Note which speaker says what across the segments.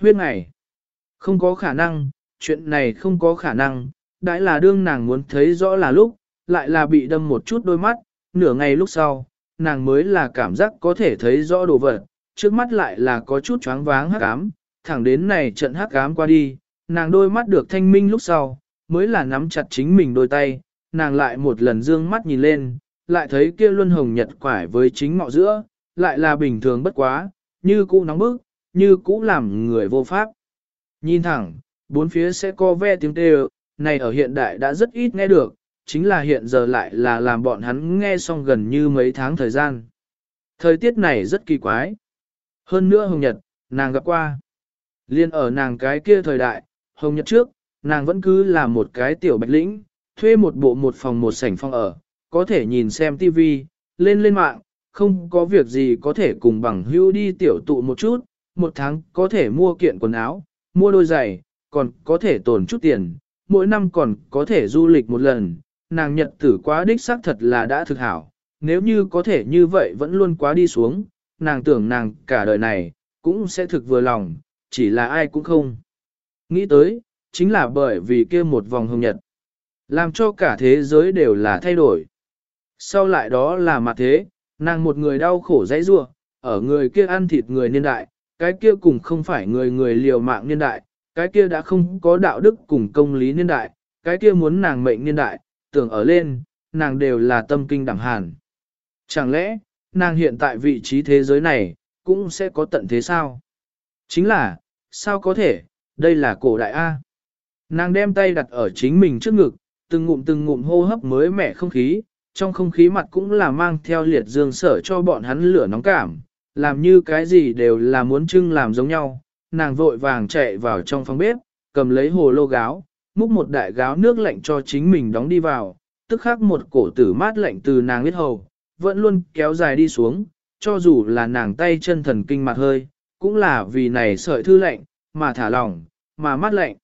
Speaker 1: Huyết ngày. Không có khả năng, chuyện này không có khả năng, đãi là đương nàng muốn thấy rõ là lúc, lại là bị đâm một chút đôi mắt, nửa ngày lúc sau, nàng mới là cảm giác có thể thấy rõ đồ vật, trước mắt lại là có chút choáng váng hắc ám, thẳng đến này trận hắc ám qua đi, nàng đôi mắt được thanh minh lúc sau, mới là nắm chặt chính mình đôi tay, nàng lại một lần dương mắt nhìn lên, lại thấy kia luân hồng nhật quải với chính ngọ giữa, lại là bình thường bất quá, như cũ nóng bức, như cũ làm người vô pháp. Nhìn thẳng, bốn phía sẽ có ve tiếng kêu, này ở hiện đại đã rất ít nghe được, chính là hiện giờ lại là làm bọn hắn nghe xong gần như mấy tháng thời gian. Thời tiết này rất kỳ quái. Hơn nữa Hồng Nhật, nàng gặp qua. Liên ở nàng cái kia thời đại, Hồng Nhật trước, nàng vẫn cứ là một cái tiểu bạch lĩnh, thuê một bộ một phòng một sảnh phòng ở, có thể nhìn xem tivi, lên lên mạng, không có việc gì có thể cùng bằng hữu đi tiểu tụ một chút, một tháng có thể mua kiện quần áo, mua đôi giày, còn có thể tồn chút tiền, mỗi năm còn có thể du lịch một lần, nàng nhật tử quá đích xác thật là đã thực hảo, nếu như có thể như vậy vẫn luôn quá đi xuống, nàng tưởng nàng cả đời này, cũng sẽ thực vừa lòng, chỉ là ai cũng không. Nghĩ tới, chính là bởi vì kia một vòng hồng nhật, làm cho cả thế giới đều là thay đổi. Sau lại đó là mặt thế, nàng một người đau khổ dãy rua, ở người kia ăn thịt người niên đại, cái kia cùng không phải người người liều mạng niên đại, cái kia đã không có đạo đức cùng công lý niên đại, cái kia muốn nàng mệnh niên đại, tưởng ở lên, nàng đều là tâm kinh đẳng hàn. Chẳng lẽ, nàng hiện tại vị trí thế giới này, cũng sẽ có tận thế sao? Chính là, sao có thể, đây là cổ đại A. Nàng đem tay đặt ở chính mình trước ngực, từng ngụm từng ngụm hô hấp mới mẻ không khí, trong không khí mặt cũng là mang theo liệt dương sở cho bọn hắn lửa nóng cảm, làm như cái gì đều là muốn trưng làm giống nhau. Nàng vội vàng chạy vào trong phòng bếp, cầm lấy hồ lô gáo, múc một đại gáo nước lạnh cho chính mình đóng đi vào, tức khắc một cổ tử mát lạnh từ nàng biết hầu, vẫn luôn kéo dài đi xuống, cho dù là nàng tay chân thần kinh mặt hơi, cũng là vì này sợi thư lạnh, mà thả lỏng, mà mát lạnh.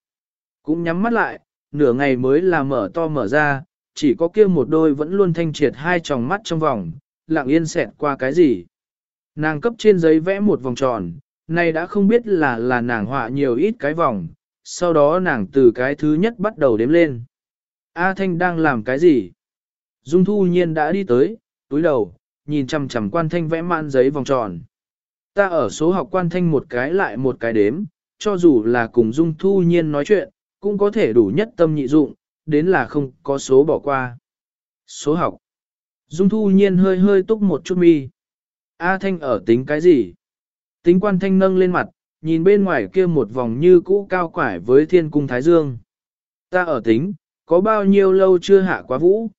Speaker 1: Cũng nhắm mắt lại, nửa ngày mới là mở to mở ra, chỉ có kia một đôi vẫn luôn thanh triệt hai tròng mắt trong vòng, lặng yên xẹt qua cái gì. Nàng cấp trên giấy vẽ một vòng tròn, này đã không biết là là nàng họa nhiều ít cái vòng, sau đó nàng từ cái thứ nhất bắt đầu đếm lên. A Thanh đang làm cái gì? Dung Thu Nhiên đã đi tới, túi đầu, nhìn chằm chằm quan thanh vẽ mạn giấy vòng tròn. Ta ở số học quan thanh một cái lại một cái đếm, cho dù là cùng Dung Thu Nhiên nói chuyện, cũng có thể đủ nhất tâm nhị dụng, đến là không có số bỏ qua. Số học. Dung Thu Nhiên hơi hơi túc một chút mi. A Thanh ở tính cái gì? Tính quan thanh nâng lên mặt, nhìn bên ngoài kia một vòng như cũ cao quải với thiên cung Thái Dương. Ta ở tính, có bao nhiêu lâu chưa hạ quá vũ?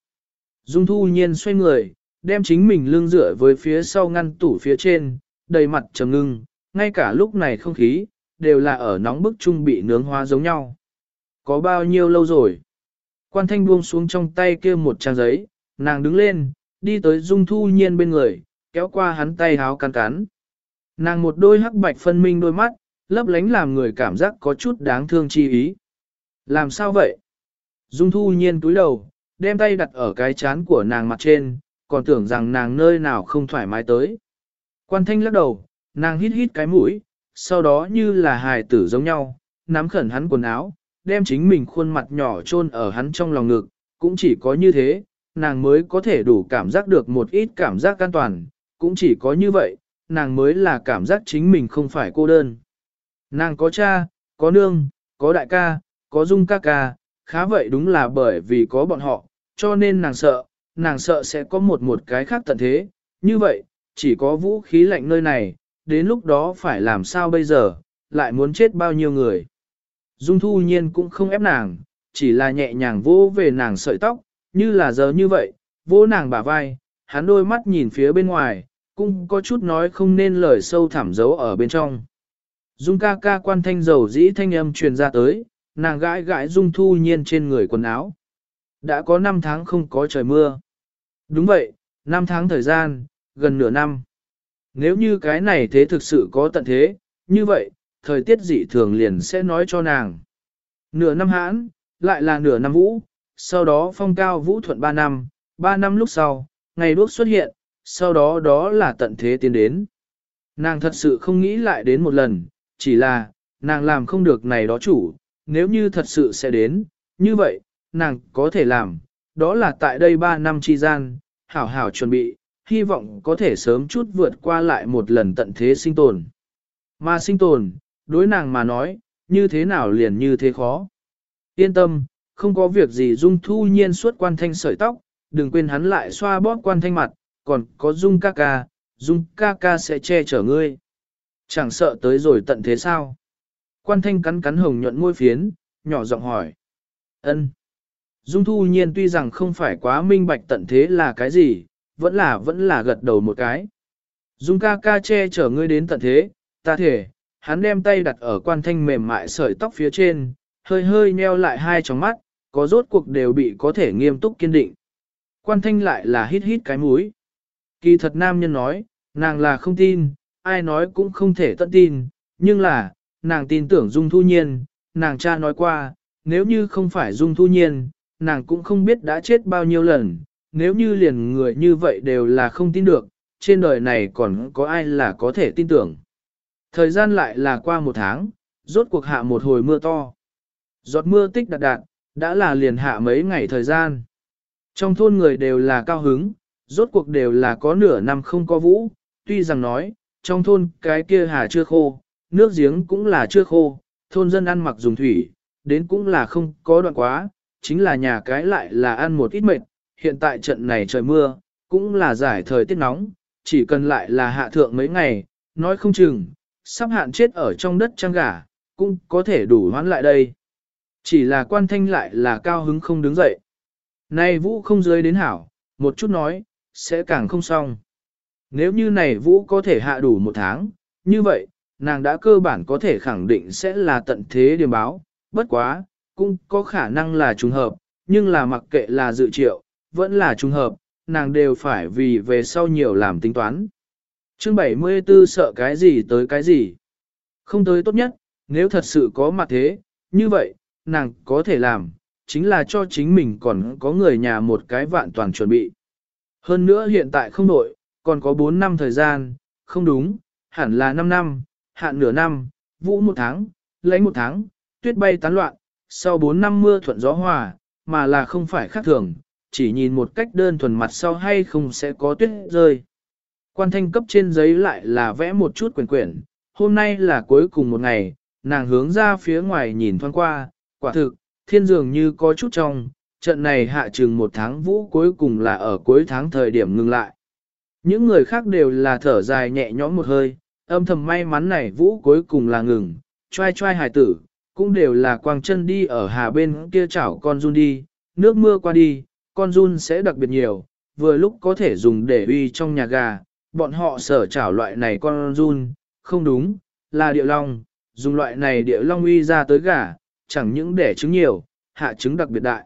Speaker 1: Dung Thu Nhiên xoay người, đem chính mình lưng dựa với phía sau ngăn tủ phía trên, đầy mặt trầm ngưng, ngay cả lúc này không khí, đều là ở nóng bức chung bị nướng hóa giống nhau. Có bao nhiêu lâu rồi? Quan thanh buông xuống trong tay kia một trang giấy, nàng đứng lên, đi tới dung thu nhiên bên người, kéo qua hắn tay háo cắn cắn. Nàng một đôi hắc bạch phân minh đôi mắt, lấp lánh làm người cảm giác có chút đáng thương chi ý. Làm sao vậy? Dung thu nhiên túi đầu, đem tay đặt ở cái chán của nàng mặt trên, còn tưởng rằng nàng nơi nào không thoải mái tới. Quan thanh lắc đầu, nàng hít hít cái mũi, sau đó như là hài tử giống nhau, nắm khẩn hắn quần áo, đem chính mình khuôn mặt nhỏ chôn ở hắn trong lòng ngực, cũng chỉ có như thế, nàng mới có thể đủ cảm giác được một ít cảm giác an toàn, cũng chỉ có như vậy, nàng mới là cảm giác chính mình không phải cô đơn. Nàng có cha, có nương, có đại ca, có dung ca ca, khá vậy đúng là bởi vì có bọn họ, cho nên nàng sợ, nàng sợ sẽ có một một cái khác tận thế, như vậy, chỉ có vũ khí lạnh nơi này, đến lúc đó phải làm sao bây giờ, lại muốn chết bao nhiêu người. Dung thu nhiên cũng không ép nàng, chỉ là nhẹ nhàng vỗ về nàng sợi tóc, như là giờ như vậy, vỗ nàng bả vai, hắn đôi mắt nhìn phía bên ngoài, cũng có chút nói không nên lời sâu thẳm giấu ở bên trong. Dung ca ca quan thanh dầu dĩ thanh âm truyền ra tới, nàng gãi gãi dung thu nhiên trên người quần áo. Đã có 5 tháng không có trời mưa. Đúng vậy, 5 tháng thời gian, gần nửa năm. Nếu như cái này thế thực sự có tận thế, như vậy, thời tiết dị thường liền sẽ nói cho nàng. Nửa năm hãn, lại là nửa năm vũ, sau đó phong cao vũ thuận 3 năm, 3 năm lúc sau, ngày đuốc xuất hiện, sau đó đó là tận thế tiến đến. Nàng thật sự không nghĩ lại đến một lần, chỉ là, nàng làm không được này đó chủ, nếu như thật sự sẽ đến, như vậy, nàng có thể làm, đó là tại đây 3 năm chi gian, hảo hảo chuẩn bị, hy vọng có thể sớm chút vượt qua lại một lần tận thế sinh tồn. Mà sinh tồn, đối nàng mà nói, như thế nào liền như thế khó. Yên tâm, không có việc gì Dung thu nhiên suốt quan thanh sợi tóc, đừng quên hắn lại xoa bóp quan thanh mặt, còn có Dung ca ca, Dung ca ca sẽ che chở ngươi. Chẳng sợ tới rồi tận thế sao. Quan thanh cắn cắn hồng nhuận môi phiến, nhỏ giọng hỏi. ân. Dung thu nhiên tuy rằng không phải quá minh bạch tận thế là cái gì, vẫn là vẫn là gật đầu một cái. Dung ca ca che chở ngươi đến tận thế, ta thể, hắn đem tay đặt ở quan thanh mềm mại sợi tóc phía trên, hơi hơi nheo lại hai tròng mắt, có rốt cuộc đều bị có thể nghiêm túc kiên định. Quan thanh lại là hít hít cái mũi. Kỳ thật nam nhân nói, nàng là không tin, ai nói cũng không thể tận tin, nhưng là, nàng tin tưởng Dung Thu Nhiên, nàng cha nói qua, nếu như không phải Dung Thu Nhiên, nàng cũng không biết đã chết bao nhiêu lần, nếu như liền người như vậy đều là không tin được, trên đời này còn có ai là có thể tin tưởng. Thời gian lại là qua một tháng, rốt cuộc hạ một hồi mưa to. Giọt mưa tích đạt đạt, đã là liền hạ mấy ngày thời gian. Trong thôn người đều là cao hứng, rốt cuộc đều là có nửa năm không có vũ, tuy rằng nói, trong thôn cái kia hà chưa khô, nước giếng cũng là chưa khô, thôn dân ăn mặc dùng thủy, đến cũng là không có đoạn quá, chính là nhà cái lại là ăn một ít mệt, hiện tại trận này trời mưa, cũng là giải thời tiết nóng, chỉ cần lại là hạ thượng mấy ngày, nói không chừng, sắp hạn chết ở trong đất trăng gà, cũng có thể đủ hoán lại đây. Chỉ là quan thanh lại là cao hứng không đứng dậy. Này vũ không dưới đến hảo, một chút nói, sẽ càng không xong. Nếu như này vũ có thể hạ đủ một tháng, như vậy, nàng đã cơ bản có thể khẳng định sẽ là tận thế điểm báo, bất quá, cũng có khả năng là trùng hợp, nhưng là mặc kệ là dự triệu, vẫn là trùng hợp, nàng đều phải vì về sau nhiều làm tính toán. Chương 74 sợ cái gì tới cái gì? Không tới tốt nhất, nếu thật sự có mặt thế, như vậy, nàng có thể làm, chính là cho chính mình còn có người nhà một cái vạn toàn chuẩn bị. Hơn nữa hiện tại không đổi còn có 4 năm thời gian, không đúng, hẳn là 5 năm, hạn nửa năm, vũ một tháng, lấy một tháng, tuyết bay tán loạn, sau 4 năm mưa thuận gió hòa, mà là không phải khác thường, chỉ nhìn một cách đơn thuần mặt sau hay không sẽ có tuyết rơi. Quan thanh cấp trên giấy lại là vẽ một chút quyển quyển, hôm nay là cuối cùng một ngày, nàng hướng ra phía ngoài nhìn thoáng qua, quả thực, thiên dường như có chút trong, trận này hạ trừng một tháng vũ cuối cùng là ở cuối tháng thời điểm ngừng lại. Những người khác đều là thở dài nhẹ nhõm một hơi, âm thầm may mắn này vũ cuối cùng là ngừng, trai trai hài tử, cũng đều là quang chân đi ở hà bên kia chảo con run đi, nước mưa qua đi, con run sẽ đặc biệt nhiều, vừa lúc có thể dùng để uy trong nhà gà, bọn họ sở chảo loại này con run, không đúng, là địa long, dùng loại này địa long uy ra tới gà, chẳng những để trứng nhiều, hạ trứng đặc biệt đại.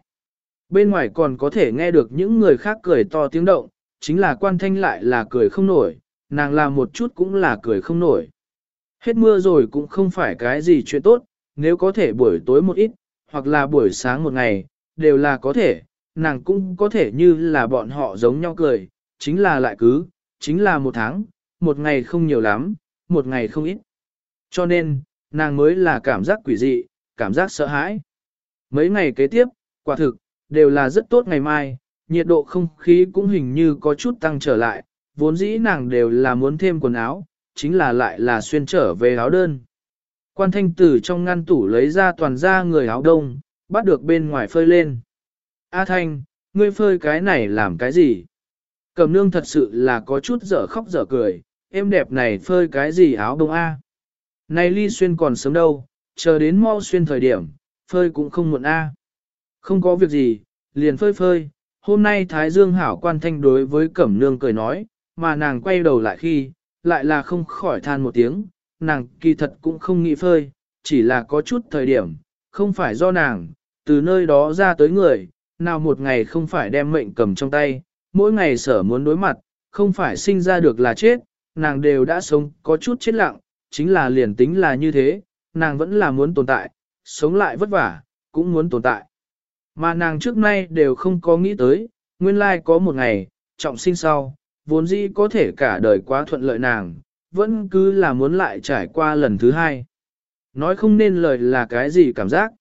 Speaker 1: Bên ngoài còn có thể nghe được những người khác cười to tiếng động, chính là quan thanh lại là cười không nổi, nàng làm một chút cũng là cười không nổi. Hết mưa rồi cũng không phải cái gì chuyện tốt, nếu có thể buổi tối một ít, hoặc là buổi sáng một ngày, đều là có thể, nàng cũng có thể như là bọn họ giống nhau cười, chính là lại cứ, chính là một tháng, một ngày không nhiều lắm, một ngày không ít. Cho nên, nàng mới là cảm giác quỷ dị, cảm giác sợ hãi. Mấy ngày kế tiếp, quả thực, đều là rất tốt ngày mai, nhiệt độ không khí cũng hình như có chút tăng trở lại, vốn dĩ nàng đều là muốn thêm quần áo, chính là lại là xuyên trở về áo đơn. Quan thanh tử trong ngăn tủ lấy ra toàn ra người áo đông, bắt được bên ngoài phơi lên. A thanh, ngươi phơi cái này làm cái gì? Cầm nương thật sự là có chút dở khóc dở cười, em đẹp này phơi cái gì áo đông A? Này ly xuyên còn sớm đâu, chờ đến mau xuyên thời điểm, phơi cũng không muộn A. Không có việc gì, liền phơi phơi, hôm nay Thái Dương hảo quan thanh đối với Cẩm Nương cười nói, mà nàng quay đầu lại khi, lại là không khỏi than một tiếng, nàng kỳ thật cũng không nghĩ phơi, chỉ là có chút thời điểm, không phải do nàng, từ nơi đó ra tới người, nào một ngày không phải đem mệnh cầm trong tay, mỗi ngày sở muốn đối mặt, không phải sinh ra được là chết, nàng đều đã sống có chút chết lặng, chính là liền tính là như thế, nàng vẫn là muốn tồn tại, sống lại vất vả, cũng muốn tồn tại. Mà nàng trước nay đều không có nghĩ tới, nguyên lai có một ngày, trọng sinh sau, vốn dĩ có thể cả đời quá thuận lợi nàng, vẫn cứ là muốn lại trải qua lần thứ hai. Nói không nên lời là cái gì cảm giác.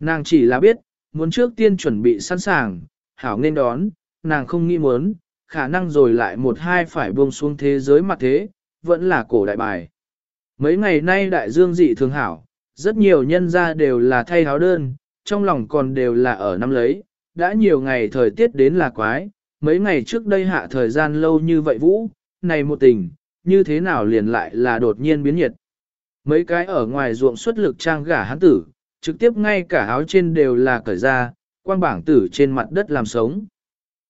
Speaker 1: Nàng chỉ là biết, muốn trước tiên chuẩn bị sẵn sàng, hảo nên đón, nàng không nghĩ muốn, khả năng rồi lại một hai phải buông xuống thế giới mặt thế, vẫn là cổ đại bài. Mấy ngày nay đại dương dị thường hảo, rất nhiều nhân gia đều là thay áo đơn, trong lòng còn đều là ở năm lấy, đã nhiều ngày thời tiết đến là quái, mấy ngày trước đây hạ thời gian lâu như vậy vũ, này một tình, như thế nào liền lại là đột nhiên biến nhiệt. Mấy cái ở ngoài ruộng xuất lực trang gả hắn tử, trực tiếp ngay cả áo trên đều là cởi ra, quang bảng tử trên mặt đất làm sống.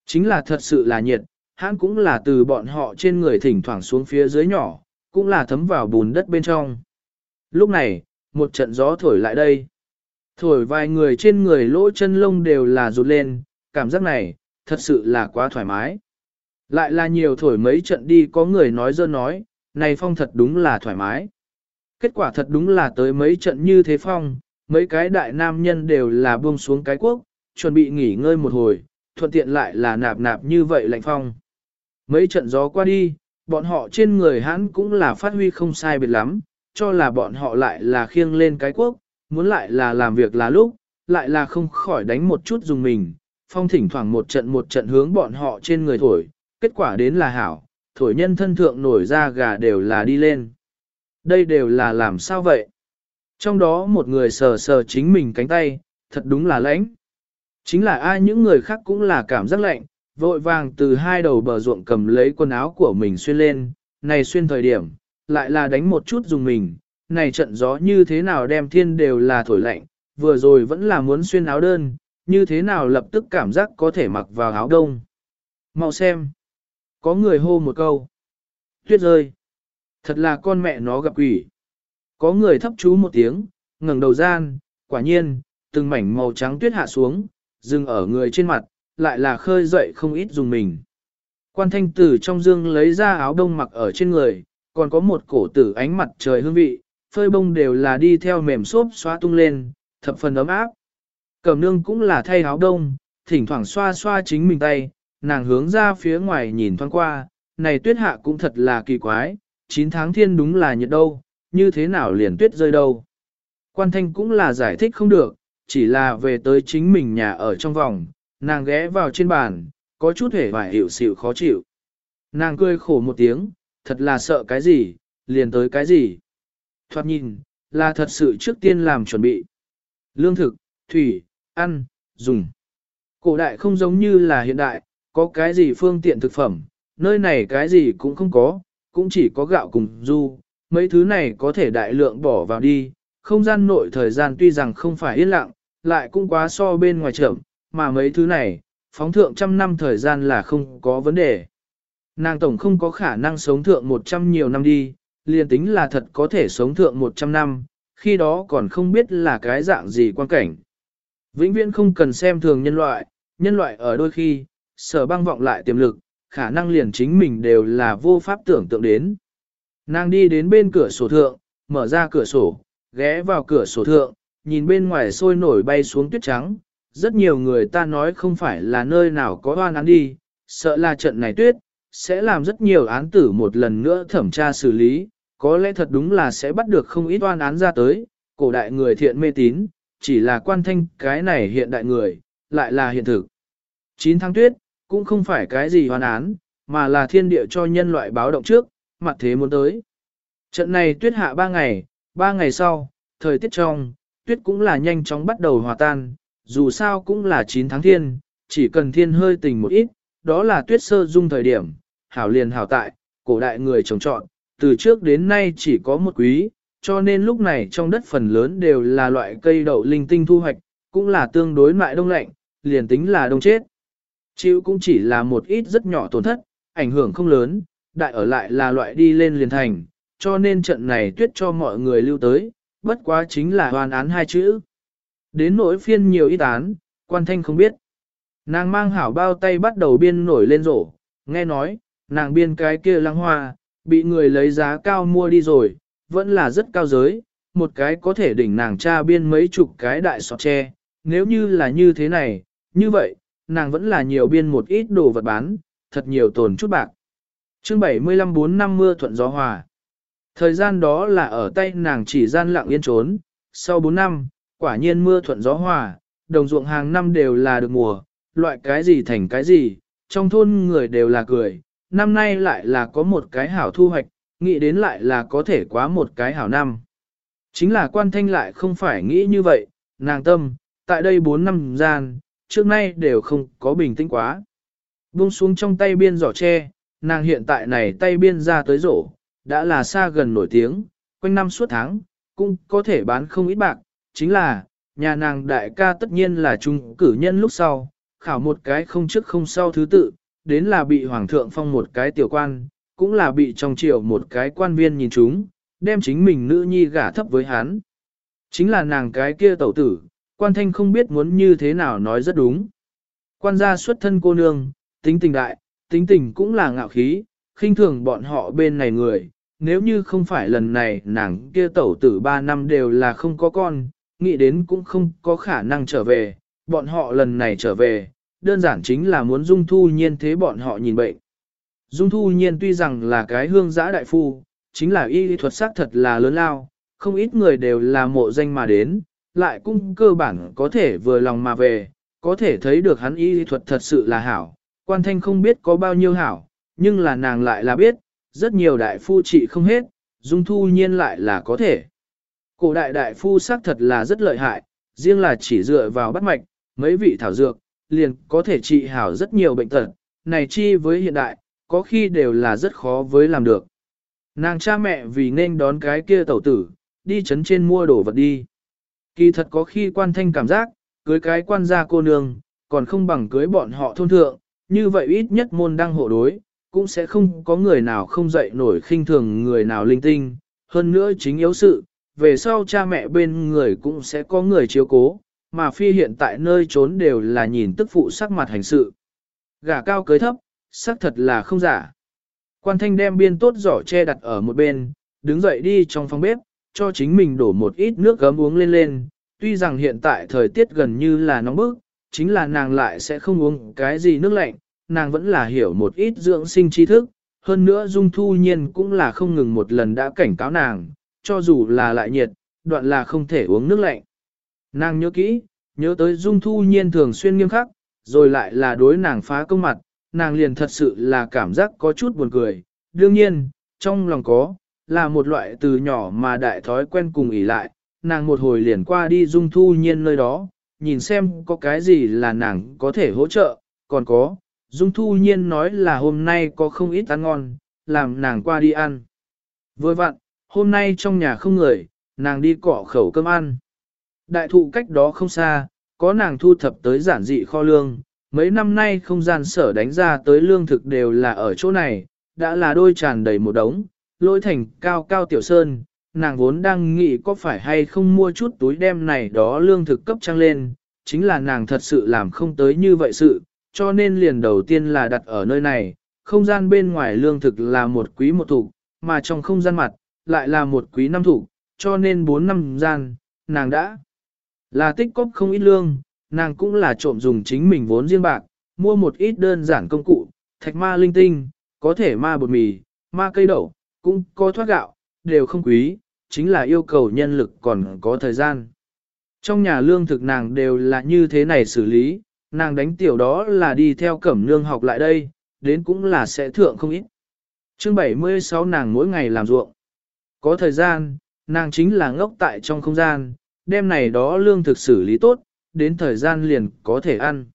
Speaker 1: Chính là thật sự là nhiệt, hắn cũng là từ bọn họ trên người thỉnh thoảng xuống phía dưới nhỏ, cũng là thấm vào bùn đất bên trong. Lúc này, một trận gió thổi lại đây. Thổi vài người trên người lỗ chân lông đều là rụt lên, cảm giác này, thật sự là quá thoải mái. Lại là nhiều thổi mấy trận đi có người nói dơ nói, này phong thật đúng là thoải mái. Kết quả thật đúng là tới mấy trận như thế phong, mấy cái đại nam nhân đều là buông xuống cái quốc, chuẩn bị nghỉ ngơi một hồi, thuận tiện lại là nạp nạp như vậy lạnh phong. Mấy trận gió qua đi, bọn họ trên người hắn cũng là phát huy không sai biệt lắm, cho là bọn họ lại là khiêng lên cái quốc, muốn lại là làm việc là lúc, lại là không khỏi đánh một chút dùng mình, phong thỉnh thoảng một trận một trận hướng bọn họ trên người thổi, kết quả đến là hảo, thổi nhân thân thượng nổi ra gà đều là đi lên. Đây đều là làm sao vậy? Trong đó một người sờ sờ chính mình cánh tay, thật đúng là lãnh. Chính là ai những người khác cũng là cảm giác lạnh, vội vàng từ hai đầu bờ ruộng cầm lấy quần áo của mình xuyên lên, này xuyên thời điểm, lại là đánh một chút dùng mình, này trận gió như thế nào đem thiên đều là thổi lạnh, vừa rồi vẫn là muốn xuyên áo đơn, như thế nào lập tức cảm giác có thể mặc vào áo đông. Mau xem. Có người hô một câu. Tuyết rơi. Thật là con mẹ nó gặp quỷ. Có người thấp chú một tiếng, ngẩng đầu gian, quả nhiên, từng mảnh màu trắng tuyết hạ xuống, dừng ở người trên mặt, lại là khơi dậy không ít dùng mình. Quan thanh tử trong dương lấy ra áo đông mặc ở trên người, còn có một cổ tử ánh mặt trời hương vị, phơi bông đều là đi theo mềm xốp xóa tung lên, thập phần ấm áp. Cẩm nương cũng là thay áo đông, thỉnh thoảng xoa xoa chính mình tay, nàng hướng ra phía ngoài nhìn thoáng qua, này tuyết hạ cũng thật là kỳ quái, 9 tháng thiên đúng là nhiệt đâu, như thế nào liền tuyết rơi đâu. Quan thanh cũng là giải thích không được, chỉ là về tới chính mình nhà ở trong vòng, nàng ghé vào trên bàn, có chút hề vải hiểu xịu khó chịu. Nàng cười khổ một tiếng, thật là sợ cái gì, liền tới cái gì. Thoát nhìn, là thật sự trước tiên làm chuẩn bị. Lương thực, thủy, ăn, dùng. Cổ đại không giống như là hiện đại, có cái gì phương tiện thực phẩm, nơi này cái gì cũng không có, cũng chỉ có gạo cùng du, mấy thứ này có thể đại lượng bỏ vào đi, không gian nội thời gian tuy rằng không phải yên lặng, lại cũng quá so bên ngoài chậm, mà mấy thứ này, phóng thượng trăm năm thời gian là không có vấn đề. Nàng tổng không có khả năng sống thượng một trăm nhiều năm đi, liền tính là thật có thể sống thượng một trăm năm, khi đó còn không biết là cái dạng gì quan cảnh. Vĩnh viễn không cần xem thường nhân loại, nhân loại ở đôi khi, sở băng vọng lại tiềm lực, khả năng liền chính mình đều là vô pháp tưởng tượng đến. Nàng đi đến bên cửa sổ thượng, mở ra cửa sổ, ghé vào cửa sổ thượng, nhìn bên ngoài sôi nổi bay xuống tuyết trắng. Rất nhiều người ta nói không phải là nơi nào có oan án đi, sợ là trận này tuyết, sẽ làm rất nhiều án tử một lần nữa thẩm tra xử lý, có lẽ thật đúng là sẽ bắt được không ít oan án ra tới, cổ đại người thiện mê tín, chỉ là quan thanh cái này hiện đại người, lại là hiện thực. 9 tháng tuyết, cũng không phải cái gì hoàn án, mà là thiên địa cho nhân loại báo động trước, mặt thế muốn tới. Trận này tuyết hạ 3 ngày, 3 ngày sau, thời tiết trong, tuyết cũng là nhanh chóng bắt đầu hòa tan, dù sao cũng là 9 tháng thiên, chỉ cần thiên hơi tình một ít, đó là tuyết sơ dung thời điểm, hảo liền hảo tại, cổ đại người trồng trọn, từ trước đến nay chỉ có một quý, cho nên lúc này trong đất phần lớn đều là loại cây đậu linh tinh thu hoạch, cũng là tương đối mại đông lạnh, liền tính là đông chết. Chịu cũng chỉ là một ít rất nhỏ tổn thất, ảnh hưởng không lớn, đại ở lại là loại đi lên liền thành, cho nên trận này tuyết cho mọi người lưu tới, bất quá chính là hoàn án hai chữ. Đến nỗi phiên nhiều ít án, quan thanh không biết. Nàng mang hảo bao tay bắt đầu biên nổi lên rổ, nghe nói, nàng biên cái kia lăng hoa, bị người lấy giá cao mua đi rồi, vẫn là rất cao giới, một cái có thể đỉnh nàng cha biên mấy chục cái đại sọt tre, nếu như là như thế này, như vậy, nàng vẫn là nhiều biên một ít đồ vật bán, thật nhiều tồn chút bạc. chương 75 4 năm mưa thuận gió hòa. Thời gian đó là ở tay nàng chỉ gian lặng yên trốn, sau 4 năm, quả nhiên mưa thuận gió hòa, đồng ruộng hàng năm đều là được mùa, loại cái gì thành cái gì, trong thôn người đều là cười, năm nay lại là có một cái hảo thu hoạch, nghĩ đến lại là có thể quá một cái hảo năm. Chính là quan thanh lại không phải nghĩ như vậy, nàng tâm, tại đây 4 năm gian, trước nay đều không có bình tĩnh quá. Buông xuống trong tay biên giỏ tre, nàng hiện tại này tay biên ra tới rổ, đã là xa gần nổi tiếng, quanh năm suốt tháng, cũng có thể bán không ít bạc, chính là, nhà nàng đại ca tất nhiên là trung cử nhân lúc sau, khảo một cái không trước không sau thứ tự, đến là bị hoàng thượng phong một cái tiểu quan, cũng là bị trong triều một cái quan viên nhìn chúng, đem chính mình nữ nhi gả thấp với hắn. Chính là nàng cái kia tẩu tử, quan thanh không biết muốn như thế nào nói rất đúng. Quan gia xuất thân cô nương, tính tình đại, tính tình cũng là ngạo khí, khinh thường bọn họ bên này người, nếu như không phải lần này nàng kia tẩu tử ba năm đều là không có con, nghĩ đến cũng không có khả năng trở về, bọn họ lần này trở về, đơn giản chính là muốn dung thu nhiên thế bọn họ nhìn bệnh. Dung thu nhiên tuy rằng là cái hương giã đại phu, chính là y thuật sắc thật là lớn lao, không ít người đều là mộ danh mà đến, lại cũng cơ bản có thể vừa lòng mà về, có thể thấy được hắn y thuật thật sự là hảo. Quan thanh không biết có bao nhiêu hảo, nhưng là nàng lại là biết, rất nhiều đại phu trị không hết, dung thu nhiên lại là có thể. Cổ đại đại phu xác thật là rất lợi hại, riêng là chỉ dựa vào bắt mạch, mấy vị thảo dược, liền có thể trị hảo rất nhiều bệnh tật, này chi với hiện đại, có khi đều là rất khó với làm được. Nàng cha mẹ vì nên đón cái kia tẩu tử, đi chấn trên mua đồ vật đi. Kỳ thật có khi quan thanh cảm giác, cưới cái quan gia cô nương, còn không bằng cưới bọn họ thôn thượng, như vậy ít nhất môn đăng hộ đối, cũng sẽ không có người nào không dậy nổi khinh thường người nào linh tinh. Hơn nữa chính yếu sự, về sau cha mẹ bên người cũng sẽ có người chiếu cố, mà phi hiện tại nơi trốn đều là nhìn tức phụ sắc mặt hành sự. Gả cao cưới thấp, sắc thật là không giả. Quan thanh đem biên tốt giỏ che đặt ở một bên, đứng dậy đi trong phòng bếp, cho chính mình đổ một ít nước gấm uống lên lên. Tuy rằng hiện tại thời tiết gần như là nóng bức, chính là nàng lại sẽ không uống cái gì nước lạnh, nàng vẫn là hiểu một ít dưỡng sinh tri thức. Hơn nữa Dung Thu Nhiên cũng là không ngừng một lần đã cảnh cáo nàng, cho dù là lại nhiệt, đoạn là không thể uống nước lạnh. Nàng nhớ kỹ, nhớ tới Dung Thu Nhiên thường xuyên nghiêm khắc, rồi lại là đối nàng phá công mặt, nàng liền thật sự là cảm giác có chút buồn cười. Đương nhiên, trong lòng có, là một loại từ nhỏ mà đại thói quen cùng ỉ lại, nàng một hồi liền qua đi Dung Thu Nhiên nơi đó, nhìn xem có cái gì là nàng có thể hỗ trợ, còn có, Dung Thu Nhiên nói là hôm nay có không ít ăn ngon, làm nàng qua đi ăn. Vừa vặn, hôm nay trong nhà không người, nàng đi cọ khẩu cơm ăn. Đại thụ cách đó không xa, có nàng thu thập tới giản dị kho lương, mấy năm nay không gian sở đánh ra tới lương thực đều là ở chỗ này, đã là đôi tràn đầy một đống, lôi thành cao cao tiểu sơn, nàng vốn đang nghĩ có phải hay không mua chút túi đem này đó lương thực cấp trăng lên, chính là nàng thật sự làm không tới như vậy sự, cho nên liền đầu tiên là đặt ở nơi này, không gian bên ngoài lương thực là một quý một thủ, mà trong không gian mặt, lại là một quý năm thủ, cho nên bốn năm gian, nàng đã là tích cóp không ít lương, nàng cũng là trộm dùng chính mình vốn riêng bạc, mua một ít đơn giản công cụ, thạch ma linh tinh, có thể ma bột mì, ma cây đậu, cũng có thoát gạo, đều không quý, chính là yêu cầu nhân lực còn có thời gian. Trong nhà lương thực nàng đều là như thế này xử lý, nàng đánh tiểu đó là đi theo cẩm nương học lại đây, đến cũng là sẽ thượng không ít. Chương 76 nàng mỗi ngày làm ruộng. Có thời gian, nàng chính là ngốc tại trong không gian, đêm này đó lương thực xử lý tốt, đến thời gian liền có thể ăn.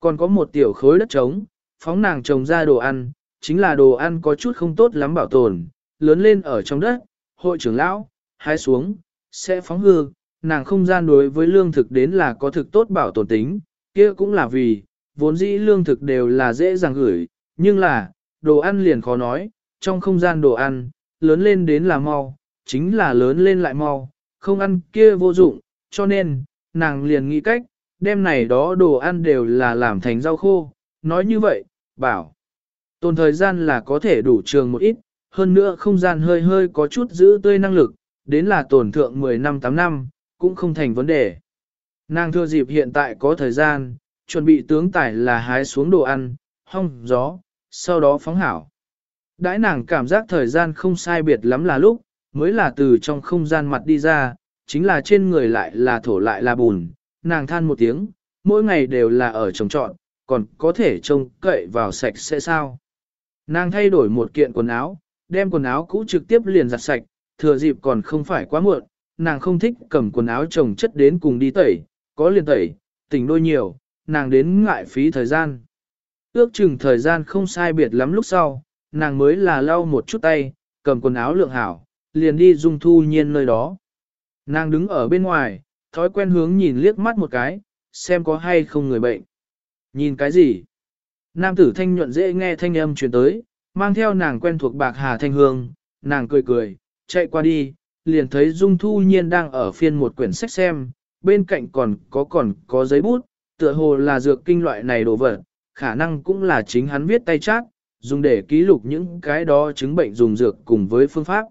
Speaker 1: Còn có một tiểu khối đất trống, phóng nàng trồng ra đồ ăn, chính là đồ ăn có chút không tốt lắm bảo tồn, lớn lên ở trong đất, hội trưởng lão, hái xuống, sẽ phóng hư, nàng không gian đối với lương thực đến là có thực tốt bảo tồn tính, kia cũng là vì, vốn dĩ lương thực đều là dễ dàng gửi, nhưng là, đồ ăn liền khó nói, trong không gian đồ ăn, lớn lên đến là mau, chính là lớn lên lại mau, không ăn kia vô dụng, cho nên, nàng liền nghĩ cách, đem này đó đồ ăn đều là làm thành rau khô, nói như vậy, bảo. Tồn thời gian là có thể đủ trường một ít, hơn nữa không gian hơi hơi có chút giữ tươi năng lực, đến là tổn thượng 10 năm 8 năm, cũng không thành vấn đề. Nàng thưa dịp hiện tại có thời gian, chuẩn bị tướng tải là hái xuống đồ ăn, hong, gió, sau đó phóng hảo. Đãi nàng cảm giác thời gian không sai biệt lắm là lúc, mới là từ trong không gian mặt đi ra, chính là trên người lại là thổ lại là bùn, nàng than một tiếng, mỗi ngày đều là ở trồng trọn, còn có thể trông cậy vào sạch sẽ sao. Nàng thay đổi một kiện quần áo, đem quần áo cũ trực tiếp liền giặt sạch, thừa dịp còn không phải quá muộn, nàng không thích cầm quần áo chồng chất đến cùng đi tẩy, có liền tẩy, tỉnh đôi nhiều, nàng đến ngại phí thời gian. Ước chừng thời gian không sai biệt lắm lúc sau, nàng mới là lau một chút tay, cầm quần áo lượng hảo, liền đi dung thu nhiên nơi đó. Nàng đứng ở bên ngoài, thói quen hướng nhìn liếc mắt một cái, xem có hay không người bệnh. Nhìn cái gì? Nam tử thanh nhuận dễ nghe thanh âm truyền tới, mang theo nàng quen thuộc bạc hà thanh hương, nàng cười cười, chạy qua đi, liền thấy Dung Thu Nhiên đang ở phiên một quyển sách xem, bên cạnh còn có còn có giấy bút, tựa hồ là dược kinh loại này đồ vật, khả năng cũng là chính hắn viết tay chát, dùng để ký lục những cái đó chứng bệnh dùng dược cùng với phương pháp.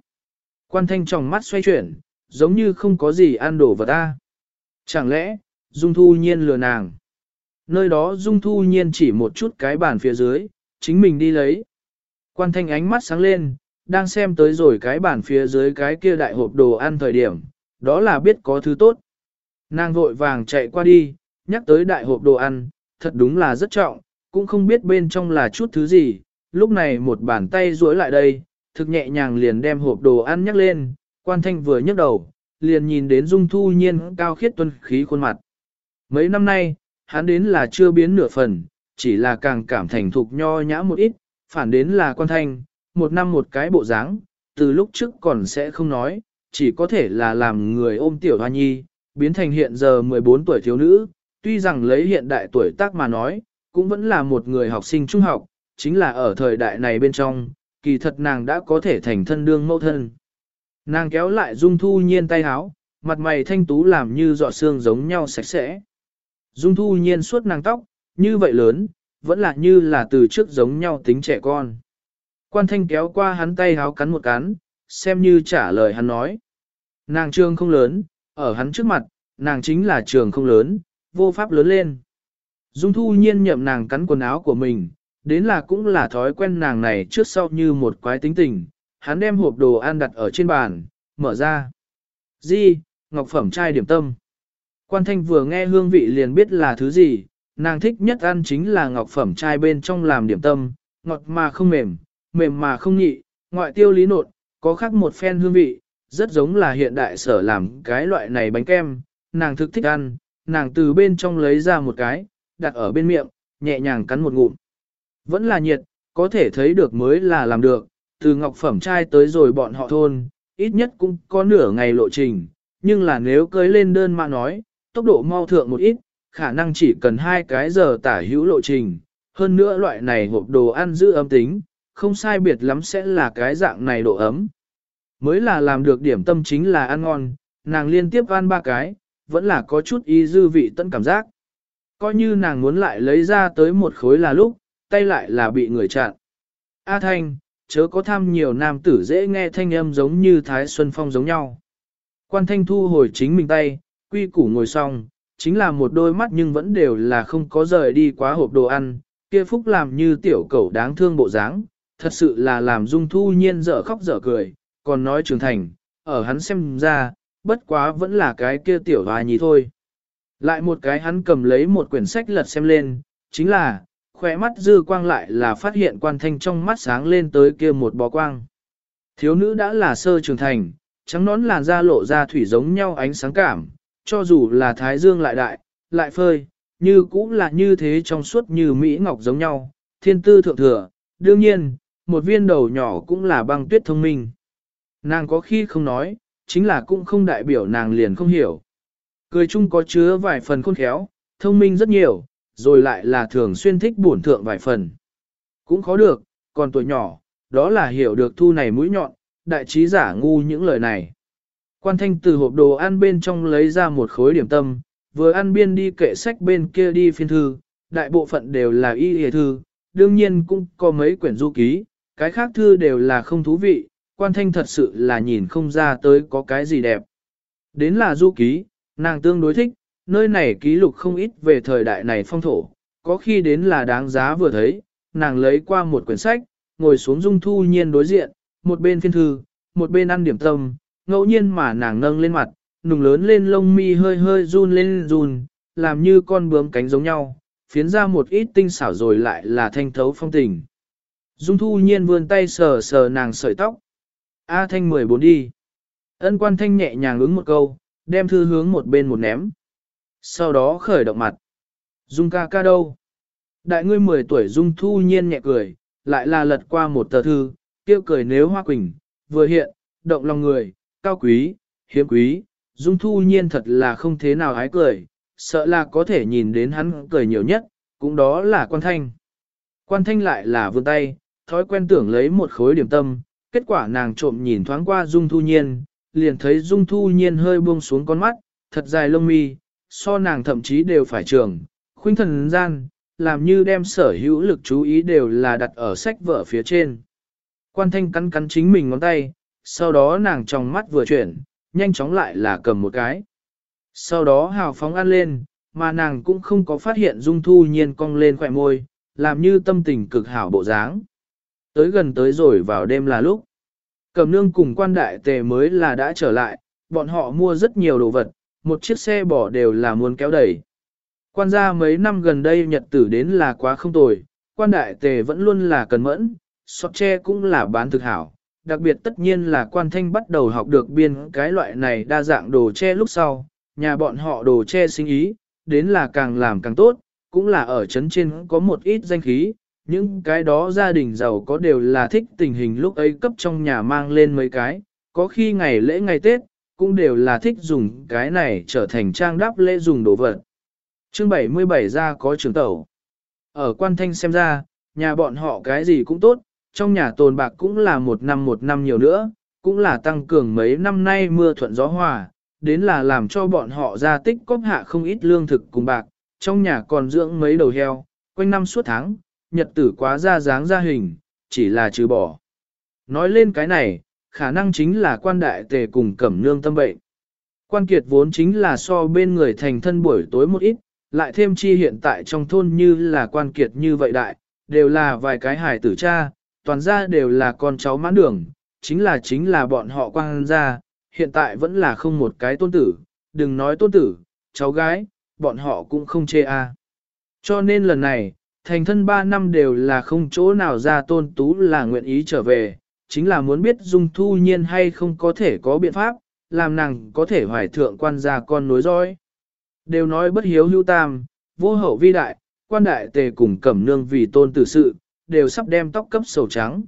Speaker 1: Quan thanh trong mắt xoay chuyển, giống như không có gì ăn đổ vật ta. Chẳng lẽ, Dung Thu Nhiên lừa nàng? Nơi đó Dung Thu Nhiên chỉ một chút cái bàn phía dưới, chính mình đi lấy. Quan thanh ánh mắt sáng lên, đang xem tới rồi cái bàn phía dưới cái kia đại hộp đồ ăn thời điểm, đó là biết có thứ tốt. Nàng vội vàng chạy qua đi, nhắc tới đại hộp đồ ăn, thật đúng là rất trọng, cũng không biết bên trong là chút thứ gì, lúc này một bàn tay duỗi lại đây, thực nhẹ nhàng liền đem hộp đồ ăn nhắc lên, quan thanh vừa nhấc đầu, liền nhìn đến dung thu nhiên cao khiết tuân khí khuôn mặt. Mấy năm nay, hắn đến là chưa biến nửa phần, chỉ là càng cảm thành thục nho nhã một ít, phản đến là quan thanh, một năm một cái bộ dáng, từ lúc trước còn sẽ không nói, chỉ có thể là làm người ôm tiểu hoa nhi, biến thành hiện giờ 14 tuổi thiếu nữ, tuy rằng lấy hiện đại tuổi tác mà nói, cũng vẫn là một người học sinh trung học, chính là ở thời đại này bên trong, kỳ thật nàng đã có thể thành thân đương mẫu thân. Nàng kéo lại Dung Thu Nhiên tay háo, mặt mày thanh tú làm như giọt xương giống nhau sạch sẽ. Dung Thu Nhiên suốt nàng tóc, như vậy lớn, vẫn là như là từ trước giống nhau tính trẻ con. Quan thanh kéo qua hắn tay háo cắn một cắn, xem như trả lời hắn nói. Nàng trương không lớn, ở hắn trước mặt, nàng chính là trường không lớn, vô pháp lớn lên. Dung thu nhiên nhậm nàng cắn quần áo của mình, đến là cũng là thói quen nàng này trước sau như một quái tính tình, hắn đem hộp đồ ăn đặt ở trên bàn, mở ra. Di, ngọc phẩm chai điểm tâm. Quan thanh vừa nghe hương vị liền biết là thứ gì, nàng thích nhất ăn chính là ngọc phẩm chai bên trong làm điểm tâm, ngọt mà không mềm, mềm mà không nhị, ngoại tiêu lý nột, có khác một phen hương vị, rất giống là hiện đại sở làm cái loại này bánh kem, nàng thực thích ăn, nàng từ bên trong lấy ra một cái, đặt ở bên miệng, nhẹ nhàng cắn một ngụm. Vẫn là nhiệt, có thể thấy được mới là làm được, từ ngọc phẩm trai tới rồi bọn họ thôn, ít nhất cũng có nửa ngày lộ trình, nhưng là nếu cưới lên đơn mà nói, tốc độ mau thượng một ít, khả năng chỉ cần hai cái giờ tả hữu lộ trình, hơn nữa loại này hộp đồ ăn giữ ấm tính, không sai biệt lắm sẽ là cái dạng này độ ấm. Mới là làm được điểm tâm chính là ăn ngon, nàng liên tiếp ăn ba cái, vẫn là có chút ý dư vị tận cảm giác. Coi như nàng muốn lại lấy ra tới một khối là lúc, tay lại là bị người chặn. A Thanh, chớ có tham nhiều nam tử dễ nghe thanh âm giống như Thái Xuân Phong giống nhau. Quan Thanh thu hồi chính mình tay, quy củ ngồi xong, chính là một đôi mắt nhưng vẫn đều là không có rời đi quá hộp đồ ăn, kia phúc làm như tiểu cẩu đáng thương bộ dáng, thật sự là làm dung thu nhiên dở khóc dở cười, còn nói trưởng thành, ở hắn xem ra, bất quá vẫn là cái kia tiểu hòa nhì thôi. Lại một cái hắn cầm lấy một quyển sách lật xem lên, chính là, khỏe mắt dư quang lại là phát hiện quan thanh trong mắt sáng lên tới kia một bó quang. Thiếu nữ đã là sơ trưởng thành, trắng nón làn da lộ ra thủy giống nhau ánh sáng cảm, cho dù là thái dương lại đại, lại phơi, như cũng là như thế trong suốt như Mỹ Ngọc giống nhau, thiên tư thượng thừa, đương nhiên, một viên đầu nhỏ cũng là băng tuyết thông minh. Nàng có khi không nói, chính là cũng không đại biểu nàng liền không hiểu. Cười chung có chứa vài phần khôn khéo, thông minh rất nhiều, rồi lại là thường xuyên thích bổn thượng vài phần. Cũng khó được, còn tuổi nhỏ, đó là hiểu được thu này mũi nhọn, đại trí giả ngu những lời này. Quan thanh từ hộp đồ ăn bên trong lấy ra một khối điểm tâm, vừa ăn biên đi kệ sách bên kia đi phiên thư, đại bộ phận đều là y hề thư, đương nhiên cũng có mấy quyển du ký, cái khác thư đều là không thú vị, quan thanh thật sự là nhìn không ra tới có cái gì đẹp. Đến là du ký, nàng tương đối thích, nơi này ký lục không ít về thời đại này phong thổ, có khi đến là đáng giá vừa thấy, nàng lấy qua một quyển sách, ngồi xuống dung thu nhiên đối diện, một bên phiên thư, một bên ăn điểm tâm, ngẫu nhiên mà nàng nâng lên mặt, nùng lớn lên lông mi hơi hơi run lên run, làm như con bướm cánh giống nhau, phiến ra một ít tinh xảo rồi lại là thanh thấu phong tình. Dung thu nhiên vươn tay sờ sờ nàng sợi tóc. A thanh 14 đi. Ân quan thanh nhẹ nhàng ứng một câu, đem thư hướng một bên một ném. Sau đó khởi động mặt. Dung ca ca đâu? Đại ngươi 10 tuổi Dung thu nhiên nhẹ cười, lại là lật qua một tờ thư, kêu cười nếu hoa quỳnh, vừa hiện, động lòng người, cao quý, hiếm quý, Dung thu nhiên thật là không thế nào hái cười, sợ là có thể nhìn đến hắn cười nhiều nhất, cũng đó là quan thanh. Quan thanh lại là vươn tay, thói quen tưởng lấy một khối điểm tâm, kết quả nàng trộm nhìn thoáng qua Dung thu nhiên, liền thấy Dung thu nhiên hơi buông xuống con mắt, thật dài lông mi, so nàng thậm chí đều phải trường, khuynh thần gian, làm như đem sở hữu lực chú ý đều là đặt ở sách vở phía trên. Quan thanh cắn cắn chính mình ngón tay, sau đó nàng trong mắt vừa chuyển, nhanh chóng lại là cầm một cái. Sau đó hào phóng ăn lên, mà nàng cũng không có phát hiện dung thu nhiên cong lên khỏe môi, làm như tâm tình cực hảo bộ dáng. Tới gần tới rồi vào đêm là lúc. Cầm nương cùng quan đại tề mới là đã trở lại, bọn họ mua rất nhiều đồ vật, một chiếc xe bỏ đều là muốn kéo đẩy. Quan gia mấy năm gần đây nhật tử đến là quá không tồi, quan đại tề vẫn luôn là cần mẫn, sọt tre cũng là bán thực hảo. Đặc biệt tất nhiên là quan thanh bắt đầu học được biên cái loại này đa dạng đồ tre lúc sau, nhà bọn họ đồ che sinh ý, đến là càng làm càng tốt, cũng là ở trấn trên có một ít danh khí, những cái đó gia đình giàu có đều là thích tình hình lúc ấy cấp trong nhà mang lên mấy cái, có khi ngày lễ ngày Tết, cũng đều là thích dùng cái này trở thành trang đáp lễ dùng đồ vật. Chương 77 ra có trường tẩu. Ở quan thanh xem ra, nhà bọn họ cái gì cũng tốt, trong nhà tồn bạc cũng là một năm một năm nhiều nữa, cũng là tăng cường mấy năm nay mưa thuận gió hòa, đến là làm cho bọn họ ra tích cóp hạ không ít lương thực cùng bạc, trong nhà còn dưỡng mấy đầu heo, quanh năm suốt tháng, nhật tử quá ra dáng ra hình, chỉ là trừ bỏ. Nói lên cái này, khả năng chính là quan đại tề cùng cẩm nương tâm bệnh. Quan kiệt vốn chính là so bên người thành thân buổi tối một ít, lại thêm chi hiện tại trong thôn như là quan kiệt như vậy đại, đều là vài cái hài tử cha, toàn ra đều là con cháu mãn đường, chính là chính là bọn họ quan gia, hiện tại vẫn là không một cái tôn tử, đừng nói tôn tử, cháu gái, bọn họ cũng không chê a. Cho nên lần này, thành thân 3 năm đều là không chỗ nào ra tôn tú là nguyện ý trở về, chính là muốn biết dung thu nhiên hay không có thể có biện pháp, làm nàng có thể hoài thượng quan gia con nối dõi. Đều nói bất hiếu hưu tam, vô hậu vi đại, quan đại tề cùng cẩm nương vì tôn tử sự, đều sắp đem tóc cấp sầu trắng.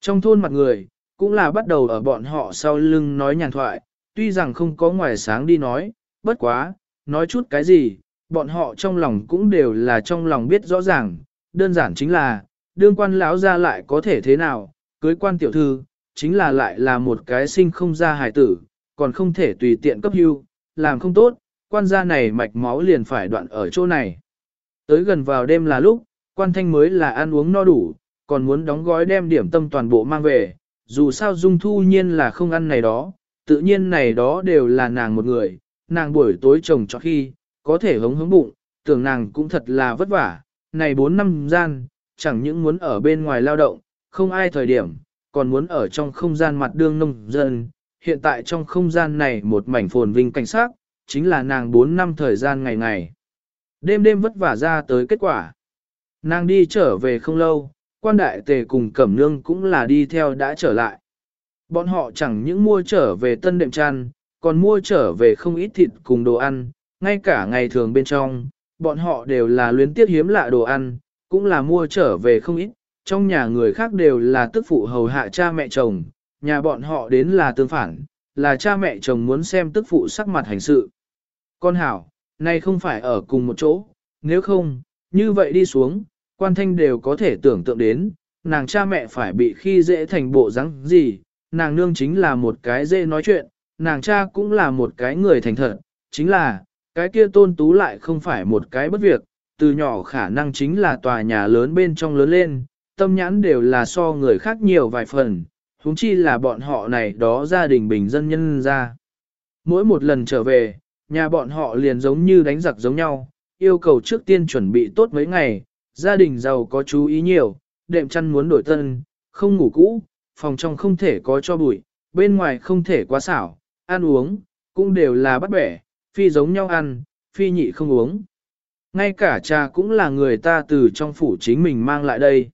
Speaker 1: Trong thôn mặt người, cũng là bắt đầu ở bọn họ sau lưng nói nhàn thoại, tuy rằng không có ngoài sáng đi nói, bất quá, nói chút cái gì, bọn họ trong lòng cũng đều là trong lòng biết rõ ràng, đơn giản chính là, đương quan lão ra lại có thể thế nào, cưới quan tiểu thư, chính là lại là một cái sinh không ra hài tử, còn không thể tùy tiện cấp hưu, làm không tốt, quan gia này mạch máu liền phải đoạn ở chỗ này. Tới gần vào đêm là lúc, quan thanh mới là ăn uống no đủ, còn muốn đóng gói đem điểm tâm toàn bộ mang về, dù sao Dung Thu Nhiên là không ăn này đó, tự nhiên này đó đều là nàng một người, nàng buổi tối chồng cho khi, có thể hống hống bụng, tưởng nàng cũng thật là vất vả, này 4 năm gian, chẳng những muốn ở bên ngoài lao động, không ai thời điểm, còn muốn ở trong không gian mặt đương nông dân, hiện tại trong không gian này một mảnh phồn vinh cảnh sát, chính là nàng 4 năm thời gian ngày ngày. Đêm đêm vất vả ra tới kết quả. Nàng đi trở về không lâu, quan đại tề cùng cẩm nương cũng là đi theo đã trở lại. Bọn họ chẳng những mua trở về tân đệm tràn, còn mua trở về không ít thịt cùng đồ ăn, ngay cả ngày thường bên trong, bọn họ đều là luyến tiếc hiếm lạ đồ ăn, cũng là mua trở về không ít, trong nhà người khác đều là tức phụ hầu hạ cha mẹ chồng, nhà bọn họ đến là tương phản, là cha mẹ chồng muốn xem tức phụ sắc mặt hành sự. Con hảo, nay không phải ở cùng một chỗ, nếu không, như vậy đi xuống, quan thanh đều có thể tưởng tượng đến, nàng cha mẹ phải bị khi dễ thành bộ rắn gì, nàng nương chính là một cái dễ nói chuyện, nàng cha cũng là một cái người thành thật, chính là, cái kia tôn tú lại không phải một cái bất việc, từ nhỏ khả năng chính là tòa nhà lớn bên trong lớn lên, tâm nhãn đều là so người khác nhiều vài phần, huống chi là bọn họ này đó gia đình bình dân nhân ra. Mỗi một lần trở về, nhà bọn họ liền giống như đánh giặc giống nhau, yêu cầu trước tiên chuẩn bị tốt mấy ngày, gia đình giàu có chú ý nhiều, đệm chăn muốn đổi tân, không ngủ cũ, phòng trong không thể có cho bụi, bên ngoài không thể quá xảo, ăn uống, cũng đều là bắt bẻ, phi giống nhau ăn, phi nhị không uống. Ngay cả trà cũng là người ta từ trong phủ chính mình mang lại đây.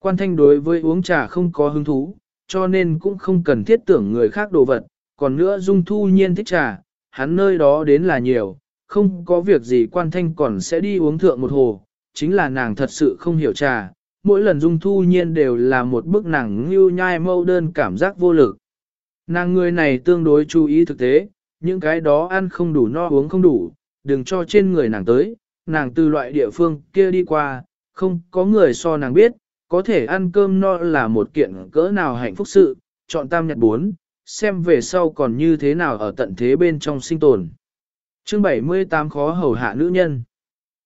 Speaker 1: Quan thanh đối với uống trà không có hứng thú, cho nên cũng không cần thiết tưởng người khác đồ vật, còn nữa dung thu nhiên thích trà, hắn nơi đó đến là nhiều, không có việc gì quan thanh còn sẽ đi uống thượng một hồ, chính là nàng thật sự không hiểu trà, mỗi lần dung thu nhiên đều là một bức nàng như nhai mâu đơn cảm giác vô lực. Nàng người này tương đối chú ý thực tế, những cái đó ăn không đủ no uống không đủ, đừng cho trên người nàng tới, nàng từ loại địa phương kia đi qua, không có người so nàng biết, có thể ăn cơm no là một kiện cỡ nào hạnh phúc sự, chọn tam nhật bốn, xem về sau còn như thế nào ở tận thế bên trong sinh tồn. Chương 78 khó hầu hạ nữ nhân.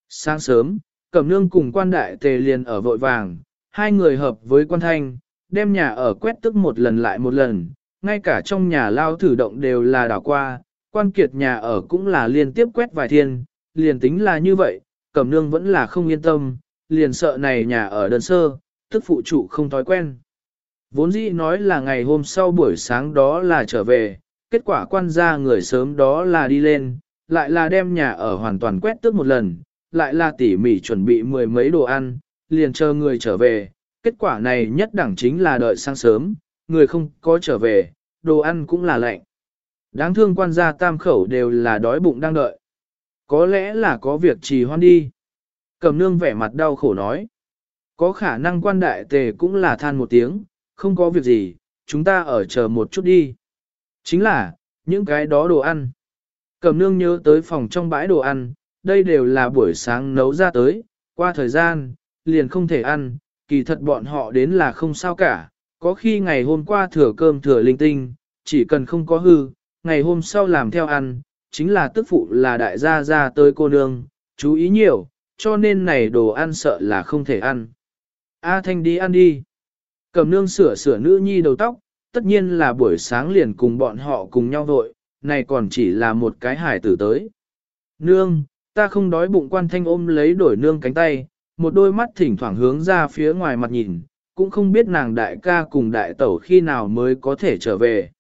Speaker 1: Sáng sớm, Cẩm Nương cùng quan đại tề liền ở vội vàng, hai người hợp với quan thanh, đem nhà ở quét tức một lần lại một lần, ngay cả trong nhà lao thử động đều là đảo qua, quan kiệt nhà ở cũng là liên tiếp quét vài thiên, liền tính là như vậy, Cẩm Nương vẫn là không yên tâm, liền sợ này nhà ở đơn sơ, tức phụ chủ không thói quen. Vốn dĩ nói là ngày hôm sau buổi sáng đó là trở về, kết quả quan gia người sớm đó là đi lên, lại là đem nhà ở hoàn toàn quét tước một lần, lại là tỉ mỉ chuẩn bị mười mấy đồ ăn, liền chờ người trở về. Kết quả này nhất đẳng chính là đợi sáng sớm, người không có trở về, đồ ăn cũng là lạnh. Đáng thương quan gia tam khẩu đều là đói bụng đang đợi. Có lẽ là có việc trì hoan đi. Cầm nương vẻ mặt đau khổ nói. Có khả năng quan đại tề cũng là than một tiếng, không có việc gì, chúng ta ở chờ một chút đi. Chính là, những cái đó đồ ăn. Cầm nương nhớ tới phòng trong bãi đồ ăn, đây đều là buổi sáng nấu ra tới, qua thời gian, liền không thể ăn, kỳ thật bọn họ đến là không sao cả, có khi ngày hôm qua thừa cơm thừa linh tinh, chỉ cần không có hư, ngày hôm sau làm theo ăn, chính là tức phụ là đại gia ra tới cô nương, chú ý nhiều, cho nên này đồ ăn sợ là không thể ăn. A Thanh đi ăn đi. Cầm nương sửa sửa nữ nhi đầu tóc, tất nhiên là buổi sáng liền cùng bọn họ cùng nhau vội, này còn chỉ là một cái hải tử tới. Nương, ta không đói bụng quan thanh ôm lấy đổi nương cánh tay, một đôi mắt thỉnh thoảng hướng ra phía ngoài mặt nhìn, cũng không biết nàng đại ca cùng đại tẩu khi nào mới có thể trở về.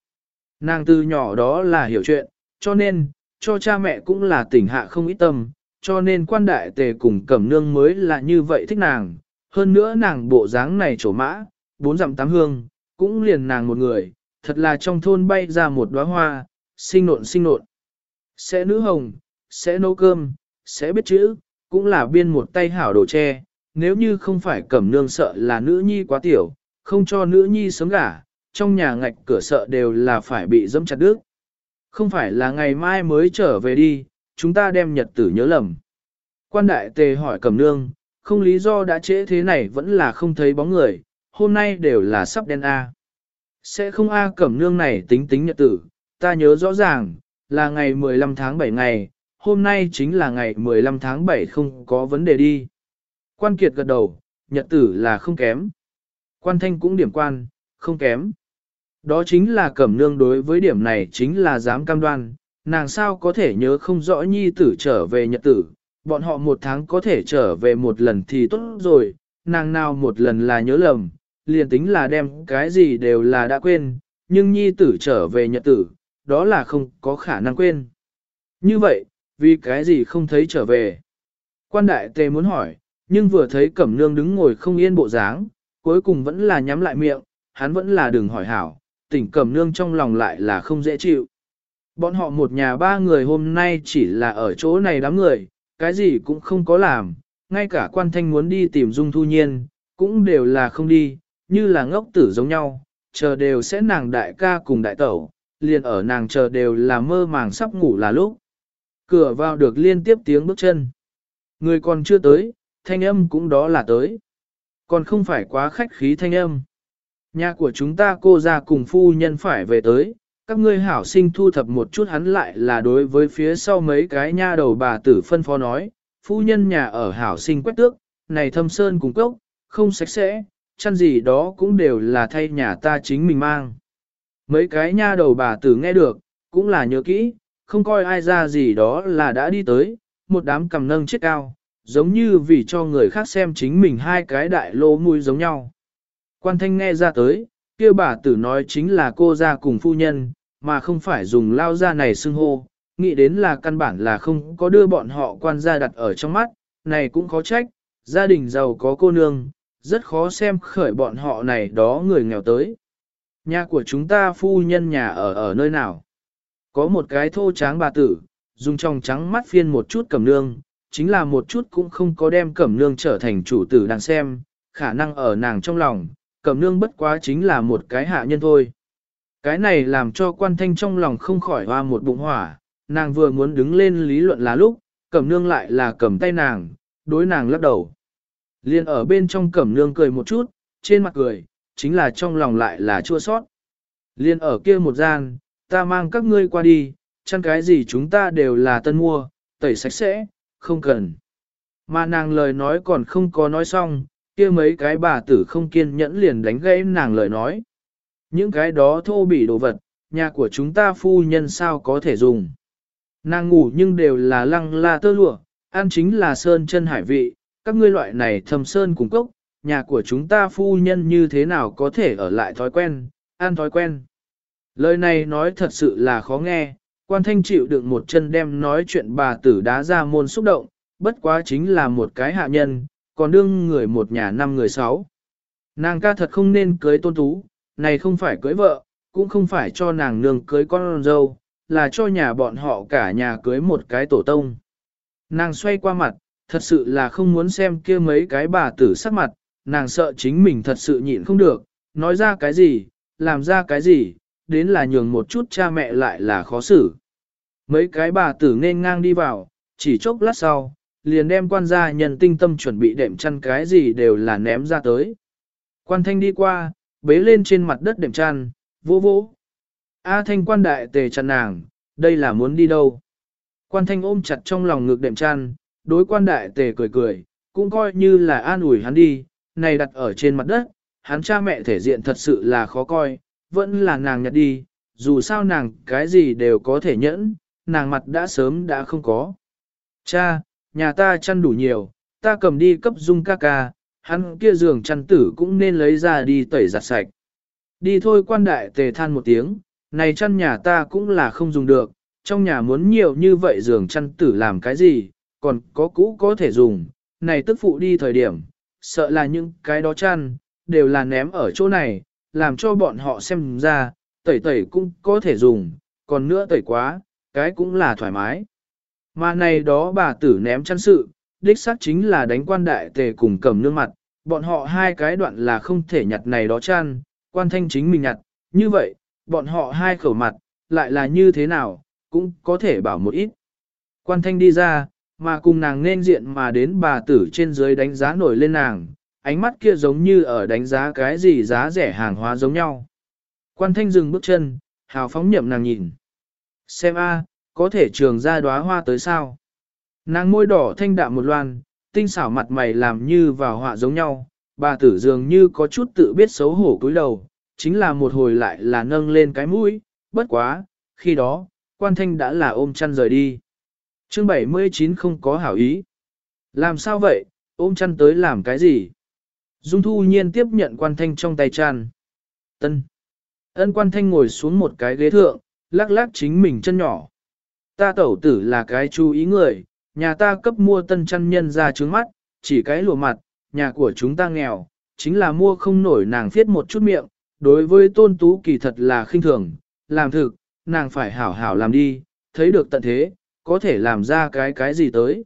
Speaker 1: Nàng từ nhỏ đó là hiểu chuyện, cho nên, cho cha mẹ cũng là tỉnh hạ không ít tâm, cho nên quan đại tề cùng cẩm nương mới là như vậy thích nàng. Hơn nữa nàng bộ dáng này trổ mã, bốn dặm tám hương, cũng liền nàng một người, thật là trong thôn bay ra một đóa hoa, sinh nộn sinh nộn. Sẽ nữ hồng, sẽ nấu cơm, sẽ biết chữ, cũng là biên một tay hảo đồ tre, nếu như không phải cẩm nương sợ là nữ nhi quá tiểu, không cho nữ nhi sớm gả, trong nhà ngạch cửa sợ đều là phải bị dẫm chặt đứt. Không phải là ngày mai mới trở về đi, chúng ta đem nhật tử nhớ lầm. Quan đại tề hỏi cẩm nương, không lý do đã trễ thế này vẫn là không thấy bóng người, hôm nay đều là sắp đen A. Sẽ không A cẩm nương này tính tính nhật tử, ta nhớ rõ ràng, là ngày 15 tháng 7 ngày, hôm nay chính là ngày 15 tháng 7 không có vấn đề đi. Quan kiệt gật đầu, nhật tử là không kém. Quan thanh cũng điểm quan, không kém. Đó chính là cẩm nương đối với điểm này chính là dám cam đoan, nàng sao có thể nhớ không rõ nhi tử trở về nhật tử, bọn họ một tháng có thể trở về một lần thì tốt rồi, nàng nào một lần là nhớ lầm, liền tính là đem cái gì đều là đã quên, nhưng nhi tử trở về nhật tử, đó là không có khả năng quên. Như vậy, vì cái gì không thấy trở về? Quan đại tề muốn hỏi, nhưng vừa thấy cẩm nương đứng ngồi không yên bộ dáng, cuối cùng vẫn là nhắm lại miệng, hắn vẫn là đừng hỏi hảo, tỉnh cẩm nương trong lòng lại là không dễ chịu. Bọn họ một nhà ba người hôm nay chỉ là ở chỗ này đám người, cái gì cũng không có làm, ngay cả quan thanh muốn đi tìm dung thu nhiên, cũng đều là không đi, như là ngốc tử giống nhau, chờ đều sẽ nàng đại ca cùng đại tẩu, liền ở nàng chờ đều là mơ màng sắp ngủ là lúc. Cửa vào được liên tiếp tiếng bước chân. Người còn chưa tới, thanh âm cũng đó là tới. Còn không phải quá khách khí thanh âm. Nhà của chúng ta cô ra cùng phu nhân phải về tới, các ngươi hảo sinh thu thập một chút hắn lại là đối với phía sau mấy cái nha đầu bà tử phân phó nói, phu nhân nhà ở hảo sinh quét tước, này thâm sơn cùng cốc, không sạch sẽ, chăn gì đó cũng đều là thay nhà ta chính mình mang. Mấy cái nha đầu bà tử nghe được, cũng là nhớ kỹ, không coi ai ra gì đó là đã đi tới, một đám cầm nâng chiếc cao, giống như vì cho người khác xem chính mình hai cái đại lô mũi giống nhau. Quan thanh nghe ra tới, kia bà tử nói chính là cô gia cùng phu nhân, mà không phải dùng lao ra này xưng hô, nghĩ đến là căn bản là không có đưa bọn họ quan gia đặt ở trong mắt, này cũng khó trách, gia đình giàu có cô nương, rất khó xem khởi bọn họ này đó người nghèo tới. Nhà của chúng ta phu nhân nhà ở ở nơi nào? Có một cái thô tráng bà tử, dùng trong trắng mắt phiên một chút cẩm nương, chính là một chút cũng không có đem cẩm nương trở thành chủ tử đang xem, khả năng ở nàng trong lòng, cẩm nương bất quá chính là một cái hạ nhân thôi. Cái này làm cho quan thanh trong lòng không khỏi hoa một bụng hỏa, nàng vừa muốn đứng lên lý luận là lúc, cẩm nương lại là cầm tay nàng, đối nàng lắc đầu. Liên ở bên trong cẩm nương cười một chút, trên mặt cười, chính là trong lòng lại là chua sót. Liên ở kia một gian, ta mang các ngươi qua đi, chăn cái gì chúng ta đều là tân mua, tẩy sạch sẽ, không cần. Mà nàng lời nói còn không có nói xong, kia mấy cái bà tử không kiên nhẫn liền đánh gãy nàng lời nói. Những cái đó thô bỉ đồ vật, nhà của chúng ta phu nhân sao có thể dùng. Nàng ngủ nhưng đều là lăng la tơ lụa, ăn chính là sơn chân hải vị, các ngươi loại này thầm sơn cùng cốc, nhà của chúng ta phu nhân như thế nào có thể ở lại thói quen, ăn thói quen. Lời này nói thật sự là khó nghe, quan thanh chịu đựng một chân đem nói chuyện bà tử đá ra môn xúc động, bất quá chính là một cái hạ nhân, còn đương người một nhà năm người sáu. Nàng ca thật không nên cưới tôn tú, này không phải cưới vợ, cũng không phải cho nàng nương cưới con dâu, là cho nhà bọn họ cả nhà cưới một cái tổ tông. Nàng xoay qua mặt, thật sự là không muốn xem kia mấy cái bà tử sắc mặt, nàng sợ chính mình thật sự nhịn không được, nói ra cái gì, làm ra cái gì, đến là nhường một chút cha mẹ lại là khó xử. Mấy cái bà tử nên ngang đi vào, chỉ chốc lát sau, liền đem quan gia nhân tinh tâm chuẩn bị đệm chăn cái gì đều là ném ra tới. Quan thanh đi qua, bế lên trên mặt đất đệm chăn, vô vô. A thanh quan đại tề chăn nàng, đây là muốn đi đâu. Quan thanh ôm chặt trong lòng ngực đệm chăn, đối quan đại tề cười cười, cũng coi như là an ủi hắn đi, này đặt ở trên mặt đất, hắn cha mẹ thể diện thật sự là khó coi, vẫn là nàng nhặt đi, dù sao nàng cái gì đều có thể nhẫn, nàng mặt đã sớm đã không có. Cha, nhà ta chăn đủ nhiều, ta cầm đi cấp dung ca ca, hắn kia giường chăn tử cũng nên lấy ra đi tẩy giặt sạch. Đi thôi quan đại tề than một tiếng, này chăn nhà ta cũng là không dùng được, trong nhà muốn nhiều như vậy giường chăn tử làm cái gì, còn có cũ có thể dùng, này tức phụ đi thời điểm, sợ là những cái đó chăn, đều là ném ở chỗ này, làm cho bọn họ xem ra, tẩy tẩy cũng có thể dùng, còn nữa tẩy quá, cái cũng là thoải mái. Mà này đó bà tử ném chăn sự, đích xác chính là đánh quan đại tề cùng cầm nương mặt, bọn họ hai cái đoạn là không thể nhặt này đó chăn, quan thanh chính mình nhặt, như vậy, bọn họ hai khẩu mặt, lại là như thế nào, cũng có thể bảo một ít. Quan thanh đi ra, mà cùng nàng nên diện mà đến bà tử trên dưới đánh giá nổi lên nàng, ánh mắt kia giống như ở đánh giá cái gì giá rẻ hàng hóa giống nhau. Quan thanh dừng bước chân, hào phóng nhậm nàng nhìn. Xem a, có thể trường ra đóa hoa tới sao. Nàng môi đỏ thanh đạm một loan, tinh xảo mặt mày làm như vào họa giống nhau, bà tử dường như có chút tự biết xấu hổ cúi đầu, chính là một hồi lại là nâng lên cái mũi, bất quá, khi đó, quan thanh đã là ôm chăn rời đi. Chương 79 không có hảo ý. Làm sao vậy, ôm chăn tới làm cái gì? Dung thu nhiên tiếp nhận quan thanh trong tay chăn. Tân. Ân quan thanh ngồi xuống một cái ghế thượng, lắc lắc chính mình chân nhỏ. Ta tẩu tử là cái chú ý người, nhà ta cấp mua tân chăn nhân ra trứng mắt, chỉ cái lùa mặt, nhà của chúng ta nghèo, chính là mua không nổi nàng viết một chút miệng, đối với tôn tú kỳ thật là khinh thường, làm thực, nàng phải hảo hảo làm đi, thấy được tận thế, có thể làm ra cái cái gì tới.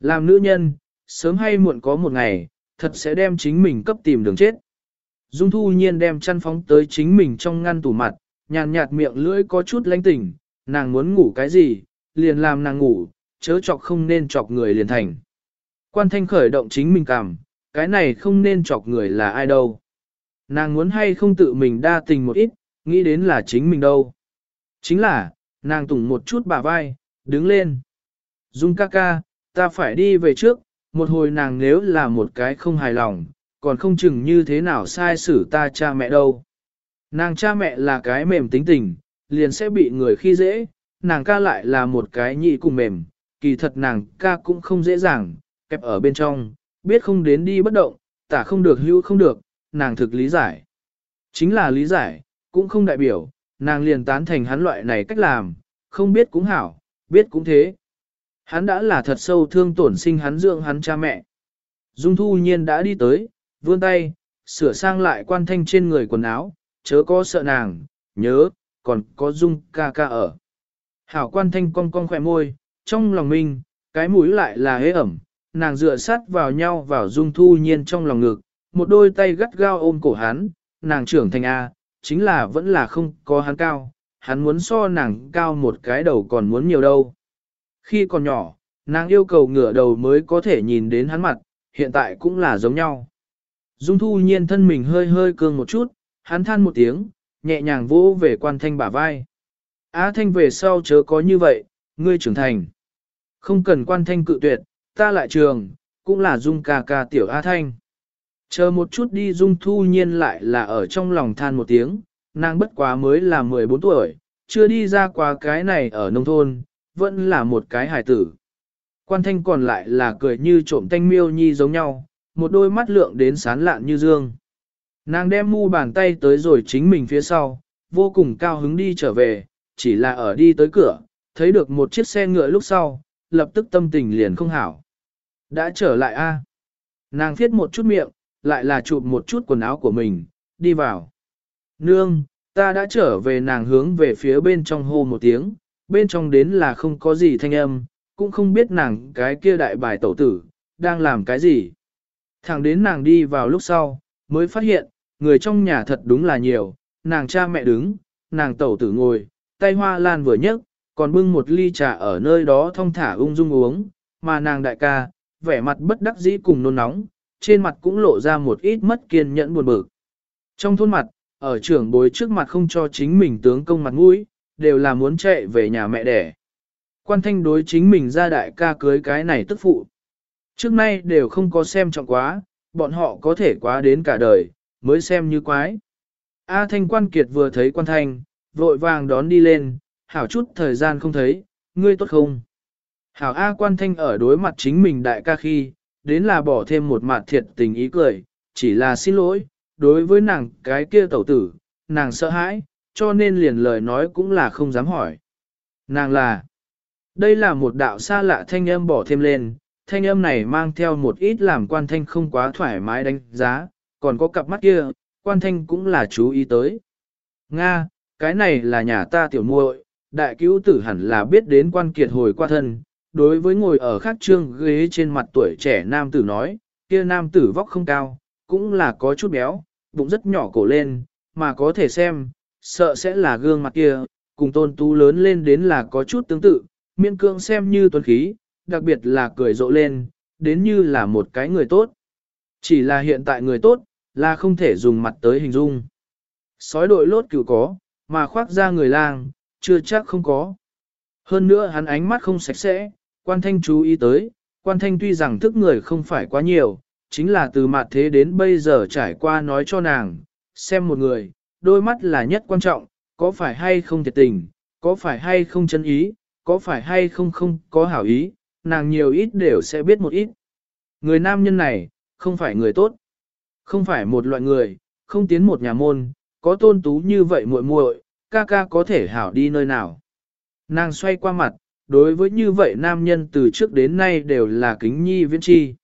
Speaker 1: Làm nữ nhân, sớm hay muộn có một ngày, thật sẽ đem chính mình cấp tìm đường chết. Dung thu nhiên đem chăn phóng tới chính mình trong ngăn tủ mặt, nhàn nhạt miệng lưỡi có chút lánh tỉnh, nàng muốn ngủ cái gì, liền làm nàng ngủ, chớ chọc không nên chọc người liền thành. Quan thanh khởi động chính mình cảm, cái này không nên chọc người là ai đâu. Nàng muốn hay không tự mình đa tình một ít, nghĩ đến là chính mình đâu. Chính là, nàng tùng một chút bả vai, đứng lên. Dung ca ca, ta phải đi về trước, một hồi nàng nếu là một cái không hài lòng, còn không chừng như thế nào sai xử ta cha mẹ đâu. Nàng cha mẹ là cái mềm tính tình, liền sẽ bị người khi dễ, nàng ca lại là một cái nhị cùng mềm, kỳ thật nàng ca cũng không dễ dàng, kẹp ở bên trong, biết không đến đi bất động, tả không được hữu không được, nàng thực lý giải. Chính là lý giải, cũng không đại biểu, nàng liền tán thành hắn loại này cách làm, không biết cũng hảo, biết cũng thế. Hắn đã là thật sâu thương tổn sinh hắn dưỡng hắn cha mẹ. Dung thu nhiên đã đi tới, vươn tay, sửa sang lại quan thanh trên người quần áo, chớ có sợ nàng, nhớ, còn có Dung ca ca ở. Hảo quan thanh cong cong khỏe môi, trong lòng mình, cái mũi lại là hế ẩm, nàng dựa sát vào nhau vào Dung thu nhiên trong lòng ngực, một đôi tay gắt gao ôm cổ hắn, nàng trưởng thành A, chính là vẫn là không có hắn cao, hắn muốn so nàng cao một cái đầu còn muốn nhiều đâu. Khi còn nhỏ, nàng yêu cầu ngửa đầu mới có thể nhìn đến hắn mặt, hiện tại cũng là giống nhau. Dung thu nhiên thân mình hơi hơi cương một chút, hắn than một tiếng, nhẹ nhàng vỗ về quan thanh bả vai. Á thanh về sau chớ có như vậy, ngươi trưởng thành. Không cần quan thanh cự tuyệt, ta lại trường, cũng là dung ca ca tiểu Á thanh. Chờ một chút đi dung thu nhiên lại là ở trong lòng than một tiếng, nàng bất quá mới là 14 tuổi, chưa đi ra qua cái này ở nông thôn, vẫn là một cái hài tử. Quan thanh còn lại là cười như trộm thanh miêu nhi giống nhau, một đôi mắt lượng đến sán lạn như dương. Nàng đem mu bàn tay tới rồi chính mình phía sau, vô cùng cao hứng đi trở về, chỉ là ở đi tới cửa, thấy được một chiếc xe ngựa lúc sau, lập tức tâm tình liền không hảo. Đã trở lại a Nàng viết một chút miệng, lại là chụp một chút quần áo của mình, đi vào. Nương, ta đã trở về nàng hướng về phía bên trong hô một tiếng, bên trong đến là không có gì thanh âm, cũng không biết nàng cái kia đại bài tẩu tử, đang làm cái gì. Thẳng đến nàng đi vào lúc sau, mới phát hiện, người trong nhà thật đúng là nhiều, nàng cha mẹ đứng, nàng tẩu tử ngồi, tay hoa lan vừa nhấc, còn bưng một ly trà ở nơi đó thong thả ung dung uống, mà nàng đại ca, vẻ mặt bất đắc dĩ cùng nôn nóng, trên mặt cũng lộ ra một ít mất kiên nhẫn buồn bực. Trong thôn mặt, ở trưởng bối trước mặt không cho chính mình tướng công mặt mũi, đều là muốn chạy về nhà mẹ đẻ. Quan thanh đối chính mình ra đại ca cưới cái này tức phụ. Trước nay đều không có xem trọng quá, bọn họ có thể quá đến cả đời, mới xem như quái. A thanh quan kiệt vừa thấy quan thanh, vội vàng đón đi lên, hảo chút thời gian không thấy, ngươi tốt không? Hảo A quan thanh ở đối mặt chính mình đại ca khi, đến là bỏ thêm một mặt thiệt tình ý cười, chỉ là xin lỗi, đối với nàng cái kia tẩu tử, nàng sợ hãi, cho nên liền lời nói cũng là không dám hỏi. Nàng là, đây là một đạo xa lạ thanh âm bỏ thêm lên, thanh âm này mang theo một ít làm quan thanh không quá thoải mái đánh giá, còn có cặp mắt kia, quan thanh cũng là chú ý tới. Nga, cái này là nhà ta tiểu muội, đại cứu tử hẳn là biết đến quan kiệt hồi qua thân, đối với ngồi ở khác trương ghế trên mặt tuổi trẻ nam tử nói, kia nam tử vóc không cao, cũng là có chút béo, bụng rất nhỏ cổ lên, mà có thể xem, sợ sẽ là gương mặt kia, cùng tôn tú lớn lên đến là có chút tương tự, miên cương xem như tuấn khí, đặc biệt là cười rộ lên, đến như là một cái người tốt. Chỉ là hiện tại người tốt, là không thể dùng mặt tới hình dung. Sói đội lốt cựu có, mà khoác ra người lang, chưa chắc không có. Hơn nữa hắn ánh mắt không sạch sẽ, quan thanh chú ý tới, quan thanh tuy rằng thức người không phải quá nhiều, chính là từ mặt thế đến bây giờ trải qua nói cho nàng, xem một người, đôi mắt là nhất quan trọng, có phải hay không thiệt tình, có phải hay không chân ý, có phải hay không không có hảo ý, nàng nhiều ít đều sẽ biết một ít. Người nam nhân này, không phải người tốt, không phải một loại người, không tiến một nhà môn, có tôn tú như vậy muội muội, ca ca có thể hảo đi nơi nào. Nàng xoay qua mặt, đối với như vậy nam nhân từ trước đến nay đều là kính nhi viễn chi.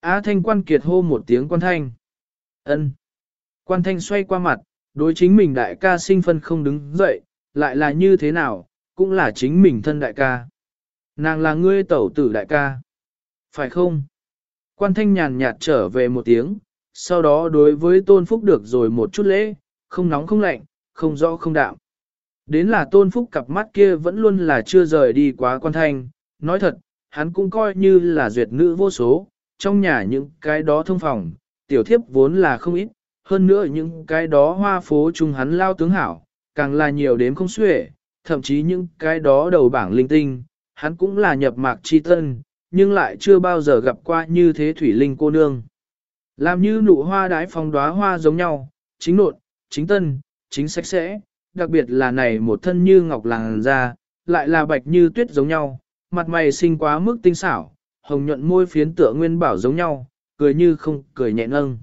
Speaker 1: Á thanh quan kiệt hô một tiếng quan thanh. ân Quan thanh xoay qua mặt, đối chính mình đại ca sinh phân không đứng dậy, lại là như thế nào, cũng là chính mình thân đại ca. Nàng là ngươi tẩu tử đại ca. Phải không? Quan thanh nhàn nhạt trở về một tiếng, sau đó đối với tôn phúc được rồi một chút lễ, không nóng không lạnh, không rõ không đạm. Đến là tôn phúc cặp mắt kia vẫn luôn là chưa rời đi quá quan thanh, nói thật, hắn cũng coi như là duyệt nữ vô số, trong nhà những cái đó thông phòng, tiểu thiếp vốn là không ít, hơn nữa những cái đó hoa phố chung hắn lao tướng hảo, càng là nhiều đếm không xuể, thậm chí những cái đó đầu bảng linh tinh, hắn cũng là nhập mạc chi tân, nhưng lại chưa bao giờ gặp qua như thế thủy linh cô nương. Làm như nụ hoa đái phong đóa hoa giống nhau, chính nộn, chính tân, chính sạch sẽ, đặc biệt là này một thân như ngọc làng da, lại là bạch như tuyết giống nhau, mặt mày xinh quá mức tinh xảo, hồng nhuận môi phiến tựa nguyên bảo giống nhau, cười như không cười nhẹ nâng,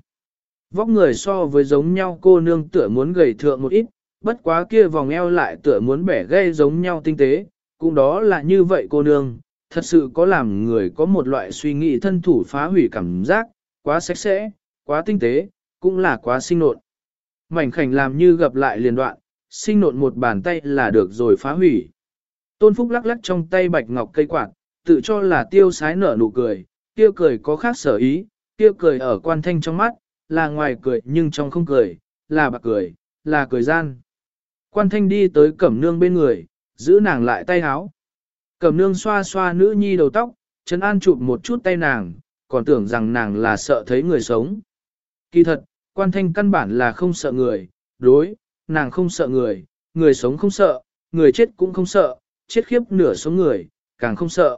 Speaker 1: Vóc người so với giống nhau cô nương tựa muốn gầy thượng một ít, bất quá kia vòng eo lại tựa muốn bẻ gây giống nhau tinh tế, cũng đó là như vậy cô nương, thật sự có làm người có một loại suy nghĩ thân thủ phá hủy cảm giác, quá sạch sẽ, quá tinh tế, cũng là quá sinh nộn. Mảnh khảnh làm như gặp lại liền đoạn, sinh nộn một bàn tay là được rồi phá hủy. Tôn Phúc lắc lắc trong tay bạch ngọc cây quạt, tự cho là tiêu sái nở nụ cười, tiêu cười có khác sở ý, tiêu cười ở quan thanh trong mắt, là ngoài cười nhưng trong không cười, là bạc cười, là cười gian. Quan thanh đi tới cẩm nương bên người, giữ nàng lại tay háo. Cẩm nương xoa xoa nữ nhi đầu tóc, chân an chụp một chút tay nàng, còn tưởng rằng nàng là sợ thấy người sống. Kỳ thật, quan thanh căn bản là không sợ người, đối, nàng không sợ người, người sống không sợ, người chết cũng không sợ, chết khiếp nửa số người, càng không sợ.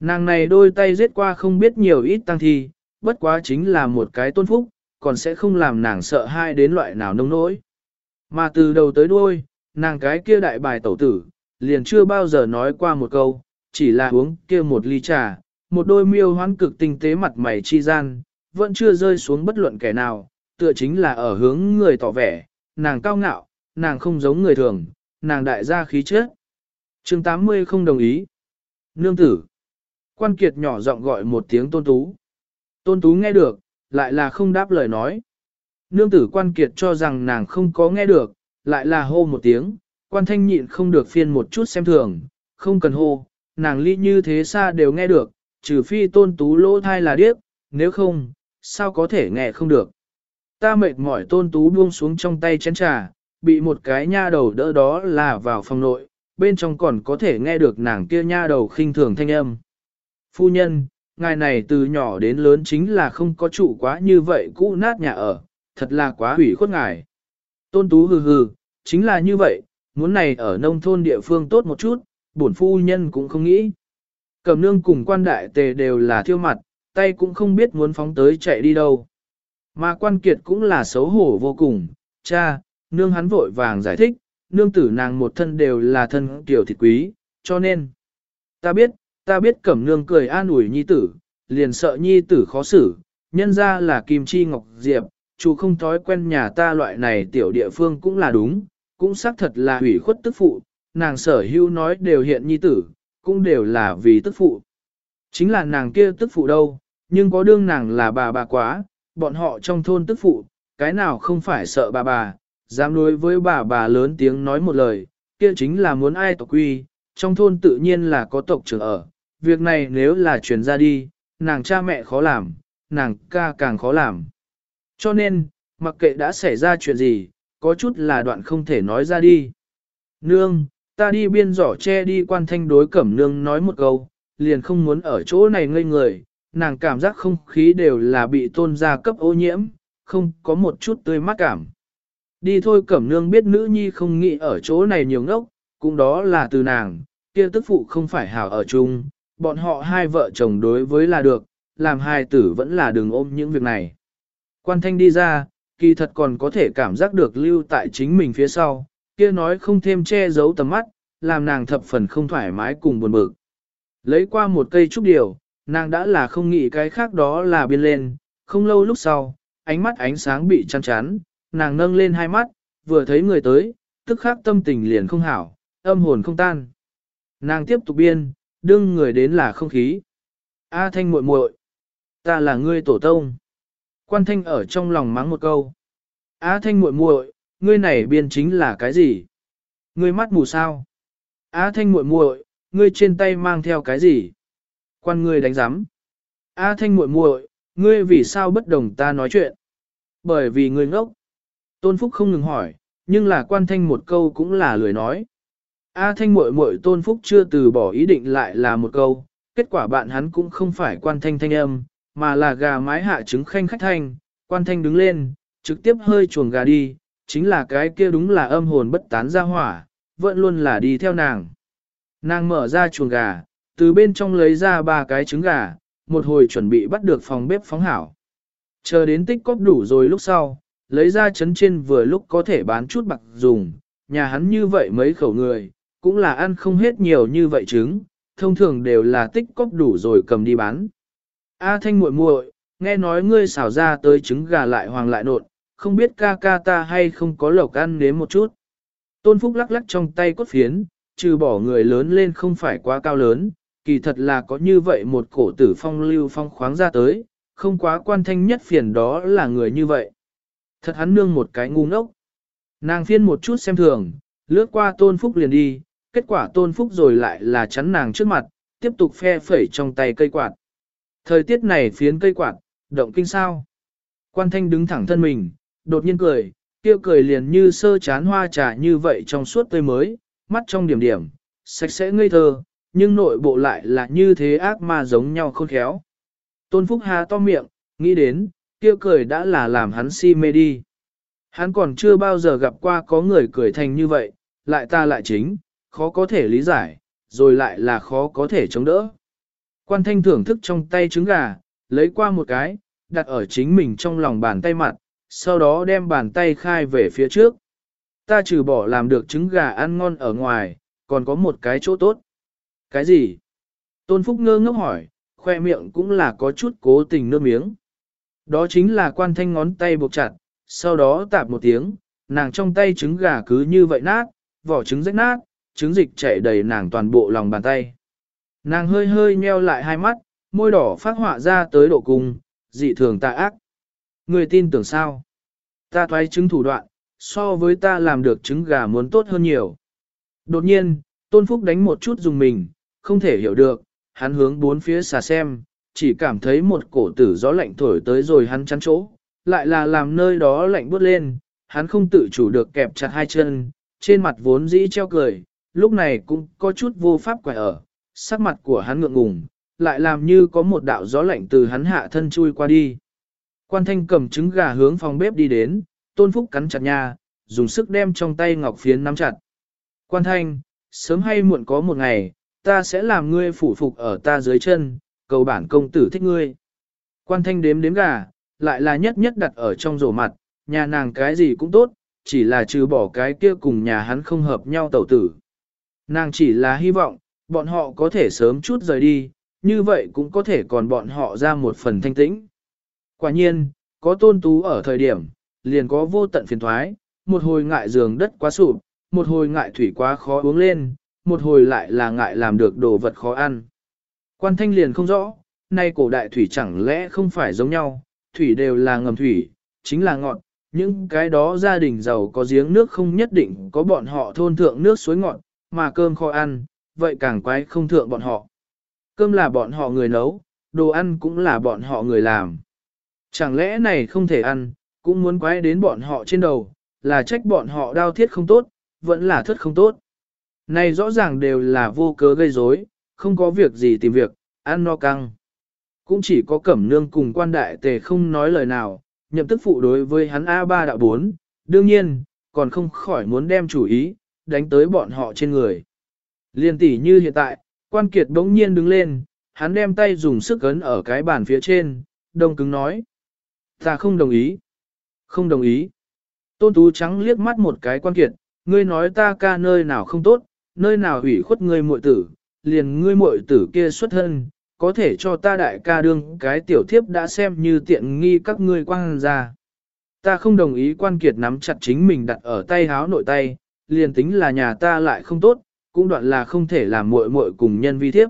Speaker 1: Nàng này đôi tay giết qua không biết nhiều ít tăng thi, bất quá chính là một cái tôn phúc, còn sẽ không làm nàng sợ hai đến loại nào nông nỗi. Mà từ đầu tới đuôi, nàng cái kia đại bài tẩu tử, liền chưa bao giờ nói qua một câu, chỉ là uống kia một ly trà, một đôi miêu hoán cực tinh tế mặt mày chi gian, vẫn chưa rơi xuống bất luận kẻ nào, tựa chính là ở hướng người tỏ vẻ, nàng cao ngạo, nàng không giống người thường, nàng đại gia khí chất. chương 80 không đồng ý. Nương tử. Quan kiệt nhỏ giọng gọi một tiếng tôn tú. Tôn tú nghe được, lại là không đáp lời nói. Nương tử quan kiệt cho rằng nàng không có nghe được, lại là hô một tiếng, quan thanh nhịn không được phiên một chút xem thường, không cần hô, nàng ly như thế xa đều nghe được, trừ phi tôn tú lỗ thai là điếc, nếu không, sao có thể nghe không được. Ta mệt mỏi tôn tú buông xuống trong tay chén trà, bị một cái nha đầu đỡ đó là vào phòng nội, bên trong còn có thể nghe được nàng kia nha đầu khinh thường thanh âm. Phu nhân, ngài này từ nhỏ đến lớn chính là không có trụ quá như vậy cũ nát nhà ở, thật là quá hủy khuất ngài. Tôn tú hừ hừ, chính là như vậy, muốn này ở nông thôn địa phương tốt một chút, bổn phu nhân cũng không nghĩ. Cầm nương cùng quan đại tề đều là thiêu mặt, tay cũng không biết muốn phóng tới chạy đi đâu. Mà quan kiệt cũng là xấu hổ vô cùng, cha, nương hắn vội vàng giải thích, nương tử nàng một thân đều là thân tiểu thịt quý, cho nên. Ta biết, ta biết cẩm nương cười an ủi nhi tử, liền sợ nhi tử khó xử, nhân ra là kim chi ngọc diệp, chủ không thói quen nhà ta loại này tiểu địa phương cũng là đúng, cũng xác thật là hủy khuất tức phụ, nàng sở hữu nói đều hiện nhi tử, cũng đều là vì tức phụ. Chính là nàng kia tức phụ đâu, nhưng có đương nàng là bà bà quá, bọn họ trong thôn tức phụ, cái nào không phải sợ bà bà, dám đối với bà bà lớn tiếng nói một lời, kia chính là muốn ai tộc quy, trong thôn tự nhiên là có tộc trưởng ở, việc này nếu là truyền ra đi, nàng cha mẹ khó làm, nàng ca càng khó làm. Cho nên, mặc kệ đã xảy ra chuyện gì, có chút là đoạn không thể nói ra đi. Nương, ta đi biên giỏ che đi quan thanh đối cẩm nương nói một câu, liền không muốn ở chỗ này ngây người, nàng cảm giác không khí đều là bị tôn gia cấp ô nhiễm, không có một chút tươi mát cảm. Đi thôi cẩm nương biết nữ nhi không nghĩ ở chỗ này nhiều ngốc, cũng đó là từ nàng, kia tức phụ không phải hảo ở chung, bọn họ hai vợ chồng đối với là được, làm hai tử vẫn là đừng ôm những việc này. Quan thanh đi ra, kỳ thật còn có thể cảm giác được lưu tại chính mình phía sau, kia nói không thêm che giấu tầm mắt, làm nàng thập phần không thoải mái cùng buồn bực. Lấy qua một cây trúc điều, nàng đã là không nghĩ cái khác đó là biên lên, không lâu lúc sau, ánh mắt ánh sáng bị chăn chán, nàng nâng lên hai mắt, vừa thấy người tới, tức khắc tâm tình liền không hảo, âm hồn không tan. Nàng tiếp tục biên, đương người đến là không khí. A thanh muội muội, ta là ngươi tổ tông. Quan thanh ở trong lòng mắng một câu. Á thanh muội muội, ngươi này biên chính là cái gì? Ngươi mắt mù sao? Á thanh muội muội, ngươi trên tay mang theo cái gì? Quan ngươi đánh giám. Á thanh muội muội, ngươi vì sao bất đồng ta nói chuyện? Bởi vì ngươi ngốc. Tôn Phúc không ngừng hỏi, nhưng là quan thanh một câu cũng là lười nói. A thanh muội muội Tôn Phúc chưa từ bỏ ý định lại là một câu, kết quả bạn hắn cũng không phải quan thanh thanh âm, mà là gà mái hạ trứng khanh khách thanh, quan thanh đứng lên, trực tiếp hơi chuồng gà đi, chính là cái kia đúng là âm hồn bất tán ra hỏa, vẫn luôn là đi theo nàng. Nàng mở ra chuồng gà, từ bên trong lấy ra ba cái trứng gà, một hồi chuẩn bị bắt được phòng bếp phóng hảo. Chờ đến tích cóp đủ rồi lúc sau, lấy ra chấn trên vừa lúc có thể bán chút bạc dùng, nhà hắn như vậy mấy khẩu người, cũng là ăn không hết nhiều như vậy trứng, thông thường đều là tích cóp đủ rồi cầm đi bán. A thanh muội muội, nghe nói ngươi xảo ra tới trứng gà lại hoàng lại nột, không biết ca ca ta hay không có lộc ăn nếm một chút. Tôn Phúc lắc lắc trong tay cốt phiến, trừ bỏ người lớn lên không phải quá cao lớn, kỳ thật là có như vậy một cổ tử phong lưu phong khoáng ra tới, không quá quan thanh nhất phiền đó là người như vậy. Thật hắn nương một cái ngu ngốc. Nàng phiên một chút xem thường, lướt qua tôn phúc liền đi, kết quả tôn phúc rồi lại là chắn nàng trước mặt, tiếp tục phe phẩy trong tay cây quạt. Thời tiết này phiến cây quạt, động kinh sao. Quan thanh đứng thẳng thân mình, đột nhiên cười, kia cười liền như sơ chán hoa trà như vậy trong suốt tươi mới, mắt trong điểm điểm, sạch sẽ ngây thơ, nhưng nội bộ lại là như thế ác ma giống nhau khôn khéo. Tôn Phúc Hà to miệng, nghĩ đến, kia cười đã là làm hắn si mê đi. Hắn còn chưa bao giờ gặp qua có người cười thành như vậy, lại ta lại chính, khó có thể lý giải, rồi lại là khó có thể chống đỡ. Quan thanh thưởng thức trong tay trứng gà, lấy qua một cái, đặt ở chính mình trong lòng bàn tay mặt, sau đó đem bàn tay khai về phía trước. Ta trừ bỏ làm được trứng gà ăn ngon ở ngoài, còn có một cái chỗ tốt. Cái gì? Tôn Phúc ngơ ngốc hỏi, khoe miệng cũng là có chút cố tình nước miếng. Đó chính là quan thanh ngón tay buộc chặt, sau đó tạp một tiếng, nàng trong tay trứng gà cứ như vậy nát, vỏ trứng rách nát, trứng dịch chảy đầy nàng toàn bộ lòng bàn tay. Nàng hơi hơi nheo lại hai mắt, môi đỏ phát họa ra tới độ cùng dị thường tà ác. Người tin tưởng sao? Ta thoái chứng thủ đoạn, so với ta làm được trứng gà muốn tốt hơn nhiều. Đột nhiên, Tôn Phúc đánh một chút dùng mình, không thể hiểu được, hắn hướng bốn phía xà xem, chỉ cảm thấy một cổ tử gió lạnh thổi tới rồi hắn chắn chỗ, lại là làm nơi đó lạnh bước lên, hắn không tự chủ được kẹp chặt hai chân, trên mặt vốn dĩ treo cười, lúc này cũng có chút vô pháp quẻ ở, sắc mặt của hắn ngượng ngùng, lại làm như có một đạo gió lạnh từ hắn hạ thân chui qua đi. Quan thanh cầm trứng gà hướng phòng bếp đi đến, tôn phúc cắn chặt nha, dùng sức đem trong tay ngọc phiến nắm chặt. Quan thanh, sớm hay muộn có một ngày, ta sẽ làm ngươi phủ phục ở ta dưới chân, cầu bản công tử thích ngươi. Quan thanh đếm đếm gà, lại là nhất nhất đặt ở trong rổ mặt, nhà nàng cái gì cũng tốt, chỉ là trừ bỏ cái kia cùng nhà hắn không hợp nhau tẩu tử. Nàng chỉ là hy vọng, bọn họ có thể sớm chút rời đi, như vậy cũng có thể còn bọn họ ra một phần thanh tĩnh. Quả nhiên, có tôn tú ở thời điểm, liền có vô tận phiền thoái, một hồi ngại giường đất quá sụp, một hồi ngại thủy quá khó uống lên, một hồi lại là ngại làm được đồ vật khó ăn. Quan thanh liền không rõ, nay cổ đại thủy chẳng lẽ không phải giống nhau, thủy đều là ngầm thủy, chính là ngọn. những cái đó gia đình giàu có giếng nước không nhất định có bọn họ thôn thượng nước suối ngọn, mà cơm kho ăn, vậy càng quái không thượng bọn họ. Cơm là bọn họ người nấu, đồ ăn cũng là bọn họ người làm. Chẳng lẽ này không thể ăn, cũng muốn quái đến bọn họ trên đầu, là trách bọn họ đau thiết không tốt, vẫn là thất không tốt. Này rõ ràng đều là vô cớ gây rối, không có việc gì tìm việc, ăn no căng. Cũng chỉ có cẩm nương cùng quan đại tề không nói lời nào, nhậm tức phụ đối với hắn A3 đạo 4, đương nhiên, còn không khỏi muốn đem chủ ý, đánh tới bọn họ trên người. Liên tỷ như hiện tại, quan kiệt bỗng nhiên đứng lên, hắn đem tay dùng sức ấn ở cái bàn phía trên, đông cứng nói. Ta không đồng ý. Không đồng ý. Tôn Tú Trắng liếc mắt một cái quan kiệt, ngươi nói ta ca nơi nào không tốt, nơi nào hủy khuất ngươi muội tử, liền ngươi muội tử kia xuất thân, có thể cho ta đại ca đương cái tiểu thiếp đã xem như tiện nghi các ngươi quang ra. Ta không đồng ý quan kiệt nắm chặt chính mình đặt ở tay háo nội tay, liền tính là nhà ta lại không tốt, cũng đoạn là không thể làm muội muội cùng nhân vi thiếp.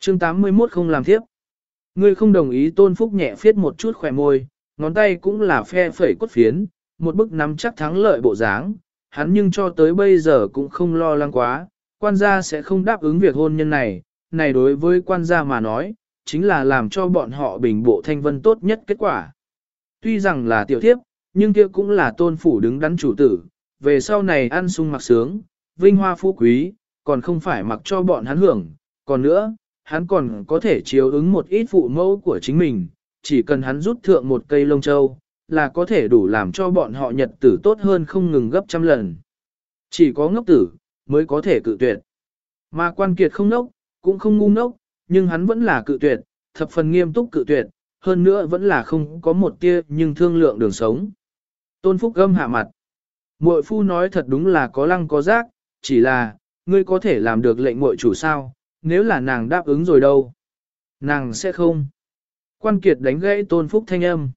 Speaker 1: Chương 81 không làm thiếp. Ngươi không đồng ý tôn phúc nhẹ phiết một chút khỏe môi, ngón tay cũng là phe phẩy cốt phiến, một bức nắm chắc thắng lợi bộ dáng, hắn nhưng cho tới bây giờ cũng không lo lắng quá, quan gia sẽ không đáp ứng việc hôn nhân này, này đối với quan gia mà nói, chính là làm cho bọn họ bình bộ thanh vân tốt nhất kết quả. Tuy rằng là tiểu thiếp, nhưng kia cũng là tôn phủ đứng đắn chủ tử, về sau này ăn sung mặc sướng, vinh hoa phú quý, còn không phải mặc cho bọn hắn hưởng, còn nữa, hắn còn có thể chiếu ứng một ít phụ mẫu của chính mình, chỉ cần hắn rút thượng một cây lông châu, là có thể đủ làm cho bọn họ nhật tử tốt hơn không ngừng gấp trăm lần. Chỉ có ngốc tử, mới có thể cự tuyệt. Mà quan kiệt không nốc, cũng không ngu ngốc, nhưng hắn vẫn là cự tuyệt, thập phần nghiêm túc cự tuyệt, hơn nữa vẫn là không có một tia nhưng thương lượng đường sống. Tôn Phúc gâm hạ mặt. Muội phu nói thật đúng là có lăng có giác, chỉ là, ngươi có thể làm được lệnh muội chủ sao, nếu là nàng đáp ứng rồi đâu. Nàng sẽ không. Quan kiệt đánh gãy tôn phúc thanh âm.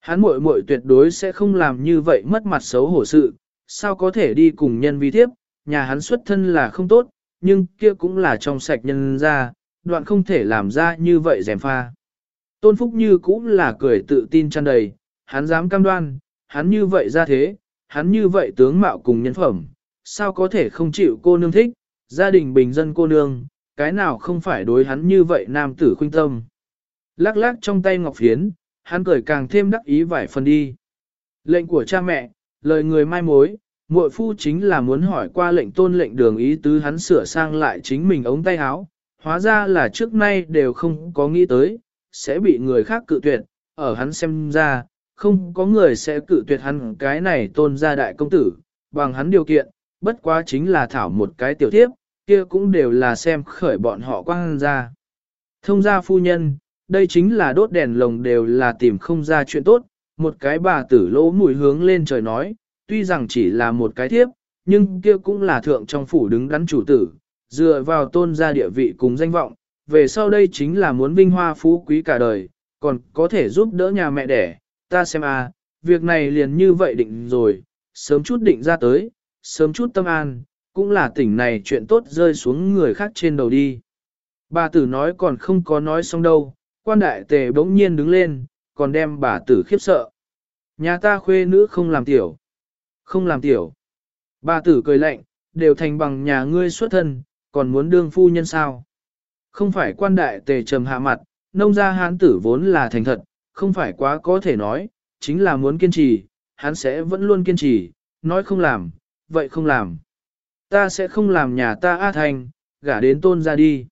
Speaker 1: Hắn muội muội tuyệt đối sẽ không làm như vậy mất mặt xấu hổ sự, sao có thể đi cùng nhân vi thiếp, nhà hắn xuất thân là không tốt, nhưng kia cũng là trong sạch nhân ra, đoạn không thể làm ra như vậy rèm pha. Tôn Phúc Như cũng là cười tự tin tràn đầy, hắn dám cam đoan, hắn như vậy ra thế, hắn như vậy tướng mạo cùng nhân phẩm, sao có thể không chịu cô nương thích, gia đình bình dân cô nương, cái nào không phải đối hắn như vậy nam tử khuynh tâm. Lắc lắc trong tay ngọc phiến, hắn cười càng thêm đắc ý vài phần đi. Lệnh của cha mẹ, lời người mai mối, muội phu chính là muốn hỏi qua lệnh tôn lệnh đường ý tứ hắn sửa sang lại chính mình ống tay áo, hóa ra là trước nay đều không có nghĩ tới, sẽ bị người khác cự tuyệt, ở hắn xem ra, không có người sẽ cự tuyệt hắn cái này tôn gia đại công tử, bằng hắn điều kiện, bất quá chính là thảo một cái tiểu thiếp, kia cũng đều là xem khởi bọn họ quang ra. Thông gia phu nhân, đây chính là đốt đèn lồng đều là tìm không ra chuyện tốt, một cái bà tử lỗ mùi hướng lên trời nói, tuy rằng chỉ là một cái thiếp, nhưng kia cũng là thượng trong phủ đứng đắn chủ tử, dựa vào tôn gia địa vị cùng danh vọng, về sau đây chính là muốn vinh hoa phú quý cả đời, còn có thể giúp đỡ nhà mẹ đẻ, ta xem à, việc này liền như vậy định rồi, sớm chút định ra tới, sớm chút tâm an, cũng là tỉnh này chuyện tốt rơi xuống người khác trên đầu đi. Bà tử nói còn không có nói xong đâu, quan đại tề bỗng nhiên đứng lên, còn đem bà tử khiếp sợ. Nhà ta khuê nữ không làm tiểu. Không làm tiểu. Bà tử cười lạnh, đều thành bằng nhà ngươi xuất thân, còn muốn đương phu nhân sao. Không phải quan đại tề trầm hạ mặt, nông gia hán tử vốn là thành thật, không phải quá có thể nói, chính là muốn kiên trì, hắn sẽ vẫn luôn kiên trì, nói không làm, vậy không làm. Ta sẽ không làm nhà ta A Thành, gả đến tôn ra đi.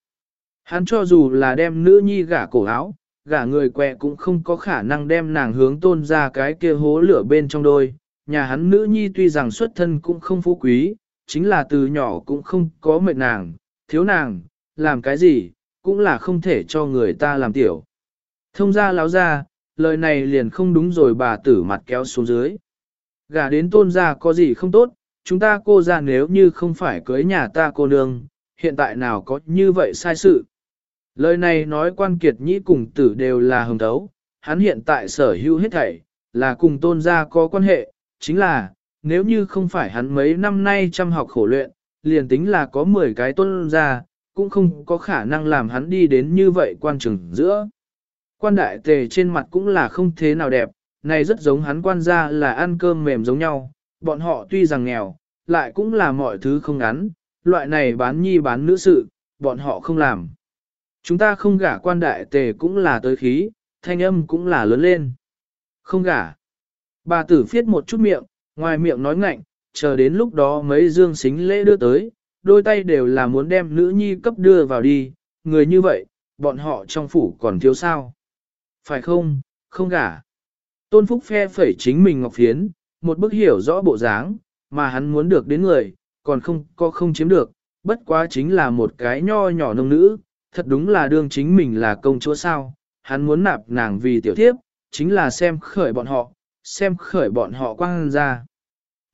Speaker 1: Hắn cho dù là đem nữ nhi gả cổ áo, gả người quẹ cũng không có khả năng đem nàng hướng tôn ra cái kia hố lửa bên trong đôi. Nhà hắn nữ nhi tuy rằng xuất thân cũng không phú quý, chính là từ nhỏ cũng không có mệnh nàng, thiếu nàng, làm cái gì, cũng là không thể cho người ta làm tiểu. Thông ra láo ra, lời này liền không đúng rồi bà tử mặt kéo xuống dưới. Gả đến tôn gia có gì không tốt, chúng ta cô ra nếu như không phải cưới nhà ta cô nương, hiện tại nào có như vậy sai sự. Lời này nói quan kiệt nhĩ cùng tử đều là hồng thấu, hắn hiện tại sở hữu hết thảy, là cùng tôn gia có quan hệ, chính là, nếu như không phải hắn mấy năm nay chăm học khổ luyện, liền tính là có 10 cái tôn gia, cũng không có khả năng làm hắn đi đến như vậy quan trường giữa. Quan đại tề trên mặt cũng là không thế nào đẹp, này rất giống hắn quan gia là ăn cơm mềm giống nhau, bọn họ tuy rằng nghèo, lại cũng là mọi thứ không ngắn, loại này bán nhi bán nữ sự, bọn họ không làm. Chúng ta không gả quan đại tề cũng là tới khí, thanh âm cũng là lớn lên. Không gả. Bà tử phiết một chút miệng, ngoài miệng nói ngạnh, chờ đến lúc đó mấy dương xính lễ đưa tới, đôi tay đều là muốn đem nữ nhi cấp đưa vào đi, người như vậy, bọn họ trong phủ còn thiếu sao. Phải không, không gả. Tôn Phúc phe phẩy chính mình ngọc phiến, một bức hiểu rõ bộ dáng, mà hắn muốn được đến người, còn không có không chiếm được, bất quá chính là một cái nho nhỏ nông nữ, thật đúng là đương chính mình là công chúa sao, hắn muốn nạp nàng vì tiểu thiếp, chính là xem khởi bọn họ, xem khởi bọn họ quang ra.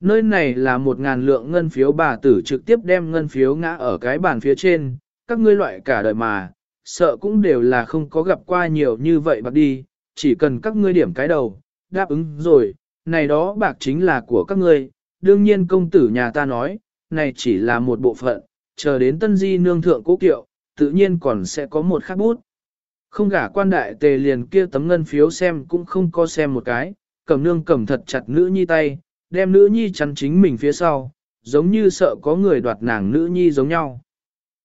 Speaker 1: Nơi này là một ngàn lượng ngân phiếu bà tử trực tiếp đem ngân phiếu ngã ở cái bàn phía trên, các ngươi loại cả đời mà, sợ cũng đều là không có gặp qua nhiều như vậy bạc đi, chỉ cần các ngươi điểm cái đầu, đáp ứng rồi, này đó bạc chính là của các ngươi, đương nhiên công tử nhà ta nói, này chỉ là một bộ phận, chờ đến tân di nương thượng cố kiệu, tự nhiên còn sẽ có một khác bút. Không gả quan đại tề liền kia tấm ngân phiếu xem cũng không có xem một cái, cầm nương cầm thật chặt nữ nhi tay, đem nữ nhi chắn chính mình phía sau, giống như sợ có người đoạt nàng nữ nhi giống nhau.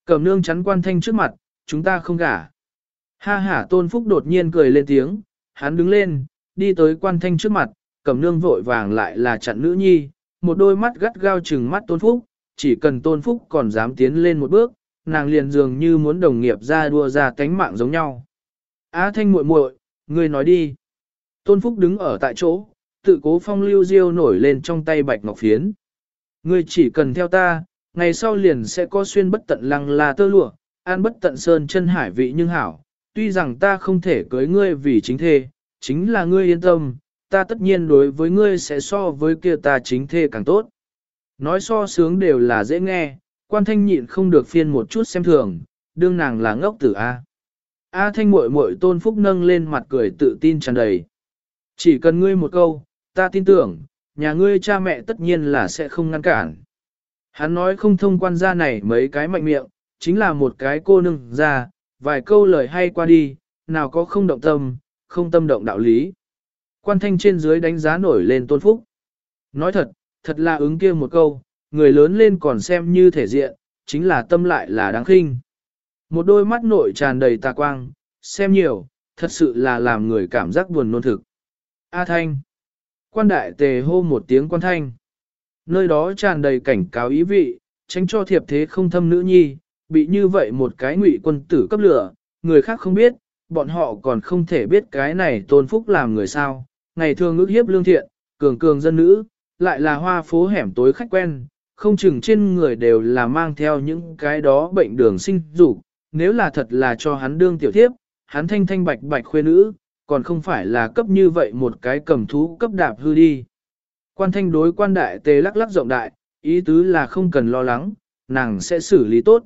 Speaker 1: Cầm nương chắn quan thanh trước mặt, chúng ta không gả. Ha ha tôn phúc đột nhiên cười lên tiếng, hắn đứng lên, đi tới quan thanh trước mặt, cầm nương vội vàng lại là chặn nữ nhi, một đôi mắt gắt gao chừng mắt tôn phúc, chỉ cần tôn phúc còn dám tiến lên một bước, nàng liền dường như muốn đồng nghiệp ra đua ra cánh mạng giống nhau. Á thanh muội muội, ngươi nói đi. Tôn phúc đứng ở tại chỗ, tự cố phong lưu diêu nổi lên trong tay bạch ngọc phiến. Ngươi chỉ cần theo ta, ngày sau liền sẽ có xuyên bất tận lăng là tơ lụa, an bất tận sơn chân hải vị nhưng hảo. Tuy rằng ta không thể cưới ngươi vì chính thê, chính là ngươi yên tâm, ta tất nhiên đối với ngươi sẽ so với kia ta chính thê càng tốt. Nói so sướng đều là dễ nghe, quan thanh nhịn không được phiên một chút xem thường, đương nàng là ngốc tử A. A thanh muội muội tôn phúc nâng lên mặt cười tự tin tràn đầy. Chỉ cần ngươi một câu, ta tin tưởng, nhà ngươi cha mẹ tất nhiên là sẽ không ngăn cản. Hắn nói không thông quan gia này mấy cái mạnh miệng, chính là một cái cô nương ra, vài câu lời hay qua đi, nào có không động tâm, không tâm động đạo lý. Quan thanh trên dưới đánh giá nổi lên tôn phúc. Nói thật, thật là ứng kia một câu, người lớn lên còn xem như thể diện, chính là tâm lại là đáng khinh. Một đôi mắt nội tràn đầy tà quang, xem nhiều, thật sự là làm người cảm giác buồn nôn thực. A Thanh. Quan đại tề hô một tiếng quan thanh. Nơi đó tràn đầy cảnh cáo ý vị, tránh cho thiệp thế không thâm nữ nhi, bị như vậy một cái ngụy quân tử cấp lửa, người khác không biết, bọn họ còn không thể biết cái này tôn phúc làm người sao. Ngày thường ước hiếp lương thiện, cường cường dân nữ, lại là hoa phố hẻm tối khách quen, không chừng trên người đều là mang theo những cái đó bệnh đường sinh dục nếu là thật là cho hắn đương tiểu thiếp, hắn thanh thanh bạch bạch khuê nữ, còn không phải là cấp như vậy một cái cầm thú cấp đạp hư đi. Quan thanh đối quan đại tề lắc lắc rộng đại, ý tứ là không cần lo lắng, nàng sẽ xử lý tốt.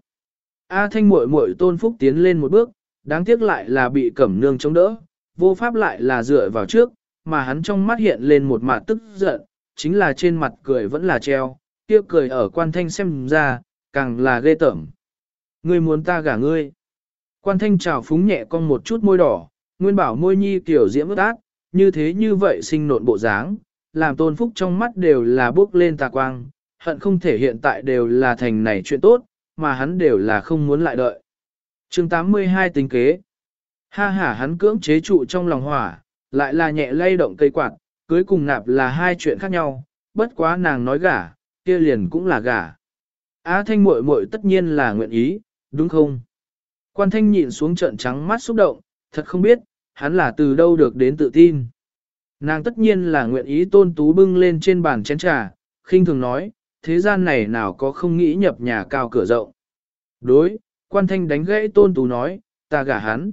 Speaker 1: A thanh muội muội tôn phúc tiến lên một bước, đáng tiếc lại là bị cẩm nương chống đỡ, vô pháp lại là dựa vào trước, mà hắn trong mắt hiện lên một mặt tức giận, chính là trên mặt cười vẫn là treo, kia cười ở quan thanh xem ra, càng là ghê tởm. Ngươi muốn ta gả ngươi. Quan thanh trào phúng nhẹ con một chút môi đỏ, nguyên bảo môi nhi kiểu diễm ướt át, như thế như vậy sinh nộn bộ dáng, làm tôn phúc trong mắt đều là bước lên tà quang, hận không thể hiện tại đều là thành này chuyện tốt, mà hắn đều là không muốn lại đợi. chương 82 tính kế. Ha ha hắn cưỡng chế trụ trong lòng hỏa, lại là nhẹ lay động cây quạt, cưới cùng nạp là hai chuyện khác nhau, bất quá nàng nói gả, kia liền cũng là gả. Á thanh muội muội tất nhiên là nguyện ý, đúng không? Quan thanh nhịn xuống trận trắng mắt xúc động, thật không biết, hắn là từ đâu được đến tự tin. Nàng tất nhiên là nguyện ý tôn tú bưng lên trên bàn chén trà, khinh thường nói, thế gian này nào có không nghĩ nhập nhà cao cửa rộng. Đối, quan thanh đánh gãy tôn tú nói, ta gả hắn.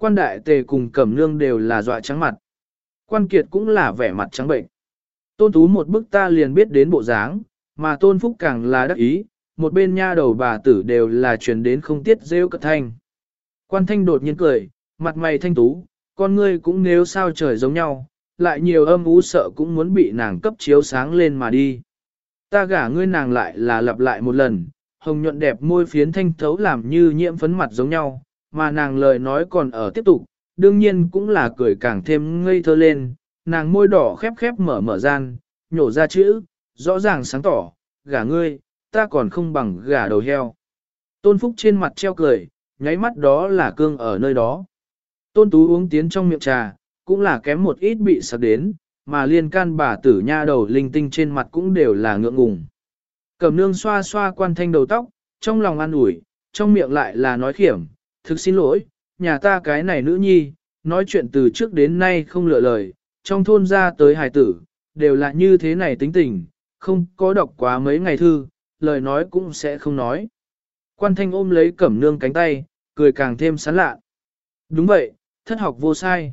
Speaker 1: Quan đại tề cùng cẩm nương đều là dọa trắng mặt. Quan kiệt cũng là vẻ mặt trắng bệnh. Tôn tú một bức ta liền biết đến bộ dáng, mà tôn phúc càng là đắc ý, một bên nha đầu bà tử đều là truyền đến không tiết rêu cật thanh. Quan thanh đột nhiên cười, mặt mày thanh tú, con ngươi cũng nếu sao trời giống nhau, lại nhiều âm ú sợ cũng muốn bị nàng cấp chiếu sáng lên mà đi. Ta gả ngươi nàng lại là lặp lại một lần, hồng nhuận đẹp môi phiến thanh thấu làm như nhiễm phấn mặt giống nhau, mà nàng lời nói còn ở tiếp tục, đương nhiên cũng là cười càng thêm ngây thơ lên, nàng môi đỏ khép khép mở mở gian, nhổ ra chữ, rõ ràng sáng tỏ, gả ngươi, ta còn không bằng gả đầu heo. Tôn Phúc trên mặt treo cười, nháy mắt đó là cương ở nơi đó. Tôn Tú uống tiến trong miệng trà, cũng là kém một ít bị sạc đến, mà liên can bà tử nha đầu linh tinh trên mặt cũng đều là ngượng ngùng. Cẩm nương xoa xoa quan thanh đầu tóc, trong lòng an ủi, trong miệng lại là nói khiểm, thực xin lỗi, nhà ta cái này nữ nhi, nói chuyện từ trước đến nay không lựa lời, trong thôn ra tới hài tử, đều là như thế này tính tình, không có đọc quá mấy ngày thư, lời nói cũng sẽ không nói. Quan thanh ôm lấy cẩm nương cánh tay, cười càng thêm sán lạ. Đúng vậy, thất học vô sai.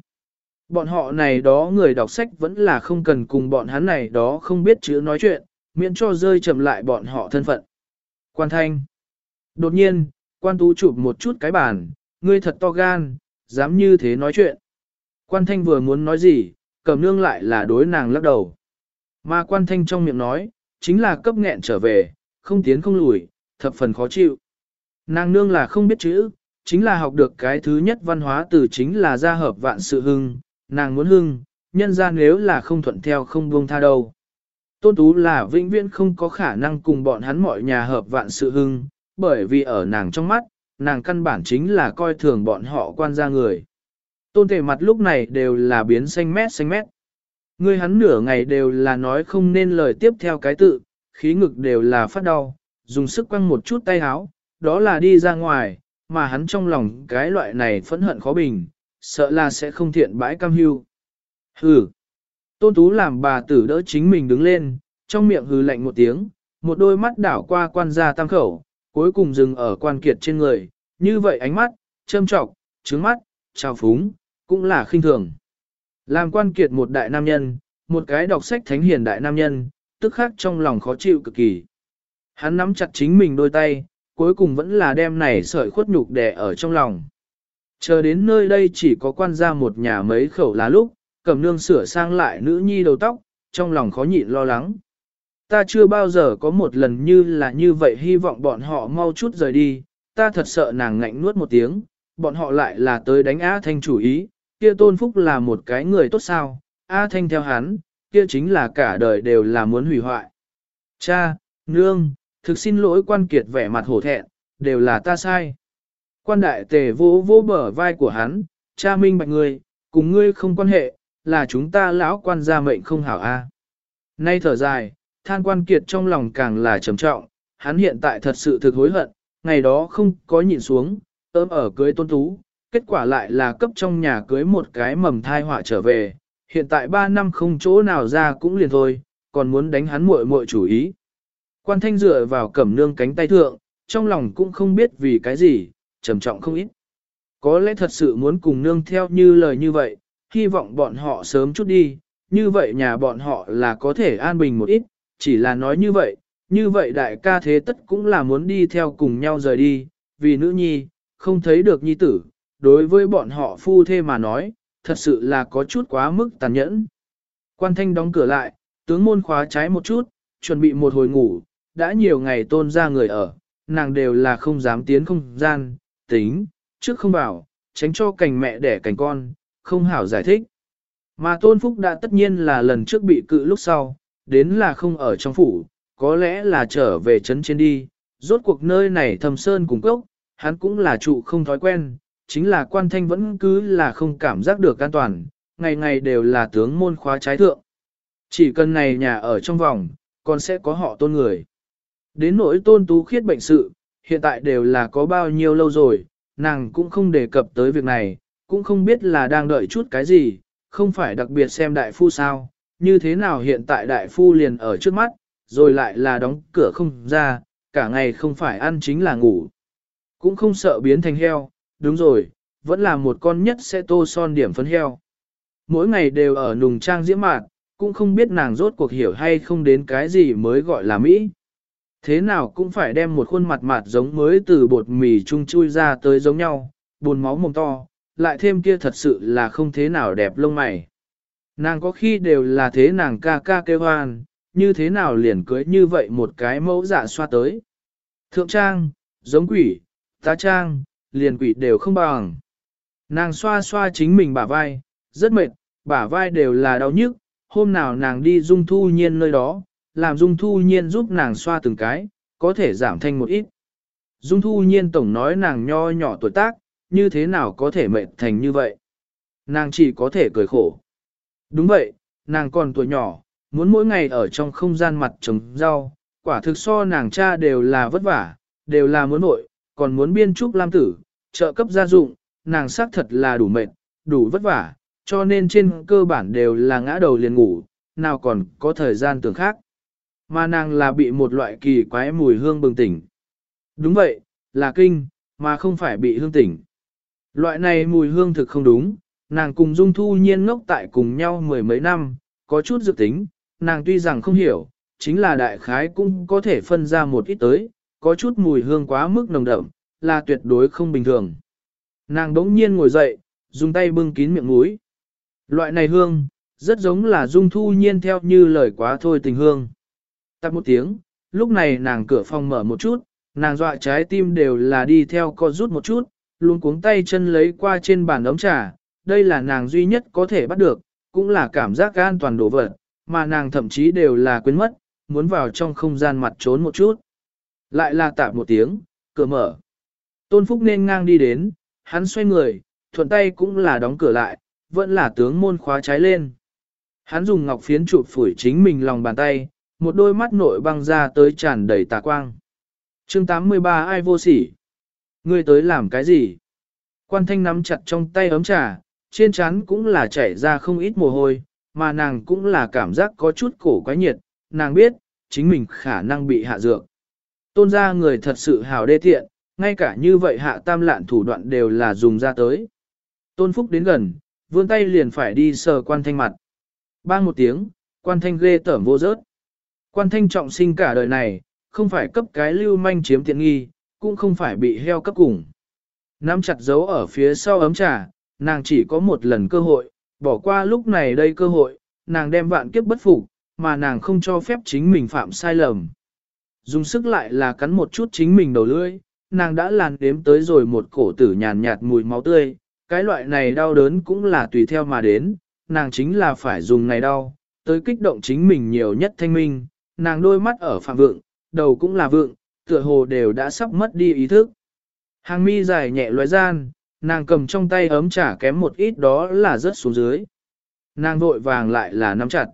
Speaker 1: Bọn họ này đó người đọc sách vẫn là không cần cùng bọn hắn này đó không biết chữ nói chuyện, miễn cho rơi chậm lại bọn họ thân phận. Quan thanh. Đột nhiên, quan tú chụp một chút cái bàn, ngươi thật to gan, dám như thế nói chuyện. Quan thanh vừa muốn nói gì, cầm nương lại là đối nàng lắc đầu. Mà quan thanh trong miệng nói, chính là cấp nghẹn trở về, không tiến không lùi, thập phần khó chịu. Nàng nương là không biết chữ, chính là học được cái thứ nhất văn hóa từ chính là gia hợp vạn sự hưng, nàng muốn hưng, nhân ra nếu là không thuận theo không buông tha đâu. Tôn Tú là vĩnh viễn không có khả năng cùng bọn hắn mọi nhà hợp vạn sự hưng, bởi vì ở nàng trong mắt, nàng căn bản chính là coi thường bọn họ quan gia người. Tôn thể mặt lúc này đều là biến xanh mét xanh mét. Người hắn nửa ngày đều là nói không nên lời tiếp theo cái tự, khí ngực đều là phát đau, dùng sức quăng một chút tay háo, đó là đi ra ngoài, mà hắn trong lòng cái loại này phẫn hận khó bình, sợ là sẽ không thiện bãi cam hưu. Hừ. Tôn Tú làm bà tử đỡ chính mình đứng lên, trong miệng hừ lạnh một tiếng, một đôi mắt đảo qua quan gia tam khẩu, cuối cùng dừng ở quan kiệt trên người, như vậy ánh mắt, châm trọc, trứng mắt, trào phúng, cũng là khinh thường. Làm quan kiệt một đại nam nhân, một cái đọc sách thánh hiền đại nam nhân, tức khác trong lòng khó chịu cực kỳ. Hắn nắm chặt chính mình đôi tay, cuối cùng vẫn là đem này sợi khuất nhục đè ở trong lòng. Chờ đến nơi đây chỉ có quan gia một nhà mấy khẩu lá lúc, cầm nương sửa sang lại nữ nhi đầu tóc, trong lòng khó nhịn lo lắng. Ta chưa bao giờ có một lần như là như vậy hy vọng bọn họ mau chút rời đi, ta thật sợ nàng ngạnh nuốt một tiếng, bọn họ lại là tới đánh A Thanh chủ ý, kia tôn phúc là một cái người tốt sao, A Thanh theo hắn, kia chính là cả đời đều là muốn hủy hoại. Cha, nương, thực xin lỗi quan kiệt vẻ mặt hổ thẹn, đều là ta sai. Quan đại tề vỗ vỗ bờ vai của hắn, cha minh bạch ngươi, cùng ngươi không quan hệ, là chúng ta lão quan gia mệnh không hảo a. Nay thở dài, than quan kiệt trong lòng càng là trầm trọng, hắn hiện tại thật sự thực hối hận, ngày đó không có nhìn xuống, ôm ở cưới tôn tú, kết quả lại là cấp trong nhà cưới một cái mầm thai họa trở về, hiện tại 3 năm không chỗ nào ra cũng liền thôi, còn muốn đánh hắn muội muội chủ ý. Quan thanh dựa vào cẩm nương cánh tay thượng, trong lòng cũng không biết vì cái gì, trầm trọng không ít. Có lẽ thật sự muốn cùng nương theo như lời như vậy, hy vọng bọn họ sớm chút đi, như vậy nhà bọn họ là có thể an bình một ít, chỉ là nói như vậy, như vậy đại ca thế tất cũng là muốn đi theo cùng nhau rời đi, vì nữ nhi, không thấy được nhi tử, đối với bọn họ phu thê mà nói, thật sự là có chút quá mức tàn nhẫn. Quan thanh đóng cửa lại, tướng môn khóa trái một chút, chuẩn bị một hồi ngủ, đã nhiều ngày tôn ra người ở, nàng đều là không dám tiến không gian, tính, trước không bảo, tránh cho cành mẹ đẻ cành con, không hảo giải thích. Mà tôn phúc đã tất nhiên là lần trước bị cự lúc sau, đến là không ở trong phủ, có lẽ là trở về trấn trên đi, rốt cuộc nơi này thầm sơn cùng cốc, hắn cũng là trụ không thói quen, chính là quan thanh vẫn cứ là không cảm giác được an toàn, ngày ngày đều là tướng môn khóa trái thượng. Chỉ cần này nhà ở trong vòng, còn sẽ có họ tôn người. Đến nỗi tôn tú khiết bệnh sự, hiện tại đều là có bao nhiêu lâu rồi, nàng cũng không đề cập tới việc này, cũng không biết là đang đợi chút cái gì, không phải đặc biệt xem đại phu sao, như thế nào hiện tại đại phu liền ở trước mắt, rồi lại là đóng cửa không ra, cả ngày không phải ăn chính là ngủ. Cũng không sợ biến thành heo, đúng rồi, vẫn là một con nhất sẽ tô son điểm phấn heo. Mỗi ngày đều ở nùng trang diễm mạt, cũng không biết nàng rốt cuộc hiểu hay không đến cái gì mới gọi là Mỹ. Thế nào cũng phải đem một khuôn mặt mạt giống mới từ bột mì chung chui ra tới giống nhau, buồn máu mồm to, lại thêm kia thật sự là không thế nào đẹp lông mày. Nàng có khi đều là thế nàng ca ca kêu hoan, như thế nào liền cưới như vậy một cái mẫu giả xoa tới. Thượng trang, giống quỷ, tá trang, liền quỷ đều không bằng. Nàng xoa xoa chính mình bả vai, rất mệt, bả vai đều là đau nhức, hôm nào nàng đi dung thu nhiên nơi đó, làm dung thu nhiên giúp nàng xoa từng cái, có thể giảm thanh một ít. Dung thu nhiên tổng nói nàng nho nhỏ tuổi tác, như thế nào có thể mệt thành như vậy. Nàng chỉ có thể cười khổ. Đúng vậy, nàng còn tuổi nhỏ, muốn mỗi ngày ở trong không gian mặt trồng rau, quả thực so nàng cha đều là vất vả, đều là muốn nội, còn muốn biên trúc lam tử, trợ cấp gia dụng, nàng xác thật là đủ mệt, đủ vất vả, cho nên trên cơ bản đều là ngã đầu liền ngủ, nào còn có thời gian tưởng khác. Mà nàng là bị một loại kỳ quái mùi hương bừng tỉnh. Đúng vậy, là kinh, mà không phải bị hương tỉnh. Loại này mùi hương thực không đúng, nàng cùng Dung Thu Nhiên ngốc tại cùng nhau mười mấy năm, có chút dự tính, nàng tuy rằng không hiểu, chính là đại khái cũng có thể phân ra một ít tới, có chút mùi hương quá mức nồng đậm, là tuyệt đối không bình thường. Nàng đống nhiên ngồi dậy, dùng tay bưng kín miệng mũi. Loại này hương, rất giống là Dung Thu Nhiên theo như lời quá thôi tình hương. Tắt một tiếng, lúc này nàng cửa phòng mở một chút, nàng dọa trái tim đều là đi theo co rút một chút, luôn cuống tay chân lấy qua trên bàn ống trà, đây là nàng duy nhất có thể bắt được, cũng là cảm giác an toàn đổ vật, mà nàng thậm chí đều là quên mất, muốn vào trong không gian mặt trốn một chút. Lại là tạm một tiếng, cửa mở. Tôn Phúc nên ngang đi đến, hắn xoay người, thuận tay cũng là đóng cửa lại, vẫn là tướng môn khóa trái lên. Hắn dùng ngọc phiến chụp phủi chính mình lòng bàn tay, một đôi mắt nội băng ra tới tràn đầy tà quang. chương 83 ai vô sỉ? Ngươi tới làm cái gì? Quan thanh nắm chặt trong tay ấm trà, trên trán cũng là chảy ra không ít mồ hôi, mà nàng cũng là cảm giác có chút cổ quái nhiệt, nàng biết, chính mình khả năng bị hạ dược. Tôn ra người thật sự hào đê tiện, ngay cả như vậy hạ tam lạn thủ đoạn đều là dùng ra tới. Tôn Phúc đến gần, vươn tay liền phải đi sờ quan thanh mặt. Bang một tiếng, quan thanh ghê tởm vô rớt. Quan thanh trọng sinh cả đời này, không phải cấp cái lưu manh chiếm tiện nghi, cũng không phải bị heo cấp cùng. Nắm chặt dấu ở phía sau ấm trà, nàng chỉ có một lần cơ hội, bỏ qua lúc này đây cơ hội, nàng đem vạn kiếp bất phục, mà nàng không cho phép chính mình phạm sai lầm. Dùng sức lại là cắn một chút chính mình đầu lưỡi, nàng đã làn đếm tới rồi một cổ tử nhàn nhạt mùi máu tươi, cái loại này đau đớn cũng là tùy theo mà đến, nàng chính là phải dùng này đau, tới kích động chính mình nhiều nhất thanh minh, nàng đôi mắt ở phạm vượng, đầu cũng là vượng, tựa hồ đều đã sắp mất đi ý thức. Hàng mi dài nhẹ loé gian, nàng cầm trong tay ấm trà kém một ít đó là rớt xuống dưới. Nàng vội vàng lại là nắm chặt.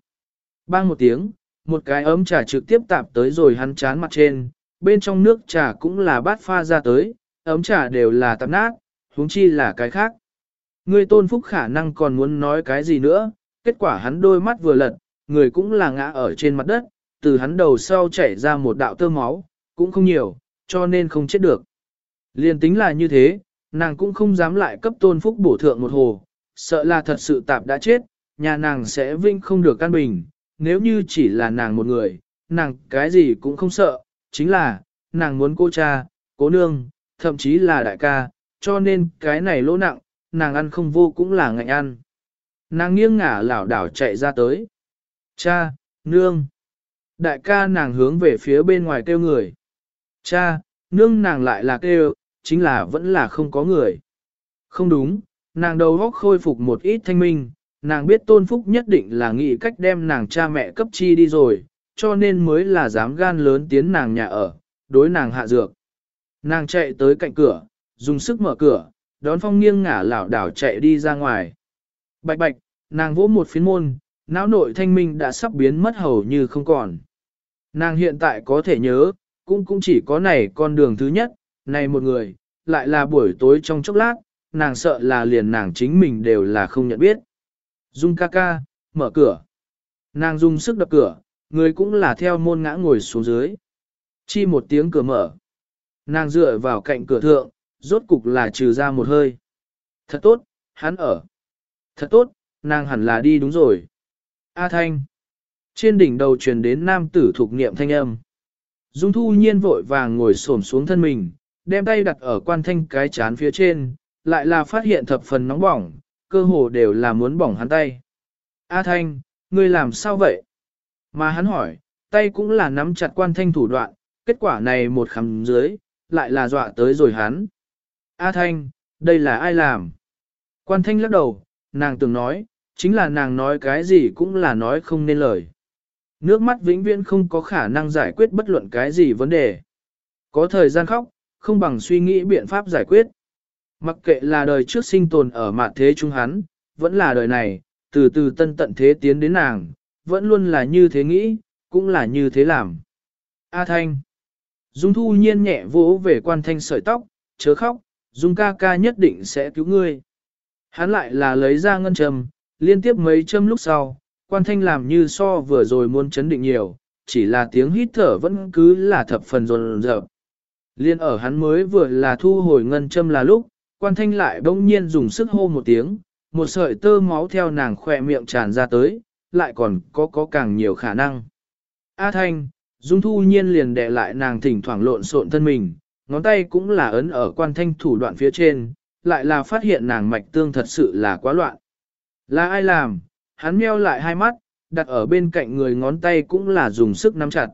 Speaker 1: Bang một tiếng, một cái ấm trà trực tiếp tạp tới rồi hắn chán mặt trên, bên trong nước trà cũng là bát pha ra tới, ấm trà đều là tạp nát, huống chi là cái khác. Người tôn phúc khả năng còn muốn nói cái gì nữa, kết quả hắn đôi mắt vừa lật, người cũng là ngã ở trên mặt đất, từ hắn đầu sau chảy ra một đạo tơ máu, cũng không nhiều, cho nên không chết được. Liên tính là như thế, nàng cũng không dám lại cấp tôn phúc bổ thượng một hồ, sợ là thật sự tạp đã chết, nhà nàng sẽ vinh không được căn bình, nếu như chỉ là nàng một người, nàng cái gì cũng không sợ, chính là, nàng muốn cô cha, cố nương, thậm chí là đại ca, cho nên cái này lỗ nặng, nàng ăn không vô cũng là ngạnh ăn. Nàng nghiêng ngả lảo đảo chạy ra tới. Cha, nương. Đại ca nàng hướng về phía bên ngoài kêu người. Cha, nương nàng lại là kêu, chính là vẫn là không có người. Không đúng, nàng đầu góc khôi phục một ít thanh minh, nàng biết tôn phúc nhất định là nghĩ cách đem nàng cha mẹ cấp chi đi rồi, cho nên mới là dám gan lớn tiến nàng nhà ở, đối nàng hạ dược. Nàng chạy tới cạnh cửa, dùng sức mở cửa, đón phong nghiêng ngả lảo đảo chạy đi ra ngoài. Bạch bạch, nàng vỗ một phiến môn, não nội thanh minh đã sắp biến mất hầu như không còn. Nàng hiện tại có thể nhớ, cũng cũng chỉ có này con đường thứ nhất, này một người, lại là buổi tối trong chốc lát, nàng sợ là liền nàng chính mình đều là không nhận biết. Dung ca ca, mở cửa. Nàng dùng sức đập cửa, người cũng là theo môn ngã ngồi xuống dưới. Chi một tiếng cửa mở. Nàng dựa vào cạnh cửa thượng, rốt cục là trừ ra một hơi. Thật tốt, hắn ở. Thật tốt, nàng hẳn là đi đúng rồi. A Thanh. Trên đỉnh đầu truyền đến nam tử thuộc niệm thanh âm. Dung thu nhiên vội vàng ngồi xổm xuống thân mình, đem tay đặt ở quan thanh cái chán phía trên, lại là phát hiện thập phần nóng bỏng, cơ hồ đều là muốn bỏng hắn tay. A Thanh, ngươi làm sao vậy? Mà hắn hỏi, tay cũng là nắm chặt quan thanh thủ đoạn, kết quả này một khắm dưới, lại là dọa tới rồi hắn. A Thanh, đây là ai làm? Quan thanh lắc đầu, nàng từng nói, chính là nàng nói cái gì cũng là nói không nên lời. Nước mắt vĩnh viễn không có khả năng giải quyết bất luận cái gì vấn đề. Có thời gian khóc, không bằng suy nghĩ biện pháp giải quyết. Mặc kệ là đời trước sinh tồn ở mạn thế chúng hắn, vẫn là đời này, từ từ tân tận thế tiến đến nàng, vẫn luôn là như thế nghĩ, cũng là như thế làm. A Thanh Dung thu nhiên nhẹ vỗ về quan thanh sợi tóc, chớ khóc, Dung ca ca nhất định sẽ cứu ngươi. Hắn lại là lấy ra ngân châm, liên tiếp mấy châm lúc sau, quan thanh làm như so vừa rồi muốn chấn định nhiều, chỉ là tiếng hít thở vẫn cứ là thập phần rồn rợp. Liên ở hắn mới vừa là thu hồi ngân châm là lúc, quan thanh lại bỗng nhiên dùng sức hô một tiếng, một sợi tơ máu theo nàng khỏe miệng tràn ra tới, lại còn có có càng nhiều khả năng. A thanh, dung thu nhiên liền đè lại nàng thỉnh thoảng lộn xộn thân mình, ngón tay cũng là ấn ở quan thanh thủ đoạn phía trên, lại là phát hiện nàng mạch tương thật sự là quá loạn. Là ai làm, hắn meo lại hai mắt, đặt ở bên cạnh người ngón tay cũng là dùng sức nắm chặt.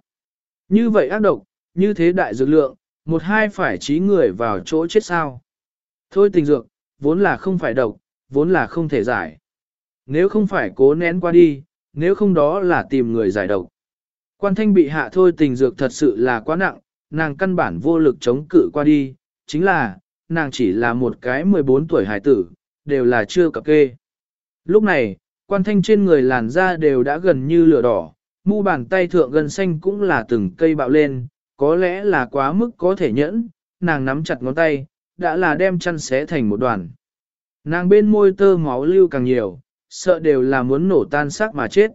Speaker 1: Như vậy ác độc, như thế đại dược lượng, một hai phải trí người vào chỗ chết sao. Thôi tình dược, vốn là không phải độc, vốn là không thể giải. Nếu không phải cố nén qua đi, nếu không đó là tìm người giải độc. Quan thanh bị hạ thôi tình dược thật sự là quá nặng, nàng căn bản vô lực chống cự qua đi, chính là, nàng chỉ là một cái 14 tuổi hải tử, đều là chưa cập kê. Lúc này, quan thanh trên người làn da đều đã gần như lửa đỏ, mu bàn tay thượng gần xanh cũng là từng cây bạo lên, có lẽ là quá mức có thể nhẫn, nàng nắm chặt ngón tay, đã là đem chăn xé thành một đoàn. Nàng bên môi tơ máu lưu càng nhiều, sợ đều là muốn nổ tan xác mà chết.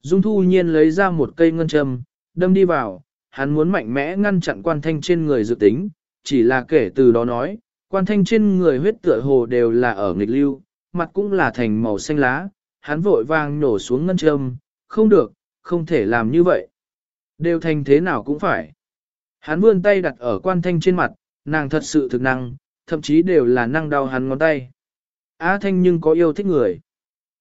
Speaker 1: Dung thu nhiên lấy ra một cây ngân châm, đâm đi vào, hắn muốn mạnh mẽ ngăn chặn quan thanh trên người dự tính, chỉ là kể từ đó nói, quan thanh trên người huyết tựa hồ đều là ở nghịch lưu, mặt cũng là thành màu xanh lá, hắn vội vàng nổ xuống ngân châm, không được, không thể làm như vậy. Đều thành thế nào cũng phải. Hắn vươn tay đặt ở quan thanh trên mặt, nàng thật sự thực năng, thậm chí đều là năng đau hắn ngón tay. A Thanh nhưng có yêu thích người.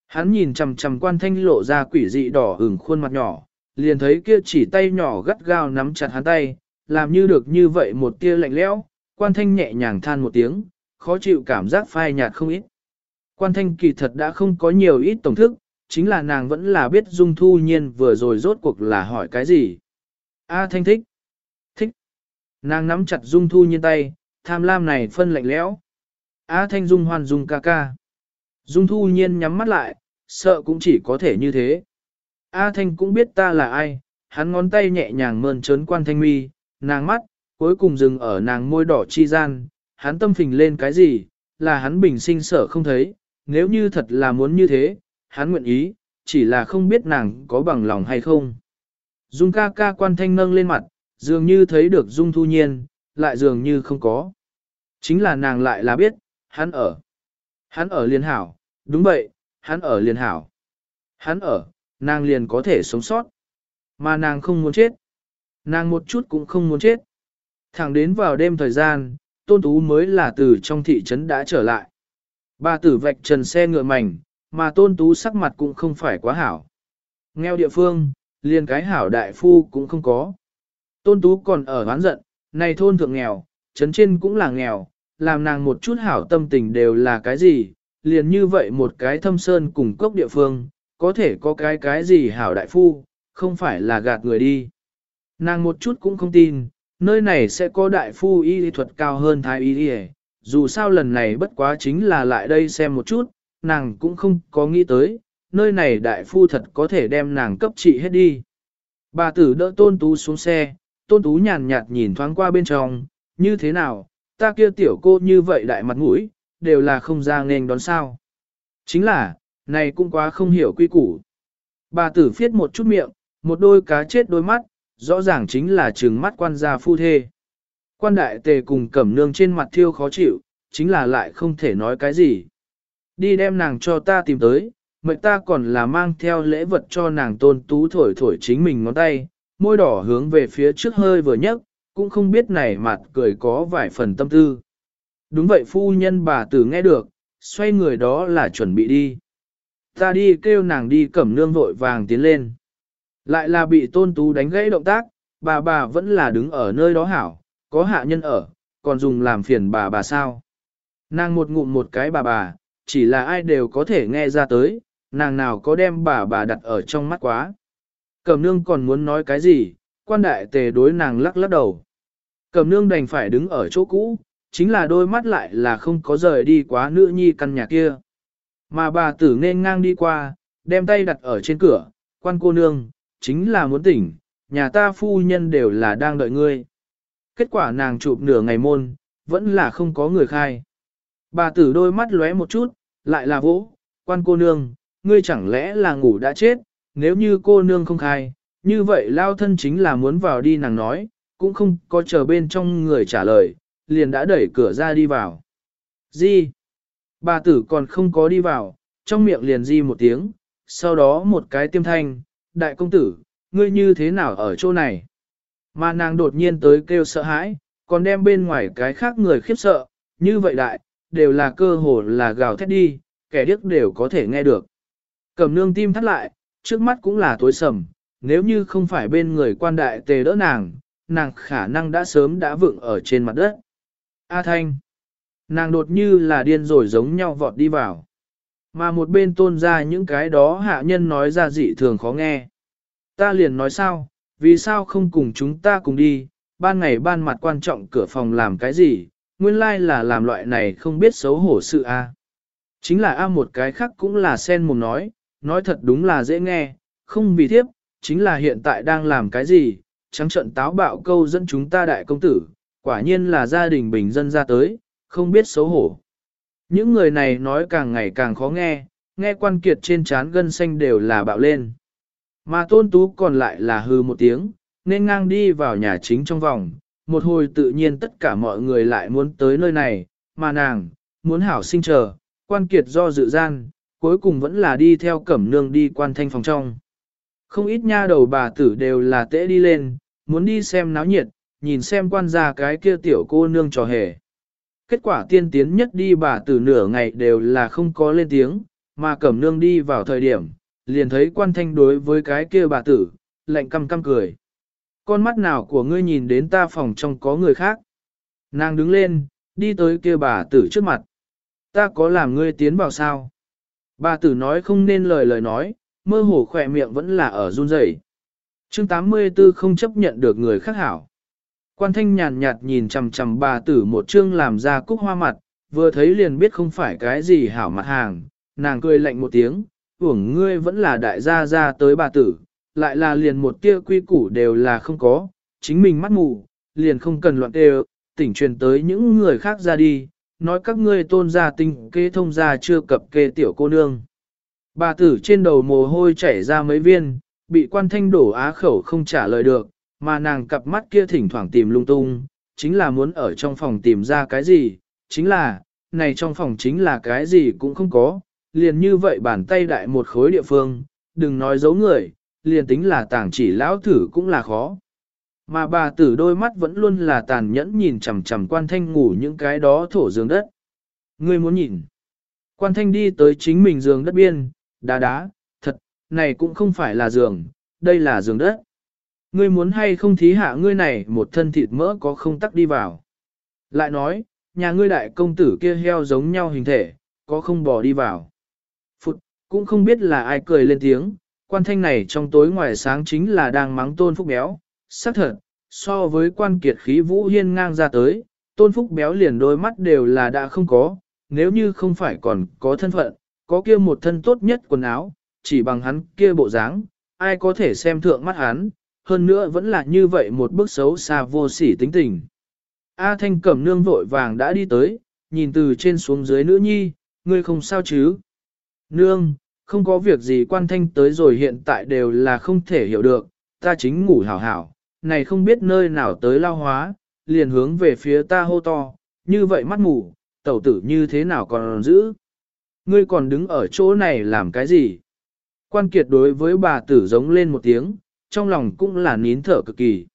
Speaker 1: Hắn nhìn chằm chằm quan thanh lộ ra quỷ dị đỏ ửng khuôn mặt nhỏ, liền thấy kia chỉ tay nhỏ gắt gao nắm chặt hắn tay, làm như được như vậy một tia lạnh lẽo, quan thanh nhẹ nhàng than một tiếng, khó chịu cảm giác phai nhạt không ít. Quan thanh kỳ thật đã không có nhiều ít tổng thức, chính là nàng vẫn là biết dung thu nhiên vừa rồi rốt cuộc là hỏi cái gì. A thanh. Thích. Nàng nắm chặt dung thu nhiên tay, tham lam này phân lạnh lẽo. A thanh dung hoan dung ca ca. Dung thu nhiên nhắm mắt lại, sợ cũng chỉ có thể như thế. A thanh cũng biết ta là ai, hắn ngón tay nhẹ nhàng mơn trớn quan thanh mi, nàng mắt, cuối cùng dừng ở nàng môi đỏ chi gian, hắn tâm phình lên cái gì, là hắn bình sinh sợ không thấy, nếu như thật là muốn như thế, hắn nguyện ý, chỉ là không biết nàng có bằng lòng hay không. Dung ca ca quan thanh nâng lên mặt, dường như thấy được Dung thu nhiên, lại dường như không có. Chính là nàng lại là biết, hắn ở. Hắn ở liên hảo, đúng vậy, hắn ở liên hảo. Hắn ở, nàng liền có thể sống sót. Mà nàng không muốn chết. Nàng một chút cũng không muốn chết. Thẳng đến vào đêm thời gian, tôn tú mới là từ trong thị trấn đã trở lại. Bà tử vạch trần xe ngựa mảnh, mà tôn tú sắc mặt cũng không phải quá hảo. Nghèo địa phương, liền cái hảo đại phu cũng không có. Tôn tú còn ở oán giận, này thôn thượng nghèo, trấn trên cũng là nghèo, làm nàng một chút hảo tâm tình đều là cái gì, liền như vậy một cái thâm sơn cùng cốc địa phương, có thể có cái cái gì hảo đại phu, không phải là gạt người đi. Nàng một chút cũng không tin, nơi này sẽ có đại phu y thuật cao hơn thái y y dù sao lần này bất quá chính là lại đây xem một chút, nàng cũng không có nghĩ tới, nơi này đại phu thật có thể đem nàng cấp trị hết đi. Bà tử đỡ tôn tú xuống xe, tôn tú nhàn nhạt nhìn thoáng qua bên trong, như thế nào, ta kia tiểu cô như vậy đại mặt mũi, đều là không ra nên đón sao. Chính là, này cũng quá không hiểu quy củ. Bà tử phiết một chút miệng, một đôi cá chết đôi mắt, rõ ràng chính là trừng mắt quan gia phu thê. Quan đại tề cùng cẩm nương trên mặt thiêu khó chịu, chính là lại không thể nói cái gì. Đi đem nàng cho ta tìm tới, mệnh ta còn là mang theo lễ vật cho nàng tôn tú thổi thổi chính mình ngón tay, môi đỏ hướng về phía trước hơi vừa nhấc, cũng không biết này mặt cười có vài phần tâm tư. Đúng vậy phu nhân bà tử nghe được, xoay người đó là chuẩn bị đi. Ta đi kêu nàng đi cẩm nương vội vàng tiến lên. Lại là bị tôn tú đánh gãy động tác, bà bà vẫn là đứng ở nơi đó hảo, có hạ nhân ở, còn dùng làm phiền bà bà sao. Nàng một ngụm một cái bà bà, chỉ là ai đều có thể nghe ra tới, nàng nào có đem bà bà đặt ở trong mắt quá. Cẩm nương còn muốn nói cái gì, quan đại tề đối nàng lắc lắc đầu. Cẩm nương đành phải đứng ở chỗ cũ, chính là đôi mắt lại là không có rời đi quá nữ nhi căn nhà kia. Mà bà tử nên ngang đi qua, đem tay đặt ở trên cửa, quan cô nương, chính là muốn tỉnh, nhà ta phu nhân đều là đang đợi ngươi. Kết quả nàng chụp nửa ngày môn, vẫn là không có người khai. Bà tử đôi mắt lóe một chút, lại là vỗ, quan cô nương, ngươi chẳng lẽ là ngủ đã chết, nếu như cô nương không khai, như vậy lao thân chính là muốn vào đi nàng nói, cũng không có chờ bên trong người trả lời, liền đã đẩy cửa ra đi vào. Di. Bà tử còn không có đi vào, trong miệng liền di một tiếng, sau đó một cái tiêm thanh, đại công tử, ngươi như thế nào ở chỗ này? Mà nàng đột nhiên tới kêu sợ hãi, còn đem bên ngoài cái khác người khiếp sợ, như vậy đại, đều là cơ hồ là gào thét đi, kẻ điếc đều có thể nghe được. Cầm nương tim thắt lại, trước mắt cũng là tối sầm, nếu như không phải bên người quan đại tề đỡ nàng, nàng khả năng đã sớm đã vựng ở trên mặt đất. A Thanh. Nàng đột như là điên rồi giống nhau vọt đi vào. Mà một bên tôn ra những cái đó hạ nhân nói ra dị thường khó nghe. Ta liền nói sao, vì sao không cùng chúng ta cùng đi, ban ngày ban mặt quan trọng cửa phòng làm cái gì, nguyên lai là làm loại này không biết xấu hổ sự a. Chính là A một cái khác cũng là sen mồm nói, nói thật đúng là dễ nghe, không vì thiếp, chính là hiện tại đang làm cái gì, trắng trận táo bạo câu dẫn chúng ta đại công tử, quả nhiên là gia đình bình dân ra tới, không biết xấu hổ. Những người này nói càng ngày càng khó nghe, nghe quan kiệt trên trán gân xanh đều là bạo lên. Mà tôn tú còn lại là hư một tiếng, nên ngang đi vào nhà chính trong vòng, một hồi tự nhiên tất cả mọi người lại muốn tới nơi này, mà nàng, muốn hảo sinh chờ, quan kiệt do dự gian, cuối cùng vẫn là đi theo cẩm nương đi quan thanh phòng trong. Không ít nha đầu bà tử đều là tễ đi lên, muốn đi xem náo nhiệt, nhìn xem quan gia cái kia tiểu cô nương trò hề. kết quả tiên tiến nhất đi bà tử nửa ngày đều là không có lên tiếng, mà cẩm nương đi vào thời điểm, liền thấy quan thanh đối với cái kia bà tử, lạnh căm căm cười. Con mắt nào của ngươi nhìn đến ta phòng trong có người khác? Nàng đứng lên, đi tới kia bà tử trước mặt. Ta có làm ngươi tiến vào sao? Bà tử nói không nên lời lời nói, mơ hồ khỏe miệng vẫn là ở run rẩy. Chương 84 không chấp nhận được người khác hảo. Quan thanh nhàn nhạt nhìn chằm chằm bà tử một chương làm ra cúc hoa mặt, vừa thấy liền biết không phải cái gì hảo mặt hàng, nàng cười lạnh một tiếng, uổng ngươi vẫn là đại gia ra tới bà tử, lại là liền một tia quy củ đều là không có, chính mình mắt mù, liền không cần loạn đều, tỉnh truyền tới những người khác ra đi, nói các ngươi tôn gia tinh kê thông gia chưa cập kê tiểu cô nương. Bà tử trên đầu mồ hôi chảy ra mấy viên, bị quan thanh đổ á khẩu không trả lời được, mà nàng cặp mắt kia thỉnh thoảng tìm lung tung, chính là muốn ở trong phòng tìm ra cái gì, chính là, này trong phòng chính là cái gì cũng không có, liền như vậy bàn tay đại một khối địa phương, đừng nói giấu người, liền tính là tàng chỉ lão thử cũng là khó. Mà bà tử đôi mắt vẫn luôn là tàn nhẫn nhìn chằm chằm quan thanh ngủ những cái đó thổ giường đất. Ngươi muốn nhìn. Quan thanh đi tới chính mình giường đất biên, đá đá, thật, này cũng không phải là giường, đây là giường đất. Ngươi muốn hay không thí hạ ngươi này một thân thịt mỡ có không tắc đi vào. Lại nói, nhà ngươi đại công tử kia heo giống nhau hình thể, có không bỏ đi vào. Phụt, cũng không biết là ai cười lên tiếng, quan thanh này trong tối ngoài sáng chính là đang mắng tôn phúc béo. Xác thật, so với quan kiệt khí vũ hiên ngang ra tới, tôn phúc béo liền đôi mắt đều là đã không có, nếu như không phải còn có thân phận, có kia một thân tốt nhất quần áo, chỉ bằng hắn kia bộ dáng, ai có thể xem thượng mắt hắn, hơn nữa vẫn là như vậy một bước xấu xa vô sỉ tính tình. A Thanh cẩm nương vội vàng đã đi tới, nhìn từ trên xuống dưới nữ nhi, ngươi không sao chứ? Nương, không có việc gì quan thanh tới rồi hiện tại đều là không thể hiểu được, ta chính ngủ hảo hảo, này không biết nơi nào tới lao hóa, liền hướng về phía ta hô to, như vậy mắt mù tẩu tử như thế nào còn giữ? Ngươi còn đứng ở chỗ này làm cái gì? Quan kiệt đối với bà tử giống lên một tiếng, trong lòng cũng là nín thở cực kỳ.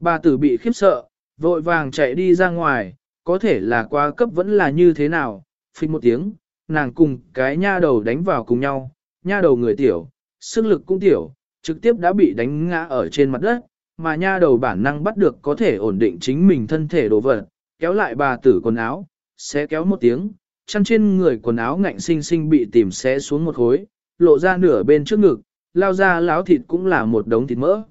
Speaker 1: Bà tử bị khiếp sợ, vội vàng chạy đi ra ngoài, có thể là quá cấp vẫn là như thế nào, phích một tiếng, nàng cùng cái nha đầu đánh vào cùng nhau, nha đầu người tiểu, sức lực cũng tiểu, trực tiếp đã bị đánh ngã ở trên mặt đất, mà nha đầu bản năng bắt được có thể ổn định chính mình thân thể đồ vật, kéo lại bà tử quần áo, sẽ kéo một tiếng, chăn trên người quần áo ngạnh sinh sinh bị tìm xé xuống một khối, lộ ra nửa bên trước ngực, lao ra láo thịt cũng là một đống thịt mỡ.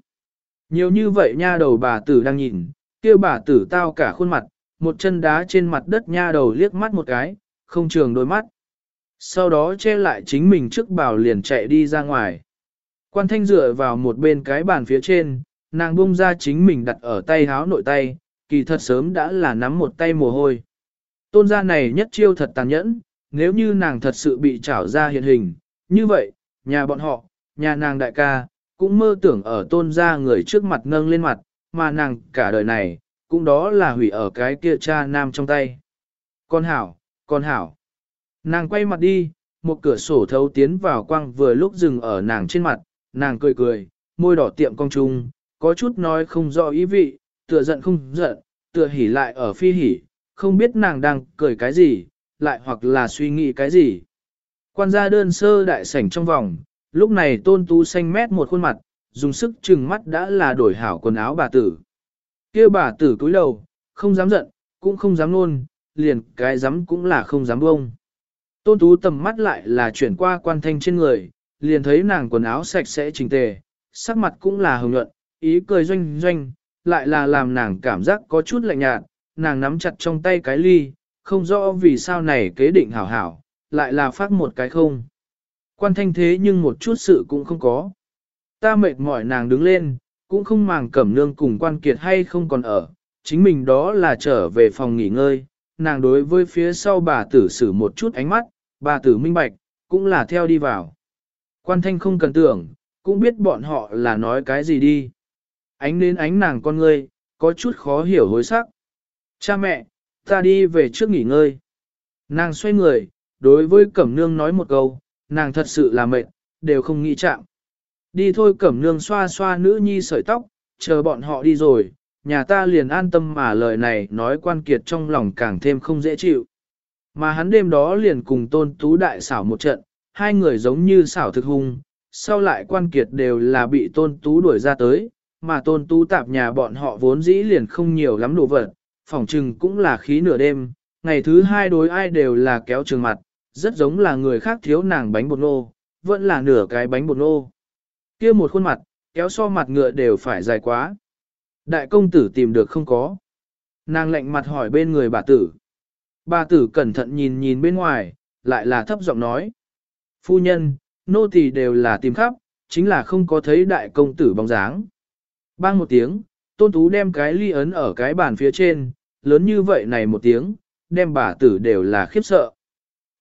Speaker 1: Nhiều như vậy nha đầu bà tử đang nhìn, kia bà tử tao cả khuôn mặt, một chân đá trên mặt đất nha đầu liếc mắt một cái, không trường đôi mắt. Sau đó che lại chính mình trước bảo liền chạy đi ra ngoài. Quan thanh dựa vào một bên cái bàn phía trên, nàng bung ra chính mình đặt ở tay háo nội tay, kỳ thật sớm đã là nắm một tay mồ hôi. Tôn gia này nhất chiêu thật tàn nhẫn, nếu như nàng thật sự bị trảo ra hiện hình, như vậy, nhà bọn họ, nhà nàng đại ca, cũng mơ tưởng ở tôn gia người trước mặt nâng lên mặt, mà nàng cả đời này, cũng đó là hủy ở cái kia cha nam trong tay. Con hảo, con hảo. Nàng quay mặt đi, một cửa sổ thấu tiến vào quang vừa lúc dừng ở nàng trên mặt, nàng cười cười, môi đỏ tiệm cong trung, có chút nói không rõ ý vị, tựa giận không giận, tựa hỉ lại ở phi hỉ, không biết nàng đang cười cái gì, lại hoặc là suy nghĩ cái gì. Quan gia đơn sơ đại sảnh trong vòng, lúc này tôn tú xanh mét một khuôn mặt, dùng sức chừng mắt đã là đổi hảo quần áo bà tử. kia bà tử cúi đầu, không dám giận, cũng không dám nôn, liền cái dám cũng là không dám bông. Tôn tú tầm mắt lại là chuyển qua quan thanh trên người, liền thấy nàng quần áo sạch sẽ chỉnh tề, sắc mặt cũng là hồng nhuận, ý cười doanh doanh, lại là làm nàng cảm giác có chút lạnh nhạt, nàng nắm chặt trong tay cái ly, không rõ vì sao này kế định hảo hảo, lại là phát một cái không. Quan thanh thế nhưng một chút sự cũng không có. Ta mệt mỏi nàng đứng lên, cũng không màng cẩm nương cùng quan kiệt hay không còn ở, chính mình đó là trở về phòng nghỉ ngơi, nàng đối với phía sau bà tử xử một chút ánh mắt, bà tử minh bạch, cũng là theo đi vào. Quan thanh không cần tưởng, cũng biết bọn họ là nói cái gì đi. Ánh đến ánh nàng con ngươi, có chút khó hiểu hối sắc. Cha mẹ, ta đi về trước nghỉ ngơi. Nàng xoay người, đối với Cẩm Nương nói một câu, nàng thật sự là mệt, đều không nghĩ chạm. Đi thôi Cẩm Nương xoa xoa nữ nhi sợi tóc, chờ bọn họ đi rồi, nhà ta liền an tâm mà lời này nói quan kiệt trong lòng càng thêm không dễ chịu. Mà hắn đêm đó liền cùng tôn tú đại xảo một trận, hai người giống như xảo thực hung, sau lại quan kiệt đều là bị tôn tú đuổi ra tới, mà tôn tú tạp nhà bọn họ vốn dĩ liền không nhiều lắm đồ vật, phỏng trừng cũng là khí nửa đêm, ngày thứ hai đối ai đều là kéo trường mặt, rất giống là người khác thiếu nàng bánh bột nô, vẫn là nửa cái bánh bột nô. kia một khuôn mặt, kéo so mặt ngựa đều phải dài quá. Đại công tử tìm được không có. Nàng lạnh mặt hỏi bên người bà tử. Bà tử cẩn thận nhìn nhìn bên ngoài, lại là thấp giọng nói. Phu nhân, nô tỳ đều là tìm khắp, chính là không có thấy đại công tử bóng dáng. Bang một tiếng, tôn tú đem cái ly ấn ở cái bàn phía trên, lớn như vậy này một tiếng, đem bà tử đều là khiếp sợ.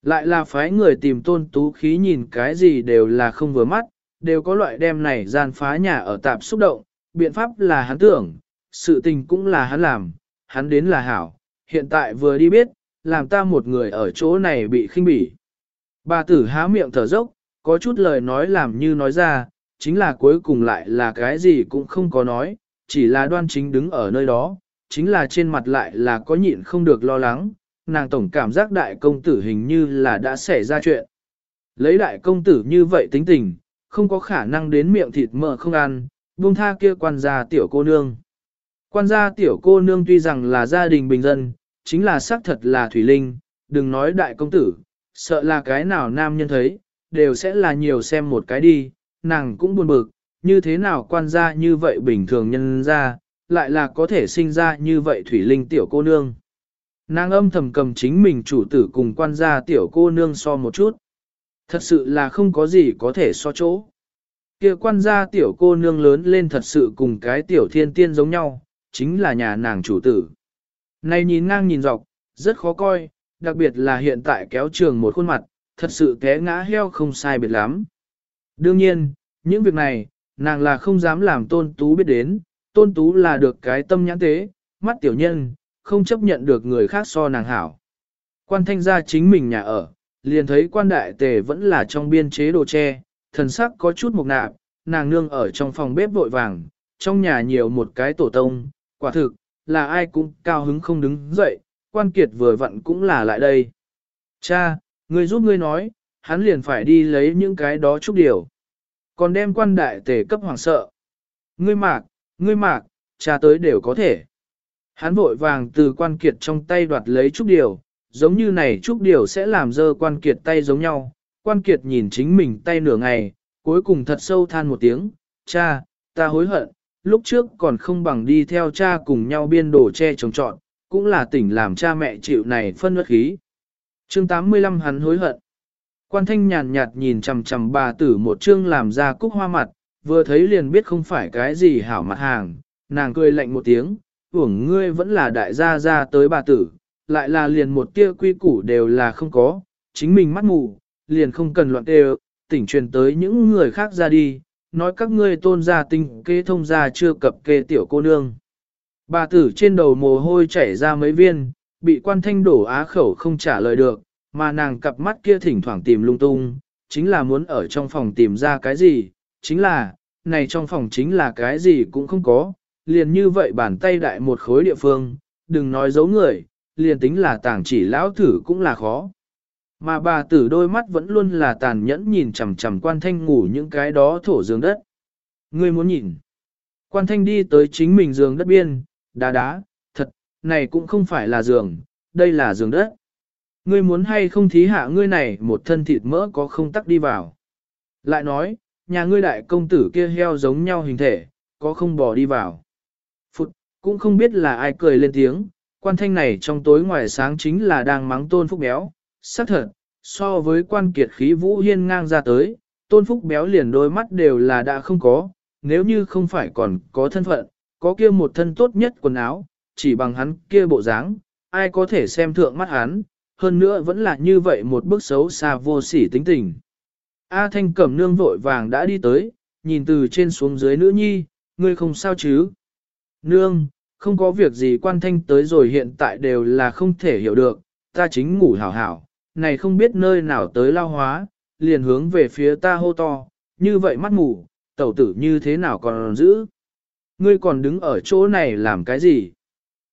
Speaker 1: Lại là phái người tìm tôn tú khí nhìn cái gì đều là không vừa mắt, đều có loại đem này gian phá nhà ở tạp xúc động, biện pháp là hắn tưởng, sự tình cũng là hắn làm, hắn đến là hảo, hiện tại vừa đi biết, làm ta một người ở chỗ này bị khinh bỉ. Bà tử há miệng thở dốc, có chút lời nói làm như nói ra, chính là cuối cùng lại là cái gì cũng không có nói, chỉ là đoan chính đứng ở nơi đó, chính là trên mặt lại là có nhịn không được lo lắng, nàng tổng cảm giác đại công tử hình như là đã xảy ra chuyện. Lấy đại công tử như vậy tính tình, không có khả năng đến miệng thịt mỡ không ăn, buông tha kia quan gia tiểu cô nương. Quan gia tiểu cô nương tuy rằng là gia đình bình dân, chính là xác thật là thủy linh, đừng nói đại công tử, sợ là cái nào nam nhân thấy, đều sẽ là nhiều xem một cái đi, nàng cũng buồn bực, như thế nào quan gia như vậy bình thường nhân ra, lại là có thể sinh ra như vậy thủy linh tiểu cô nương. Nàng âm thầm cầm chính mình chủ tử cùng quan gia tiểu cô nương so một chút. Thật sự là không có gì có thể so chỗ. Kia quan gia tiểu cô nương lớn lên thật sự cùng cái tiểu thiên tiên giống nhau, chính là nhà nàng chủ tử. Này nhìn ngang nhìn dọc, rất khó coi, đặc biệt là hiện tại kéo trường một khuôn mặt, thật sự té ngã heo không sai biệt lắm. Đương nhiên, những việc này, nàng là không dám làm tôn tú biết đến, tôn tú là được cái tâm nhãn tế, mắt tiểu nhân, không chấp nhận được người khác so nàng hảo. Quan thanh gia chính mình nhà ở, liền thấy quan đại tề vẫn là trong biên chế đồ tre, thần sắc có chút mục nạp, nàng nương ở trong phòng bếp vội vàng, trong nhà nhiều một cái tổ tông, quả thực, là ai cũng cao hứng không đứng dậy, quan kiệt vừa vặn cũng là lại đây. Cha, người giúp ngươi nói, hắn liền phải đi lấy những cái đó chút điều. Còn đem quan đại tề cấp hoàng sợ. Ngươi mạc, ngươi mạc, cha tới đều có thể. Hắn vội vàng từ quan kiệt trong tay đoạt lấy chút điều, giống như này chút điều sẽ làm dơ quan kiệt tay giống nhau. Quan kiệt nhìn chính mình tay nửa ngày, cuối cùng thật sâu than một tiếng, cha, ta hối hận, lúc trước còn không bằng đi theo cha cùng nhau biên đồ che trồng trọn, cũng là tỉnh làm cha mẹ chịu này phân bất khí. chương 85 hắn hối hận. Quan thanh nhàn nhạt nhìn chằm chằm bà tử một chương làm ra cúc hoa mặt, vừa thấy liền biết không phải cái gì hảo mặt hàng, nàng cười lạnh một tiếng, uổng ngươi vẫn là đại gia ra tới bà tử, lại là liền một tia quy củ đều là không có, chính mình mắt mù, liền không cần loạn đều, tỉnh truyền tới những người khác ra đi, nói các ngươi tôn gia tinh kê thông gia chưa cập kê tiểu cô nương. Bà tử trên đầu mồ hôi chảy ra mấy viên, bị quan thanh đổ á khẩu không trả lời được, mà nàng cặp mắt kia thỉnh thoảng tìm lung tung, chính là muốn ở trong phòng tìm ra cái gì, chính là, này trong phòng chính là cái gì cũng không có, liền như vậy bàn tay đại một khối địa phương, đừng nói giấu người, liền tính là tàng chỉ lão thử cũng là khó. Mà bà tử đôi mắt vẫn luôn là tàn nhẫn nhìn chằm chằm quan thanh ngủ những cái đó thổ giường đất. Ngươi muốn nhìn. Quan thanh đi tới chính mình giường đất biên, đá đá, thật, này cũng không phải là giường, đây là giường đất. Ngươi muốn hay không thí hạ ngươi này một thân thịt mỡ có không tắc đi vào. Lại nói, nhà ngươi đại công tử kia heo giống nhau hình thể, có không bỏ đi vào. Phụt, cũng không biết là ai cười lên tiếng, quan thanh này trong tối ngoài sáng chính là đang mắng tôn phúc béo, xác thật, so với quan kiệt khí vũ hiên ngang ra tới, tôn phúc béo liền đôi mắt đều là đã không có, nếu như không phải còn có thân phận, có kia một thân tốt nhất quần áo, chỉ bằng hắn kia bộ dáng, ai có thể xem thượng mắt hắn, hơn nữa vẫn là như vậy một bước xấu xa vô sỉ tính tình. A Thanh cẩm nương vội vàng đã đi tới, nhìn từ trên xuống dưới nữ nhi, ngươi không sao chứ? Nương, không có việc gì quan thanh tới rồi hiện tại đều là không thể hiểu được, ta chính ngủ hảo hảo, này không biết nơi nào tới lao hóa, liền hướng về phía ta hô to, như vậy mắt ngủ tẩu tử như thế nào còn giữ. ngươi còn đứng ở chỗ này làm cái gì?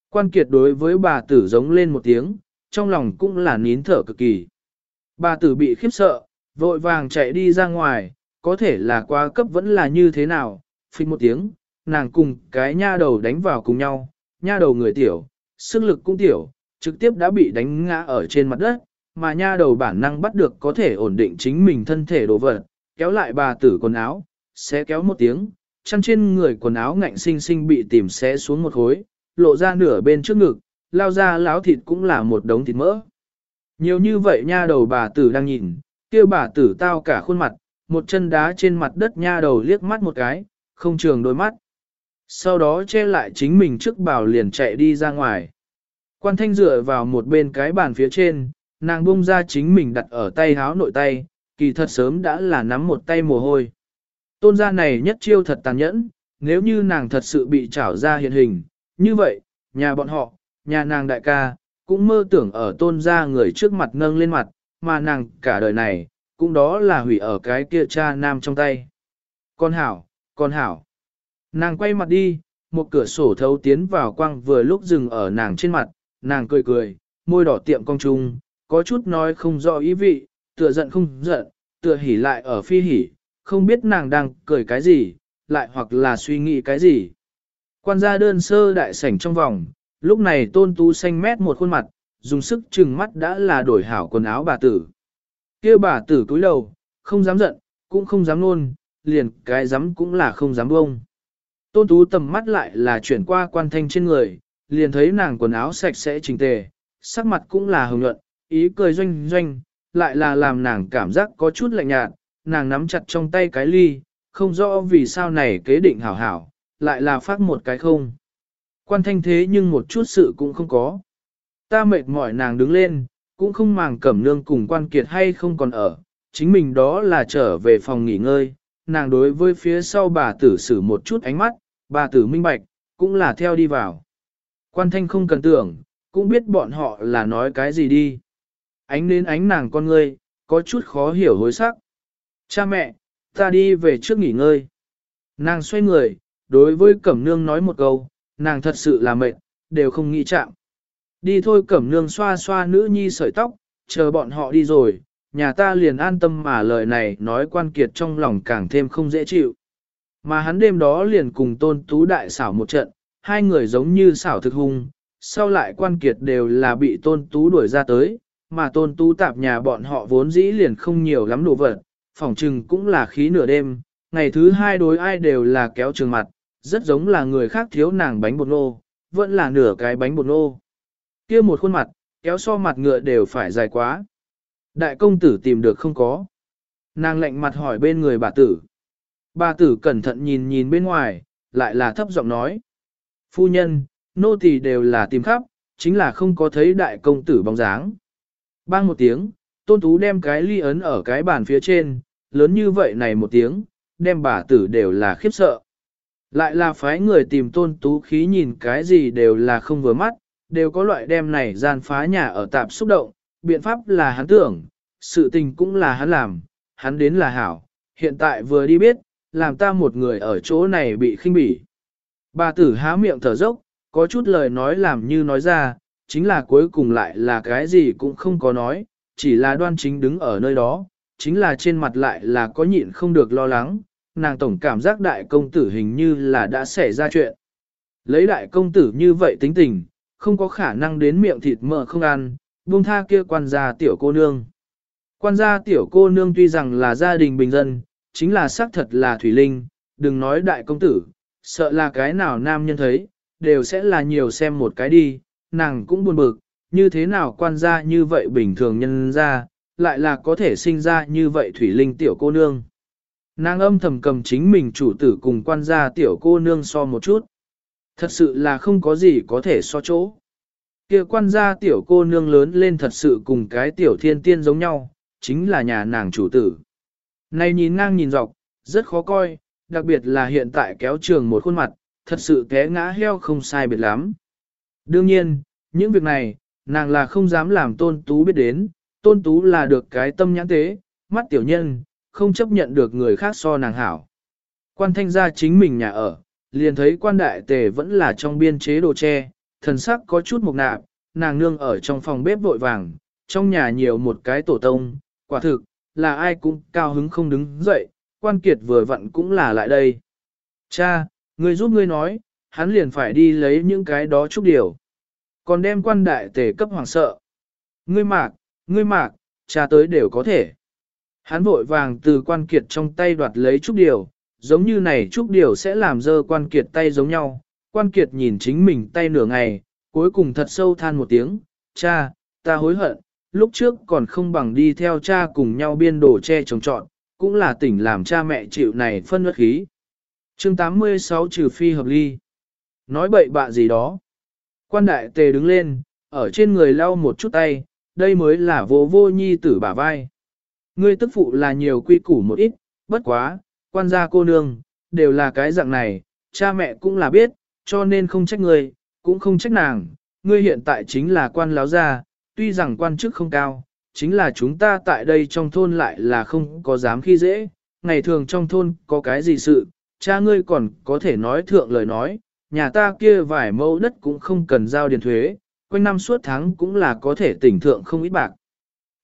Speaker 1: Quan kiệt đối với bà tử giống lên một tiếng, trong lòng cũng là nín thở cực kỳ. Bà tử bị khiếp sợ, vội vàng chạy đi ra ngoài, có thể là quá cấp vẫn là như thế nào, phích một tiếng, nàng cùng cái nha đầu đánh vào cùng nhau, nha đầu người tiểu, sức lực cũng tiểu, trực tiếp đã bị đánh ngã ở trên mặt đất, mà nha đầu bản năng bắt được có thể ổn định chính mình thân thể đồ vật, kéo lại bà tử quần áo, sẽ kéo một tiếng, chăn trên người quần áo ngạnh sinh sinh bị tìm xé xuống một khối, lộ ra nửa bên trước ngực, lao ra láo thịt cũng là một đống thịt mỡ. Nhiều như vậy nha đầu bà tử đang nhìn, kia bà tử tao cả khuôn mặt, một chân đá trên mặt đất nha đầu liếc mắt một cái, không trường đôi mắt. Sau đó che lại chính mình trước bảo liền chạy đi ra ngoài. Quan thanh dựa vào một bên cái bàn phía trên, nàng bung ra chính mình đặt ở tay háo nội tay, kỳ thật sớm đã là nắm một tay mồ hôi. Tôn gia này nhất chiêu thật tàn nhẫn, nếu như nàng thật sự bị trảo ra hiện hình, như vậy, nhà bọn họ, nhà nàng đại ca, cũng mơ tưởng ở tôn gia người trước mặt nâng lên mặt, mà nàng cả đời này, cũng đó là hủy ở cái kia cha nam trong tay. Con hảo, con hảo. Nàng quay mặt đi, một cửa sổ thấu tiến vào quang vừa lúc dừng ở nàng trên mặt, nàng cười cười, môi đỏ tiệm cong trung, có chút nói không rõ ý vị, tựa giận không giận, tựa hỉ lại ở phi hỉ, không biết nàng đang cười cái gì, lại hoặc là suy nghĩ cái gì. Quan gia đơn sơ đại sảnh trong vòng, lúc này tôn tú xanh mét một khuôn mặt, dùng sức chừng mắt đã là đổi hảo quần áo bà tử. kia bà tử cúi đầu, không dám giận, cũng không dám nôn, liền cái dám cũng là không dám bông. Tôn tú tầm mắt lại là chuyển qua quan thanh trên người, liền thấy nàng quần áo sạch sẽ chỉnh tề, sắc mặt cũng là hồng nhuận, ý cười doanh doanh, lại là làm nàng cảm giác có chút lạnh nhạt, nàng nắm chặt trong tay cái ly, không rõ vì sao này kế định hảo hảo, lại là phát một cái không. Quan thanh thế nhưng một chút sự cũng không có. Ta mệt mỏi nàng đứng lên, cũng không màng cẩm nương cùng quan kiệt hay không còn ở, chính mình đó là trở về phòng nghỉ ngơi, nàng đối với phía sau bà tử xử một chút ánh mắt, bà tử minh bạch, cũng là theo đi vào. Quan thanh không cần tưởng, cũng biết bọn họ là nói cái gì đi. Ánh đến ánh nàng con ngươi, có chút khó hiểu hối sắc. Cha mẹ, ta đi về trước nghỉ ngơi. Nàng xoay người, đối với Cẩm Nương nói một câu, nàng thật sự là mệt, đều không nghĩ chạm. Đi thôi Cẩm Nương xoa xoa nữ nhi sợi tóc, chờ bọn họ đi rồi, nhà ta liền an tâm mà lời này nói quan kiệt trong lòng càng thêm không dễ chịu. Mà hắn đêm đó liền cùng tôn tú đại xảo một trận, hai người giống như xảo thực hung, sau lại quan kiệt đều là bị tôn tú đuổi ra tới, mà tôn tú tạp nhà bọn họ vốn dĩ liền không nhiều lắm đồ vật, phỏng trừng cũng là khí nửa đêm, ngày thứ hai đối ai đều là kéo trường mặt, rất giống là người khác thiếu nàng bánh bột nô, vẫn là nửa cái bánh bột nô. kia một khuôn mặt, kéo so mặt ngựa đều phải dài quá. Đại công tử tìm được không có. Nàng lạnh mặt hỏi bên người bà tử. Bà tử cẩn thận nhìn nhìn bên ngoài, lại là thấp giọng nói. Phu nhân, nô tỳ đều là tìm khắp, chính là không có thấy đại công tử bóng dáng. Bang một tiếng, tôn tú đem cái ly ấn ở cái bàn phía trên, lớn như vậy này một tiếng, đem bà tử đều là khiếp sợ. Lại là phái người tìm tôn tú khí nhìn cái gì đều là không vừa mắt, đều có loại đem này gian phá nhà ở tạp xúc động, biện pháp là hắn tưởng, sự tình cũng là hắn làm, hắn đến là hảo, hiện tại vừa đi biết, làm ta một người ở chỗ này bị khinh bỉ. Bà tử há miệng thở dốc, có chút lời nói làm như nói ra, chính là cuối cùng lại là cái gì cũng không có nói, chỉ là đoan chính đứng ở nơi đó, chính là trên mặt lại là có nhịn không được lo lắng, nàng tổng cảm giác đại công tử hình như là đã xảy ra chuyện. Lấy đại công tử như vậy tính tình, không có khả năng đến miệng thịt mỡ không ăn, buông tha kia quan gia tiểu cô nương. Quan gia tiểu cô nương tuy rằng là gia đình bình dân, chính là xác thật là thủy linh, đừng nói đại công tử, sợ là cái nào nam nhân thấy, đều sẽ là nhiều xem một cái đi, nàng cũng buồn bực, như thế nào quan gia như vậy bình thường nhân ra, lại là có thể sinh ra như vậy thủy linh tiểu cô nương. Nàng âm thầm cầm chính mình chủ tử cùng quan gia tiểu cô nương so một chút. Thật sự là không có gì có thể so chỗ. kia quan gia tiểu cô nương lớn lên thật sự cùng cái tiểu thiên tiên giống nhau, chính là nhà nàng chủ tử. Này nhìn ngang nhìn dọc, rất khó coi, đặc biệt là hiện tại kéo trường một khuôn mặt, thật sự té ngã heo không sai biệt lắm. Đương nhiên, những việc này, nàng là không dám làm tôn tú biết đến, tôn tú là được cái tâm nhãn tế, mắt tiểu nhân, không chấp nhận được người khác so nàng hảo. Quan thanh gia chính mình nhà ở, liền thấy quan đại tề vẫn là trong biên chế đồ tre, thần sắc có chút mộc nạp, nàng nương ở trong phòng bếp vội vàng, trong nhà nhiều một cái tổ tông, quả thực, là ai cũng cao hứng không đứng dậy, quan kiệt vừa vặn cũng là lại đây. Cha, người giúp ngươi nói, hắn liền phải đi lấy những cái đó chút điều. Còn đem quan đại tề cấp hoàng sợ. Ngươi mạc, ngươi mạc, cha tới đều có thể. Hắn vội vàng từ quan kiệt trong tay đoạt lấy trúc điều, giống như này trúc điều sẽ làm dơ quan kiệt tay giống nhau. Quan kiệt nhìn chính mình tay nửa ngày, cuối cùng thật sâu than một tiếng, cha, ta hối hận, lúc trước còn không bằng đi theo cha cùng nhau biên đồ che trồng trọn, cũng là tỉnh làm cha mẹ chịu này phân bất khí. chương 86 trừ phi hợp ly. Nói bậy bạ gì đó. Quan đại tề đứng lên, ở trên người lau một chút tay, đây mới là vô vô nhi tử bả vai. Ngươi tức phụ là nhiều quy củ một ít, bất quá, quan gia cô nương, đều là cái dạng này, cha mẹ cũng là biết, cho nên không trách ngươi, cũng không trách nàng. Ngươi hiện tại chính là quan láo gia, tuy rằng quan chức không cao, chính là chúng ta tại đây trong thôn lại là không có dám khi dễ, ngày thường trong thôn có cái gì sự, cha ngươi còn có thể nói thượng lời nói, nhà ta kia vài mẫu đất cũng không cần giao điền thuế, quanh năm suốt tháng cũng là có thể tỉnh thượng không ít bạc.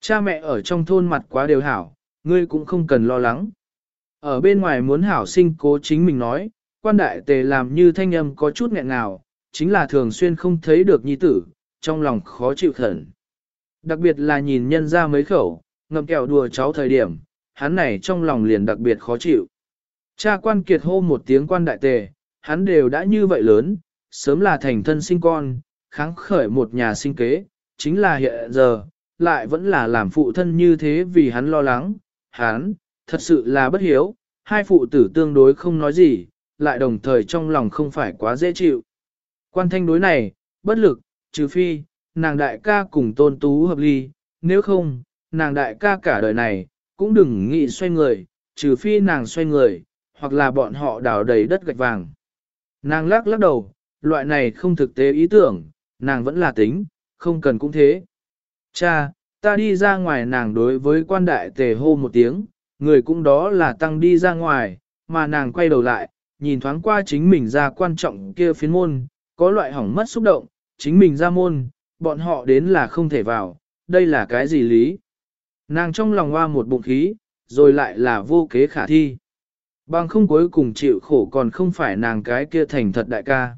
Speaker 1: Cha mẹ ở trong thôn mặt quá đều hảo, ngươi cũng không cần lo lắng. Ở bên ngoài muốn hảo sinh cố chính mình nói, quan đại tề làm như thanh âm có chút nghẹn nào, chính là thường xuyên không thấy được nhi tử, trong lòng khó chịu khẩn. Đặc biệt là nhìn nhân ra mấy khẩu, ngậm kẹo đùa cháu thời điểm, hắn này trong lòng liền đặc biệt khó chịu. Cha quan kiệt hô một tiếng quan đại tề, hắn đều đã như vậy lớn, sớm là thành thân sinh con, kháng khởi một nhà sinh kế, chính là hiện giờ, lại vẫn là làm phụ thân như thế vì hắn lo lắng, hắn, thật sự là bất hiếu, hai phụ tử tương đối không nói gì, lại đồng thời trong lòng không phải quá dễ chịu. Quan thanh đối này, bất lực, trừ phi, nàng đại ca cùng tôn tú hợp ly, nếu không, nàng đại ca cả đời này, cũng đừng nghĩ xoay người, trừ phi nàng xoay người, hoặc là bọn họ đào đầy đất gạch vàng. Nàng lắc lắc đầu, loại này không thực tế ý tưởng, nàng vẫn là tính, không cần cũng thế. Cha, ta đi ra ngoài nàng đối với quan đại tề hô một tiếng, người cũng đó là tăng đi ra ngoài, mà nàng quay đầu lại, nhìn thoáng qua chính mình ra quan trọng kia phiến môn, có loại hỏng mất xúc động, chính mình ra môn, bọn họ đến là không thể vào, đây là cái gì lý? Nàng trong lòng hoa một bụng khí, rồi lại là vô kế khả thi. Bằng không cuối cùng chịu khổ còn không phải nàng cái kia thành thật đại ca.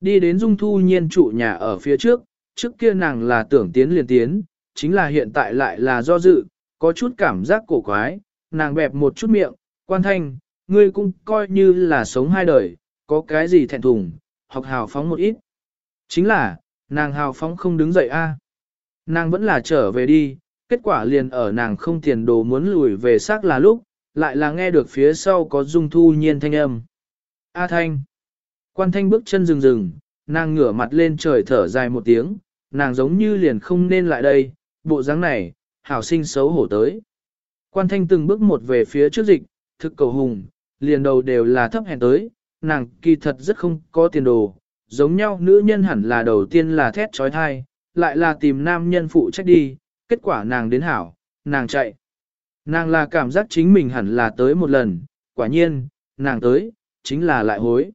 Speaker 1: Đi đến dung thu nhiên trụ nhà ở phía trước, trước kia nàng là tưởng tiến liền tiến, chính là hiện tại lại là do dự, có chút cảm giác cổ quái, nàng bẹp một chút miệng, quan thanh, ngươi cũng coi như là sống hai đời, có cái gì thẹn thùng, học hào phóng một ít. Chính là, nàng hào phóng không đứng dậy a Nàng vẫn là trở về đi, kết quả liền ở nàng không tiền đồ muốn lùi về xác là lúc, lại là nghe được phía sau có dung thu nhiên thanh âm. A thanh. Quan thanh bước chân rừng rừng, nàng ngửa mặt lên trời thở dài một tiếng, nàng giống như liền không nên lại đây, bộ dáng này, hảo sinh xấu hổ tới. Quan thanh từng bước một về phía trước dịch, thực cầu hùng, liền đầu đều là thấp hèn tới, nàng kỳ thật rất không có tiền đồ, giống nhau nữ nhân hẳn là đầu tiên là thét trói thai, lại là tìm nam nhân phụ trách đi, kết quả nàng đến hảo, nàng chạy. Nàng là cảm giác chính mình hẳn là tới một lần, quả nhiên, nàng tới, chính là lại hối.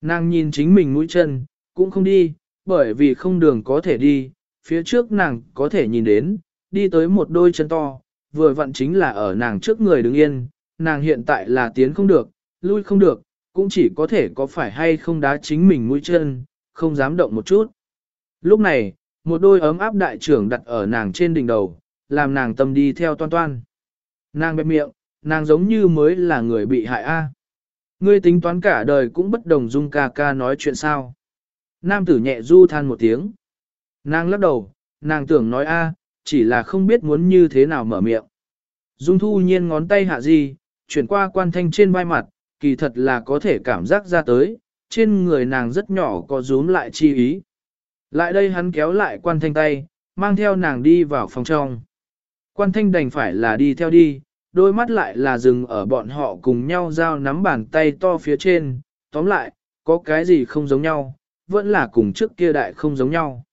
Speaker 1: Nàng nhìn chính mình mũi chân, cũng không đi, bởi vì không đường có thể đi, phía trước nàng có thể nhìn đến, đi tới một đôi chân to, vừa vặn chính là ở nàng trước người đứng yên, nàng hiện tại là tiến không được, lui không được, cũng chỉ có thể có phải hay không đá chính mình mũi chân, không dám động một chút. Lúc này, một đôi ấm áp đại trưởng đặt ở nàng trên đỉnh đầu, làm nàng tâm đi theo toan toan. Nàng bẹp miệng, nàng giống như mới là người bị hại a. Ngươi tính toán cả đời cũng bất đồng dung ca ca nói chuyện sao. Nam tử nhẹ du than một tiếng. Nàng lắc đầu, nàng tưởng nói a, chỉ là không biết muốn như thế nào mở miệng. Dung thu nhiên ngón tay hạ gì, chuyển qua quan thanh trên vai mặt, kỳ thật là có thể cảm giác ra tới, trên người nàng rất nhỏ có rúm lại chi ý. Lại đây hắn kéo lại quan thanh tay, mang theo nàng đi vào phòng trong. Quan thanh đành phải là đi theo đi, đôi mắt lại là dừng ở bọn họ cùng nhau giao nắm bàn tay to phía trên, tóm lại, có cái gì không giống nhau, vẫn là cùng trước kia đại không giống nhau.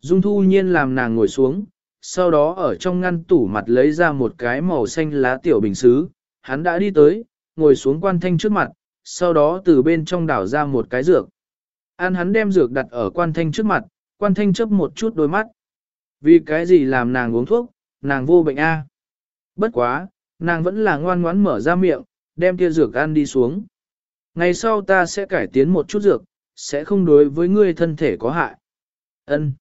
Speaker 1: Dung thu nhiên làm nàng ngồi xuống, sau đó ở trong ngăn tủ mặt lấy ra một cái màu xanh lá tiểu bình xứ, hắn đã đi tới, ngồi xuống quan thanh trước mặt, sau đó từ bên trong đảo ra một cái dược. An hắn đem dược đặt ở quan thanh trước mặt, quan thanh chấp một chút đôi mắt. Vì cái gì làm nàng uống thuốc, nàng vô bệnh a. Bất quá, nàng vẫn là ngoan ngoãn mở ra miệng, đem kia dược ăn đi xuống. Ngày sau ta sẽ cải tiến một chút dược, sẽ không đối với ngươi thân thể có hại. Ân.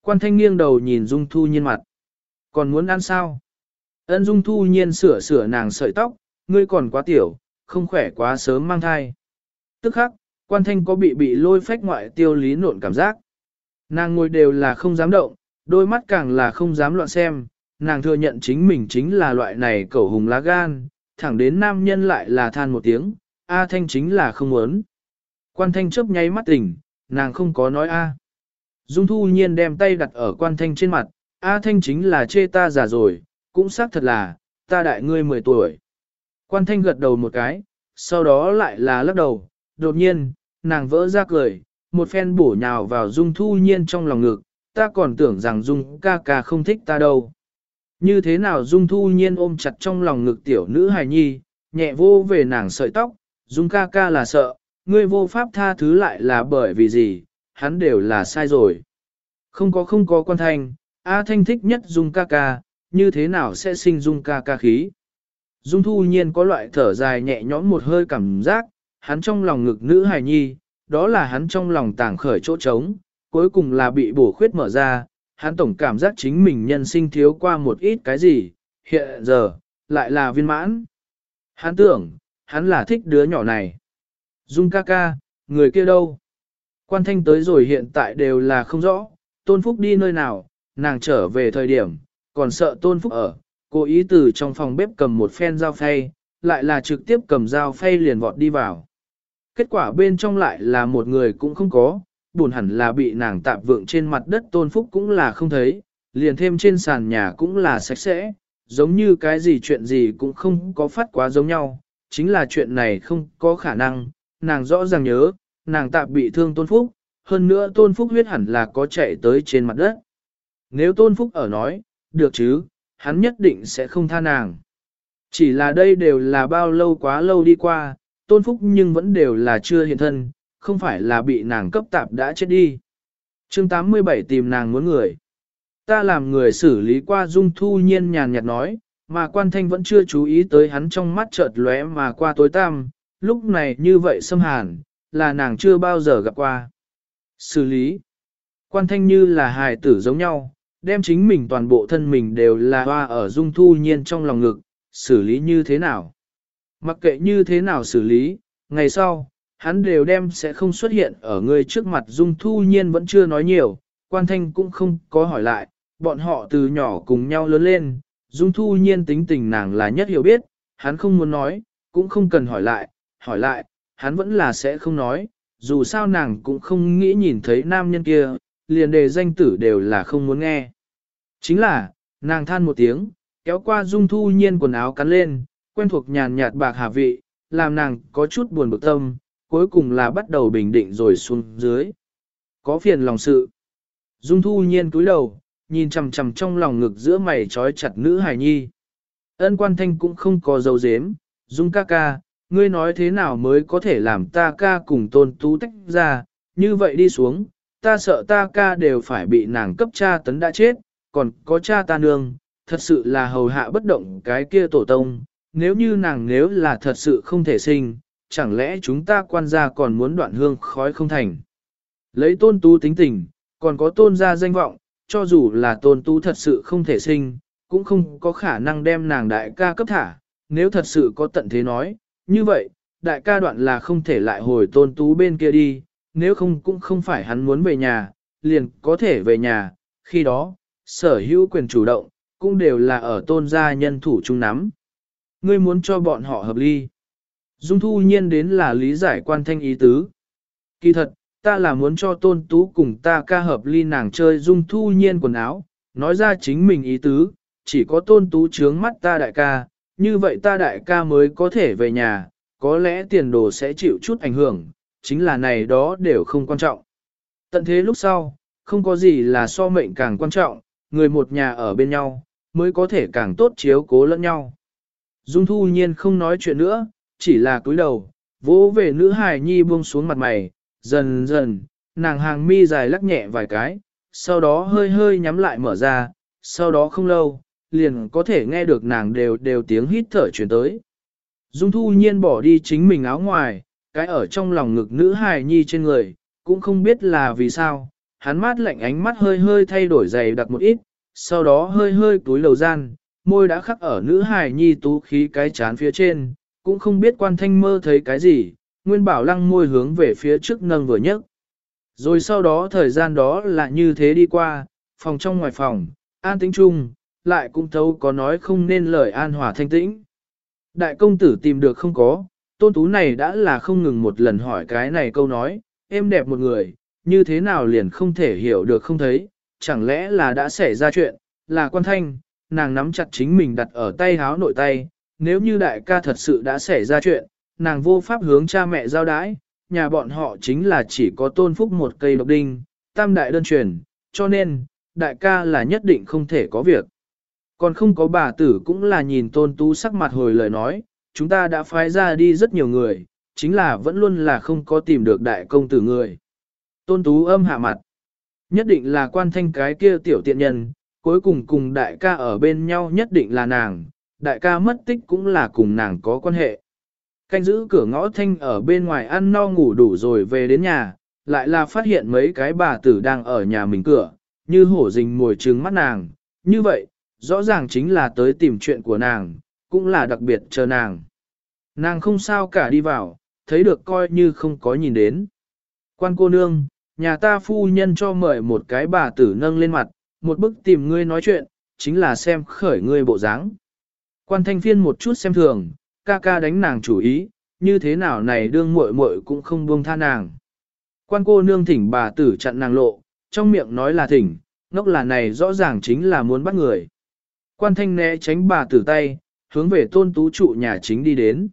Speaker 1: Quan thanh nghiêng đầu nhìn Dung Thu Nhiên mặt. Còn muốn ăn sao? Ân Dung Thu Nhiên sửa sửa nàng sợi tóc, ngươi còn quá tiểu, không khỏe quá sớm mang thai. Tức khắc, quan thanh có bị bị lôi phách ngoại tiêu lý nộn cảm giác. Nàng ngồi đều là không dám động, đôi mắt càng là không dám loạn xem, nàng thừa nhận chính mình chính là loại này cẩu hùng lá gan, thẳng đến nam nhân lại là than một tiếng, A Thanh chính là không muốn. Quan Thanh chớp nháy mắt tỉnh, nàng không có nói A. Dung Thu Nhiên đem tay đặt ở quan Thanh trên mặt, A Thanh chính là chê ta già rồi, cũng xác thật là, ta đại ngươi 10 tuổi. Quan Thanh gật đầu một cái, sau đó lại là lắc đầu, đột nhiên, nàng vỡ ra cười, một phen bổ nhào vào Dung Thu Nhiên trong lòng ngực, ta còn tưởng rằng Dung ca ca không thích ta đâu. Như thế nào Dung Thu Nhiên ôm chặt trong lòng ngực tiểu nữ hài nhi, nhẹ vô về nàng sợi tóc, Dung ca ca là sợ, ngươi vô pháp tha thứ lại là bởi vì gì, hắn đều là sai rồi. Không có không có quan thanh, A Thanh thích nhất Dung ca ca, như thế nào sẽ sinh Dung ca ca khí. Dung Thu Nhiên có loại thở dài nhẹ nhõm một hơi cảm giác, hắn trong lòng ngực nữ hài nhi, đó là hắn trong lòng tảng khởi chỗ trống, cuối cùng là bị bổ khuyết mở ra, hắn tổng cảm giác chính mình nhân sinh thiếu qua một ít cái gì, hiện giờ, lại là viên mãn. Hắn tưởng, hắn là thích đứa nhỏ này. Dung ca ca, người kia đâu? Quan thanh tới rồi hiện tại đều là không rõ, tôn phúc đi nơi nào, nàng trở về thời điểm, còn sợ tôn phúc ở, cố ý từ trong phòng bếp cầm một phen dao phay, lại là trực tiếp cầm dao phay liền vọt đi vào. Kết quả bên trong lại là một người cũng không có, buồn hẳn là bị nàng tạp vượng trên mặt đất tôn phúc cũng là không thấy, liền thêm trên sàn nhà cũng là sạch sẽ, giống như cái gì chuyện gì cũng không có phát quá giống nhau, chính là chuyện này không có khả năng, nàng rõ ràng nhớ, nàng tạp bị thương tôn phúc, hơn nữa tôn phúc huyết hẳn là có chạy tới trên mặt đất. Nếu tôn phúc ở nói, được chứ, hắn nhất định sẽ không tha nàng. Chỉ là đây đều là bao lâu quá lâu đi qua, tôn phúc nhưng vẫn đều là chưa hiện thân, không phải là bị nàng cấp tạp đã chết đi. chương 87 tìm nàng muốn người. Ta làm người xử lý qua dung thu nhiên nhàn nhạt nói, mà quan thanh vẫn chưa chú ý tới hắn trong mắt chợt lóe mà qua tối tăm, lúc này như vậy xâm hàn, là nàng chưa bao giờ gặp qua. Xử lý. Quan thanh như là hài tử giống nhau, đem chính mình toàn bộ thân mình đều là hoa ở dung thu nhiên trong lòng ngực, xử lý như thế nào. Mặc kệ như thế nào xử lý, ngày sau, hắn đều đem sẽ không xuất hiện ở người trước mặt dung thu nhiên vẫn chưa nói nhiều, quan thanh cũng không có hỏi lại, bọn họ từ nhỏ cùng nhau lớn lên, dung thu nhiên tính tình nàng là nhất hiểu biết, hắn không muốn nói, cũng không cần hỏi lại, hỏi lại, hắn vẫn là sẽ không nói, dù sao nàng cũng không nghĩ nhìn thấy nam nhân kia, liền đề danh tử đều là không muốn nghe. Chính là, nàng than một tiếng, kéo qua dung thu nhiên quần áo cắn lên, quen thuộc nhàn nhạt bạc hà vị, làm nàng có chút buồn bực tâm, cuối cùng là bắt đầu bình định rồi xuống dưới. Có phiền lòng sự. Dung thu nhiên cúi đầu, nhìn chằm chằm trong lòng ngực giữa mày trói chặt nữ hài nhi. Ân quan thanh cũng không có dấu dếm, Dung ca ca, ngươi nói thế nào mới có thể làm ta ca cùng tôn tú tách ra, như vậy đi xuống, ta sợ ta ca đều phải bị nàng cấp cha tấn đã chết, còn có cha ta nương, thật sự là hầu hạ bất động cái kia tổ tông, nếu như nàng nếu là thật sự không thể sinh, chẳng lẽ chúng ta quan gia còn muốn đoạn hương khói không thành. Lấy tôn tú tính tình, còn có tôn gia danh vọng, cho dù là tôn tú thật sự không thể sinh, cũng không có khả năng đem nàng đại ca cấp thả, nếu thật sự có tận thế nói, như vậy, đại ca đoạn là không thể lại hồi tôn tú bên kia đi, nếu không cũng không phải hắn muốn về nhà, liền có thể về nhà, khi đó, sở hữu quyền chủ động, cũng đều là ở tôn gia nhân thủ chung nắm. Ngươi muốn cho bọn họ hợp ly. Dung thu nhiên đến là lý giải quan thanh ý tứ. Kỳ thật, ta là muốn cho tôn tú cùng ta ca hợp ly nàng chơi dung thu nhiên quần áo, nói ra chính mình ý tứ, chỉ có tôn tú trướng mắt ta đại ca, như vậy ta đại ca mới có thể về nhà, có lẽ tiền đồ sẽ chịu chút ảnh hưởng, chính là này đó đều không quan trọng. Tận thế lúc sau, không có gì là so mệnh càng quan trọng, người một nhà ở bên nhau, mới có thể càng tốt chiếu cố lẫn nhau. Dung thu nhiên không nói chuyện nữa, chỉ là cúi đầu, Vỗ về nữ hài nhi buông xuống mặt mày, dần dần, nàng hàng mi dài lắc nhẹ vài cái, sau đó hơi hơi nhắm lại mở ra, sau đó không lâu, liền có thể nghe được nàng đều đều tiếng hít thở chuyển tới. Dung thu nhiên bỏ đi chính mình áo ngoài, cái ở trong lòng ngực nữ hài nhi trên người, cũng không biết là vì sao, hắn mát lạnh ánh mắt hơi hơi thay đổi dày đặc một ít, sau đó hơi hơi túi lầu gian, môi đã khắc ở nữ hài nhi tú khí cái chán phía trên, cũng không biết quan thanh mơ thấy cái gì, nguyên bảo lăng môi hướng về phía trước nâng vừa nhấc. Rồi sau đó thời gian đó là như thế đi qua, phòng trong ngoài phòng, an tĩnh chung, lại cũng thấu có nói không nên lời an hòa thanh tĩnh. Đại công tử tìm được không có, tôn tú này đã là không ngừng một lần hỏi cái này câu nói, em đẹp một người, như thế nào liền không thể hiểu được không thấy, chẳng lẽ là đã xảy ra chuyện, là quan thanh, nàng nắm chặt chính mình đặt ở tay háo nội tay, nếu như đại ca thật sự đã xảy ra chuyện, nàng vô pháp hướng cha mẹ giao đái, nhà bọn họ chính là chỉ có tôn phúc một cây độc đinh, tam đại đơn truyền, cho nên, đại ca là nhất định không thể có việc. Còn không có bà tử cũng là nhìn tôn tú sắc mặt hồi lời nói, chúng ta đã phái ra đi rất nhiều người, chính là vẫn luôn là không có tìm được đại công tử người. Tôn tú âm hạ mặt. Nhất định là quan thanh cái kia tiểu tiện nhân, cuối cùng cùng đại ca ở bên nhau nhất định là nàng, đại ca mất tích cũng là cùng nàng có quan hệ. Canh giữ cửa ngõ thanh ở bên ngoài ăn no ngủ đủ rồi về đến nhà, lại là phát hiện mấy cái bà tử đang ở nhà mình cửa, như hổ rình mồi trứng mắt nàng, như vậy, rõ ràng chính là tới tìm chuyện của nàng, cũng là đặc biệt chờ nàng. Nàng không sao cả đi vào, thấy được coi như không có nhìn đến. Quan cô nương, nhà ta phu nhân cho mời một cái bà tử nâng lên mặt, một bức tìm ngươi nói chuyện, chính là xem khởi ngươi bộ dáng. Quan thanh phiên một chút xem thường, ca ca đánh nàng chủ ý, như thế nào này đương muội muội cũng không buông tha nàng. Quan cô nương thỉnh bà tử chặn nàng lộ, trong miệng nói là thỉnh, ngốc là này rõ ràng chính là muốn bắt người. Quan thanh né tránh bà tử tay, hướng về tôn tú trụ nhà chính đi đến.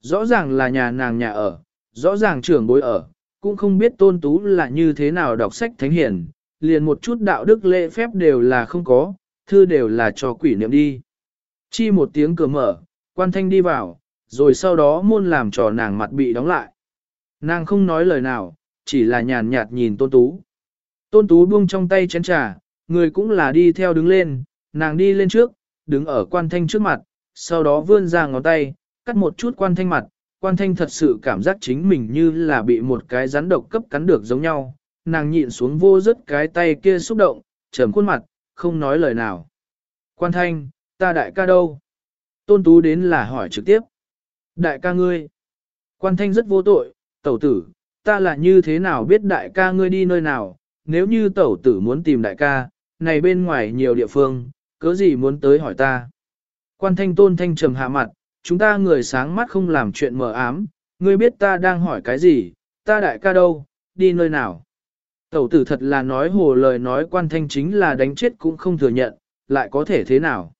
Speaker 1: Rõ ràng là nhà nàng nhà ở, rõ ràng trưởng bối ở, cũng không biết tôn tú là như thế nào đọc sách thánh hiển, liền một chút đạo đức lễ phép đều là không có, thư đều là cho quỷ niệm đi. Chi một tiếng cửa mở, quan thanh đi vào, rồi sau đó môn làm trò nàng mặt bị đóng lại. Nàng không nói lời nào, chỉ là nhàn nhạt nhìn tôn tú. Tôn tú buông trong tay chén trà, người cũng là đi theo đứng lên, nàng đi lên trước, đứng ở quan thanh trước mặt, sau đó vươn ra ngón tay, cắt một chút quan thanh mặt, quan thanh thật sự cảm giác chính mình như là bị một cái rắn độc cấp cắn được giống nhau, nàng nhịn xuống vô rất cái tay kia xúc động, trầm khuôn mặt, không nói lời nào. Quan thanh, ta đại ca đâu? Tôn tú đến là hỏi trực tiếp. Đại ca ngươi. Quan thanh rất vô tội, tẩu tử, ta là như thế nào biết đại ca ngươi đi nơi nào, nếu như tẩu tử muốn tìm đại ca, này bên ngoài nhiều địa phương, cớ gì muốn tới hỏi ta. Quan thanh tôn thanh trầm hạ mặt, chúng ta người sáng mắt không làm chuyện mờ ám, ngươi biết ta đang hỏi cái gì, ta đại ca đâu, đi nơi nào. Tẩu tử thật là nói hồ lời nói quan thanh chính là đánh chết cũng không thừa nhận, lại có thể thế nào.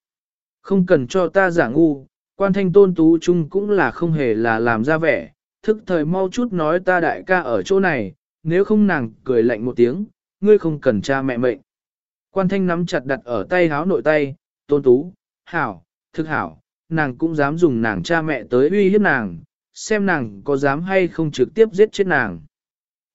Speaker 1: Không cần cho ta giả ngu, quan thanh tôn tú chung cũng là không hề là làm ra vẻ, thức thời mau chút nói ta đại ca ở chỗ này, nếu không nàng cười lạnh một tiếng, ngươi không cần cha mẹ mệnh. Quan thanh nắm chặt đặt ở tay háo nội tay, tôn tú, hảo, thức hảo, nàng cũng dám dùng nàng cha mẹ tới uy hiếp nàng, xem nàng có dám hay không trực tiếp giết chết nàng.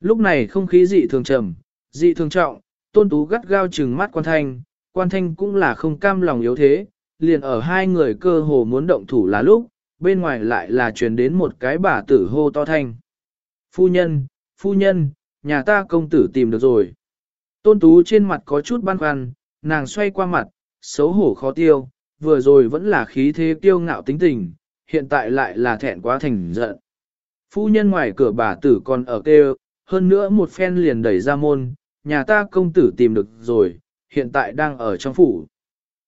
Speaker 1: Lúc này không khí dị thường trầm, dị thường trọng, tôn tú gắt gao trừng mắt quan thanh, quan thanh cũng là không cam lòng yếu thế, liền ở hai người cơ hồ muốn động thủ là lúc, bên ngoài lại là truyền đến một cái bà tử hô to thanh. Phu nhân, phu nhân, nhà ta công tử tìm được rồi. Tôn tú trên mặt có chút băn khoăn, nàng xoay qua mặt, xấu hổ khó tiêu, vừa rồi vẫn là khí thế kiêu ngạo tính tình, hiện tại lại là thẹn quá thành giận. Phu nhân ngoài cửa bà tử còn ở kêu, hơn nữa một phen liền đẩy ra môn, nhà ta công tử tìm được rồi, hiện tại đang ở trong phủ.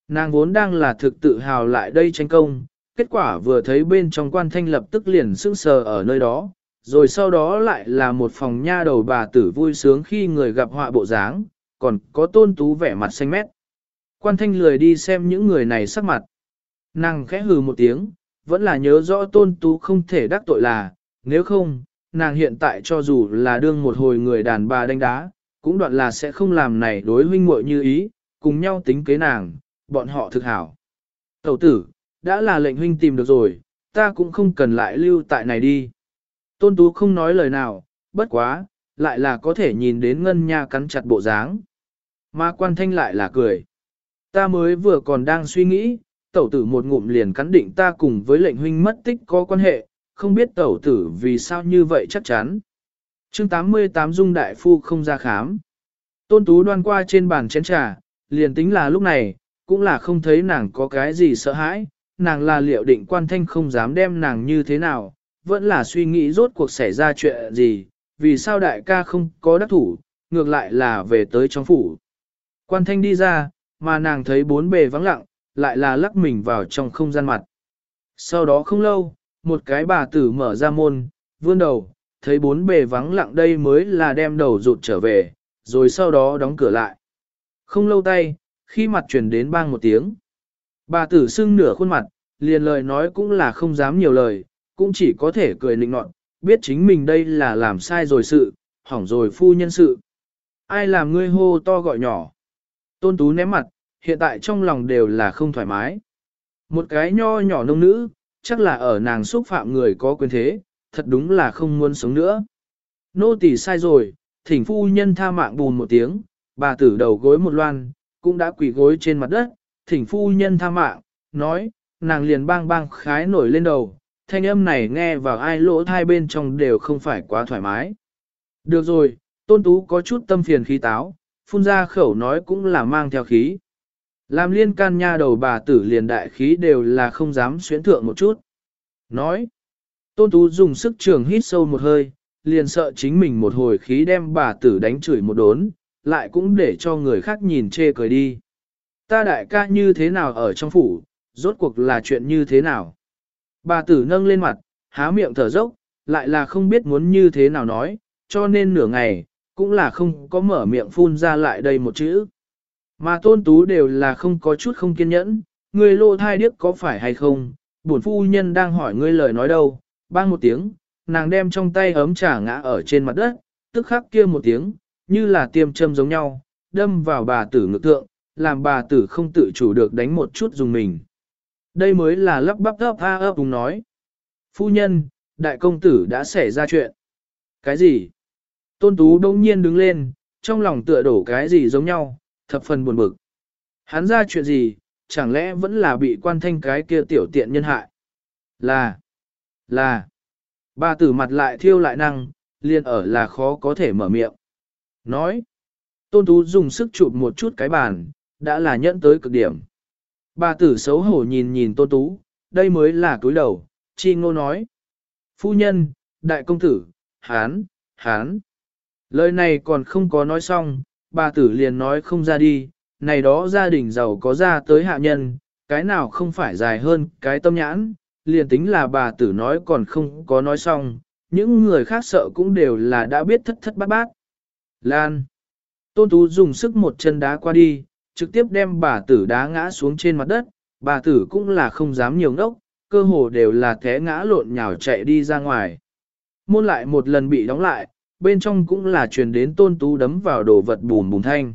Speaker 1: Nàng vốn đang là thực tự hào lại đây tranh công, kết quả vừa thấy bên trong quan thanh lập tức liền sững sờ ở nơi đó, rồi sau đó lại là một phòng nha đầu bà tử vui sướng khi người gặp họa bộ dáng, còn có tôn tú vẻ mặt xanh mét. Quan thanh lười đi xem những người này sắc mặt. Nàng khẽ hừ một tiếng, vẫn là nhớ rõ tôn tú không thể đắc tội là, nếu không, nàng hiện tại cho dù là đương một hồi người đàn bà đánh đá, cũng đoạn là sẽ không làm này đối huynh muội như ý, cùng nhau tính kế nàng, bọn họ thực hảo. Tẩu tử, đã là lệnh huynh tìm được rồi, ta cũng không cần lại lưu tại này đi. Tôn Tú không nói lời nào, bất quá, lại là có thể nhìn đến ngân nha cắn chặt bộ dáng. Mà quan thanh lại là cười. Ta mới vừa còn đang suy nghĩ, tẩu tử một ngụm liền cắn định ta cùng với lệnh huynh mất tích có quan hệ, không biết tẩu tử vì sao như vậy chắc chắn. chương 88 Dung Đại Phu không ra khám. Tôn Tú đoan qua trên bàn chén trà, liền tính là lúc này, cũng là không thấy nàng có cái gì sợ hãi, nàng là liệu định quan thanh không dám đem nàng như thế nào, vẫn là suy nghĩ rốt cuộc xảy ra chuyện gì, vì sao đại ca không có đắc thủ, ngược lại là về tới trong phủ. Quan thanh đi ra, mà nàng thấy bốn bề vắng lặng, lại là lắc mình vào trong không gian mặt. Sau đó không lâu, một cái bà tử mở ra môn, vươn đầu, thấy bốn bề vắng lặng đây mới là đem đầu rụt trở về, rồi sau đó đóng cửa lại. Không lâu tay, khi mặt chuyển đến bang một tiếng. Bà tử sưng nửa khuôn mặt, liền lời nói cũng là không dám nhiều lời, cũng chỉ có thể cười nịnh nọt, biết chính mình đây là làm sai rồi sự, hỏng rồi phu nhân sự. Ai làm ngươi hô to gọi nhỏ. Tôn tú ném mặt, hiện tại trong lòng đều là không thoải mái. Một cái nho nhỏ nông nữ, chắc là ở nàng xúc phạm người có quyền thế, thật đúng là không muốn sống nữa. Nô tỳ sai rồi, thỉnh phu nhân tha mạng bùn một tiếng, bà tử đầu gối một loan, cũng đã quỳ gối trên mặt đất, thỉnh phu nhân tha mạng, nói, nàng liền bang bang khái nổi lên đầu, thanh âm này nghe vào ai lỗ thai bên trong đều không phải quá thoải mái. Được rồi, tôn tú có chút tâm phiền khí táo, phun ra khẩu nói cũng là mang theo khí. Làm liên can nha đầu bà tử liền đại khí đều là không dám xuyến thượng một chút. Nói, tôn tú dùng sức trường hít sâu một hơi, liền sợ chính mình một hồi khí đem bà tử đánh chửi một đốn, lại cũng để cho người khác nhìn chê cười đi. Ta đại ca như thế nào ở trong phủ, rốt cuộc là chuyện như thế nào? Bà tử nâng lên mặt, há miệng thở dốc, lại là không biết muốn như thế nào nói, cho nên nửa ngày, cũng là không có mở miệng phun ra lại đây một chữ. Mà tôn tú đều là không có chút không kiên nhẫn, người lô thai điếc có phải hay không, bổn phu nhân đang hỏi ngươi lời nói đâu, bang một tiếng, nàng đem trong tay ấm trà ngã ở trên mặt đất, tức khắc kia một tiếng, như là tiêm châm giống nhau, đâm vào bà tử ngực thượng, làm bà tử không tự chủ được đánh một chút dùng mình. Đây mới là lắp bắp ấp a ấp cùng nói. Phu nhân, đại công tử đã xảy ra chuyện. Cái gì? Tôn Tú đông nhiên đứng lên, trong lòng tựa đổ cái gì giống nhau, thập phần buồn bực. Hắn ra chuyện gì, chẳng lẽ vẫn là bị quan thanh cái kia tiểu tiện nhân hại? Là, là, bà tử mặt lại thiêu lại năng, liền ở là khó có thể mở miệng. Nói, tôn tú dùng sức chụp một chút cái bàn, đã là nhận tới cực điểm. Bà tử xấu hổ nhìn nhìn tôn tú, đây mới là túi đầu, chi ngô nói. Phu nhân, đại công tử, hán, hán. Lời này còn không có nói xong, bà tử liền nói không ra đi, này đó gia đình giàu có ra tới hạ nhân, cái nào không phải dài hơn cái tâm nhãn, liền tính là bà tử nói còn không có nói xong, những người khác sợ cũng đều là đã biết thất thất bát bát. Lan. Tôn Tú dùng sức một chân đá qua đi, trực tiếp đem bà tử đá ngã xuống trên mặt đất, bà tử cũng là không dám nhiều ngốc, cơ hồ đều là té ngã lộn nhào chạy đi ra ngoài. Môn lại một lần bị đóng lại, bên trong cũng là truyền đến tôn tú đấm vào đồ vật bùn bùn thanh.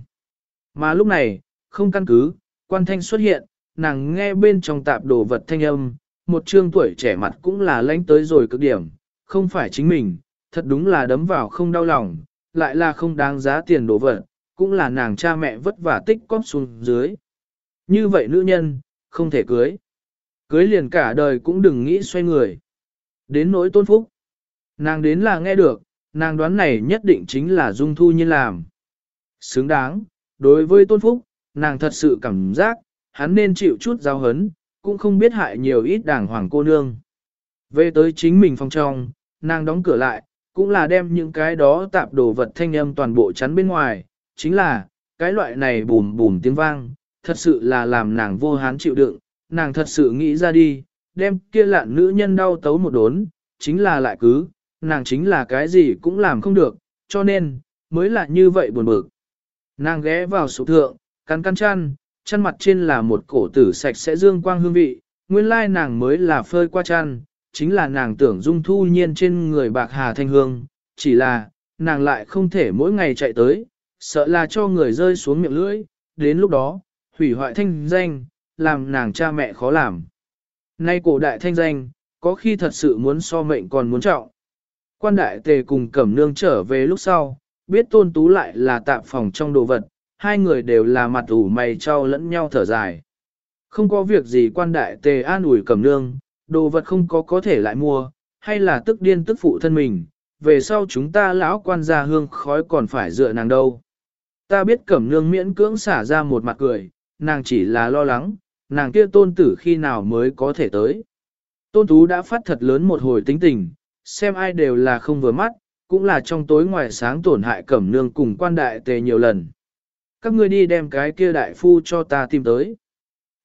Speaker 1: Mà lúc này, không căn cứ, quan thanh xuất hiện, nàng nghe bên trong tạp đồ vật thanh âm, một trương tuổi trẻ mặt cũng là lánh tới rồi cực điểm, không phải chính mình, thật đúng là đấm vào không đau lòng, lại là không đáng giá tiền đồ vật, cũng là nàng cha mẹ vất vả tích cóp xuống dưới. Như vậy nữ nhân, không thể cưới. Cưới liền cả đời cũng đừng nghĩ xoay người. Đến nỗi tôn phúc. Nàng đến là nghe được, nàng đoán này nhất định chính là dung thu nhiên làm. Xứng đáng, đối với tôn phúc, nàng thật sự cảm giác, hắn nên chịu chút giao hấn, cũng không biết hại nhiều ít đảng hoàng cô nương. Về tới chính mình phòng trong, nàng đóng cửa lại, cũng là đem những cái đó tạp đồ vật thanh âm toàn bộ chắn bên ngoài, chính là, cái loại này bùm bùm tiếng vang, thật sự là làm nàng vô hán chịu đựng, nàng thật sự nghĩ ra đi, đem kia lạn nữ nhân đau tấu một đốn, chính là lại cứ, nàng chính là cái gì cũng làm không được, cho nên, mới là như vậy buồn bực. Nàng ghé vào sổ thượng, cắn cắn chăn, chăn mặt trên là một cổ tử sạch sẽ dương quang hương vị, nguyên lai nàng mới là phơi qua chăn, chính là nàng tưởng dung thu nhiên trên người bạc hà thanh hương, chỉ là, nàng lại không thể mỗi ngày chạy tới, sợ là cho người rơi xuống miệng lưỡi, đến lúc đó, hủy hoại thanh danh, làm nàng cha mẹ khó làm. Nay cổ đại thanh danh, có khi thật sự muốn so mệnh còn muốn trọng. Quan đại tề cùng cẩm nương trở về lúc sau, biết tôn tú lại là tạm phòng trong đồ vật, hai người đều là mặt ủ mày trao lẫn nhau thở dài. Không có việc gì quan đại tề an ủi cẩm nương, đồ vật không có có thể lại mua, hay là tức điên tức phụ thân mình, về sau chúng ta lão quan gia hương khói còn phải dựa nàng đâu. Ta biết cẩm nương miễn cưỡng xả ra một mặt cười, nàng chỉ là lo lắng, nàng kia tôn tử khi nào mới có thể tới. Tôn tú đã phát thật lớn một hồi tính tình, xem ai đều là không vừa mắt, cũng là trong tối ngoài sáng tổn hại cẩm nương cùng quan đại tề nhiều lần. Các ngươi đi đem cái kia đại phu cho ta tìm tới.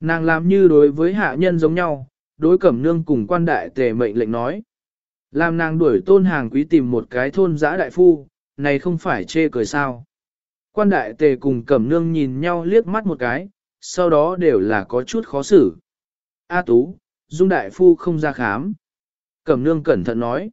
Speaker 1: Nàng làm như đối với hạ nhân giống nhau, đối cẩm nương cùng quan đại tề mệnh lệnh nói. Làm nàng đuổi tôn hàng quý tìm một cái thôn giã đại phu, này không phải chê cười sao. Quan đại tề cùng cẩm nương nhìn nhau liếc mắt một cái, sau đó đều là có chút khó xử. A tú, dung đại phu không ra khám. Cẩm nương cẩn thận nói.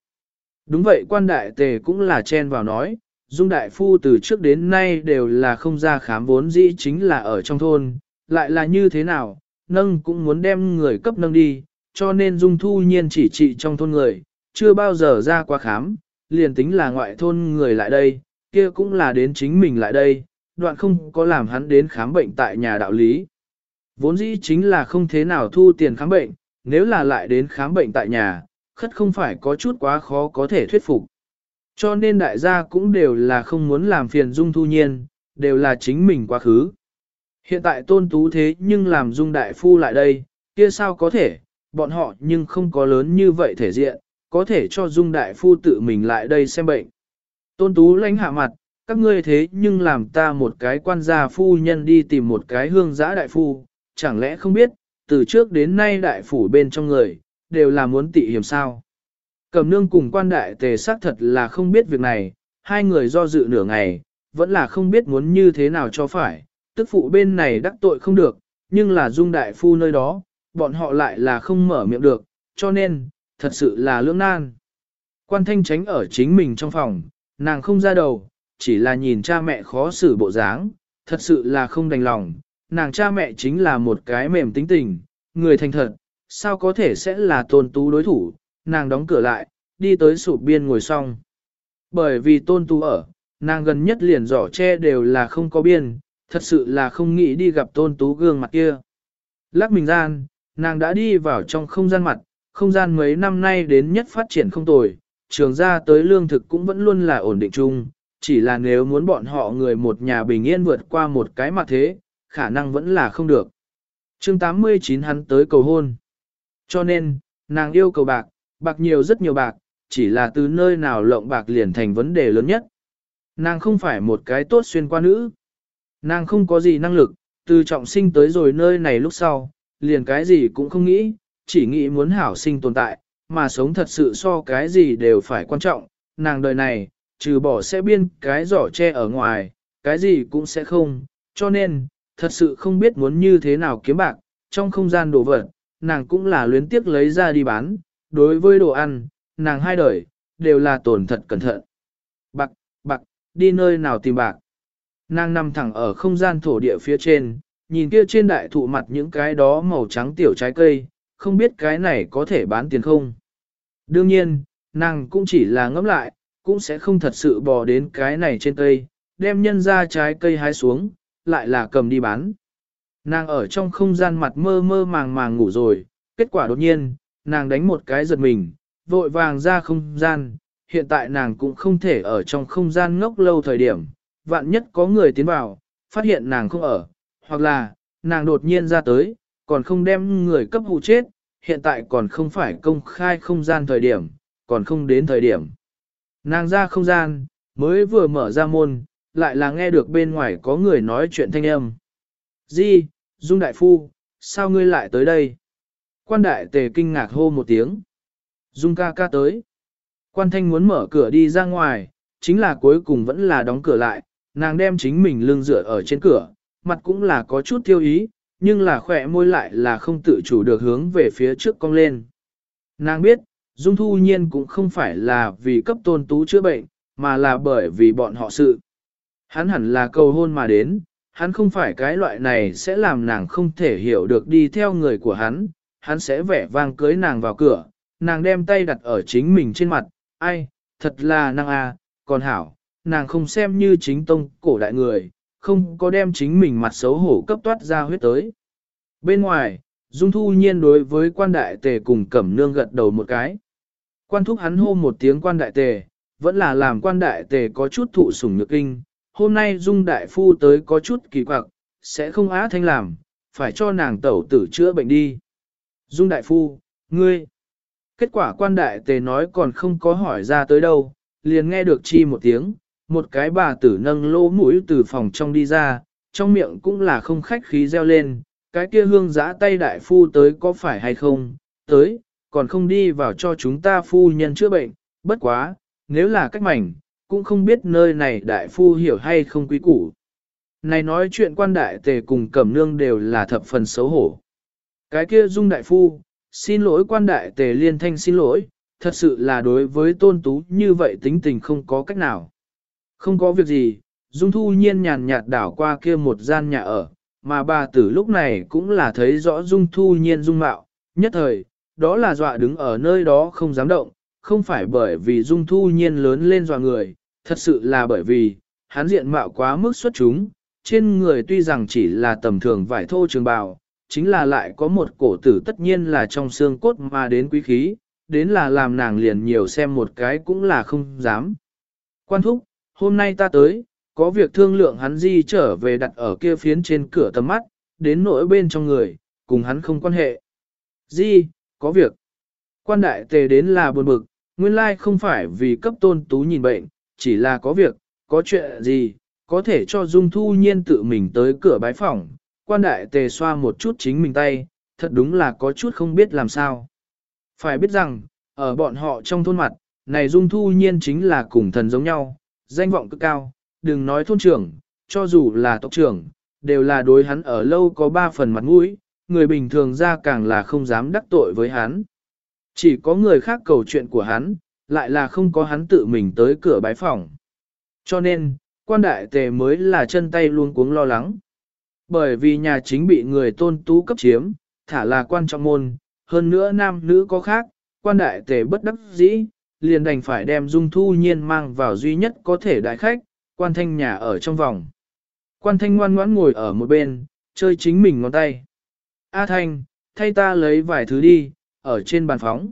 Speaker 1: Đúng vậy quan đại tề cũng là chen vào nói, dung đại phu từ trước đến nay đều là không ra khám vốn dĩ chính là ở trong thôn, lại là như thế nào, nâng cũng muốn đem người cấp nâng đi, cho nên dung thu nhiên chỉ trị trong thôn người, chưa bao giờ ra qua khám, liền tính là ngoại thôn người lại đây, kia cũng là đến chính mình lại đây, đoạn không có làm hắn đến khám bệnh tại nhà đạo lý. Vốn dĩ chính là không thế nào thu tiền khám bệnh, nếu là lại đến khám bệnh tại nhà, khất không phải có chút quá khó có thể thuyết phục. Cho nên đại gia cũng đều là không muốn làm phiền Dung Thu Nhiên, đều là chính mình quá khứ. Hiện tại tôn tú thế nhưng làm Dung Đại Phu lại đây, kia sao có thể, bọn họ nhưng không có lớn như vậy thể diện, có thể cho Dung Đại Phu tự mình lại đây xem bệnh. Tôn tú lãnh hạ mặt, các ngươi thế nhưng làm ta một cái quan gia phu nhân đi tìm một cái hương giã đại phu, chẳng lẽ không biết, từ trước đến nay đại phủ bên trong người, đều là muốn tị hiểm sao. Cầm nương cùng quan đại tề xác thật là không biết việc này, hai người do dự nửa ngày, vẫn là không biết muốn như thế nào cho phải, tức phụ bên này đắc tội không được, nhưng là dung đại phu nơi đó, bọn họ lại là không mở miệng được, cho nên, thật sự là lưỡng nan. Quan thanh tránh ở chính mình trong phòng, nàng không ra đầu, chỉ là nhìn cha mẹ khó xử bộ dáng, thật sự là không đành lòng, nàng cha mẹ chính là một cái mềm tính tình, người thành thật, sao có thể sẽ là tôn tú đối thủ, nàng đóng cửa lại, đi tới sụp biên ngồi xong. Bởi vì tôn tú ở, nàng gần nhất liền giỏ che đều là không có biên, thật sự là không nghĩ đi gặp tôn tú gương mặt kia. Lắc mình gian, nàng đã đi vào trong không gian mặt, không gian mấy năm nay đến nhất phát triển không tồi, trường ra tới lương thực cũng vẫn luôn là ổn định chung, chỉ là nếu muốn bọn họ người một nhà bình yên vượt qua một cái mặt thế, khả năng vẫn là không được. chương 89 hắn tới cầu hôn. Cho nên, nàng yêu cầu bạc, bạc nhiều rất nhiều bạc, chỉ là từ nơi nào lộng bạc liền thành vấn đề lớn nhất. Nàng không phải một cái tốt xuyên qua nữ. Nàng không có gì năng lực, từ trọng sinh tới rồi nơi này lúc sau, liền cái gì cũng không nghĩ, chỉ nghĩ muốn hảo sinh tồn tại, mà sống thật sự so cái gì đều phải quan trọng. Nàng đời này, trừ bỏ sẽ biên cái giỏ che ở ngoài, cái gì cũng sẽ không, cho nên, thật sự không biết muốn như thế nào kiếm bạc, trong không gian đồ vật, nàng cũng là luyến tiếc lấy ra đi bán, đối với đồ ăn, nàng hai đời, đều là tổn thật cẩn thận. Bạc, bạc, đi nơi nào tìm bạc. Nàng nằm thẳng ở không gian thổ địa phía trên, nhìn kia trên đại thụ mặt những cái đó màu trắng tiểu trái cây, không biết cái này có thể bán tiền không. Đương nhiên, nàng cũng chỉ là ngẫm lại, cũng sẽ không thật sự bò đến cái này trên cây, đem nhân ra trái cây hái xuống, lại là cầm đi bán. Nàng ở trong không gian mặt mơ mơ màng màng ngủ rồi, kết quả đột nhiên, nàng đánh một cái giật mình, vội vàng ra không gian, hiện tại nàng cũng không thể ở trong không gian ngốc lâu thời điểm, vạn nhất có người tiến vào, phát hiện nàng không ở, hoặc là, nàng đột nhiên ra tới, còn không đem người cấp hụ chết, hiện tại còn không phải công khai không gian thời điểm, còn không đến thời điểm. Nàng ra không gian, mới vừa mở ra môn, lại là nghe được bên ngoài có người nói chuyện thanh âm. Di, Dung Đại Phu, sao ngươi lại tới đây? Quan đại tề kinh ngạc hô một tiếng. Dung ca ca tới. Quan thanh muốn mở cửa đi ra ngoài, chính là cuối cùng vẫn là đóng cửa lại, nàng đem chính mình lưng dựa ở trên cửa, mặt cũng là có chút tiêu ý, nhưng là khỏe môi lại là không tự chủ được hướng về phía trước cong lên. Nàng biết, Dung Thu Nhiên cũng không phải là vì cấp tôn tú chữa bệnh, mà là bởi vì bọn họ sự. Hắn hẳn là cầu hôn mà đến, hắn không phải cái loại này sẽ làm nàng không thể hiểu được đi theo người của hắn, hắn sẽ vẻ vang cưới nàng vào cửa, nàng đem tay đặt ở chính mình trên mặt, ai, thật là năng a, à, còn hảo, nàng không xem như chính tông cổ đại người, không có đem chính mình mặt xấu hổ cấp toát ra huyết tới. Bên ngoài, Dung Thu Nhiên đối với quan đại tề cùng cẩm nương gật đầu một cái. Quan thúc hắn hô một tiếng quan đại tề, vẫn là làm quan đại tề có chút thụ sủng nhược kinh. Hôm nay Dung Đại Phu tới có chút kỳ quặc, sẽ không á thanh làm, phải cho nàng tẩu tử chữa bệnh đi. Dung Đại Phu, ngươi. Kết quả quan đại tề nói còn không có hỏi ra tới đâu, liền nghe được chi một tiếng, một cái bà tử nâng lỗ mũi từ phòng trong đi ra, trong miệng cũng là không khách khí reo lên, cái kia hương giã tay đại phu tới có phải hay không, tới, còn không đi vào cho chúng ta phu nhân chữa bệnh, bất quá, nếu là cách mảnh, cũng không biết nơi này đại phu hiểu hay không quý củ. Này nói chuyện quan đại tề cùng cẩm nương đều là thập phần xấu hổ. Cái kia dung đại phu, xin lỗi quan đại tề liên thanh xin lỗi, thật sự là đối với tôn tú như vậy tính tình không có cách nào. Không có việc gì, dung thu nhiên nhàn nhạt đảo qua kia một gian nhà ở, mà bà tử lúc này cũng là thấy rõ dung thu nhiên dung mạo, nhất thời, đó là dọa đứng ở nơi đó không dám động, không phải bởi vì dung thu nhiên lớn lên dọa người, thật sự là bởi vì, hắn diện mạo quá mức xuất chúng, trên người tuy rằng chỉ là tầm thường vải thô trường bào, chính là lại có một cổ tử tất nhiên là trong xương cốt mà đến quý khí, đến là làm nàng liền nhiều xem một cái cũng là không dám. Quan thúc, hôm nay ta tới, có việc thương lượng hắn di trở về đặt ở kia phiến trên cửa tầm mắt, đến nỗi bên trong người, cùng hắn không quan hệ. Di, có việc. Quan đại tề đến là buồn bực, nguyên lai không phải vì cấp tôn tú nhìn bệnh, chỉ là có việc, có chuyện gì, có thể cho Dung Thu Nhiên tự mình tới cửa bái phòng. Quan đại tề xoa một chút chính mình tay, thật đúng là có chút không biết làm sao. Phải biết rằng, ở bọn họ trong thôn mặt, này Dung Thu Nhiên chính là cùng thần giống nhau, danh vọng cực cao, đừng nói thôn trưởng, cho dù là tộc trưởng, đều là đối hắn ở lâu có ba phần mặt mũi, người bình thường ra càng là không dám đắc tội với hắn. Chỉ có người khác cầu chuyện của hắn, lại là không có hắn tự mình tới cửa bái phòng. Cho nên, quan đại tề mới là chân tay luôn cuống lo lắng. Bởi vì nhà chính bị người tôn tú cấp chiếm, thả là quan trọng môn, hơn nữa nam nữ có khác, quan đại tề bất đắc dĩ, liền đành phải đem dung thu nhiên mang vào duy nhất có thể đại khách, quan thanh nhà ở trong vòng. Quan thanh ngoan ngoãn ngồi ở một bên, chơi chính mình ngón tay. A thanh, thay ta lấy vài thứ đi, ở trên bàn phóng.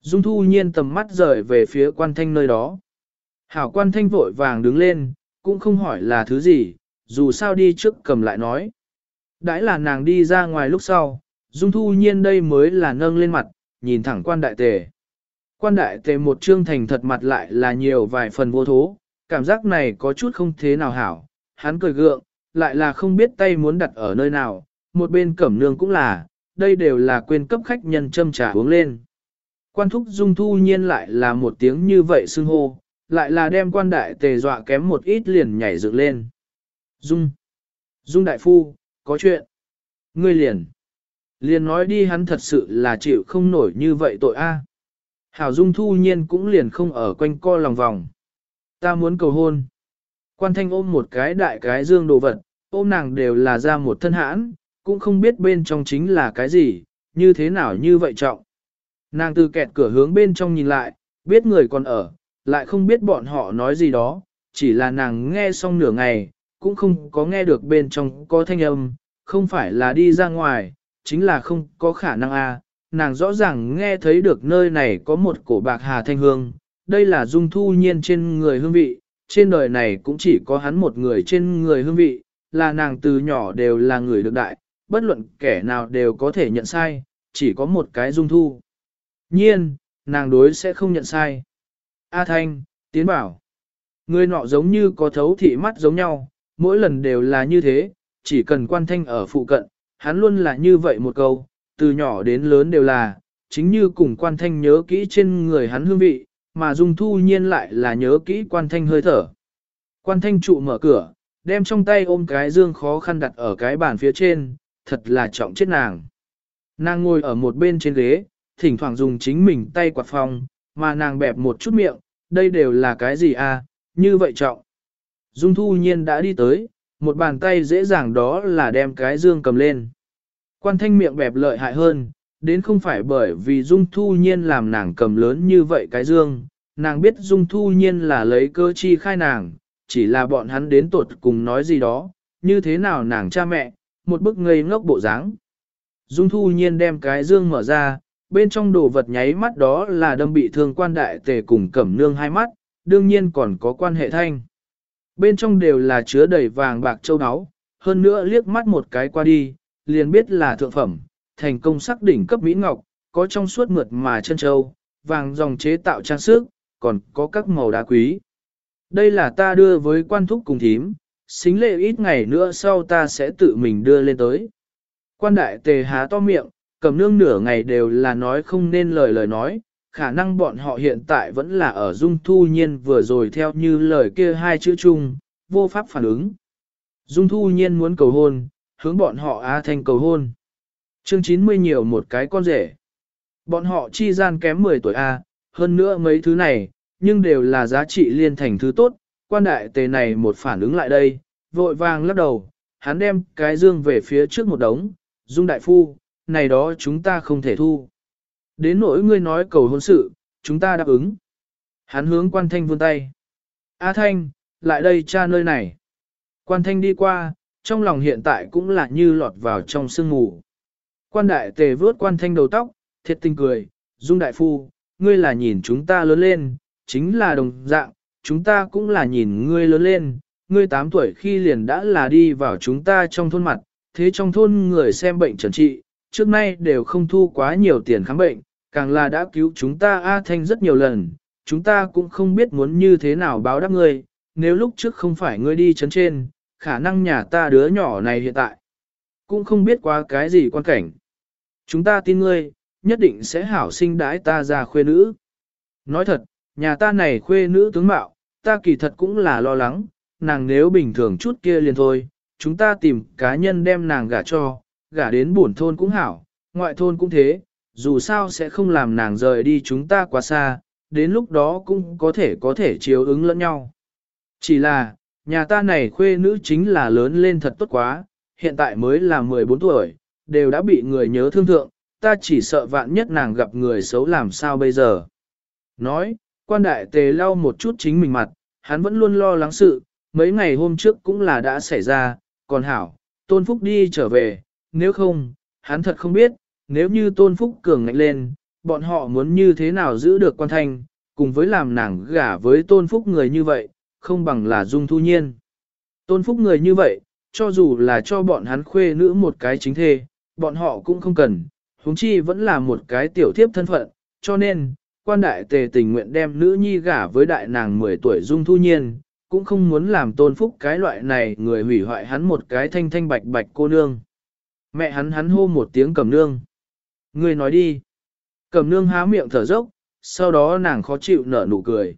Speaker 1: Dung thu nhiên tầm mắt rời về phía quan thanh nơi đó. Hảo quan thanh vội vàng đứng lên, cũng không hỏi là thứ gì, dù sao đi trước cầm lại nói. Đãi là nàng đi ra ngoài lúc sau, dung thu nhiên đây mới là nâng lên mặt, nhìn thẳng quan đại tề. Quan đại tề một trương thành thật mặt lại là nhiều vài phần vô thố, cảm giác này có chút không thế nào hảo, hắn cười gượng, lại là không biết tay muốn đặt ở nơi nào, một bên cẩm nương cũng là, đây đều là quên cấp khách nhân châm trà uống lên. Quan thúc dung thu nhiên lại là một tiếng như vậy xưng hô, lại là đem quan đại tề dọa kém một ít liền nhảy dựng lên. Dung, dung đại phu, có chuyện. Ngươi liền, liền nói đi hắn thật sự là chịu không nổi như vậy tội a. Hảo dung thu nhiên cũng liền không ở quanh co lòng vòng. Ta muốn cầu hôn. Quan thanh ôm một cái đại cái dương đồ vật, ôm nàng đều là ra một thân hãn, cũng không biết bên trong chính là cái gì, như thế nào như vậy trọng. Nàng từ kẹt cửa hướng bên trong nhìn lại, biết người còn ở, lại không biết bọn họ nói gì đó, chỉ là nàng nghe xong nửa ngày, cũng không có nghe được bên trong có thanh âm, không phải là đi ra ngoài, chính là không có khả năng a nàng rõ ràng nghe thấy được nơi này có một cổ bạc hà thanh hương, đây là dung thu nhiên trên người hương vị, trên đời này cũng chỉ có hắn một người trên người hương vị, là nàng từ nhỏ đều là người được đại, bất luận kẻ nào đều có thể nhận sai, chỉ có một cái dung thu. Nhiên, nàng đối sẽ không nhận sai. A Thanh, tiến bảo. Người nọ giống như có thấu thị mắt giống nhau, mỗi lần đều là như thế, chỉ cần quan thanh ở phụ cận, hắn luôn là như vậy một câu, từ nhỏ đến lớn đều là, chính như cùng quan thanh nhớ kỹ trên người hắn hương vị, mà Dung Thu Nhiên lại là nhớ kỹ quan thanh hơi thở. Quan thanh trụ mở cửa, đem trong tay ôm cái dương khó khăn đặt ở cái bàn phía trên, thật là trọng chết nàng. Nàng ngồi ở một bên trên ghế, thỉnh thoảng dùng chính mình tay quạt phòng, mà nàng bẹp một chút miệng, đây đều là cái gì à, như vậy trọng. Dung Thu Nhiên đã đi tới, một bàn tay dễ dàng đó là đem cái dương cầm lên. Quan thanh miệng bẹp lợi hại hơn, đến không phải bởi vì Dung Thu Nhiên làm nàng cầm lớn như vậy cái dương, nàng biết Dung Thu Nhiên là lấy cơ chi khai nàng, chỉ là bọn hắn đến tuột cùng nói gì đó, như thế nào nàng cha mẹ, một bức ngây ngốc bộ dáng. Dung Thu Nhiên đem cái dương mở ra, bên trong đồ vật nháy mắt đó là đâm bị thương quan đại tề cùng cẩm nương hai mắt, đương nhiên còn có quan hệ thanh. Bên trong đều là chứa đầy vàng bạc châu áo, hơn nữa liếc mắt một cái qua đi, liền biết là thượng phẩm, thành công sắc đỉnh cấp Mỹ Ngọc, có trong suốt mượt mà chân châu, vàng dòng chế tạo trang sức, còn có các màu đá quý. Đây là ta đưa với quan thúc cùng thím, xính lệ ít ngày nữa sau ta sẽ tự mình đưa lên tới. Quan đại tề há to miệng, cầm nương nửa ngày đều là nói không nên lời lời nói, khả năng bọn họ hiện tại vẫn là ở dung thu nhiên vừa rồi theo như lời kia hai chữ chung, vô pháp phản ứng. Dung thu nhiên muốn cầu hôn, hướng bọn họ a thanh cầu hôn. Chương 90 nhiều một cái con rể. Bọn họ chi gian kém 10 tuổi A, hơn nữa mấy thứ này, nhưng đều là giá trị liên thành thứ tốt. Quan đại tề này một phản ứng lại đây, vội vàng lắc đầu, hắn đem cái dương về phía trước một đống, dung đại phu, này đó chúng ta không thể thu. Đến nỗi ngươi nói cầu hôn sự, chúng ta đáp ứng. Hắn hướng quan thanh vươn tay. A thanh, lại đây cha nơi này. Quan thanh đi qua, trong lòng hiện tại cũng là như lọt vào trong sương mù. Quan đại tề vướt quan thanh đầu tóc, thiệt tình cười, dung đại phu, ngươi là nhìn chúng ta lớn lên, chính là đồng dạng, chúng ta cũng là nhìn ngươi lớn lên, ngươi 8 tuổi khi liền đã là đi vào chúng ta trong thôn mặt, thế trong thôn người xem bệnh trần trị, trước nay đều không thu quá nhiều tiền khám bệnh, càng là đã cứu chúng ta A Thanh rất nhiều lần, chúng ta cũng không biết muốn như thế nào báo đáp ngươi, nếu lúc trước không phải ngươi đi chấn trên, khả năng nhà ta đứa nhỏ này hiện tại, cũng không biết qua cái gì quan cảnh. Chúng ta tin ngươi, nhất định sẽ hảo sinh đãi ta ra khuê nữ. Nói thật, nhà ta này khuê nữ tướng mạo, ta kỳ thật cũng là lo lắng, nàng nếu bình thường chút kia liền thôi, chúng ta tìm cá nhân đem nàng gả cho, gả đến buồn thôn cũng hảo, ngoại thôn cũng thế, dù sao sẽ không làm nàng rời đi chúng ta quá xa, đến lúc đó cũng có thể có thể chiếu ứng lẫn nhau. Chỉ là, nhà ta này khuê nữ chính là lớn lên thật tốt quá, hiện tại mới là 14 tuổi, đều đã bị người nhớ thương thượng, ta chỉ sợ vạn nhất nàng gặp người xấu làm sao bây giờ. Nói, quan đại tề lau một chút chính mình mặt, hắn vẫn luôn lo lắng sự, mấy ngày hôm trước cũng là đã xảy ra, còn hảo, tôn phúc đi trở về, nếu không, hắn thật không biết, nếu như tôn phúc cường ngạnh lên, bọn họ muốn như thế nào giữ được quan thanh, cùng với làm nàng gả với tôn phúc người như vậy, không bằng là dung thu nhiên. Tôn phúc người như vậy, cho dù là cho bọn hắn khuê nữ một cái chính thê, bọn họ cũng không cần, huống chi vẫn là một cái tiểu thiếp thân phận, cho nên, quan đại tề tình nguyện đem nữ nhi gả với đại nàng 10 tuổi dung thu nhiên, cũng không muốn làm tôn phúc cái loại này người hủy hoại hắn một cái thanh thanh bạch bạch cô nương. Mẹ hắn hắn hô một tiếng cầm nương. Người nói đi. Cầm nương há miệng thở dốc, sau đó nàng khó chịu nở nụ cười.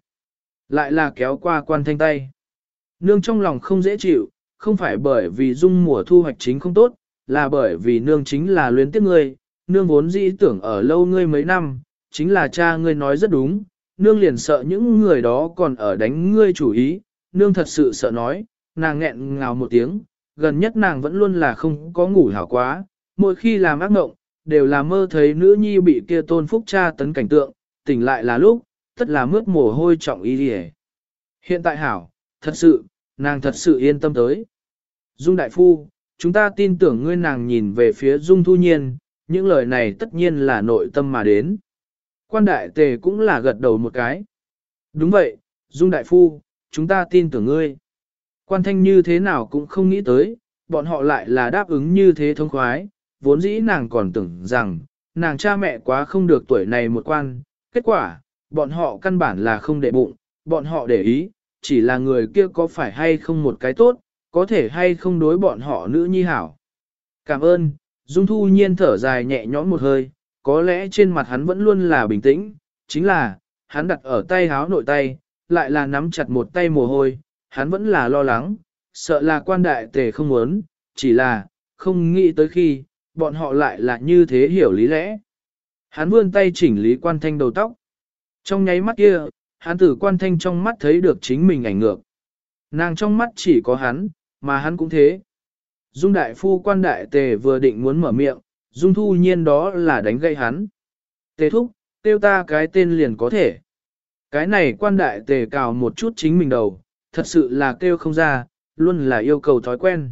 Speaker 1: Lại là kéo qua quan thanh tay. Nương trong lòng không dễ chịu, không phải bởi vì dung mùa thu hoạch chính không tốt, là bởi vì nương chính là luyến tiếc ngươi, nương vốn dĩ tưởng ở lâu ngươi mấy năm, chính là cha ngươi nói rất đúng, nương liền sợ những người đó còn ở đánh ngươi chủ ý, nương thật sự sợ nói, nàng nghẹn ngào một tiếng, gần nhất nàng vẫn luôn là không có ngủ hảo quá, mỗi khi làm ác mộng, đều là mơ thấy nữ nhi bị kia tôn phúc cha tấn cảnh tượng, tỉnh lại là lúc, tất là mướt mồ hôi trọng y đi Hiện tại hảo, thật sự, nàng thật sự yên tâm tới. Dung Đại Phu, chúng ta tin tưởng ngươi nàng nhìn về phía Dung Thu Nhiên, những lời này tất nhiên là nội tâm mà đến. Quan đại tề cũng là gật đầu một cái. Đúng vậy, Dung Đại Phu, chúng ta tin tưởng ngươi. Quan thanh như thế nào cũng không nghĩ tới, bọn họ lại là đáp ứng như thế thông khoái, vốn dĩ nàng còn tưởng rằng, nàng cha mẹ quá không được tuổi này một quan, kết quả, bọn họ căn bản là không để bụng, bọn họ để ý, chỉ là người kia có phải hay không một cái tốt, có thể hay không đối bọn họ nữ nhi hảo. Cảm ơn, Dung Thu Nhiên thở dài nhẹ nhõm một hơi, có lẽ trên mặt hắn vẫn luôn là bình tĩnh, chính là, hắn đặt ở tay háo nội tay, lại là nắm chặt một tay mồ hôi, hắn vẫn là lo lắng, sợ là quan đại tề không muốn, chỉ là, không nghĩ tới khi, bọn họ lại là như thế hiểu lý lẽ. Hắn vươn tay chỉnh lý quan thanh đầu tóc. Trong nháy mắt kia, hắn tử quan thanh trong mắt thấy được chính mình ảnh ngược. Nàng trong mắt chỉ có hắn, mà hắn cũng thế. Dung đại phu quan đại tề vừa định muốn mở miệng, dung thu nhiên đó là đánh gây hắn. Tề thúc, tiêu ta cái tên liền có thể. Cái này quan đại tề cào một chút chính mình đầu, thật sự là kêu không ra, luôn là yêu cầu thói quen.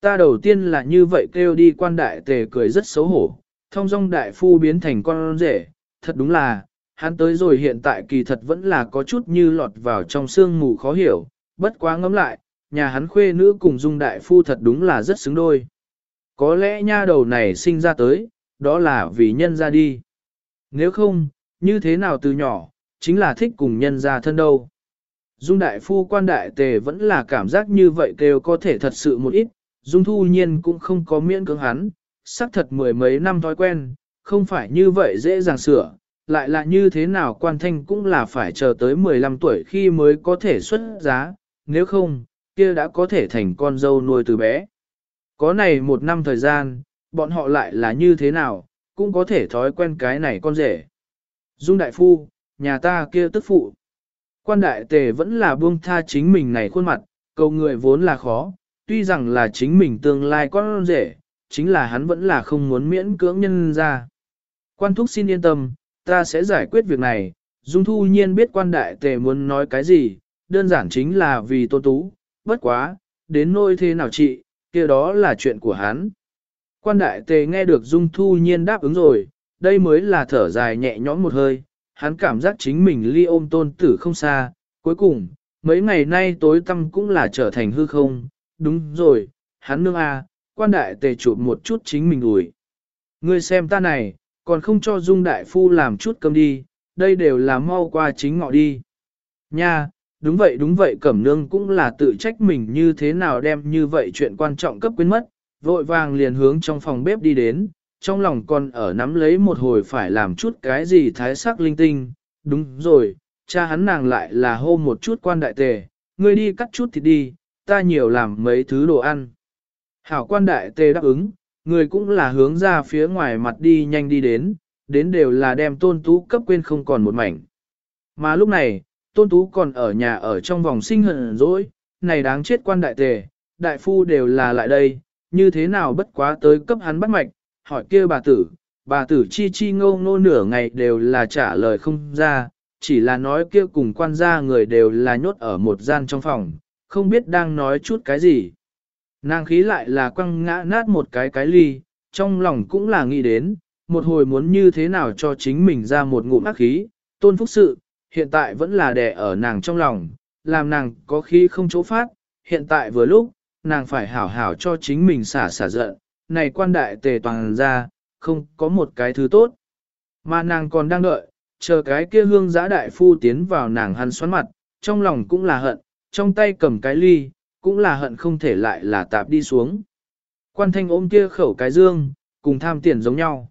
Speaker 1: Ta đầu tiên là như vậy kêu đi quan đại tề cười rất xấu hổ, thông dong đại phu biến thành con rể, thật đúng là, hắn tới rồi hiện tại kỳ thật vẫn là có chút như lọt vào trong sương mù khó hiểu, bất quá ngẫm lại, nhà hắn khuê nữ cùng dung đại phu thật đúng là rất xứng đôi. Có lẽ nha đầu này sinh ra tới, đó là vì nhân ra đi. Nếu không, như thế nào từ nhỏ, chính là thích cùng nhân ra thân đâu. Dung đại phu quan đại tề vẫn là cảm giác như vậy kêu có thể thật sự một ít, Dung thu nhiên cũng không có miễn cưỡng hắn, xác thật mười mấy năm thói quen, không phải như vậy dễ dàng sửa, lại là như thế nào quan thanh cũng là phải chờ tới 15 tuổi khi mới có thể xuất giá, nếu không, kia đã có thể thành con dâu nuôi từ bé. Có này một năm thời gian, bọn họ lại là như thế nào, cũng có thể thói quen cái này con rể. Dung đại phu, nhà ta kia tức phụ. Quan đại tề vẫn là buông tha chính mình này khuôn mặt, cầu người vốn là khó, tuy rằng là chính mình tương lai con rể, chính là hắn vẫn là không muốn miễn cưỡng nhân ra. Quan thúc xin yên tâm, ta sẽ giải quyết việc này, Dung Thu Nhiên biết quan đại tề muốn nói cái gì, đơn giản chính là vì tôn tú, bất quá, đến nôi thế nào chị, kia đó là chuyện của hắn. Quan đại tề nghe được Dung Thu Nhiên đáp ứng rồi, đây mới là thở dài nhẹ nhõm một hơi, hắn cảm giác chính mình ly ôm tôn tử không xa, cuối cùng, mấy ngày nay tối tâm cũng là trở thành hư không, đúng rồi, hắn nương a, quan đại tề chụp một chút chính mình ủi. Ngươi xem ta này, còn không cho Dung đại phu làm chút cơm đi, đây đều là mau qua chính ngọ đi. Nha, đúng vậy đúng vậy cẩm nương cũng là tự trách mình như thế nào đem như vậy chuyện quan trọng cấp quên mất, vội vàng liền hướng trong phòng bếp đi đến, trong lòng còn ở nắm lấy một hồi phải làm chút cái gì thái sắc linh tinh, đúng rồi, cha hắn nàng lại là hô một chút quan đại tề, ngươi đi cắt chút thịt đi, ta nhiều làm mấy thứ đồ ăn. Hảo quan đại tề đáp ứng, người cũng là hướng ra phía ngoài mặt đi nhanh đi đến, đến đều là đem tôn tú cấp quên không còn một mảnh. Mà lúc này, tôn tú còn ở nhà ở trong vòng sinh hận rỗi, này đáng chết quan đại tề, đại phu đều là lại đây, như thế nào bất quá tới cấp hắn bắt mạch, hỏi kia bà tử, bà tử chi chi ngô ngô nửa ngày đều là trả lời không ra, chỉ là nói kia cùng quan gia người đều là nhốt ở một gian trong phòng, không biết đang nói chút cái gì. Nàng khí lại là quăng ngã nát một cái cái ly, trong lòng cũng là nghĩ đến, một hồi muốn như thế nào cho chính mình ra một ngụm ác khí, tôn phúc sự, hiện tại vẫn là đè ở nàng trong lòng, làm nàng có khí không chỗ phát, hiện tại vừa lúc, nàng phải hảo hảo cho chính mình xả xả giận, này quan đại tề toàn ra, không có một cái thứ tốt. Mà nàng còn đang đợi, chờ cái kia hương giã đại phu tiến vào nàng hắn xoắn mặt, trong lòng cũng là hận, trong tay cầm cái ly, cũng là hận không thể lại là tạp đi xuống. Quan thanh ôm kia khẩu cái dương, cùng tham tiền giống nhau.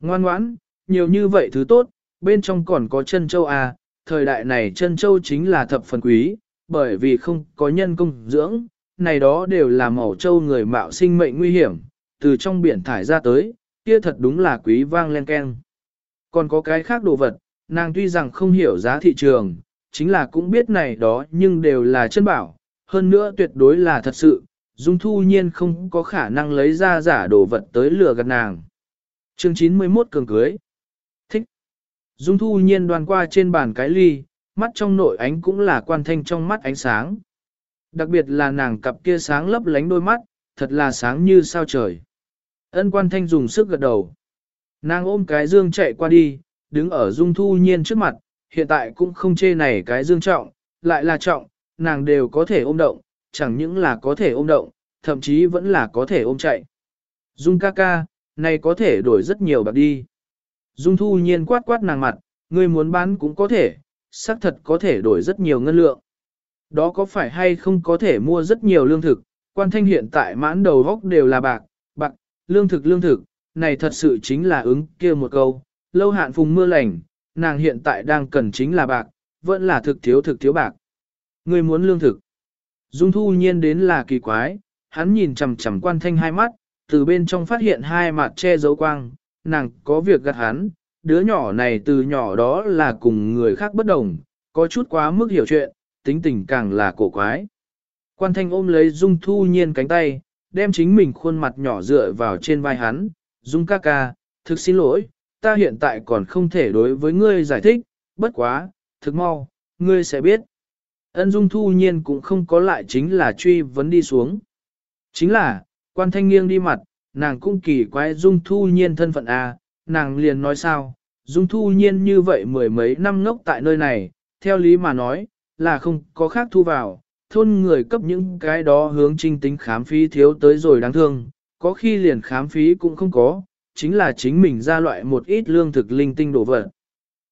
Speaker 1: Ngoan ngoãn, nhiều như vậy thứ tốt, bên trong còn có chân châu à, thời đại này chân châu chính là thập phần quý, bởi vì không có nhân công dưỡng, này đó đều là màu châu người mạo sinh mệnh nguy hiểm, từ trong biển thải ra tới, kia thật đúng là quý vang len ken. Còn có cái khác đồ vật, nàng tuy rằng không hiểu giá thị trường, chính là cũng biết này đó nhưng đều là chân bảo, hơn nữa tuyệt đối là thật sự, Dung Thu Nhiên không có khả năng lấy ra giả đồ vật tới lừa gạt nàng. Chương 91 cường cưới. Thích. Dung Thu Nhiên đoan qua trên bàn cái ly, mắt trong nội ánh cũng là quan thanh trong mắt ánh sáng. Đặc biệt là nàng cặp kia sáng lấp lánh đôi mắt, thật là sáng như sao trời. Ân quan thanh dùng sức gật đầu. Nàng ôm cái dương chạy qua đi, đứng ở Dung Thu Nhiên trước mặt, hiện tại cũng không chê này cái dương trọng, lại là trọng, nàng đều có thể ôm động, chẳng những là có thể ôm động, thậm chí vẫn là có thể ôm chạy. Dung ca ca, này có thể đổi rất nhiều bạc đi. Dung thu nhiên quát quát nàng mặt, người muốn bán cũng có thể, xác thật có thể đổi rất nhiều ngân lượng. Đó có phải hay không có thể mua rất nhiều lương thực, quan thanh hiện tại mãn đầu góc đều là bạc, bạc, lương thực lương thực, này thật sự chính là ứng kia một câu, lâu hạn phùng mưa lành, nàng hiện tại đang cần chính là bạc, vẫn là thực thiếu thực thiếu bạc. Ngươi muốn lương thực. Dung thu nhiên đến là kỳ quái, hắn nhìn chằm chằm quan thanh hai mắt, từ bên trong phát hiện hai mặt che giấu quang, nàng có việc gặt hắn, đứa nhỏ này từ nhỏ đó là cùng người khác bất đồng, có chút quá mức hiểu chuyện, tính tình càng là cổ quái. Quan thanh ôm lấy Dung thu nhiên cánh tay, đem chính mình khuôn mặt nhỏ dựa vào trên vai hắn, Dung ca ca, thực xin lỗi, ta hiện tại còn không thể đối với ngươi giải thích, bất quá, thực mau, ngươi sẽ biết. Ân dung thu nhiên cũng không có lại chính là truy vấn đi xuống. Chính là, quan thanh nghiêng đi mặt, nàng cũng kỳ quái dung thu nhiên thân phận A, nàng liền nói sao, dung thu nhiên như vậy mười mấy năm ngốc tại nơi này, theo lý mà nói, là không có khác thu vào, thôn người cấp những cái đó hướng trinh tính khám phí thiếu tới rồi đáng thương, có khi liền khám phí cũng không có, chính là chính mình ra loại một ít lương thực linh tinh đổ vật.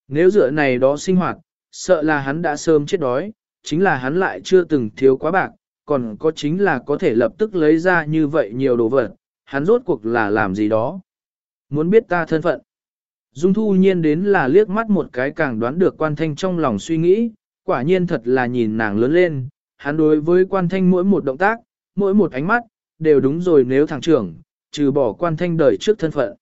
Speaker 1: Nếu dựa này đó sinh hoạt, sợ là hắn đã sớm chết đói, chính là hắn lại chưa từng thiếu quá bạc, còn có chính là có thể lập tức lấy ra như vậy nhiều đồ vật, hắn rốt cuộc là làm gì đó. Muốn biết ta thân phận. Dung thu nhiên đến là liếc mắt một cái càng đoán được quan thanh trong lòng suy nghĩ, quả nhiên thật là nhìn nàng lớn lên, hắn đối với quan thanh mỗi một động tác, mỗi một ánh mắt, đều đúng rồi nếu thằng trưởng, trừ bỏ quan thanh đời trước thân phận.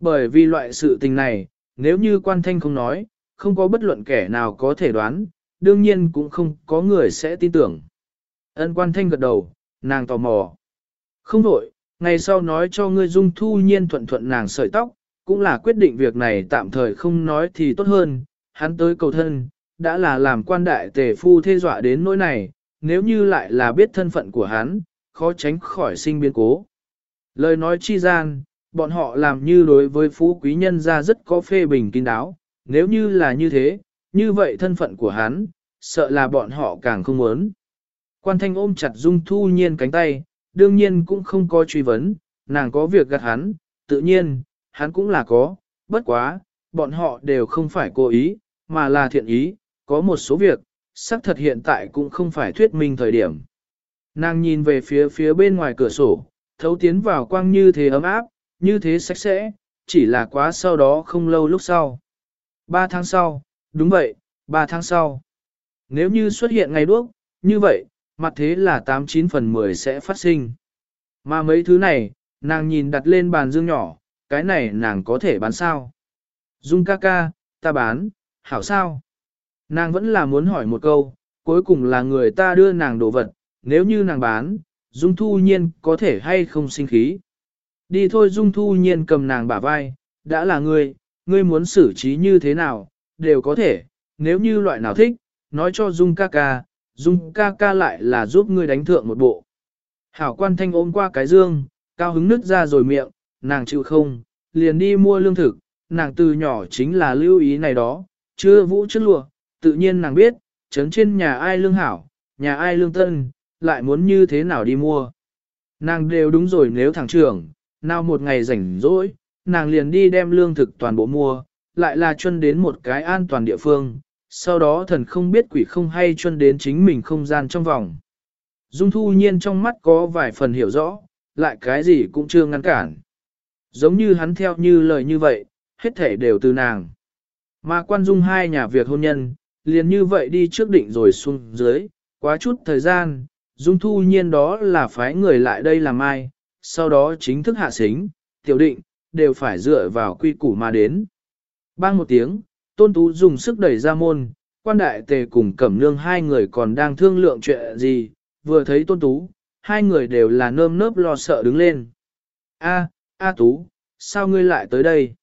Speaker 1: Bởi vì loại sự tình này, nếu như quan thanh không nói, không có bất luận kẻ nào có thể đoán, đương nhiên cũng không có người sẽ tin tưởng. Ân quan thanh gật đầu, nàng tò mò. Không đổi, ngày sau nói cho ngươi dung thu nhiên thuận thuận nàng sợi tóc, cũng là quyết định việc này tạm thời không nói thì tốt hơn, hắn tới cầu thân, đã là làm quan đại tề phu thê dọa đến nỗi này, nếu như lại là biết thân phận của hắn, khó tránh khỏi sinh biến cố. Lời nói chi gian, bọn họ làm như đối với phú quý nhân ra rất có phê bình kín đáo, nếu như là như thế, như vậy thân phận của hắn, sợ là bọn họ càng không muốn. Quan thanh ôm chặt dung thu nhiên cánh tay, đương nhiên cũng không có truy vấn, nàng có việc gặt hắn, tự nhiên, hắn cũng là có, bất quá, bọn họ đều không phải cố ý, mà là thiện ý, có một số việc, xác thật hiện tại cũng không phải thuyết minh thời điểm. Nàng nhìn về phía phía bên ngoài cửa sổ, thấu tiến vào quang như thế ấm áp, như thế sạch sẽ, chỉ là quá sau đó không lâu lúc sau. Ba tháng sau, đúng vậy, ba tháng sau. Nếu như xuất hiện ngày đuốc, như vậy, mặt thế là 89 phần 10 sẽ phát sinh. Mà mấy thứ này, nàng nhìn đặt lên bàn dương nhỏ, cái này nàng có thể bán sao? Dung ca ca, ta bán, hảo sao? Nàng vẫn là muốn hỏi một câu, cuối cùng là người ta đưa nàng đồ vật, nếu như nàng bán, Dung Thu Nhiên có thể hay không sinh khí. Đi thôi Dung Thu Nhiên cầm nàng bả vai, đã là ngươi, ngươi muốn xử trí như thế nào, đều có thể, nếu như loại nào thích, nói cho Dung ca ca, Dung ca ca lại là giúp ngươi đánh thượng một bộ. Hảo quan thanh ôm qua cái dương, cao hứng nứt ra rồi miệng, nàng chịu không, liền đi mua lương thực, nàng từ nhỏ chính là lưu ý này đó, chưa vũ chất lụa, tự nhiên nàng biết, trấn trên nhà ai lương hảo, nhà ai lương tân, lại muốn như thế nào đi mua. Nàng đều đúng rồi nếu thằng trưởng, nào một ngày rảnh rỗi, nàng liền đi đem lương thực toàn bộ mua, lại là chuân đến một cái an toàn địa phương, sau đó thần không biết quỷ không hay chuân đến chính mình không gian trong vòng. Dung thu nhiên trong mắt có vài phần hiểu rõ, lại cái gì cũng chưa ngăn cản. Giống như hắn theo như lời như vậy, hết thể đều từ nàng. Mà quan dung hai nhà việc hôn nhân, liền như vậy đi trước định rồi xuống dưới, quá chút thời gian, dung thu nhiên đó là phái người lại đây làm ai, sau đó chính thức hạ xính, tiểu định, đều phải dựa vào quy củ mà đến. Bang một tiếng, tôn tú dùng sức đẩy ra môn, quan đại tề cùng cẩm nương hai người còn đang thương lượng chuyện gì, vừa thấy tôn tú, hai người đều là nơm nớp lo sợ đứng lên. A, A tú, sao ngươi lại tới đây?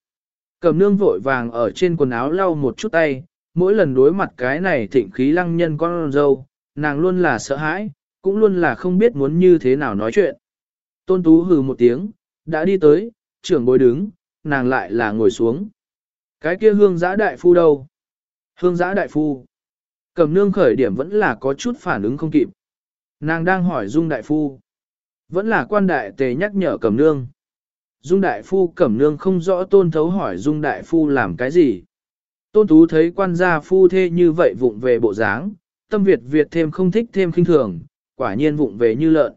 Speaker 1: Cẩm nương vội vàng ở trên quần áo lau một chút tay, mỗi lần đối mặt cái này thịnh khí lăng nhân con dâu, nàng luôn là sợ hãi, cũng luôn là không biết muốn như thế nào nói chuyện. Tôn tú hừ một tiếng, đã đi tới, trưởng bối đứng, nàng lại là ngồi xuống. Cái kia hương giã đại phu đâu? Hương giã đại phu. Cầm nương khởi điểm vẫn là có chút phản ứng không kịp. Nàng đang hỏi Dung đại phu. Vẫn là quan đại tề nhắc nhở cầm nương. Dung đại phu cẩm nương không rõ tôn thấu hỏi Dung đại phu làm cái gì. Tôn tú thấy quan gia phu thê như vậy vụng về bộ dáng, tâm Việt Việt thêm không thích thêm khinh thường, quả nhiên vụng về như lợn.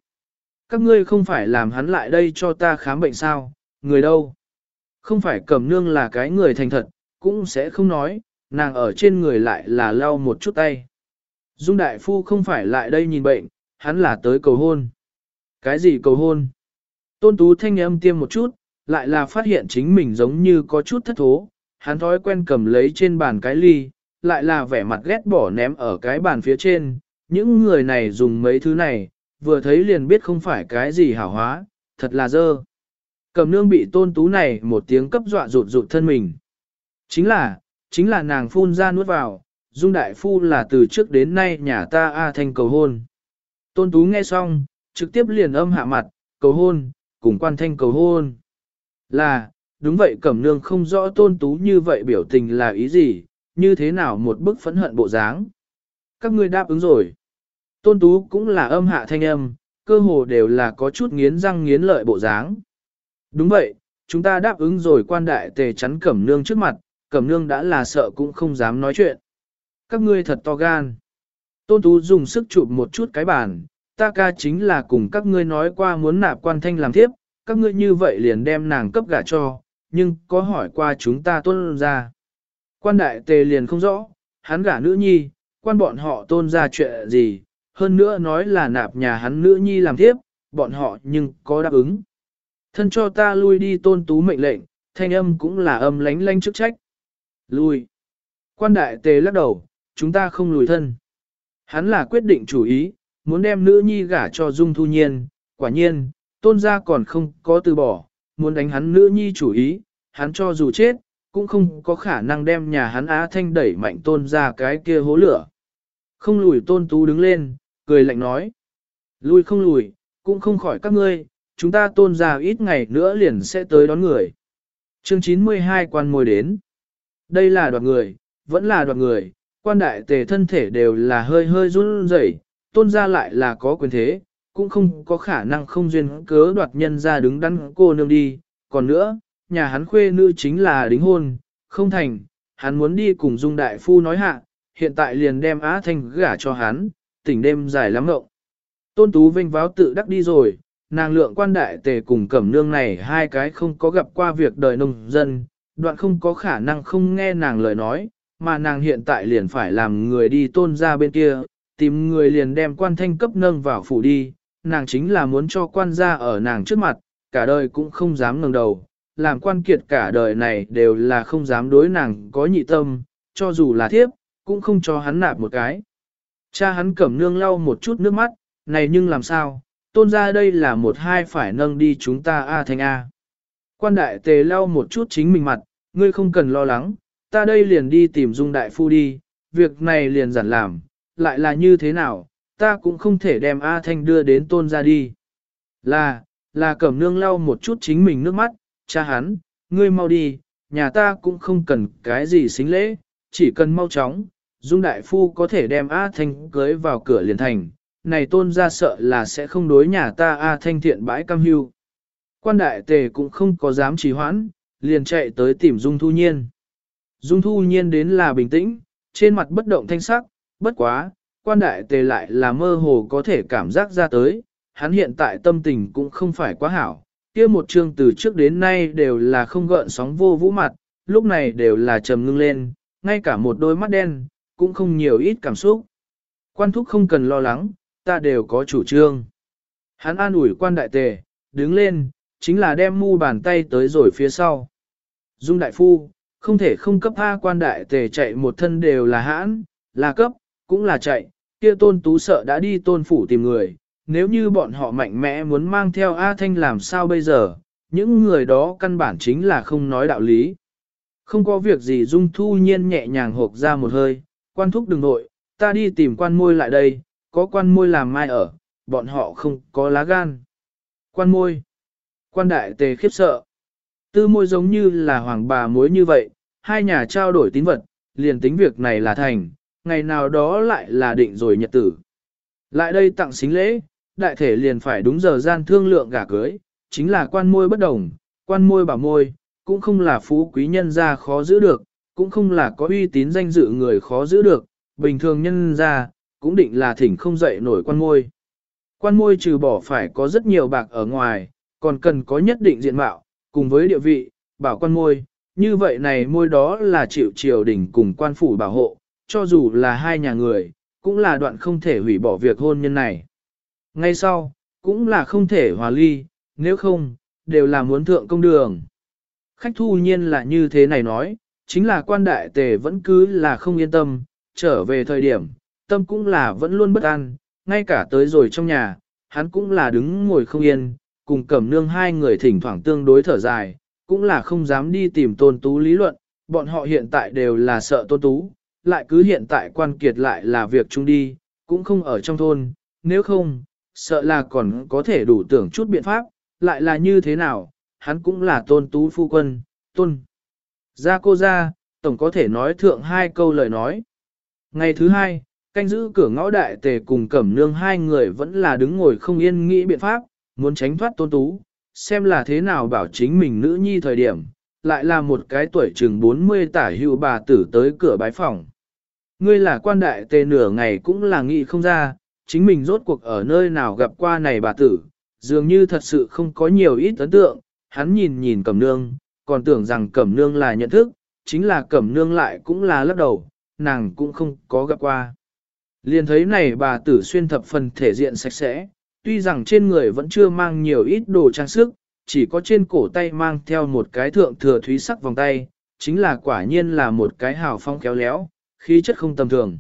Speaker 1: Các ngươi không phải làm hắn lại đây cho ta khám bệnh sao, người đâu? Không phải cẩm nương là cái người thành thật, cũng sẽ không nói, nàng ở trên người lại là lau một chút tay. Dung đại phu không phải lại đây nhìn bệnh, hắn là tới cầu hôn. Cái gì cầu hôn? Tôn tú thanh âm tiêm một chút, lại là phát hiện chính mình giống như có chút thất thố, hắn thói quen cầm lấy trên bàn cái ly, lại là vẻ mặt ghét bỏ ném ở cái bàn phía trên, những người này dùng mấy thứ này, vừa thấy liền biết không phải cái gì hảo hóa, thật là dơ. Cầm nương bị tôn tú này một tiếng cấp dọa rụt rụt thân mình. Chính là, chính là nàng phun ra nuốt vào, Dung Đại Phu là từ trước đến nay nhà ta A Thanh cầu hôn. Tôn Tú nghe xong, trực tiếp liền âm hạ mặt, cầu hôn, cùng quan thanh cầu hôn. Là, đúng vậy Cẩm Nương không rõ Tôn Tú như vậy biểu tình là ý gì, như thế nào một bức phẫn hận bộ dáng. Các ngươi đáp ứng rồi. Tôn Tú cũng là âm hạ thanh âm, cơ hồ đều là có chút nghiến răng nghiến lợi bộ dáng. Đúng vậy, chúng ta đáp ứng rồi quan đại tề chắn Cẩm Nương trước mặt, Cẩm Nương đã là sợ cũng không dám nói chuyện. Các ngươi thật to gan. Tôn Tú dùng sức chụp một chút cái bàn, ta ca chính là cùng các ngươi nói qua muốn nạp quan thanh làm thiếp, các ngươi như vậy liền đem nàng cấp gả cho, nhưng có hỏi qua chúng ta tôn ra. Quan đại tề liền không rõ, hắn gả nữ nhi, quan bọn họ tôn ra chuyện gì, hơn nữa nói là nạp nhà hắn nữ nhi làm thiếp, bọn họ nhưng có đáp ứng. Thân cho ta lui đi tôn tú mệnh lệnh, thanh âm cũng là âm lánh lánh chức trách. Lui. Quan đại tề lắc đầu, chúng ta không lùi thân. Hắn là quyết định chủ ý, muốn đem nữ nhi gả cho Dung Thu Nhiên, quả nhiên, tôn gia còn không có từ bỏ, muốn đánh hắn nữ nhi chủ ý, hắn cho dù chết, cũng không có khả năng đem nhà hắn Á Thanh đẩy mạnh tôn ra cái kia hố lửa. Không lùi tôn tú đứng lên, cười lạnh nói. Lùi không lùi, cũng không khỏi các ngươi, chúng ta tôn ra ít ngày nữa liền sẽ tới đón người. Chương 92 quan môi đến. Đây là đoạt người, vẫn là đoạt người, quan đại tề thân thể đều là hơi hơi run rẩy, tôn ra lại là có quyền thế, cũng không có khả năng không duyên cớ đoạt nhân ra đứng đắn cô nương đi. Còn nữa, nhà hắn khuê nữ chính là đính hôn, không thành, hắn muốn đi cùng Dung Đại Phu nói hạ, hiện tại liền đem Á Thanh gả cho hắn, tỉnh đêm dài lắm ngộng. Tôn Tú vinh váo tự đắc đi rồi, nàng lượng quan đại tề cùng cẩm nương này hai cái không có gặp qua việc đời nông dân, đoạn không có khả năng không nghe nàng lời nói, mà nàng hiện tại liền phải làm người đi tôn ra bên kia, tìm người liền đem quan thanh cấp nâng vào phủ đi, nàng chính là muốn cho quan gia ở nàng trước mặt, cả đời cũng không dám ngẩng đầu, làm quan kiệt cả đời này đều là không dám đối nàng có nhị tâm, cho dù là thiếp, cũng không cho hắn nạp một cái. Cha hắn cẩm nương lau một chút nước mắt, này nhưng làm sao, tôn ra đây là một hai phải nâng đi chúng ta A thành A. Quan đại tề lau một chút chính mình mặt, ngươi không cần lo lắng, ta đây liền đi tìm dung đại phu đi, việc này liền giản làm, lại là như thế nào, ta cũng không thể đem A Thanh đưa đến tôn ra đi. Là, là cẩm nương lau một chút chính mình nước mắt, cha hắn, ngươi mau đi, nhà ta cũng không cần cái gì xính lễ, chỉ cần mau chóng, Dung Đại Phu có thể đem A Thanh cưới vào cửa liền thành, này tôn ra sợ là sẽ không đối nhà ta A Thanh thiện bãi cam hưu. Quan đại tề cũng không có dám trì hoãn, liền chạy tới tìm Dung Thu Nhiên. Dung Thu Nhiên đến là bình tĩnh, trên mặt bất động thanh sắc, bất quá, quan đại tề lại là mơ hồ có thể cảm giác ra tới, hắn hiện tại tâm tình cũng không phải quá hảo, kia một chương từ trước đến nay đều là không gợn sóng vô vũ mặt, lúc này đều là trầm ngưng lên, ngay cả một đôi mắt đen, cũng không nhiều ít cảm xúc. Quan thúc không cần lo lắng, ta đều có chủ trương. Hắn an ủi quan đại tề, đứng lên, chính là đem mu bàn tay tới rồi phía sau. Dung đại phu, không thể không cấp A quan đại tề chạy một thân đều là hãn, là cấp, cũng là chạy, kia tôn tú sợ đã đi tôn phủ tìm người, nếu như bọn họ mạnh mẽ muốn mang theo A Thanh làm sao bây giờ, những người đó căn bản chính là không nói đạo lý. Không có việc gì Dung Thu Nhiên nhẹ nhàng hộp ra một hơi, quan thúc đừng nội, ta đi tìm quan môi lại đây, có quan môi làm mai ở, bọn họ không có lá gan. Quan môi, quan đại tề khiếp sợ, tư môi giống như là hoàng bà mối như vậy, hai nhà trao đổi tín vật, liền tính việc này là thành, ngày nào đó lại là định rồi nhật tử. Lại đây tặng xính lễ, đại thể liền phải đúng giờ gian thương lượng gả cưới, chính là quan môi bất đồng, quan môi bảo môi, cũng không là phú quý nhân gia khó giữ được, cũng không là có uy tín danh dự người khó giữ được, bình thường nhân gia, cũng định là thỉnh không dậy nổi quan môi. Quan môi trừ bỏ phải có rất nhiều bạc ở ngoài, còn cần có nhất định diện mạo, cùng với địa vị, bảo quan môi, như vậy này môi đó là chịu triều đình cùng quan phủ bảo hộ, cho dù là hai nhà người, cũng là đoạn không thể hủy bỏ việc hôn nhân này. Ngay sau, cũng là không thể hòa ly, nếu không, đều là muốn thượng công đường. Khách thu nhiên là như thế này nói, chính là quan đại tề vẫn cứ là không yên tâm, trở về thời điểm, tâm cũng là vẫn luôn bất an, ngay cả tới rồi trong nhà, hắn cũng là đứng ngồi không yên, cùng cẩm nương hai người thỉnh thoảng tương đối thở dài, cũng là không dám đi tìm tôn tú lý luận, bọn họ hiện tại đều là sợ tôn tú, lại cứ hiện tại quan kiệt lại là việc chung đi, cũng không ở trong thôn, nếu không, sợ là còn có thể đủ tưởng chút biện pháp, lại là như thế nào, hắn cũng là tôn tú phu quân, tôn. Ra cô ra, tổng có thể nói thượng hai câu lời nói. Ngày thứ hai, canh giữ cửa ngõ đại tề cùng cẩm nương hai người vẫn là đứng ngồi không yên nghĩ biện pháp, muốn tránh thoát tôn tú, xem là thế nào bảo chính mình nữ nhi thời điểm, lại là một cái tuổi chừng 40 tả hữu bà tử tới cửa bái phòng. Ngươi là quan đại tề nửa ngày cũng là nghĩ không ra, chính mình rốt cuộc ở nơi nào gặp qua này bà tử, dường như thật sự không có nhiều ít ấn tượng, hắn nhìn nhìn cẩm nương, còn tưởng rằng cẩm nương là nhận thức, chính là cẩm nương lại cũng là lắc đầu, nàng cũng không có gặp qua. Liền thấy này bà tử xuyên thập phần thể diện sạch sẽ, tuy rằng trên người vẫn chưa mang nhiều ít đồ trang sức, chỉ có trên cổ tay mang theo một cái thượng thừa thúy sắc vòng tay, chính là quả nhiên là một cái hào phong kéo léo, khí chất không tầm thường.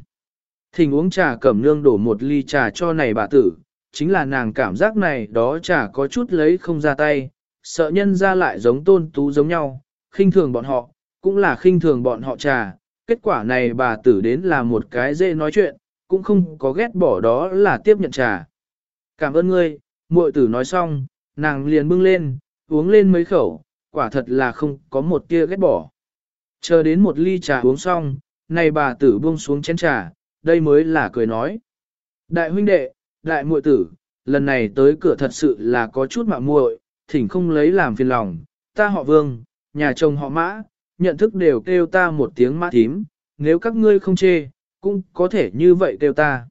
Speaker 1: Thình uống trà cẩm nương đổ một ly trà cho này bà tử, chính là nàng cảm giác này đó trà có chút lấy không ra tay, sợ nhân ra lại giống tôn tú giống nhau, khinh thường bọn họ, cũng là khinh thường bọn họ trà. Kết quả này bà tử đến là một cái dễ nói chuyện, cũng không có ghét bỏ đó là tiếp nhận trà. Cảm ơn ngươi, muội tử nói xong, nàng liền bưng lên, uống lên mấy khẩu, quả thật là không có một tia ghét bỏ. Chờ đến một ly trà uống xong, này bà tử buông xuống chén trà, đây mới là cười nói. Đại huynh đệ, đại muội tử, lần này tới cửa thật sự là có chút mạo muội, thỉnh không lấy làm phiền lòng, ta họ vương, nhà chồng họ mã, nhận thức đều kêu ta một tiếng mã thím, nếu các ngươi không chê, cũng có thể như vậy kêu ta.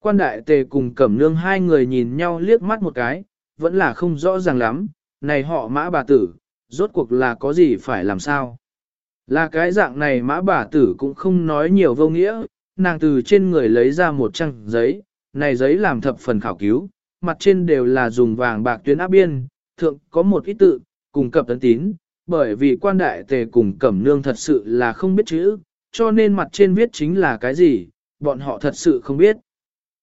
Speaker 1: Quan đại tề cùng cẩm nương hai người nhìn nhau liếc mắt một cái, vẫn là không rõ ràng lắm, này họ mã bà tử, rốt cuộc là có gì phải làm sao. Là cái dạng này mã bà tử cũng không nói nhiều vô nghĩa, nàng từ trên người lấy ra một trang giấy, này giấy làm thập phần khảo cứu, mặt trên đều là dùng vàng bạc tuyến áp biên, thượng có một ít tự, cùng cập tấn tín, bởi vì quan đại tề cùng cẩm nương thật sự là không biết chữ, cho nên mặt trên viết chính là cái gì, bọn họ thật sự không biết.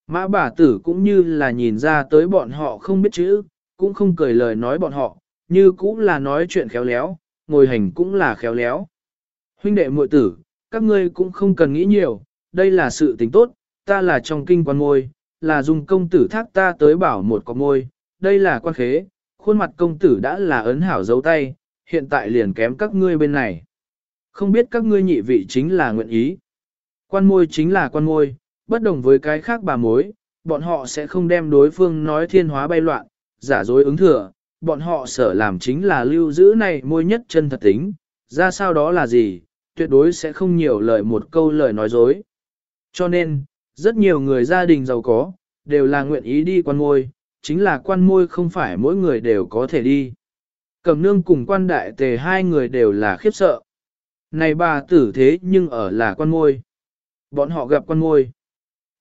Speaker 1: Mã bà tử cũng như là nhìn ra tới bọn họ không biết chữ, cũng không cười lời nói bọn họ, như cũng là nói chuyện khéo léo, ngồi hành cũng là khéo léo. Huynh đệ muội tử, các ngươi cũng không cần nghĩ nhiều, đây là sự tình tốt, ta là trong kinh quan môi, là dùng công tử thác ta tới bảo một có môi, đây là quan khế, khuôn mặt công tử đã là ấn hảo dấu tay, hiện tại liền kém các ngươi bên này. Không biết các ngươi nhị vị chính là nguyện ý. Quan môi chính là quan môi, bất đồng với cái khác bà mối, bọn họ sẽ không đem đối phương nói thiên hóa bay loạn, giả dối ứng thừa, bọn họ sở làm chính là lưu giữ này môi nhất chân thật tính, ra sao đó là gì, tuyệt đối sẽ không nhiều lời một câu lời nói dối. Cho nên, rất nhiều người gia đình giàu có, đều là nguyện ý đi quan môi, chính là quan môi không phải mỗi người đều có thể đi. Cầm nương cùng quan đại tề hai người đều là khiếp sợ. Này bà tử thế nhưng ở là quan môi. Bọn họ gặp quan môi.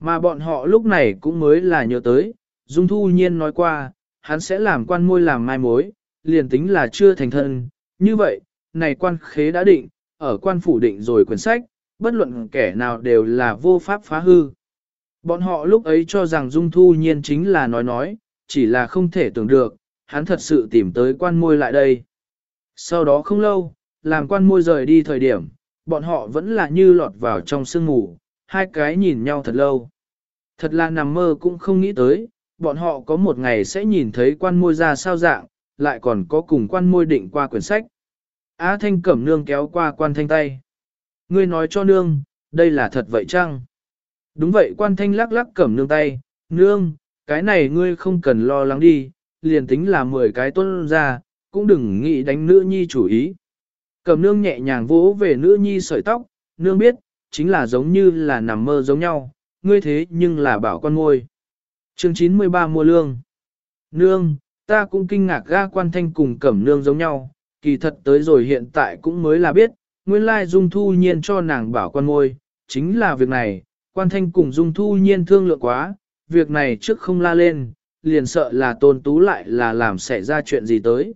Speaker 1: Mà bọn họ lúc này cũng mới là nhớ tới, Dung Thu Nhiên nói qua, hắn sẽ làm quan môi làm mai mối, liền tính là chưa thành thân. Như vậy, này quan khế đã định, ở quan phủ định rồi quyển sách, bất luận kẻ nào đều là vô pháp phá hư. Bọn họ lúc ấy cho rằng Dung Thu Nhiên chính là nói nói, chỉ là không thể tưởng được, hắn thật sự tìm tới quan môi lại đây. Sau đó không lâu, làm quan môi rời đi thời điểm, bọn họ vẫn là như lọt vào trong sương ngủ, hai cái nhìn nhau thật lâu. Thật là nằm mơ cũng không nghĩ tới, bọn họ có một ngày sẽ nhìn thấy quan môi ra sao dạng, lại còn có cùng quan môi định qua quyển sách. Á Thanh cẩm nương kéo qua quan thanh tay. Ngươi nói cho nương, đây là thật vậy chăng? Đúng vậy quan thanh lắc lắc cẩm nương tay, nương, cái này ngươi không cần lo lắng đi, liền tính là 10 cái tuân ra, cũng đừng nghĩ đánh nữ nhi chủ ý cầm nương nhẹ nhàng vỗ về nữ nhi sợi tóc, nương biết, chính là giống như là nằm mơ giống nhau, ngươi thế nhưng là bảo con ngôi. Chương 93 mua lương. Nương, ta cũng kinh ngạc ga quan thanh cùng cẩm nương giống nhau, kỳ thật tới rồi hiện tại cũng mới là biết, nguyên lai dung thu nhiên cho nàng bảo con ngôi, chính là việc này, quan thanh cùng dung thu nhiên thương lượng quá, việc này trước không la lên, liền sợ là tôn tú lại là làm xảy ra chuyện gì tới.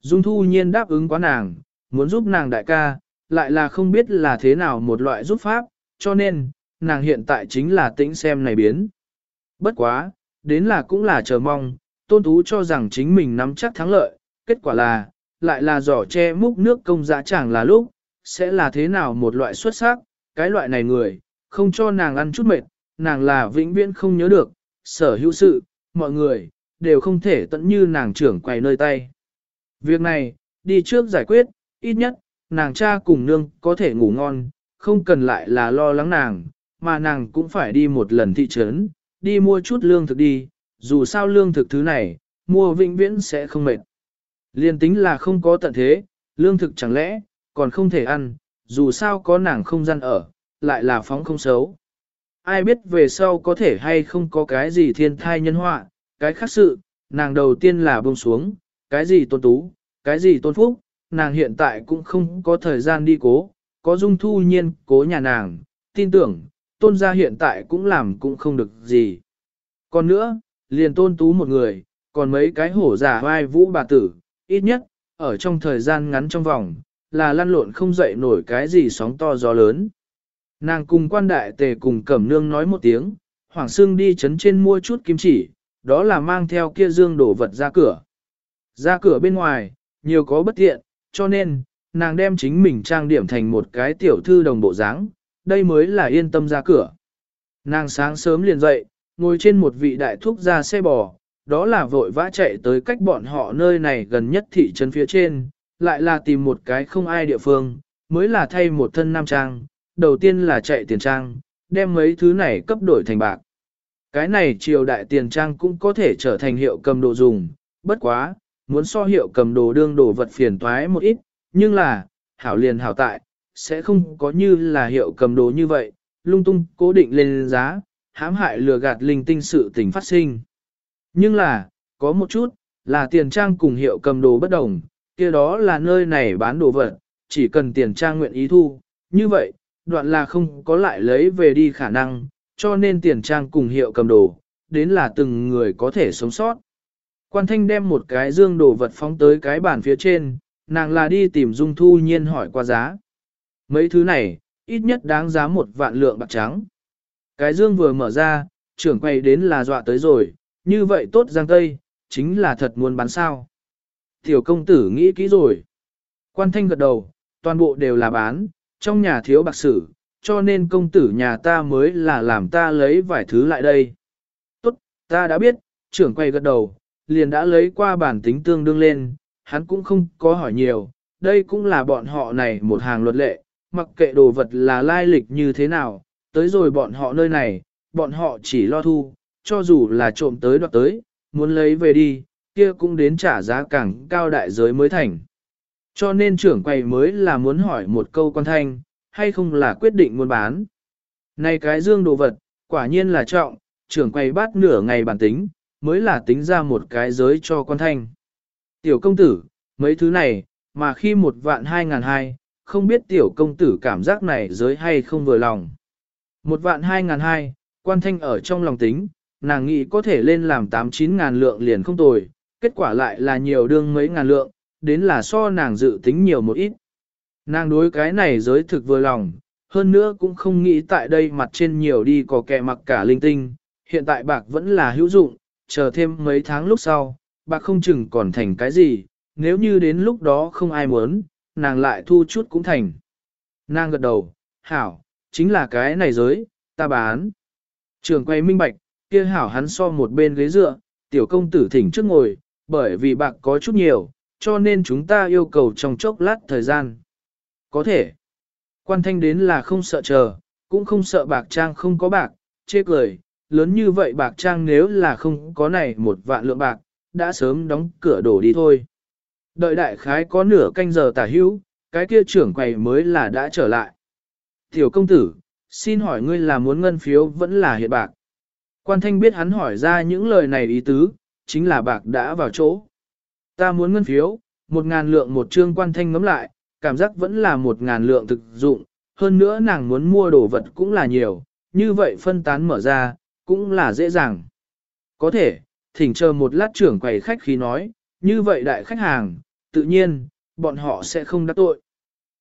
Speaker 1: Dung thu nhiên đáp ứng quá nàng, muốn giúp nàng đại ca, lại là không biết là thế nào một loại giúp pháp, cho nên, nàng hiện tại chính là tĩnh xem này biến. Bất quá, đến là cũng là chờ mong, tôn tú cho rằng chính mình nắm chắc thắng lợi, kết quả là, lại là giỏ che múc nước công dã chẳng là lúc, sẽ là thế nào một loại xuất sắc, cái loại này người, không cho nàng ăn chút mệt, nàng là vĩnh viễn không nhớ được, sở hữu sự, mọi người, đều không thể tận như nàng trưởng quay nơi tay. Việc này, đi trước giải quyết, ít nhất, nàng cha cùng nương có thể ngủ ngon, không cần lại là lo lắng nàng, mà nàng cũng phải đi một lần thị trấn, đi mua chút lương thực đi, dù sao lương thực thứ này, mua vĩnh viễn sẽ không mệt. Liên tính là không có tận thế, lương thực chẳng lẽ, còn không thể ăn, dù sao có nàng không gian ở, lại là phóng không xấu. Ai biết về sau có thể hay không có cái gì thiên thai nhân họa, cái khác sự, nàng đầu tiên là buông xuống, cái gì tôn tú, cái gì tôn phúc, nàng hiện tại cũng không có thời gian đi cố, có dung thu nhiên cố nhà nàng, tin tưởng, tôn gia hiện tại cũng làm cũng không được gì. Còn nữa, liền tôn tú một người, còn mấy cái hổ giả vai vũ bà tử, ít nhất, ở trong thời gian ngắn trong vòng, là lăn lộn không dậy nổi cái gì sóng to gió lớn. Nàng cùng quan đại tề cùng cẩm nương nói một tiếng, Hoàng Sương đi chấn trên mua chút kim chỉ, đó là mang theo kia dương đổ vật ra cửa. Ra cửa bên ngoài, nhiều có bất tiện, cho nên, nàng đem chính mình trang điểm thành một cái tiểu thư đồng bộ dáng, đây mới là yên tâm ra cửa. Nàng sáng sớm liền dậy, ngồi trên một vị đại thúc ra xe bò, đó là vội vã chạy tới cách bọn họ nơi này gần nhất thị trấn phía trên, lại là tìm một cái không ai địa phương, mới là thay một thân nam trang, đầu tiên là chạy tiền trang, đem mấy thứ này cấp đổi thành bạc. Cái này triều đại tiền trang cũng có thể trở thành hiệu cầm đồ dùng, bất quá, muốn so hiệu cầm đồ đương đồ vật phiền toái một ít, nhưng là, hảo liền hảo tại, sẽ không có như là hiệu cầm đồ như vậy, lung tung cố định lên giá, hãm hại lừa gạt linh tinh sự tình phát sinh. Nhưng là, có một chút, là tiền trang cùng hiệu cầm đồ bất đồng, kia đó là nơi này bán đồ vật, chỉ cần tiền trang nguyện ý thu, như vậy, đoạn là không có lại lấy về đi khả năng, cho nên tiền trang cùng hiệu cầm đồ, đến là từng người có thể sống sót. Quan thanh đem một cái dương đồ vật phóng tới cái bàn phía trên, nàng là đi tìm Dung Thu Nhiên hỏi qua giá. Mấy thứ này, ít nhất đáng giá một vạn lượng bạc trắng. Cái dương vừa mở ra, trưởng quay đến là dọa tới rồi, như vậy tốt giang tây, chính là thật muốn bán sao. Tiểu công tử nghĩ kỹ rồi. Quan thanh gật đầu, toàn bộ đều là bán, trong nhà thiếu bạc sử, cho nên công tử nhà ta mới là làm ta lấy vài thứ lại đây. Tốt, ta đã biết, trưởng quay gật đầu, liền đã lấy qua bản tính tương đương lên, hắn cũng không có hỏi nhiều, đây cũng là bọn họ này một hàng luật lệ, mặc kệ đồ vật là lai lịch như thế nào, tới rồi bọn họ nơi này, bọn họ chỉ lo thu, cho dù là trộm tới đoạt tới, muốn lấy về đi, kia cũng đến trả giá càng cao đại giới mới thành. Cho nên trưởng quầy mới là muốn hỏi một câu quan thanh, hay không là quyết định muốn bán. Này cái dương đồ vật, quả nhiên là trọng, trưởng quầy bắt nửa ngày bản tính, mới là tính ra một cái giới cho quan thanh. Tiểu công tử, mấy thứ này, mà khi một vạn hai ngàn hai, không biết tiểu công tử cảm giác này giới hay không vừa lòng. Một vạn hai ngàn hai, quan thanh ở trong lòng tính, nàng nghĩ có thể lên làm tám chín ngàn lượng liền không tồi, kết quả lại là nhiều đương mấy ngàn lượng, đến là so nàng dự tính nhiều một ít. Nàng đối cái này giới thực vừa lòng, hơn nữa cũng không nghĩ tại đây mặt trên nhiều đi có kẻ mặc cả linh tinh, hiện tại bạc vẫn là hữu dụng, chờ thêm mấy tháng lúc sau, bạc không chừng còn thành cái gì, nếu như đến lúc đó không ai muốn, nàng lại thu chút cũng thành. Nàng gật đầu, hảo, chính là cái này giới, ta bán. Trường quay minh bạch, kia hảo hắn so một bên ghế dựa, tiểu công tử thỉnh trước ngồi, bởi vì bạc có chút nhiều, cho nên chúng ta yêu cầu trong chốc lát thời gian. Có thể. Quan thanh đến là không sợ chờ, cũng không sợ bạc trang không có bạc, chê cười, lớn như vậy bạc trang nếu là không có này một vạn lượng bạc, đã sớm đóng cửa đổ đi thôi. Đợi đại khái có nửa canh giờ tả hữu, cái kia trưởng quầy mới là đã trở lại. Tiểu công tử, xin hỏi ngươi là muốn ngân phiếu vẫn là hiện bạc. Quan thanh biết hắn hỏi ra những lời này ý tứ, chính là bạc đã vào chỗ. Ta muốn ngân phiếu, một ngàn lượng một trương quan thanh ngắm lại, cảm giác vẫn là một ngàn lượng thực dụng, hơn nữa nàng muốn mua đồ vật cũng là nhiều, như vậy phân tán mở ra, cũng là dễ dàng. Có thể, thỉnh chờ một lát trưởng quầy khách khí nói, như vậy đại khách hàng, tự nhiên, bọn họ sẽ không đắc tội.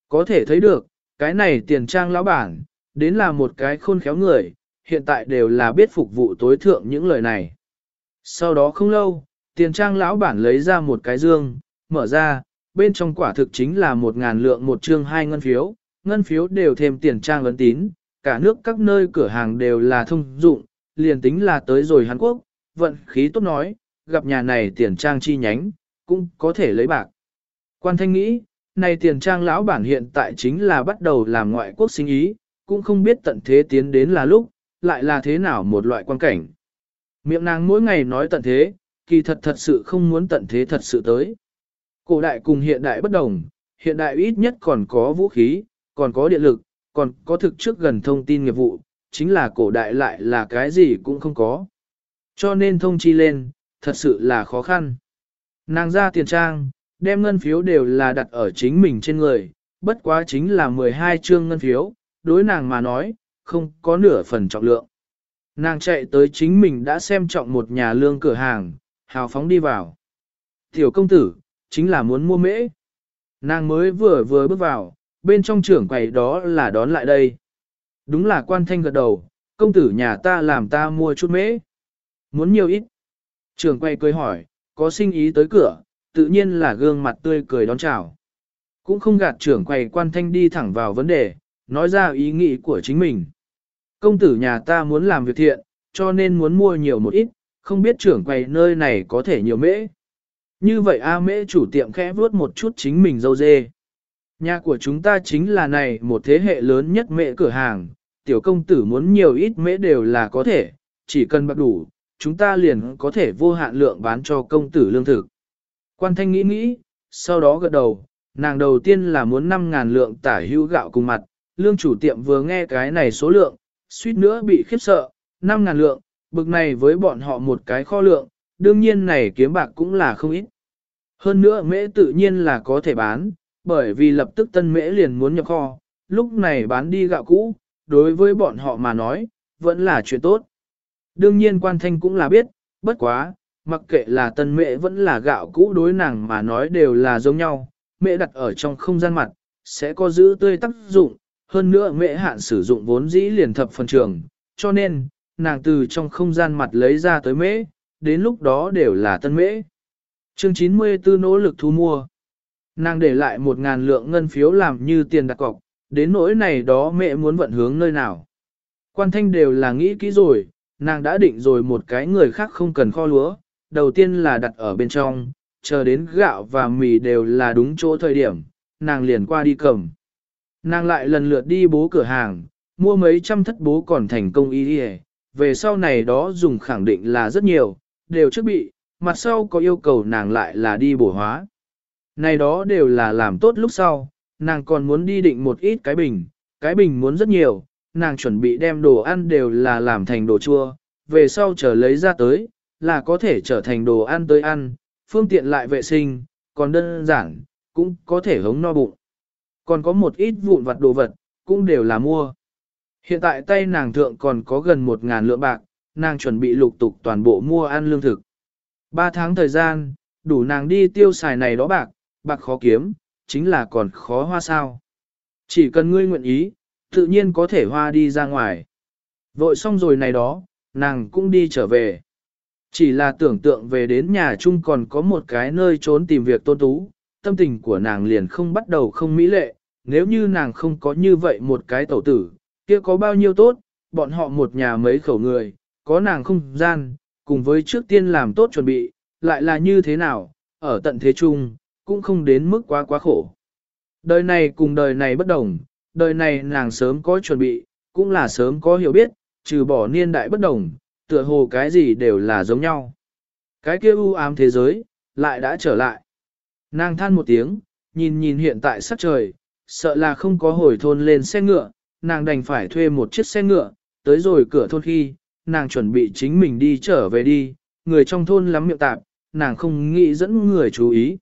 Speaker 1: Có thể thấy được, cái này tiền trang lão bản, đến là một cái khôn khéo người, hiện tại đều là biết phục vụ tối thượng những lời này. Sau đó không lâu, tiền trang lão bản lấy ra một cái dương, mở ra, bên trong quả thực chính là một ngàn lượng một trương hai ngân phiếu, ngân phiếu đều thêm tiền trang lớn tín, cả nước các nơi cửa hàng đều là thông dụng, liền tính là tới rồi Hàn Quốc, vận khí tốt nói, gặp nhà này tiền trang chi nhánh, cũng có thể lấy bạc. Quan thanh nghĩ, này tiền trang lão bản hiện tại chính là bắt đầu làm ngoại quốc sinh ý, cũng không biết tận thế tiến đến là lúc, lại là thế nào một loại quan cảnh. Miệng nàng mỗi ngày nói tận thế, kỳ thật thật sự không muốn tận thế thật sự tới. Cổ đại cùng hiện đại bất đồng, hiện đại ít nhất còn có vũ khí, còn có điện lực, còn có thực trước gần thông tin nghiệp vụ, chính là cổ đại lại là cái gì cũng không có. Cho nên thông chi lên, thật sự là khó khăn. Nàng ra tiền trang, đem ngân phiếu đều là đặt ở chính mình trên người, bất quá chính là 12 chương ngân phiếu, đối nàng mà nói, không có nửa phần trọng lượng. Nàng chạy tới chính mình đã xem trọng một nhà lương cửa hàng, hào phóng đi vào. Tiểu công tử, chính là muốn mua mễ. Nàng mới vừa vừa bước vào, bên trong trưởng quầy đó là đón lại đây. Đúng là quan thanh gật đầu, công tử nhà ta làm ta mua chút mễ. Muốn nhiều ít. Trường quầy cười hỏi, có sinh ý tới cửa, tự nhiên là gương mặt tươi cười đón chào. Cũng không gạt trưởng quầy quan thanh đi thẳng vào vấn đề, nói ra ý nghĩ của chính mình. Công tử nhà ta muốn làm việc thiện, cho nên muốn mua nhiều một ít, không biết trưởng quầy nơi này có thể nhiều mễ. Như vậy A mễ chủ tiệm khẽ vuốt một chút chính mình dâu dê. Nhà của chúng ta chính là này một thế hệ lớn nhất mễ cửa hàng, tiểu công tử muốn nhiều ít mễ đều là có thể, chỉ cần bạc đủ, chúng ta liền có thể vô hạn lượng bán cho công tử lương thực. Quan thanh nghĩ nghĩ, sau đó gật đầu, nàng đầu tiên là muốn 5.000 lượng tả hữu gạo cùng mặt, lương chủ tiệm vừa nghe cái này số lượng, suýt nữa bị khiếp sợ, 5.000 lượng, bực này với bọn họ một cái kho lượng, đương nhiên này kiếm bạc cũng là không ít. Hơn nữa mễ tự nhiên là có thể bán, bởi vì lập tức tân mễ liền muốn nhập kho, lúc này bán đi gạo cũ, đối với bọn họ mà nói, vẫn là chuyện tốt. Đương nhiên quan thanh cũng là biết, bất quá, mặc kệ là tân mễ vẫn là gạo cũ đối nàng mà nói đều là giống nhau, mễ đặt ở trong không gian mặt, sẽ có giữ tươi tác dụng, hơn nữa mễ hạn sử dụng vốn dĩ liền thập phần trường, cho nên, nàng từ trong không gian mặt lấy ra tới mễ, đến lúc đó đều là tân mễ. Chương 94 nỗ lực thu mua. Nàng để lại một ngàn lượng ngân phiếu làm như tiền đặt cọc, đến nỗi này đó mẹ muốn vận hướng nơi nào. Quan thanh đều là nghĩ kỹ rồi, nàng đã định rồi một cái người khác không cần kho lúa, đầu tiên là đặt ở bên trong, chờ đến gạo và mì đều là đúng chỗ thời điểm, nàng liền qua đi cầm. Nàng lại lần lượt đi bố cửa hàng, mua mấy trăm thất bố còn thành công y đi về sau này đó dùng khẳng định là rất nhiều, đều trước bị, mặt sau có yêu cầu nàng lại là đi bổ hóa. Này đó đều là làm tốt lúc sau, nàng còn muốn đi định một ít cái bình, cái bình muốn rất nhiều, nàng chuẩn bị đem đồ ăn đều là làm thành đồ chua, về sau chờ lấy ra tới, là có thể trở thành đồ ăn tới ăn, phương tiện lại vệ sinh, còn đơn giản, cũng có thể hống no bụng. Còn có một ít vụn vặt đồ vật, cũng đều là mua. Hiện tại tay nàng thượng còn có gần một ngàn lượng bạc, nàng chuẩn bị lục tục toàn bộ mua ăn lương thực. Ba tháng thời gian, đủ nàng đi tiêu xài này đó bạc, bạc khó kiếm, chính là còn khó hoa sao. Chỉ cần ngươi nguyện ý, tự nhiên có thể hoa đi ra ngoài. Vội xong rồi này đó, nàng cũng đi trở về. Chỉ là tưởng tượng về đến nhà chung còn có một cái nơi trốn tìm việc tôn tú, tâm tình của nàng liền không bắt đầu không mỹ lệ, nếu như nàng không có như vậy một cái tẩu tử, kia có bao nhiêu tốt, bọn họ một nhà mấy khẩu người, có nàng không gian, cùng với trước tiên làm tốt chuẩn bị, lại là như thế nào, ở tận thế chung, cũng không đến mức quá quá khổ. Đời này cùng đời này bất đồng, đời này nàng sớm có chuẩn bị, cũng là sớm có hiểu biết, trừ bỏ niên đại bất đồng, tựa hồ cái gì đều là giống nhau. Cái kia u ám thế giới, lại đã trở lại. Nàng than một tiếng, nhìn nhìn hiện tại sắc trời, sợ là không có hồi thôn lên xe ngựa, nàng đành phải thuê một chiếc xe ngựa, tới rồi cửa thôn khi, nàng chuẩn bị chính mình đi trở về đi, người trong thôn lắm miệng tạp, nàng không nghĩ dẫn người chú ý.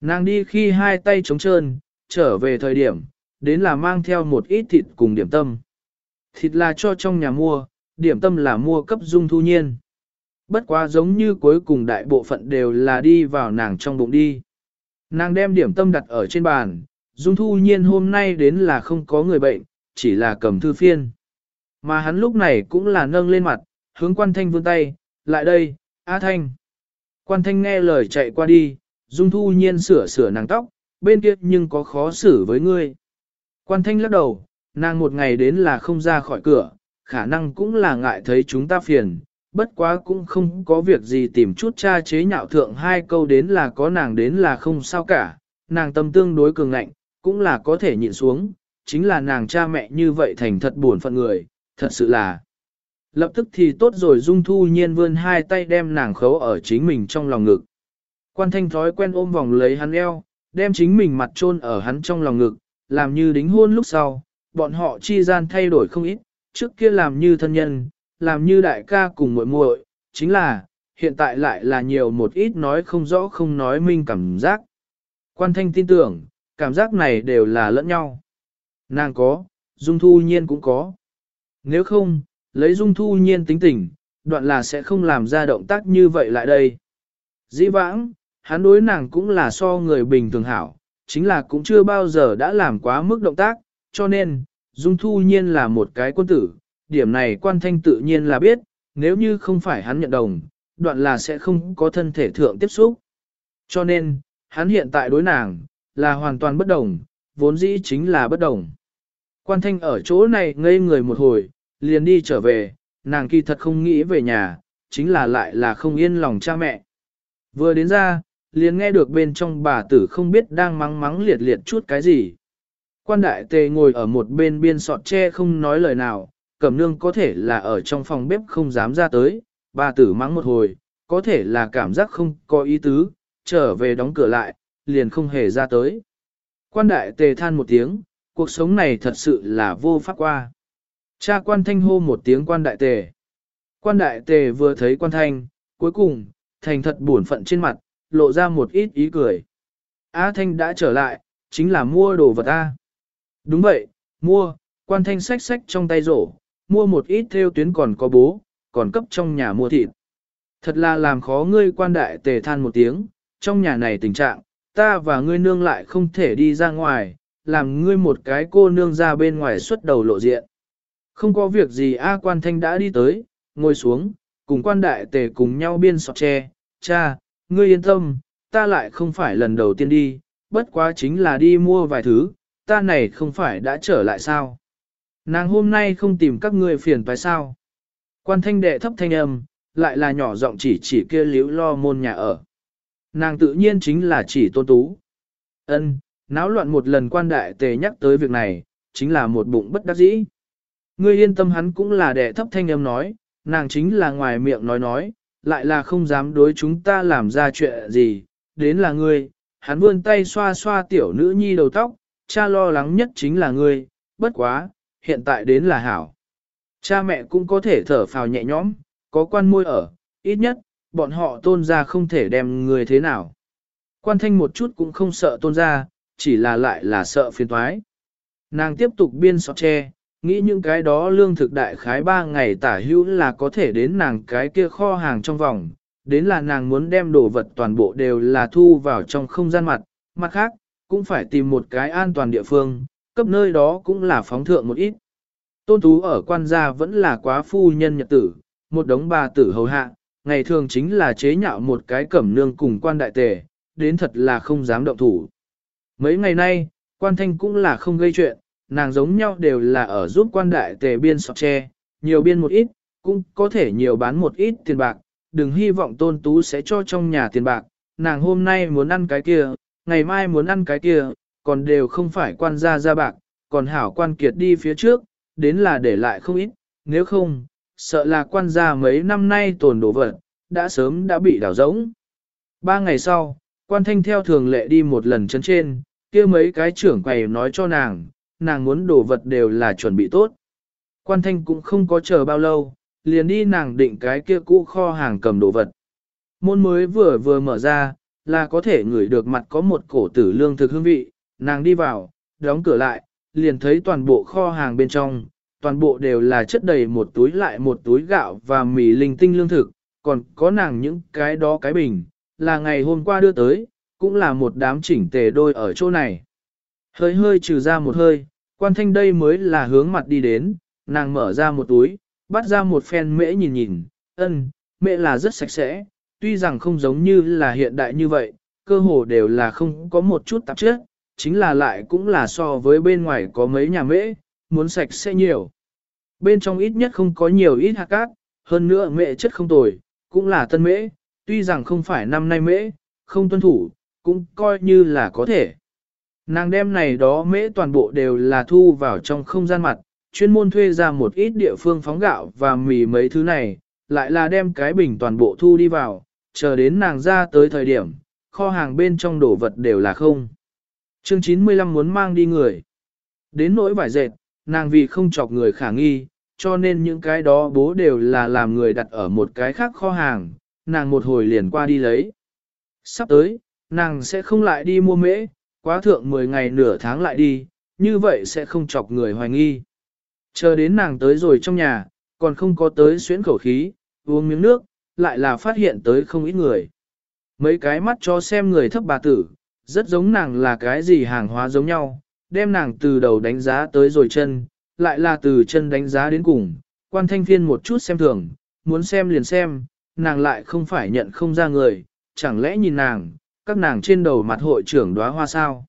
Speaker 1: Nàng đi khi hai tay trống trơn, trở về thời điểm, đến là mang theo một ít thịt cùng điểm tâm. Thịt là cho trong nhà mua, điểm tâm là mua cấp dung thu nhiên. Bất quá giống như cuối cùng đại bộ phận đều là đi vào nàng trong bụng đi. Nàng đem điểm tâm đặt ở trên bàn, dung thu nhiên hôm nay đến là không có người bệnh, chỉ là cầm thư phiên. Mà hắn lúc này cũng là nâng lên mặt, hướng quan thanh vươn tay, lại đây, A Thanh. Quan thanh nghe lời chạy qua đi, dung thu nhiên sửa sửa nàng tóc, bên kia nhưng có khó xử với ngươi. Quan thanh lắc đầu, nàng một ngày đến là không ra khỏi cửa, khả năng cũng là ngại thấy chúng ta phiền, bất quá cũng không có việc gì tìm chút cha chế nhạo thượng hai câu đến là có nàng đến là không sao cả, nàng tâm tương đối cường ngạnh, cũng là có thể nhịn xuống, chính là nàng cha mẹ như vậy thành thật buồn phận người, thật sự là. Lập tức thì tốt rồi Dung Thu Nhiên vươn hai tay đem nàng khấu ở chính mình trong lòng ngực. Quan thanh thói quen ôm vòng lấy hắn eo, đem chính mình mặt chôn ở hắn trong lòng ngực, làm như đính hôn lúc sau, bọn họ chi gian thay đổi không ít, trước kia làm như thân nhân, làm như đại ca cùng muội muội, chính là, hiện tại lại là nhiều một ít nói không rõ không nói minh cảm giác. Quan thanh tin tưởng, cảm giác này đều là lẫn nhau. Nàng có, Dung Thu Nhiên cũng có. Nếu không, lấy Dung Thu Nhiên tính tình, đoạn là sẽ không làm ra động tác như vậy lại đây. Dĩ vãng, hắn đối nàng cũng là so người bình thường hảo, chính là cũng chưa bao giờ đã làm quá mức động tác, cho nên, Dung Thu Nhiên là một cái quân tử, điểm này quan thanh tự nhiên là biết, nếu như không phải hắn nhận đồng, đoạn là sẽ không có thân thể thượng tiếp xúc. Cho nên, hắn hiện tại đối nàng, là hoàn toàn bất đồng, vốn dĩ chính là bất đồng. Quan thanh ở chỗ này ngây người một hồi, liền đi trở về, nàng kỳ thật không nghĩ về nhà, chính là lại là không yên lòng cha mẹ. Vừa đến ra, liền nghe được bên trong bà tử không biết đang mắng mắng liệt liệt chút cái gì. Quan đại tề ngồi ở một bên biên sọt tre không nói lời nào, cẩm nương có thể là ở trong phòng bếp không dám ra tới, bà tử mắng một hồi, có thể là cảm giác không có ý tứ, trở về đóng cửa lại, liền không hề ra tới. Quan đại tề than một tiếng, cuộc sống này thật sự là vô pháp qua. Cha quan thanh hô một tiếng quan đại tề. Quan đại tề vừa thấy quan thanh, cuối cùng, thành thật buồn phận trên mặt, lộ ra một ít ý cười. Á thanh đã trở lại, chính là mua đồ vật A. Đúng vậy, mua, quan thanh sách sách trong tay rổ, mua một ít theo tuyến còn có bố, còn cấp trong nhà mua thịt. Thật là làm khó ngươi quan đại tề than một tiếng, trong nhà này tình trạng, ta và ngươi nương lại không thể đi ra ngoài, làm ngươi một cái cô nương ra bên ngoài xuất đầu lộ diện. Không có việc gì A quan thanh đã đi tới, ngồi xuống, cùng quan đại tề cùng nhau biên sọt tre, cha, ngươi yên tâm, ta lại không phải lần đầu tiên đi, bất quá chính là đi mua vài thứ, ta này không phải đã trở lại sao. Nàng hôm nay không tìm các ngươi phiền phải sao. Quan thanh đệ thấp thanh âm, lại là nhỏ giọng chỉ chỉ kia liễu lo môn nhà ở. Nàng tự nhiên chính là chỉ tôn tú. Ân, náo loạn một lần quan đại tề nhắc tới việc này, chính là một bụng bất đắc dĩ. Ngươi yên tâm hắn cũng là đệ thấp thanh âm nói, nàng chính là ngoài miệng nói nói, lại là không dám đối chúng ta làm ra chuyện gì, đến là ngươi, hắn vươn tay xoa xoa tiểu nữ nhi đầu tóc, cha lo lắng nhất chính là ngươi, bất quá, hiện tại đến là hảo. Cha mẹ cũng có thể thở phào nhẹ nhõm, có quan môi ở, ít nhất, bọn họ tôn ra không thể đem người thế nào. Quan thanh một chút cũng không sợ tôn ra, chỉ là lại là sợ phiền thoái. Nàng tiếp tục biên sọt tre, nghĩ những cái đó lương thực đại khái ba ngày tả hữu là có thể đến nàng cái kia kho hàng trong vòng, đến là nàng muốn đem đồ vật toàn bộ đều là thu vào trong không gian mặt, mặt khác, cũng phải tìm một cái an toàn địa phương, cấp nơi đó cũng là phóng thượng một ít. Tôn Tú ở quan gia vẫn là quá phu nhân nhật tử, một đống bà tử hầu hạ, ngày thường chính là chế nhạo một cái cẩm nương cùng quan đại tề, đến thật là không dám động thủ. Mấy ngày nay, quan thanh cũng là không gây chuyện, nàng giống nhau đều là ở giúp quan đại tề biên sọt tre, nhiều biên một ít, cũng có thể nhiều bán một ít tiền bạc, đừng hy vọng tôn tú sẽ cho trong nhà tiền bạc, nàng hôm nay muốn ăn cái kia, ngày mai muốn ăn cái kia, còn đều không phải quan gia ra bạc, còn hảo quan kiệt đi phía trước, đến là để lại không ít, nếu không, sợ là quan gia mấy năm nay tồn đồ vật, đã sớm đã bị đảo rỗng. Ba ngày sau, quan thanh theo thường lệ đi một lần chân trên, kia mấy cái trưởng quầy nói cho nàng, nàng muốn đồ vật đều là chuẩn bị tốt. Quan thanh cũng không có chờ bao lâu, liền đi nàng định cái kia cũ kho hàng cầm đồ vật. Môn mới vừa vừa mở ra, là có thể ngửi được mặt có một cổ tử lương thực hương vị, nàng đi vào, đóng cửa lại, liền thấy toàn bộ kho hàng bên trong, toàn bộ đều là chất đầy một túi lại một túi gạo và mì linh tinh lương thực, còn có nàng những cái đó cái bình, là ngày hôm qua đưa tới, cũng là một đám chỉnh tề đôi ở chỗ này. Hơi hơi trừ ra một hơi, quan thanh đây mới là hướng mặt đi đến, nàng mở ra một túi, bắt ra một phen mễ nhìn nhìn, ân, mễ là rất sạch sẽ, tuy rằng không giống như là hiện đại như vậy, cơ hồ đều là không có một chút tạp chất, chính là lại cũng là so với bên ngoài có mấy nhà mễ, muốn sạch sẽ nhiều. Bên trong ít nhất không có nhiều ít hạt cát, hơn nữa mễ chất không tồi, cũng là tân mễ, tuy rằng không phải năm nay mễ, không tuân thủ, cũng coi như là có thể. Nàng đem này đó mễ toàn bộ đều là thu vào trong không gian mặt, chuyên môn thuê ra một ít địa phương phóng gạo và mì mấy thứ này, lại là đem cái bình toàn bộ thu đi vào, chờ đến nàng ra tới thời điểm, kho hàng bên trong đồ vật đều là không. Chương 95 muốn mang đi người. Đến nỗi vải dệt, nàng vì không chọc người khả nghi, cho nên những cái đó bố đều là làm người đặt ở một cái khác kho hàng, nàng một hồi liền qua đi lấy. Sắp tới, nàng sẽ không lại đi mua mễ, quá thượng 10 ngày nửa tháng lại đi, như vậy sẽ không chọc người hoài nghi. Chờ đến nàng tới rồi trong nhà, còn không có tới xuyến khẩu khí, uống miếng nước, lại là phát hiện tới không ít người. Mấy cái mắt cho xem người thấp bà tử, rất giống nàng là cái gì hàng hóa giống nhau, đem nàng từ đầu đánh giá tới rồi chân, lại là từ chân đánh giá đến cùng, quan thanh phiên một chút xem thường, muốn xem liền xem, nàng lại không phải nhận không ra người, chẳng lẽ nhìn nàng, các nàng trên đầu mặt hội trưởng đóa hoa sao.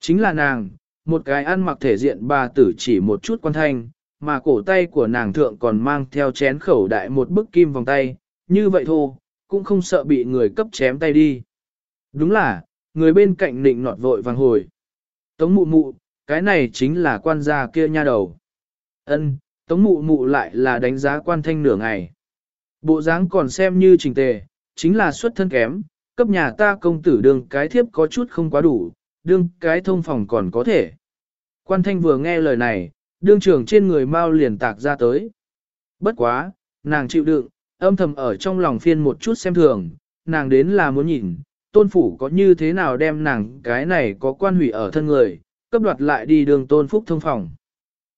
Speaker 1: Chính là nàng, một cái ăn mặc thể diện bà tử chỉ một chút quan thanh, mà cổ tay của nàng thượng còn mang theo chén khẩu đại một bức kim vòng tay, như vậy thôi, cũng không sợ bị người cấp chém tay đi. Đúng là, người bên cạnh nịnh nọt vội vàng hồi. Tống mụ mụ, cái này chính là quan gia kia nha đầu. Ân, tống mụ mụ lại là đánh giá quan thanh nửa ngày. Bộ dáng còn xem như trình tề, chính là xuất thân kém, cấp nhà ta công tử đương cái thiếp có chút không quá đủ, đương cái thông phòng còn có thể. Quan thanh vừa nghe lời này, đương trưởng trên người mau liền tạc ra tới. Bất quá, nàng chịu đựng, âm thầm ở trong lòng phiên một chút xem thường, nàng đến là muốn nhìn, tôn phủ có như thế nào đem nàng cái này có quan hủy ở thân người, cấp đoạt lại đi đường tôn phúc thông phòng.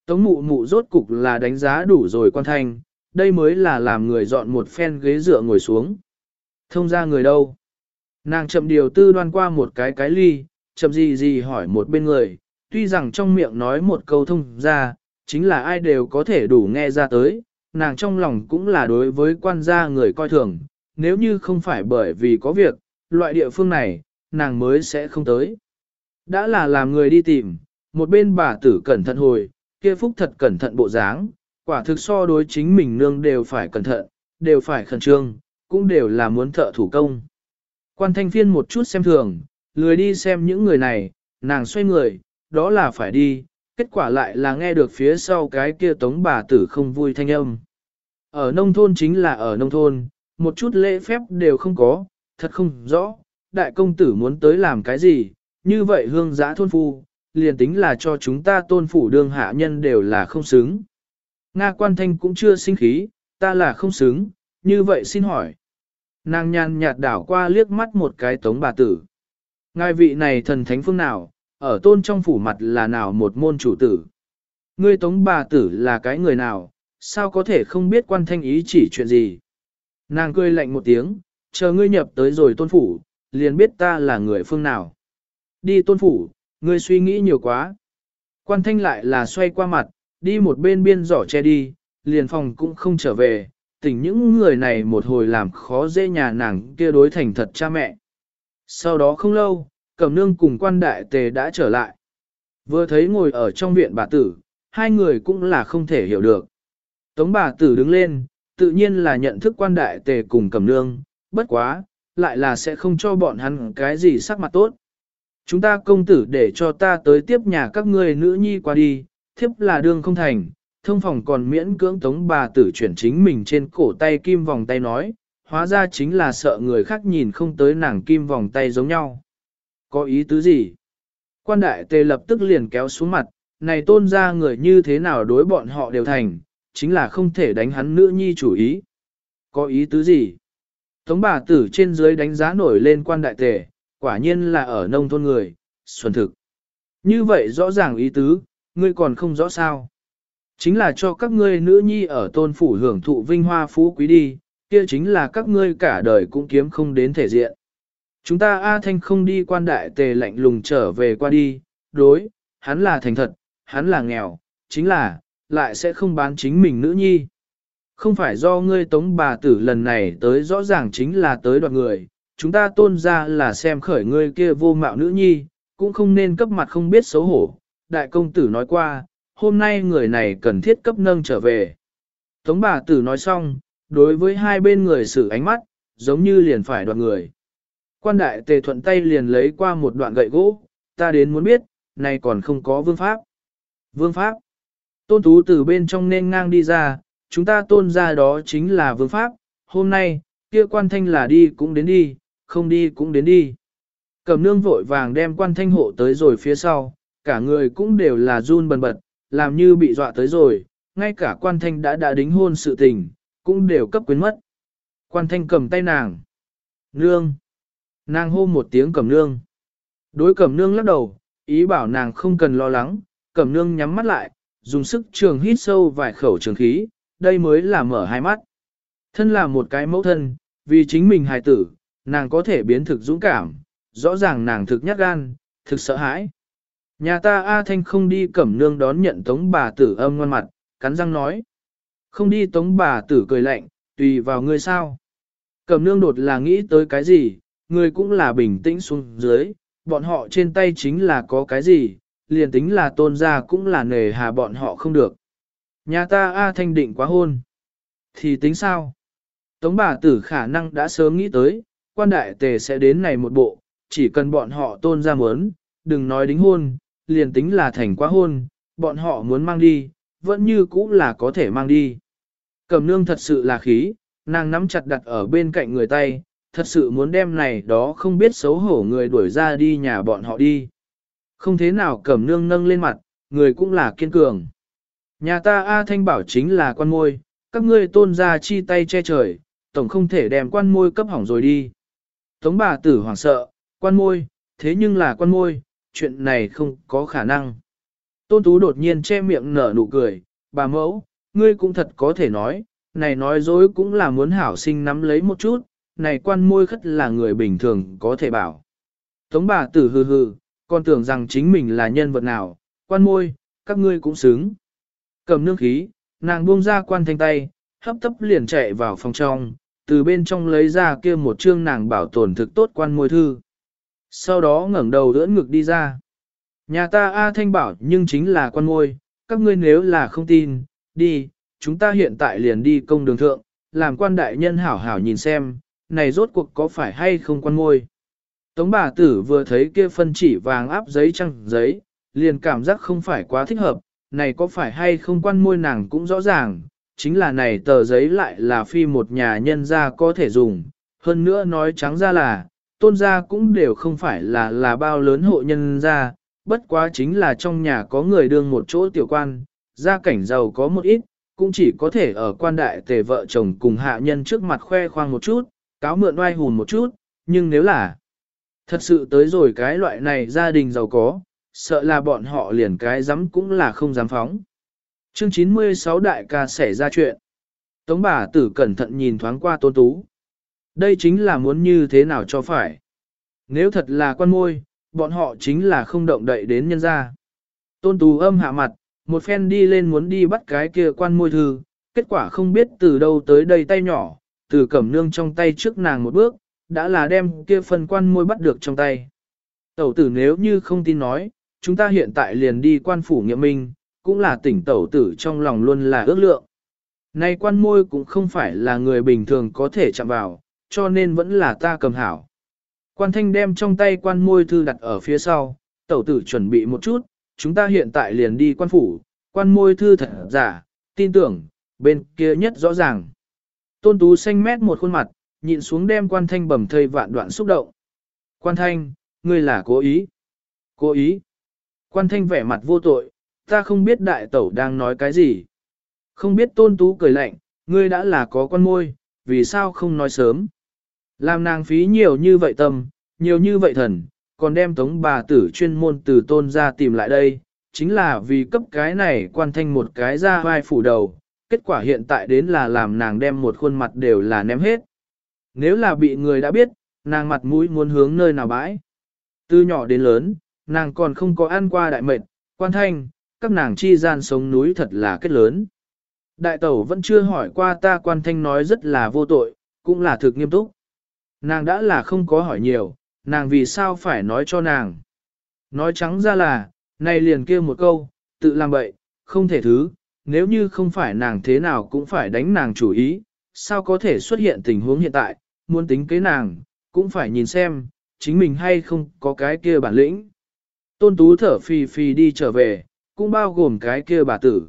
Speaker 1: Tống mụ mụ rốt cục là đánh giá đủ rồi quan thanh, đây mới là làm người dọn một phen ghế dựa ngồi xuống. Thông ra người đâu? Nàng chậm điều tư đoan qua một cái cái ly, chậm gì gì hỏi một bên người, tuy rằng trong miệng nói một câu thông ra, chính là ai đều có thể đủ nghe ra tới, nàng trong lòng cũng là đối với quan gia người coi thường, nếu như không phải bởi vì có việc, loại địa phương này, nàng mới sẽ không tới. Đã là làm người đi tìm, một bên bà tử cẩn thận hồi, kia phúc thật cẩn thận bộ dáng, quả thực so đối chính mình nương đều phải cẩn thận, đều phải khẩn trương, cũng đều là muốn thợ thủ công. Quan thanh phiên một chút xem thường, lười đi xem những người này, nàng xoay người, đó là phải đi, kết quả lại là nghe được phía sau cái kia tống bà tử không vui thanh âm. Ở nông thôn chính là ở nông thôn, một chút lễ phép đều không có, thật không rõ, đại công tử muốn tới làm cái gì, như vậy hương giã thôn phu, liền tính là cho chúng ta tôn phủ đương hạ nhân đều là không xứng. Nga quan thanh cũng chưa sinh khí, ta là không xứng, như vậy xin hỏi. Nàng nhàn nhạt đảo qua liếc mắt một cái tống bà tử. Ngài vị này thần thánh phương nào, ở tôn trong phủ mặt là nào một môn chủ tử. Ngươi tống bà tử là cái người nào, sao có thể không biết quan thanh ý chỉ chuyện gì. Nàng cười lạnh một tiếng, chờ ngươi nhập tới rồi tôn phủ, liền biết ta là người phương nào. Đi tôn phủ, ngươi suy nghĩ nhiều quá. Quan thanh lại là xoay qua mặt, đi một bên biên giỏ che đi, liền phòng cũng không trở về, tỉnh những người này một hồi làm khó dễ nhà nàng kia đối thành thật cha mẹ. Sau đó không lâu, cẩm nương cùng quan đại tề đã trở lại. Vừa thấy ngồi ở trong viện bà tử, hai người cũng là không thể hiểu được. Tống bà tử đứng lên, tự nhiên là nhận thức quan đại tề cùng cẩm nương, bất quá, lại là sẽ không cho bọn hắn cái gì sắc mặt tốt. Chúng ta công tử để cho ta tới tiếp nhà các ngươi nữ nhi qua đi, thiếp là đương không thành, thông phòng còn miễn cưỡng tống bà tử chuyển chính mình trên cổ tay kim vòng tay nói, hóa ra chính là sợ người khác nhìn không tới nàng kim vòng tay giống nhau. Có ý tứ gì? Quan đại tề lập tức liền kéo xuống mặt, này tôn ra người như thế nào đối bọn họ đều thành, chính là không thể đánh hắn nữ nhi chủ ý. Có ý tứ gì? Tống bà tử trên dưới đánh giá nổi lên quan đại tề, quả nhiên là ở nông thôn người, xuân thực. Như vậy rõ ràng ý tứ, ngươi còn không rõ sao. Chính là cho các ngươi nữ nhi ở tôn phủ hưởng thụ vinh hoa phú quý đi, kia chính là các ngươi cả đời cũng kiếm không đến thể diện. Chúng ta A Thanh không đi quan đại tề lạnh lùng trở về qua đi, đối, hắn là thành thật, hắn là nghèo, chính là, lại sẽ không bán chính mình nữ nhi. Không phải do ngươi tống bà tử lần này tới rõ ràng chính là tới đoạt người, chúng ta tôn ra là xem khởi ngươi kia vô mạo nữ nhi, cũng không nên cấp mặt không biết xấu hổ. Đại công tử nói qua, hôm nay người này cần thiết cấp nâng trở về. Tống bà tử nói xong, đối với hai bên người xử ánh mắt, giống như liền phải đoạt người. Quan đại tề thuận tay liền lấy qua một đoạn gậy gỗ, ta đến muốn biết, này còn không có vương pháp. Vương pháp. Tôn tú từ bên trong nên ngang đi ra, chúng ta tôn ra đó chính là vương pháp, hôm nay, kia quan thanh là đi cũng đến đi, không đi cũng đến đi. Cầm nương vội vàng đem quan thanh hộ tới rồi phía sau, cả người cũng đều là run bần bật, làm như bị dọa tới rồi, ngay cả quan thanh đã đã đính hôn sự tình, cũng đều cấp quyến mất. Quan thanh cầm tay nàng. Nương. Nàng hô một tiếng cầm nương. Đối cầm nương lắc đầu, ý bảo nàng không cần lo lắng, Cầm nương nhắm mắt lại, dùng sức trường hít sâu vài khẩu trường khí, đây mới là mở hai mắt. Thân là một cái mẫu thân, vì chính mình hài tử, nàng có thể biến thực dũng cảm, rõ ràng nàng thực nhát gan, thực sợ hãi. Nhà ta A Thanh không đi cẩm nương đón nhận tống bà tử âm ngoan mặt, cắn răng nói. Không đi tống bà tử cười lạnh, tùy vào ngươi sao. Cẩm nương đột là nghĩ tới cái gì, người cũng là bình tĩnh xuống dưới, bọn họ trên tay chính là có cái gì, liền tính là tôn gia cũng là nề hà bọn họ không được. Nhà ta A Thanh định quá hôn. Thì tính sao? Tống bà tử khả năng đã sớm nghĩ tới, quan đại tề sẽ đến này một bộ, chỉ cần bọn họ tôn ra muốn, đừng nói đính hôn, liền tính là thành quá hôn, bọn họ muốn mang đi, vẫn như cũ là có thể mang đi. Cẩm nương thật sự là khí, nàng nắm chặt đặt ở bên cạnh người tay, thật sự muốn đem này đó không biết xấu hổ người đuổi ra đi nhà bọn họ đi. Không thế nào cẩm nương nâng lên mặt, người cũng là kiên cường. Nhà ta A Thanh bảo chính là quan môi, các ngươi tôn ra chi tay che trời, tổng không thể đem quan môi cấp hỏng rồi đi. Tống bà tử hoảng sợ, quan môi, thế nhưng là quan môi, chuyện này không có khả năng. Tôn Tú đột nhiên che miệng nở nụ cười, bà mẫu, ngươi cũng thật có thể nói, này nói dối cũng là muốn hảo sinh nắm lấy một chút, này quan môi khất là người bình thường có thể bảo. Tống bà tử hừ hừ, còn tưởng rằng chính mình là nhân vật nào, quan môi, các ngươi cũng xứng. Cầm nương khí, nàng buông ra quan thanh tay, hấp tấp liền chạy vào phòng trong, từ bên trong lấy ra kia một chương nàng bảo tồn thực tốt quan môi thư. Sau đó ngẩng đầu đỡ ngực đi ra. Nhà ta A Thanh bảo nhưng chính là quan ngôi, các ngươi nếu là không tin, đi, chúng ta hiện tại liền đi công đường thượng, làm quan đại nhân hảo hảo nhìn xem, này rốt cuộc có phải hay không quan ngôi. Tống bà tử vừa thấy kia phân chỉ vàng áp giấy trăng giấy, liền cảm giác không phải quá thích hợp, này có phải hay không quan môi nàng cũng rõ ràng, chính là này tờ giấy lại là phi một nhà nhân gia có thể dùng, hơn nữa nói trắng ra là, tôn gia cũng đều không phải là là bao lớn hộ nhân gia, bất quá chính là trong nhà có người đương một chỗ tiểu quan, gia cảnh giàu có một ít, cũng chỉ có thể ở quan đại tề vợ chồng cùng hạ nhân trước mặt khoe khoang một chút, cáo mượn oai hùn một chút, nhưng nếu là thật sự tới rồi cái loại này gia đình giàu có, sợ là bọn họ liền cái dám cũng là không dám phóng. Chương 96 đại ca xảy ra chuyện. Tống bà tử cẩn thận nhìn thoáng qua tôn tú. Đây chính là muốn như thế nào cho phải. Nếu thật là quan môi, bọn họ chính là không động đậy đến nhân gia. Tôn tú âm hạ mặt, một phen đi lên muốn đi bắt cái kia quan môi thư, kết quả không biết từ đâu tới đây tay nhỏ, từ cẩm nương trong tay trước nàng một bước, đã là đem kia phần quan môi bắt được trong tay. Tẩu tử nếu như không tin nói, chúng ta hiện tại liền đi quan phủ nghiệm minh, cũng là tỉnh tẩu tử trong lòng luôn là ước lượng. Nay quan môi cũng không phải là người bình thường có thể chạm vào, cho nên vẫn là ta cầm hảo. Quan thanh đem trong tay quan môi thư đặt ở phía sau, tẩu tử chuẩn bị một chút, chúng ta hiện tại liền đi quan phủ, quan môi thư thật giả, tin tưởng, bên kia nhất rõ ràng. Tôn tú xanh mét một khuôn mặt, nhịn xuống đem quan thanh bầm thây vạn đoạn xúc động. Quan thanh, ngươi là cố ý. Cố ý. Quan thanh vẻ mặt vô tội, ta không biết đại tẩu đang nói cái gì. Không biết tôn tú cười lạnh, ngươi đã là có con môi, vì sao không nói sớm. Làm nàng phí nhiều như vậy tâm, nhiều như vậy thần, còn đem tống bà tử chuyên môn từ tôn ra tìm lại đây, chính là vì cấp cái này quan thanh một cái ra vai phủ đầu, kết quả hiện tại đến là làm nàng đem một khuôn mặt đều là ném hết. Nếu là bị người đã biết, nàng mặt mũi muốn hướng nơi nào bãi. Từ nhỏ đến lớn, nàng còn không có ăn qua đại mệnh, quan thanh, các nàng chi gian sống núi thật là kết lớn. Đại tẩu vẫn chưa hỏi qua ta quan thanh nói rất là vô tội, cũng là thực nghiêm túc. Nàng đã là không có hỏi nhiều, nàng vì sao phải nói cho nàng. Nói trắng ra là, này liền kêu một câu, tự làm bậy, không thể thứ, nếu như không phải nàng thế nào cũng phải đánh nàng chủ ý, sao có thể xuất hiện tình huống hiện tại, muốn tính kế nàng, cũng phải nhìn xem, chính mình hay không có cái kia bản lĩnh. Tôn tú thở phì phì đi trở về, cũng bao gồm cái kia bà tử.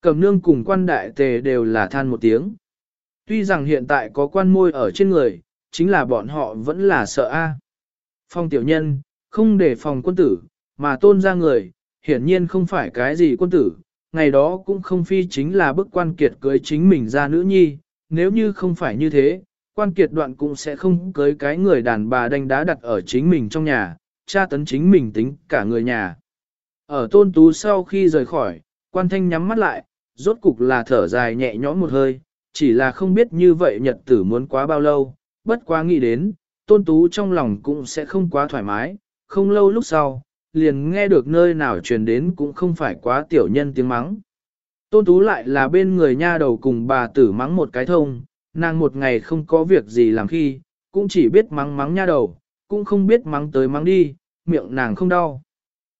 Speaker 1: Cầm nương cùng quan đại tề đều là than một tiếng. Tuy rằng hiện tại có quan môi ở trên người, chính là bọn họ vẫn là sợ a. Phong tiểu nhân, không để phòng quân tử, mà tôn ra người, hiển nhiên không phải cái gì quân tử, ngày đó cũng không phi chính là bức quan kiệt cưới chính mình ra nữ nhi, nếu như không phải như thế, quan kiệt đoạn cũng sẽ không cưới cái người đàn bà đánh đá đặt ở chính mình trong nhà, tra tấn chính mình tính cả người nhà. Ở tôn tú sau khi rời khỏi, quan thanh nhắm mắt lại, rốt cục là thở dài nhẹ nhõm một hơi, chỉ là không biết như vậy nhật tử muốn quá bao lâu, bất quá nghĩ đến, tôn tú trong lòng cũng sẽ không quá thoải mái, không lâu lúc sau, liền nghe được nơi nào truyền đến cũng không phải quá tiểu nhân tiếng mắng. Tôn tú lại là bên người nha đầu cùng bà tử mắng một cái thông, nàng một ngày không có việc gì làm khi, cũng chỉ biết mắng mắng nha đầu, cũng không biết mắng tới mắng đi, miệng nàng không đau.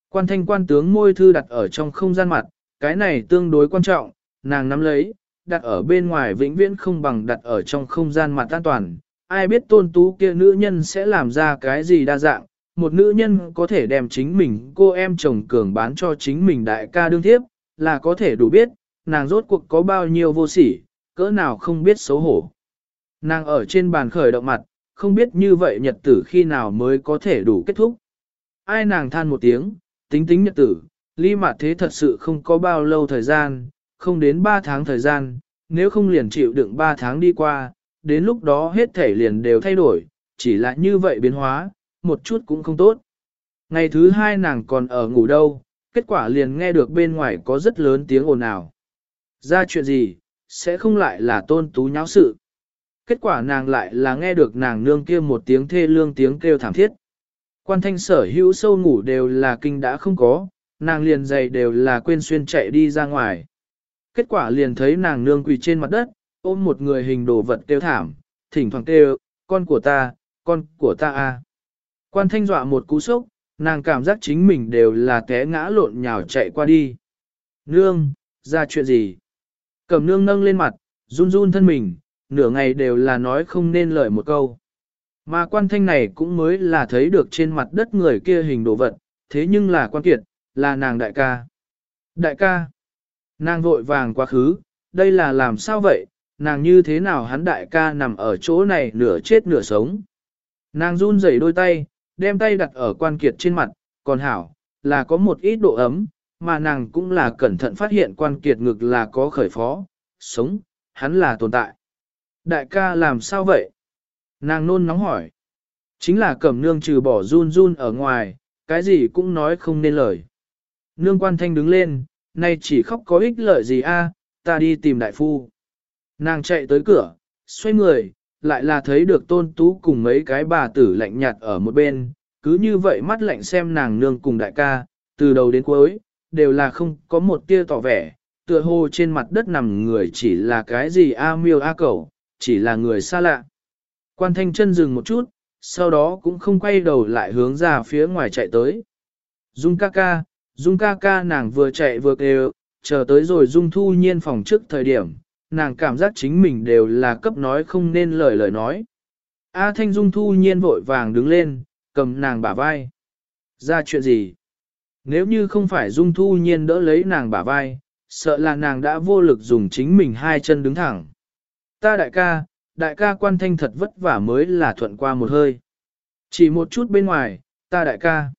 Speaker 1: Quan thanh quan tướng môi thư đặt ở trong không gian mặt, cái này tương đối quan trọng, nàng nắm lấy, đặt ở bên ngoài vĩnh viễn không bằng đặt ở trong không gian mặt an toàn. Ai biết tôn tú kia nữ nhân sẽ làm ra cái gì đa dạng, một nữ nhân có thể đem chính mình cô em chồng cường bán cho chính mình đại ca đương thiếp, là có thể đủ biết, nàng rốt cuộc có bao nhiêu vô sỉ, cỡ nào không biết xấu hổ. Nàng ở trên bàn khởi động mặt, không biết như vậy nhật tử khi nào mới có thể đủ kết thúc. Ai nàng than một tiếng, tính tính nhật tử, ly mặt thế thật sự không có bao lâu thời gian, không đến 3 tháng thời gian, nếu không liền chịu đựng 3 tháng đi qua, đến lúc đó hết thể liền đều thay đổi, chỉ là như vậy biến hóa, một chút cũng không tốt. Ngày thứ hai nàng còn ở ngủ đâu, kết quả liền nghe được bên ngoài có rất lớn tiếng ồn ào. Ra chuyện gì, sẽ không lại là tôn tú nháo sự. Kết quả nàng lại là nghe được nàng nương kia một tiếng thê lương tiếng kêu thảm thiết. Quan thanh sở hữu sâu ngủ đều là kinh đã không có, nàng liền dày đều là quên xuyên chạy đi ra ngoài. Kết quả liền thấy nàng nương quỳ trên mặt đất, ôm một người hình đồ vật tiêu thảm, thỉnh thoảng kêu, con của ta, con của ta a. Quan thanh dọa một cú sốc, nàng cảm giác chính mình đều là té ngã lộn nhào chạy qua đi. Nương, ra chuyện gì? Cẩm nương nâng lên mặt, run run thân mình, nửa ngày đều là nói không nên lời một câu. Mà quan thanh này cũng mới là thấy được trên mặt đất người kia hình đồ vật, thế nhưng là quan kiệt, là nàng đại ca. Đại ca, nàng vội vàng quá khứ, đây là làm sao vậy, nàng như thế nào hắn đại ca nằm ở chỗ này nửa chết nửa sống. Nàng run rẩy đôi tay, đem tay đặt ở quan kiệt trên mặt, còn hảo, là có một ít độ ấm, mà nàng cũng là cẩn thận phát hiện quan kiệt ngực là có khởi phó, sống, hắn là tồn tại. Đại ca làm sao vậy? Nàng nôn nóng hỏi. Chính là cẩm nương trừ bỏ run run ở ngoài, cái gì cũng nói không nên lời. Nương quan thanh đứng lên, nay chỉ khóc có ích lợi gì a? ta đi tìm đại phu. Nàng chạy tới cửa, xoay người, lại là thấy được tôn tú cùng mấy cái bà tử lạnh nhạt ở một bên, cứ như vậy mắt lạnh xem nàng nương cùng đại ca, từ đầu đến cuối, đều là không có một tia tỏ vẻ, tựa hồ trên mặt đất nằm người chỉ là cái gì a miêu a cẩu, chỉ là người xa lạ. Quan thanh chân dừng một chút, sau đó cũng không quay đầu lại hướng ra phía ngoài chạy tới. Dung ca ca, Dung ca ca nàng vừa chạy vừa kêu, chờ tới rồi Dung thu nhiên phòng trước thời điểm, nàng cảm giác chính mình đều là cấp nói không nên lời lời nói. A Thanh Dung thu nhiên vội vàng đứng lên, cầm nàng bả vai. Ra chuyện gì? Nếu như không phải Dung thu nhiên đỡ lấy nàng bả vai, sợ là nàng đã vô lực dùng chính mình hai chân đứng thẳng. Ta đại ca, đại ca quan thanh thật vất vả mới là thuận qua một hơi. Chỉ một chút bên ngoài, ta đại ca.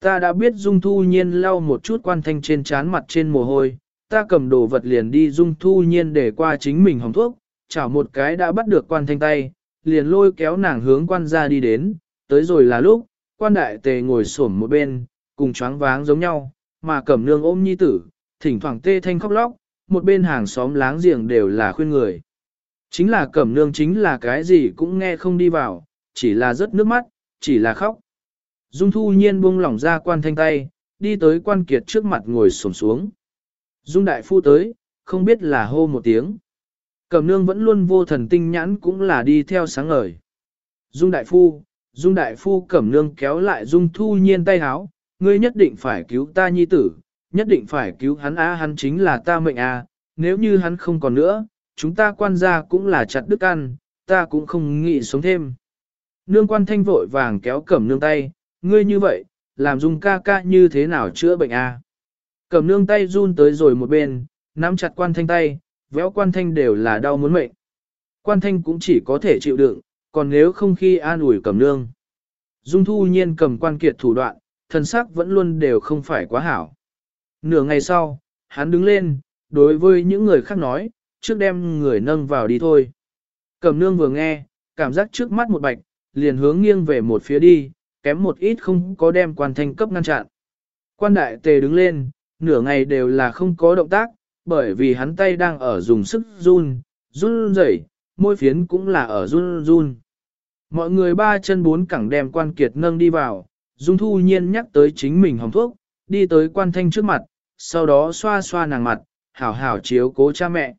Speaker 1: Ta đã biết Dung Thu Nhiên lau một chút quan thanh trên trán mặt trên mồ hôi, ta cầm đồ vật liền đi Dung Thu Nhiên để qua chính mình hồng thuốc, chảo một cái đã bắt được quan thanh tay, liền lôi kéo nàng hướng quan ra đi đến, tới rồi là lúc, quan đại tề ngồi xổm một bên, cùng choáng váng giống nhau, mà cẩm nương ôm nhi tử, thỉnh thoảng tê thanh khóc lóc, một bên hàng xóm láng giềng đều là khuyên người. Chính là cẩm nương chính là cái gì cũng nghe không đi vào, chỉ là rớt nước mắt, chỉ là khóc. Dung thu nhiên buông lỏng ra quan thanh tay, đi tới quan kiệt trước mặt ngồi xổm xuống. Dung đại phu tới, không biết là hô một tiếng. Cẩm nương vẫn luôn vô thần tinh nhãn cũng là đi theo sáng ngời. Dung đại phu, dung đại phu cẩm nương kéo lại dung thu nhiên tay háo, ngươi nhất định phải cứu ta nhi tử, nhất định phải cứu hắn a hắn chính là ta mệnh a, nếu như hắn không còn nữa, chúng ta quan gia cũng là chặt đức ăn, ta cũng không nghĩ sống thêm. Nương quan thanh vội vàng kéo cẩm nương tay, ngươi như vậy, làm dung ca ca như thế nào chữa bệnh a? Cẩm nương tay run tới rồi một bên, nắm chặt quan thanh tay, véo quan thanh đều là đau muốn mệnh. Quan thanh cũng chỉ có thể chịu đựng, còn nếu không khi an ủi cẩm nương. Dung thu nhiên cầm quan kiệt thủ đoạn, thần sắc vẫn luôn đều không phải quá hảo. Nửa ngày sau, hắn đứng lên, đối với những người khác nói, trước đem người nâng vào đi thôi. Cẩm nương vừa nghe, cảm giác trước mắt một bạch, liền hướng nghiêng về một phía đi, kém một ít không có đem quan thanh cấp ngăn chặn. Quan đại tề đứng lên, nửa ngày đều là không có động tác, bởi vì hắn tay đang ở dùng sức run, run rẩy, môi phiến cũng là ở run run. Mọi người ba chân bốn cẳng đem quan kiệt nâng đi vào, Dung Thu Nhiên nhắc tới chính mình hồng thuốc, đi tới quan thanh trước mặt, sau đó xoa xoa nàng mặt, hảo hảo chiếu cố cha mẹ.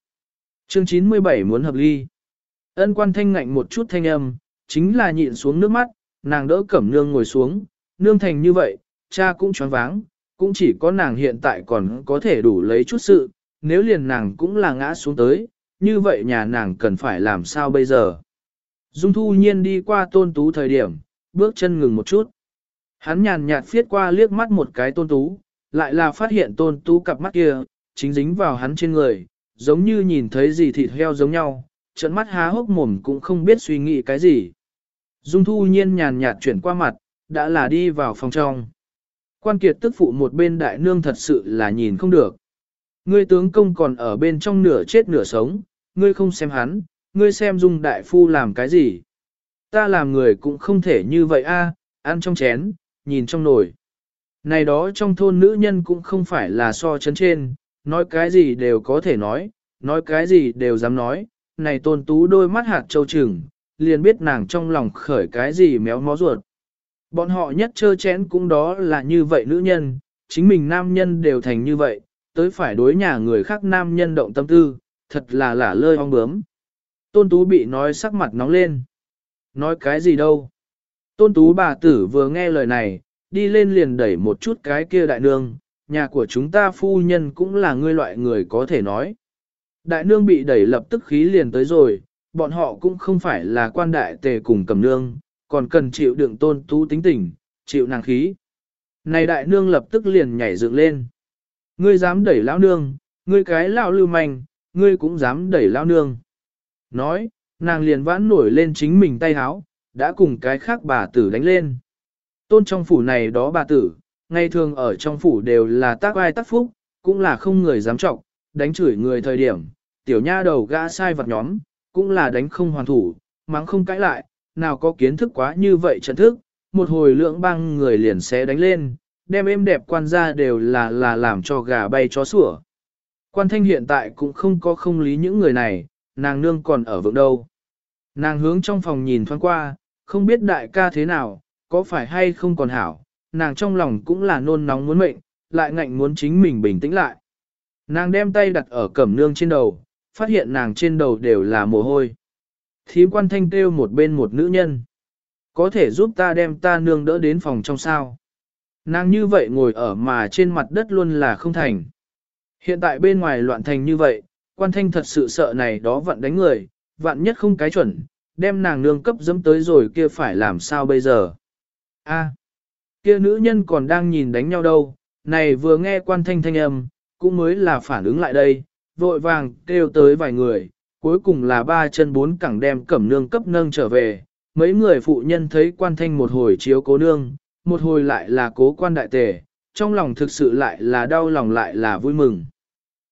Speaker 1: Chương 97 muốn hợp ly. Ân quan thanh ngạnh một chút thanh âm, chính là nhịn xuống nước mắt, nàng đỡ cẩm nương ngồi xuống, nương thành như vậy, cha cũng choáng váng, cũng chỉ có nàng hiện tại còn có thể đủ lấy chút sự, nếu liền nàng cũng là ngã xuống tới, như vậy nhà nàng cần phải làm sao bây giờ. Dung thu nhiên đi qua tôn tú thời điểm, bước chân ngừng một chút. Hắn nhàn nhạt phiết qua liếc mắt một cái tôn tú, lại là phát hiện tôn tú cặp mắt kia, chính dính vào hắn trên người, giống như nhìn thấy gì thịt heo giống nhau, trận mắt há hốc mồm cũng không biết suy nghĩ cái gì. Dung thu nhiên nhàn nhạt chuyển qua mặt, đã là đi vào phòng trong. Quan kiệt tức phụ một bên đại nương thật sự là nhìn không được. Ngươi tướng công còn ở bên trong nửa chết nửa sống, ngươi không xem hắn, ngươi xem dung đại phu làm cái gì. Ta làm người cũng không thể như vậy a, ăn trong chén, nhìn trong nồi. Này đó trong thôn nữ nhân cũng không phải là so chấn trên, nói cái gì đều có thể nói, nói cái gì đều dám nói, này tôn tú đôi mắt hạt châu trừng, liền biết nàng trong lòng khởi cái gì méo mó ruột. Bọn họ nhất chơ chén cũng đó là như vậy nữ nhân, chính mình nam nhân đều thành như vậy, tới phải đối nhà người khác nam nhân động tâm tư, thật là lả lơi ong bướm. Tôn Tú bị nói sắc mặt nóng lên. Nói cái gì đâu? Tôn Tú bà tử vừa nghe lời này, đi lên liền đẩy một chút cái kia đại nương, nhà của chúng ta phu nhân cũng là ngươi loại người có thể nói. Đại nương bị đẩy lập tức khí liền tới rồi, bọn họ cũng không phải là quan đại tề cùng cầm nương, còn cần chịu đựng tôn tú tính tình, chịu nàng khí. Này đại nương lập tức liền nhảy dựng lên. Ngươi dám đẩy lão nương, ngươi cái lão lưu manh, ngươi cũng dám đẩy lão nương. Nói, nàng liền vãn nổi lên chính mình tay háo, đã cùng cái khác bà tử đánh lên. Tôn trong phủ này đó bà tử, ngày thường ở trong phủ đều là tác ai tác phúc, cũng là không người dám trọng, đánh chửi người thời điểm, tiểu nha đầu gã sai vật nhóm, cũng là đánh không hoàn thủ, mắng không cãi lại, nào có kiến thức quá như vậy trận thức, một hồi lượng băng người liền sẽ đánh lên, đem êm đẹp quan ra đều là là làm cho gà bay chó sủa. Quan thanh hiện tại cũng không có không lý những người này, nàng nương còn ở vượng đâu. Nàng hướng trong phòng nhìn thoáng qua, không biết đại ca thế nào, có phải hay không còn hảo, nàng trong lòng cũng là nôn nóng muốn mệnh, lại ngạnh muốn chính mình bình tĩnh lại. Nàng đem tay đặt ở cẩm nương trên đầu, phát hiện nàng trên đầu đều là mồ hôi. Thím quan thanh kêu một bên một nữ nhân. Có thể giúp ta đem ta nương đỡ đến phòng trong sao. Nàng như vậy ngồi ở mà trên mặt đất luôn là không thành. Hiện tại bên ngoài loạn thành như vậy, quan thanh thật sự sợ này đó vặn đánh người, vạn nhất không cái chuẩn, đem nàng nương cấp dẫm tới rồi kia phải làm sao bây giờ. A, kia nữ nhân còn đang nhìn đánh nhau đâu, này vừa nghe quan thanh thanh âm, cũng mới là phản ứng lại đây, vội vàng kêu tới vài người, cuối cùng là ba chân bốn cẳng đem cẩm nương cấp nâng trở về. Mấy người phụ nhân thấy quan thanh một hồi chiếu cố nương, một hồi lại là cố quan đại tề, trong lòng thực sự lại là đau lòng lại là vui mừng.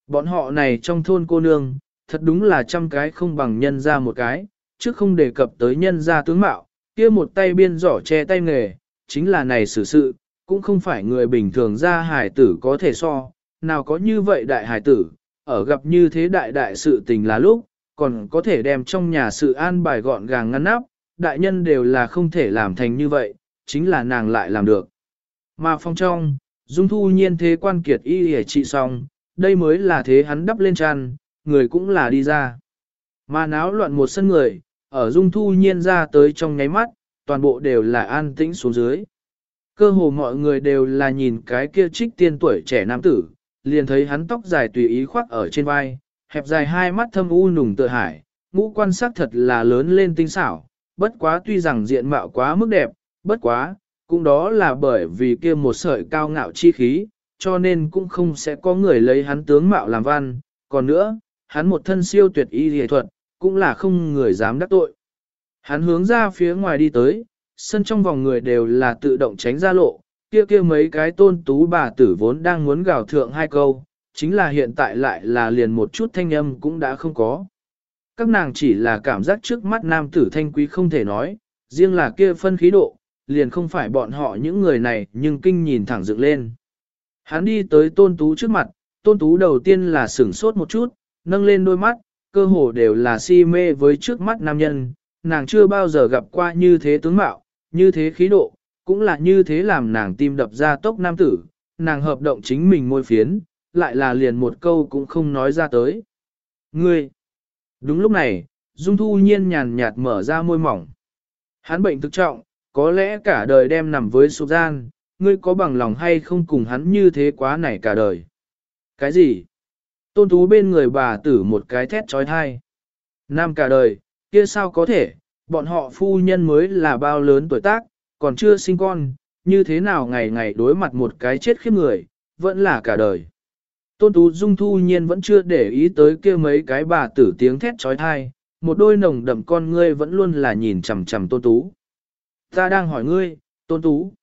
Speaker 1: Bọn họ này trong thôn cô nương, thật đúng là trăm cái không bằng nhân ra một cái, chứ không đề cập tới nhân ra tướng mạo, kia một tay biên giỏ che tay nghề, chính là này xử sự, cũng không phải người bình thường ra hải tử có thể so, nào có như vậy đại hải tử, ở gặp như thế đại đại sự tình là lúc, còn có thể đem trong nhà sự an bài gọn gàng ngăn nắp, đại nhân đều là không thể làm thành như vậy, chính là nàng lại làm được. Mà phong trong, Dung Thu nhiên thế quan kiệt y hề trị xong, đây mới là thế hắn đắp lên tràn, người cũng là đi ra. Mà náo loạn một sân người, ở Dung Thu nhiên ra tới trong nháy mắt, toàn bộ đều là an tĩnh xuống dưới. Cơ hồ mọi người đều là nhìn cái kia trích tiên tuổi trẻ nam tử, liền thấy hắn tóc dài tùy ý khoác ở trên vai, hẹp dài hai mắt thâm u nùng tựa hải, ngũ quan sắc thật là lớn lên tinh xảo, bất quá tuy rằng diện mạo quá mức đẹp, bất quá, cũng đó là bởi vì kia một sợi cao ngạo chi khí, cho nên cũng không sẽ có người lấy hắn tướng mạo làm văn, còn nữa, hắn một thân siêu tuyệt y lý thuật, cũng là không người dám đắc tội. Hắn hướng ra phía ngoài đi tới, sân trong vòng người đều là tự động tránh ra lộ, kia kia mấy cái tôn tú bà tử vốn đang muốn gào thượng hai câu, chính là hiện tại lại là liền một chút thanh âm cũng đã không có. Các nàng chỉ là cảm giác trước mắt nam tử thanh quý không thể nói, riêng là kia phân khí độ, liền không phải bọn họ những người này nhưng kinh nhìn thẳng dựng lên. Hắn đi tới tôn tú trước mặt, tôn tú đầu tiên là sửng sốt một chút, nâng lên đôi mắt, cơ hồ đều là si mê với trước mắt nam nhân, nàng chưa bao giờ gặp qua như thế tướng mạo, như thế khí độ, cũng là như thế làm nàng tim đập ra tốc nam tử, nàng hợp động chính mình môi phiến, lại là liền một câu cũng không nói ra tới. Ngươi! Đúng lúc này, Dung Thu Nhiên nhàn nhạt mở ra môi mỏng. Hắn bệnh thực trọng, có lẽ cả đời đem nằm với sụp gian, ngươi có bằng lòng hay không cùng hắn như thế quá này cả đời. Cái gì? Tôn tú bên người bà tử một cái thét trói thai. Nam cả đời, kia sao có thể, bọn họ phu nhân mới là bao lớn tuổi tác, còn chưa sinh con, như thế nào ngày ngày đối mặt một cái chết khiếp người, vẫn là cả đời. Tôn Tú Dung thu nhiên vẫn chưa để ý tới kia mấy cái bà tử tiếng thét trói thai, một đôi nồng đậm con ngươi vẫn luôn là nhìn chằm chằm Tôn Tú. Ta đang hỏi ngươi, Tôn Tú.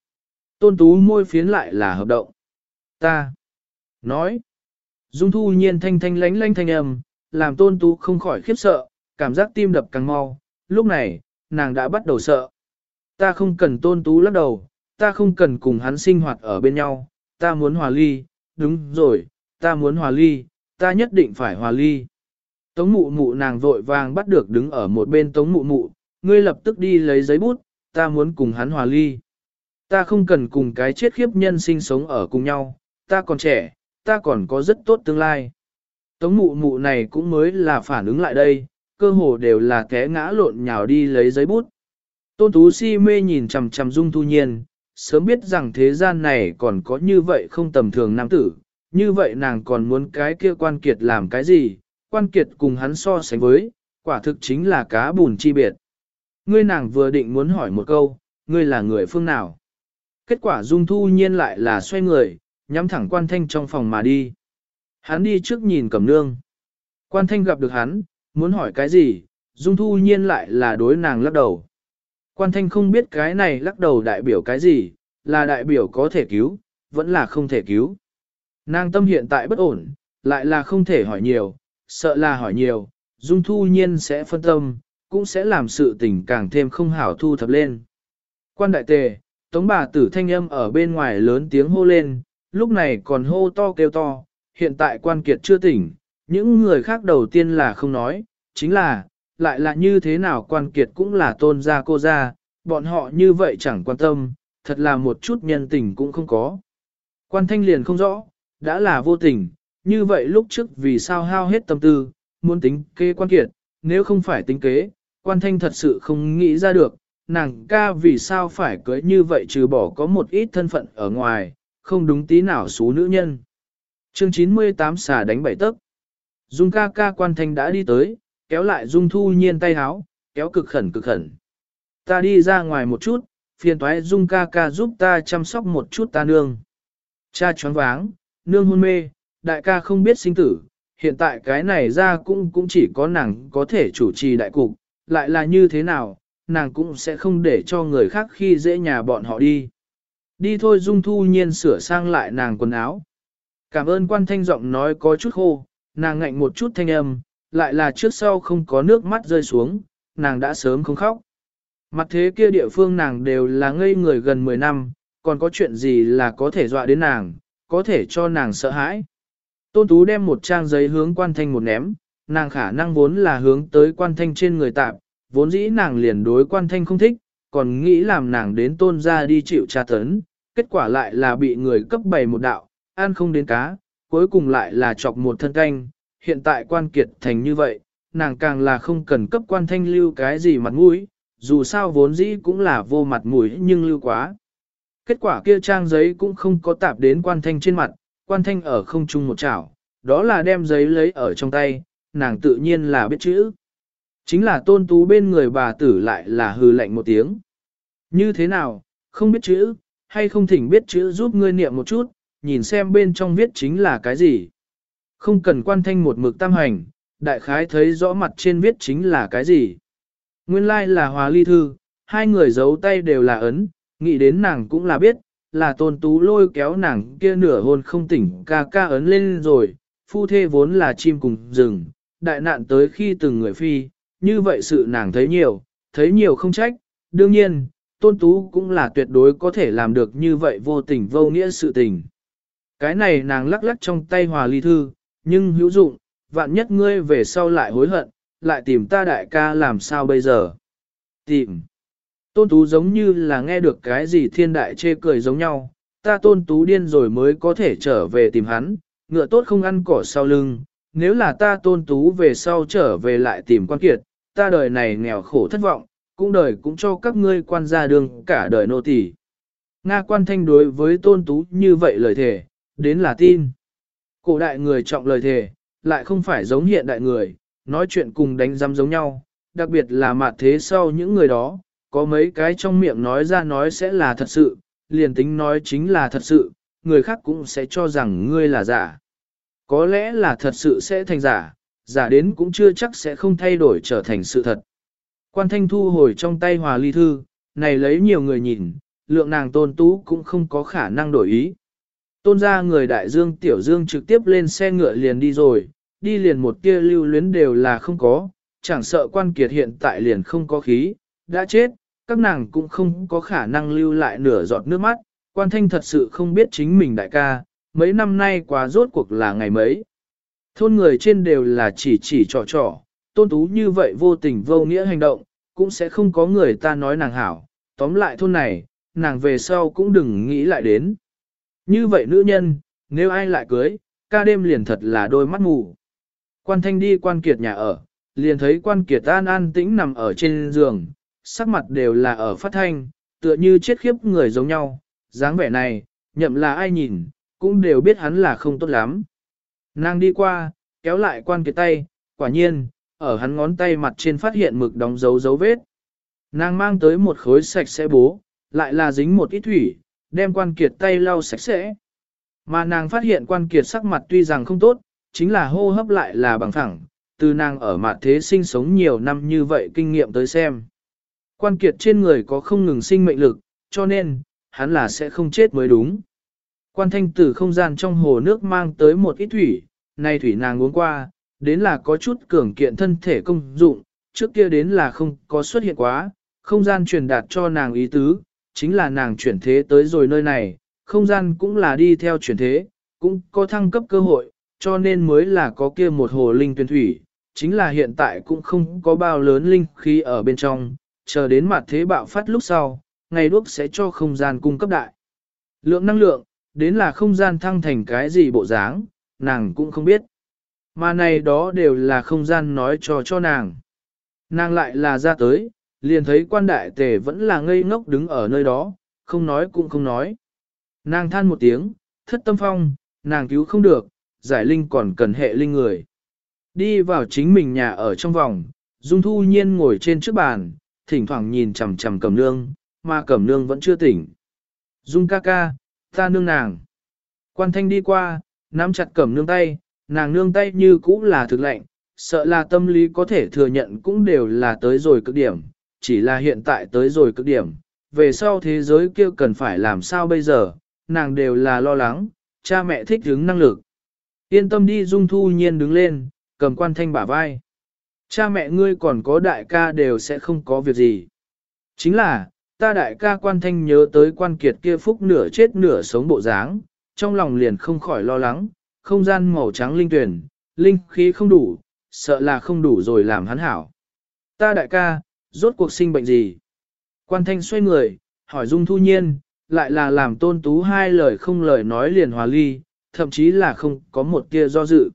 Speaker 1: Tôn Tú môi phiến lại là hợp động. Ta. Nói. Dung thu nhiên thanh thanh lánh lánh thanh âm, làm Tôn Tú không khỏi khiếp sợ, cảm giác tim đập càng mau. Lúc này, nàng đã bắt đầu sợ. Ta không cần Tôn Tú lắc đầu, ta không cần cùng hắn sinh hoạt ở bên nhau, ta muốn hòa ly, đúng rồi, ta muốn hòa ly, ta nhất định phải hòa ly. Tống mụ mụ nàng vội vàng bắt được đứng ở một bên tống mụ mụ, ngươi lập tức đi lấy giấy bút, ta muốn cùng hắn hòa ly. Ta không cần cùng cái chết khiếp nhân sinh sống ở cùng nhau, ta còn trẻ, ta còn có rất tốt tương lai. Tống mụ mụ này cũng mới là phản ứng lại đây, cơ hồ đều là té ngã lộn nhào đi lấy giấy bút. Tôn Tú si mê nhìn chằm chằm Dung Thu Nhiên, sớm biết rằng thế gian này còn có như vậy không tầm thường nam tử, như vậy nàng còn muốn cái kia quan kiệt làm cái gì, quan kiệt cùng hắn so sánh với, quả thực chính là cá bùn chi biệt. Ngươi nàng vừa định muốn hỏi một câu, ngươi là người phương nào? Kết quả Dung Thu Nhiên lại là xoay người, nhắm thẳng quan thanh trong phòng mà đi. Hắn đi trước nhìn cẩm nương. Quan thanh gặp được hắn, muốn hỏi cái gì, Dung Thu Nhiên lại là đối nàng lắc đầu. Quan thanh không biết cái này lắc đầu đại biểu cái gì, là đại biểu có thể cứu, vẫn là không thể cứu. Nàng tâm hiện tại bất ổn, lại là không thể hỏi nhiều, sợ là hỏi nhiều, Dung Thu Nhiên sẽ phân tâm, cũng sẽ làm sự tình càng thêm không hảo thu thập lên. Quan đại tề, tống bà tử thanh âm ở bên ngoài lớn tiếng hô lên, lúc này còn hô to kêu to, hiện tại quan kiệt chưa tỉnh, những người khác đầu tiên là không nói, chính là, lại là như thế nào quan kiệt cũng là tôn gia cô gia, bọn họ như vậy chẳng quan tâm, thật là một chút nhân tình cũng không có. Quan thanh liền không rõ, đã là vô tình, như vậy lúc trước vì sao hao hết tâm tư, muốn tính kế quan kiệt, nếu không phải tính kế, quan thanh thật sự không nghĩ ra được, nàng ca vì sao phải cưới như vậy trừ bỏ có một ít thân phận ở ngoài, không đúng tí nào số nữ nhân. Chương 98 xà đánh bảy tấc. Dung ca ca quan thanh đã đi tới, kéo lại Dung thu nhiên tay háo, kéo cực khẩn cực khẩn. Ta đi ra ngoài một chút, phiền toái Dung ca ca giúp ta chăm sóc một chút ta nương. Cha choáng váng, nương hôn mê, đại ca không biết sinh tử, hiện tại cái này ra cũng cũng chỉ có nàng có thể chủ trì đại cục, lại là như thế nào, nàng cũng sẽ không để cho người khác khi dễ nhà bọn họ đi. Đi thôi Dung Thu Nhiên sửa sang lại nàng quần áo. Cảm ơn quan thanh giọng nói có chút khô, nàng ngạnh một chút thanh âm, lại là trước sau không có nước mắt rơi xuống, nàng đã sớm không khóc. Mặt thế kia địa phương nàng đều là ngây người gần 10 năm, còn có chuyện gì là có thể dọa đến nàng, có thể cho nàng sợ hãi. Tôn Tú đem một trang giấy hướng quan thanh một ném, nàng khả năng vốn là hướng tới quan thanh trên người tạm, vốn dĩ nàng liền đối quan thanh không thích, còn nghĩ làm nàng đến tôn ra đi chịu tra tấn, kết quả lại là bị người cấp bày một đạo, ăn không đến cá, cuối cùng lại là chọc một thân canh, hiện tại quan kiệt thành như vậy, nàng càng là không cần cấp quan thanh lưu cái gì mặt mũi, dù sao vốn dĩ cũng là vô mặt mũi nhưng lưu quá. Kết quả kia trang giấy cũng không có tạp đến quan thanh trên mặt, quan thanh ở không chung một chảo, đó là đem giấy lấy ở trong tay, nàng tự nhiên là biết chữ. Chính là tôn tú bên người bà tử lại là hừ lạnh một tiếng. Như thế nào, không biết chữ, hay không thỉnh biết chữ giúp ngươi niệm một chút, nhìn xem bên trong viết chính là cái gì. Không cần quan thanh một mực tam hành, đại khái thấy rõ mặt trên viết chính là cái gì. Nguyên lai like là hòa ly thư, hai người giấu tay đều là ấn, nghĩ đến nàng cũng là biết, là tôn tú lôi kéo nàng kia nửa hôn không tỉnh ca ca ấn lên rồi, phu thê vốn là chim cùng rừng, đại nạn tới khi từng người phi, như vậy sự nàng thấy nhiều, thấy nhiều không trách, đương nhiên, tôn tú cũng là tuyệt đối có thể làm được như vậy vô tình vô nghĩa sự tình. Cái này nàng lắc lắc trong tay hòa ly thư, nhưng hữu dụng, vạn nhất ngươi về sau lại hối hận, lại tìm ta đại ca làm sao bây giờ? Tìm. Tôn tú giống như là nghe được cái gì thiên đại chê cười giống nhau, ta tôn tú điên rồi mới có thể trở về tìm hắn, ngựa tốt không ăn cỏ sau lưng, nếu là ta tôn tú về sau trở về lại tìm quan kiệt, ta đời này nghèo khổ thất vọng, cũng đời cũng cho các ngươi quan gia đường cả đời nô tỳ. Nga quan thanh đối với tôn tú như vậy lời thề, đến là tin. Cổ đại người trọng lời thề, lại không phải giống hiện đại người, nói chuyện cùng đánh giam giống nhau, đặc biệt là mặt thế sau những người đó, có mấy cái trong miệng nói ra nói sẽ là thật sự, liền tính nói chính là thật sự, người khác cũng sẽ cho rằng ngươi là giả. Có lẽ là thật sự sẽ thành giả, giả đến cũng chưa chắc sẽ không thay đổi trở thành sự thật. Quan thanh thu hồi trong tay hòa ly thư, này lấy nhiều người nhìn, lượng nàng tôn tú cũng không có khả năng đổi ý. Tôn ra người đại dương tiểu dương trực tiếp lên xe ngựa liền đi rồi, đi liền một kia lưu luyến đều là không có, chẳng sợ quan kiệt hiện tại liền không có khí, đã chết, các nàng cũng không có khả năng lưu lại nửa giọt nước mắt, quan thanh thật sự không biết chính mình đại ca, mấy năm nay quá rốt cuộc là ngày mấy. Thôn người trên đều là chỉ chỉ trò trò, tôn tú như vậy vô tình vô nghĩa hành động, cũng sẽ không có người ta nói nàng hảo, tóm lại thôn này, nàng về sau cũng đừng nghĩ lại đến. Như vậy nữ nhân, nếu ai lại cưới, ca đêm liền thật là đôi mắt mù. Quan thanh đi quan kiệt nhà ở, liền thấy quan kiệt an an tĩnh nằm ở trên giường, sắc mặt đều là ở phát thanh, tựa như chết khiếp người giống nhau, dáng vẻ này, nhậm là ai nhìn, cũng đều biết hắn là không tốt lắm. Nàng đi qua, kéo lại quan kiệt tay, quả nhiên, ở hắn ngón tay mặt trên phát hiện mực đóng dấu dấu vết. Nàng mang tới một khối sạch sẽ bố, lại là dính một ít thủy, đem quan kiệt tay lau sạch sẽ. Mà nàng phát hiện quan kiệt sắc mặt tuy rằng không tốt, chính là hô hấp lại là bằng thẳng, từ nàng ở mặt thế sinh sống nhiều năm như vậy kinh nghiệm tới xem. Quan kiệt trên người có không ngừng sinh mệnh lực, cho nên, hắn là sẽ không chết mới đúng. Quan thanh từ không gian trong hồ nước mang tới một ít thủy, nay thủy nàng uống qua, đến là có chút cường kiện thân thể công dụng, trước kia đến là không có xuất hiện quá, không gian truyền đạt cho nàng ý tứ, chính là nàng chuyển thế tới rồi nơi này, không gian cũng là đi theo chuyển thế, cũng có thăng cấp cơ hội, cho nên mới là có kia một hồ linh tuyển thủy, chính là hiện tại cũng không có bao lớn linh khí ở bên trong, chờ đến mặt thế bạo phát lúc sau, ngày đuốc sẽ cho không gian cung cấp đại. Lượng năng lượng, đến là không gian thăng thành cái gì bộ dáng, nàng cũng không biết. Mà này đó đều là không gian nói cho cho nàng. Nàng lại là ra tới, liền thấy quan đại tề vẫn là ngây ngốc đứng ở nơi đó, không nói cũng không nói. Nàng than một tiếng, thất tâm phong, nàng cứu không được, giải linh còn cần hệ linh người. Đi vào chính mình nhà ở trong vòng, Dung Thu Nhiên ngồi trên trước bàn, thỉnh thoảng nhìn chằm chằm cẩm nương, mà cẩm nương vẫn chưa tỉnh. Dung ca ca, ta nương nàng. Quan thanh đi qua, nắm chặt cẩm nương tay, nàng nương tay như cũ là thực lạnh, sợ là tâm lý có thể thừa nhận cũng đều là tới rồi cực điểm, chỉ là hiện tại tới rồi cực điểm, về sau thế giới kia cần phải làm sao bây giờ, nàng đều là lo lắng, cha mẹ thích hứng năng lực. Yên tâm đi Dung Thu Nhiên đứng lên, cầm quan thanh bả vai. Cha mẹ ngươi còn có đại ca đều sẽ không có việc gì. Chính là, ta đại ca quan thanh nhớ tới quan kiệt kia phúc nửa chết nửa sống bộ dáng, trong lòng liền không khỏi lo lắng, không gian màu trắng linh tuyển, linh khí không đủ, sợ là không đủ rồi làm hắn hảo. Ta đại ca, rốt cuộc sinh bệnh gì? Quan thanh xoay người, hỏi Dung Thu Nhiên, lại là làm tôn tú hai lời không lời nói liền hòa ly, thậm chí là không có một tia do dự.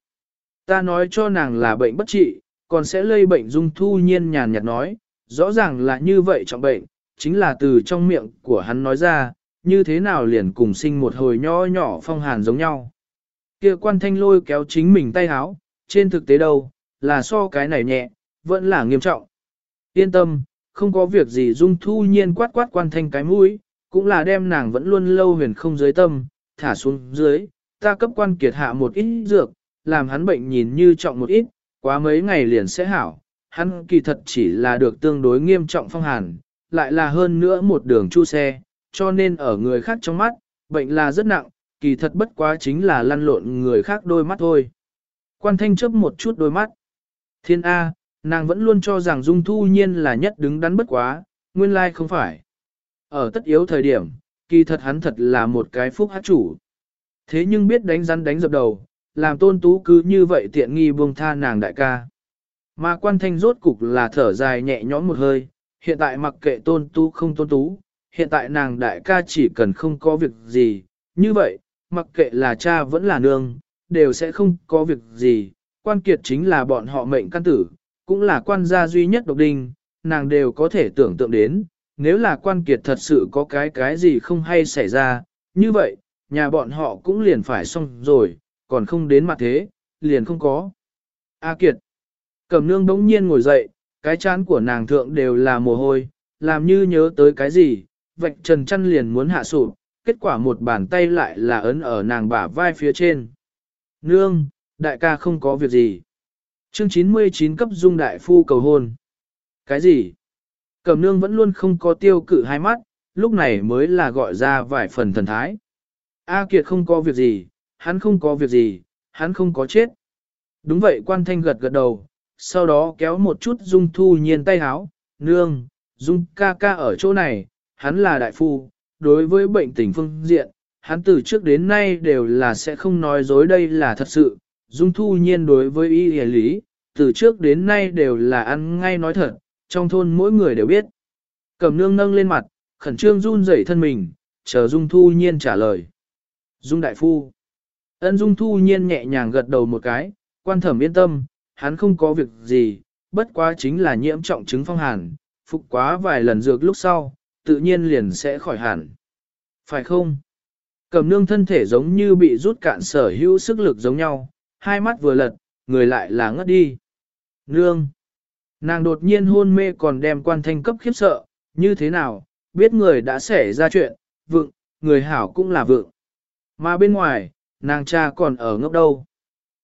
Speaker 1: Ta nói cho nàng là bệnh bất trị, còn sẽ lây bệnh Dung Thu Nhiên nhàn nhạt nói, rõ ràng là như vậy trọng bệnh, chính là từ trong miệng của hắn nói ra, như thế nào liền cùng sinh một hồi nho nhỏ phong hàn giống nhau. Kia quan thanh lôi kéo chính mình tay háo, trên thực tế đâu, là so cái này nhẹ, vẫn là nghiêm trọng. Yên tâm, không có việc gì dung thu nhiên quát quát quan thanh cái mũi, cũng là đem nàng vẫn luôn lâu huyền không dưới tâm, thả xuống dưới, ta cấp quan kiệt hạ một ít dược, làm hắn bệnh nhìn như trọng một ít, quá mấy ngày liền sẽ hảo, hắn kỳ thật chỉ là được tương đối nghiêm trọng phong hàn, lại là hơn nữa một đường chu xe, cho nên ở người khác trong mắt, bệnh là rất nặng, kỳ thật bất quá chính là lăn lộn người khác đôi mắt thôi. Quan thanh chấp một chút đôi mắt. Thiên A, nàng vẫn luôn cho rằng Dung Thu Nhiên là nhất đứng đắn bất quá, nguyên lai không phải. Ở tất yếu thời điểm, kỳ thật hắn thật là một cái phúc hát chủ. Thế nhưng biết đánh rắn đánh dập đầu, làm tôn tú cứ như vậy tiện nghi buông tha nàng đại ca. Mà quan thanh rốt cục là thở dài nhẹ nhõm một hơi, hiện tại mặc kệ tôn tú không tôn tú, hiện tại nàng đại ca chỉ cần không có việc gì, như vậy, mặc kệ là cha vẫn là nương, đều sẽ không có việc gì, quan kiệt chính là bọn họ mệnh căn tử, cũng là quan gia duy nhất độc đinh, nàng đều có thể tưởng tượng đến, nếu là quan kiệt thật sự có cái cái gì không hay xảy ra, như vậy, nhà bọn họ cũng liền phải xong rồi, còn không đến mặt thế, liền không có. A Kiệt, cẩm nương đống nhiên ngồi dậy, cái chán của nàng thượng đều là mồ hôi, làm như nhớ tới cái gì, vạch trần chăn liền muốn hạ sụp, kết quả một bàn tay lại là ấn ở nàng bả vai phía trên. Nương, đại ca không có việc gì. Chương 99 cấp dung đại phu cầu hôn. Cái gì? Cẩm nương vẫn luôn không có tiêu cự hai mắt, lúc này mới là gọi ra vài phần thần thái. A Kiệt không có việc gì, hắn không có việc gì, hắn không có chết. Đúng vậy quan thanh gật gật đầu, sau đó kéo một chút dung thu nhiên tay háo, nương, dung ca ca ở chỗ này, hắn là đại phu, đối với bệnh tình phương diện, hắn từ trước đến nay đều là sẽ không nói dối đây là thật sự, dung thu nhiên đối với y hề lý, từ trước đến nay đều là ăn ngay nói thật, trong thôn mỗi người đều biết. cầm nương nâng lên mặt, khẩn trương run rẩy thân mình, chờ dung thu nhiên trả lời. Dung đại phu. Ân dung thu nhiên nhẹ nhàng gật đầu một cái, quan thẩm yên tâm, hắn không có việc gì, bất quá chính là nhiễm trọng chứng phong hàn, phục quá vài lần dược lúc sau, tự nhiên liền sẽ khỏi hẳn. Phải không? Cầm nương thân thể giống như bị rút cạn sở hữu sức lực giống nhau, hai mắt vừa lật, người lại là ngất đi. Nương! Nàng đột nhiên hôn mê còn đem quan thanh cấp khiếp sợ, như thế nào, biết người đã xảy ra chuyện, vượng, người hảo cũng là vượng. Mà bên ngoài, nàng cha còn ở ngốc đâu.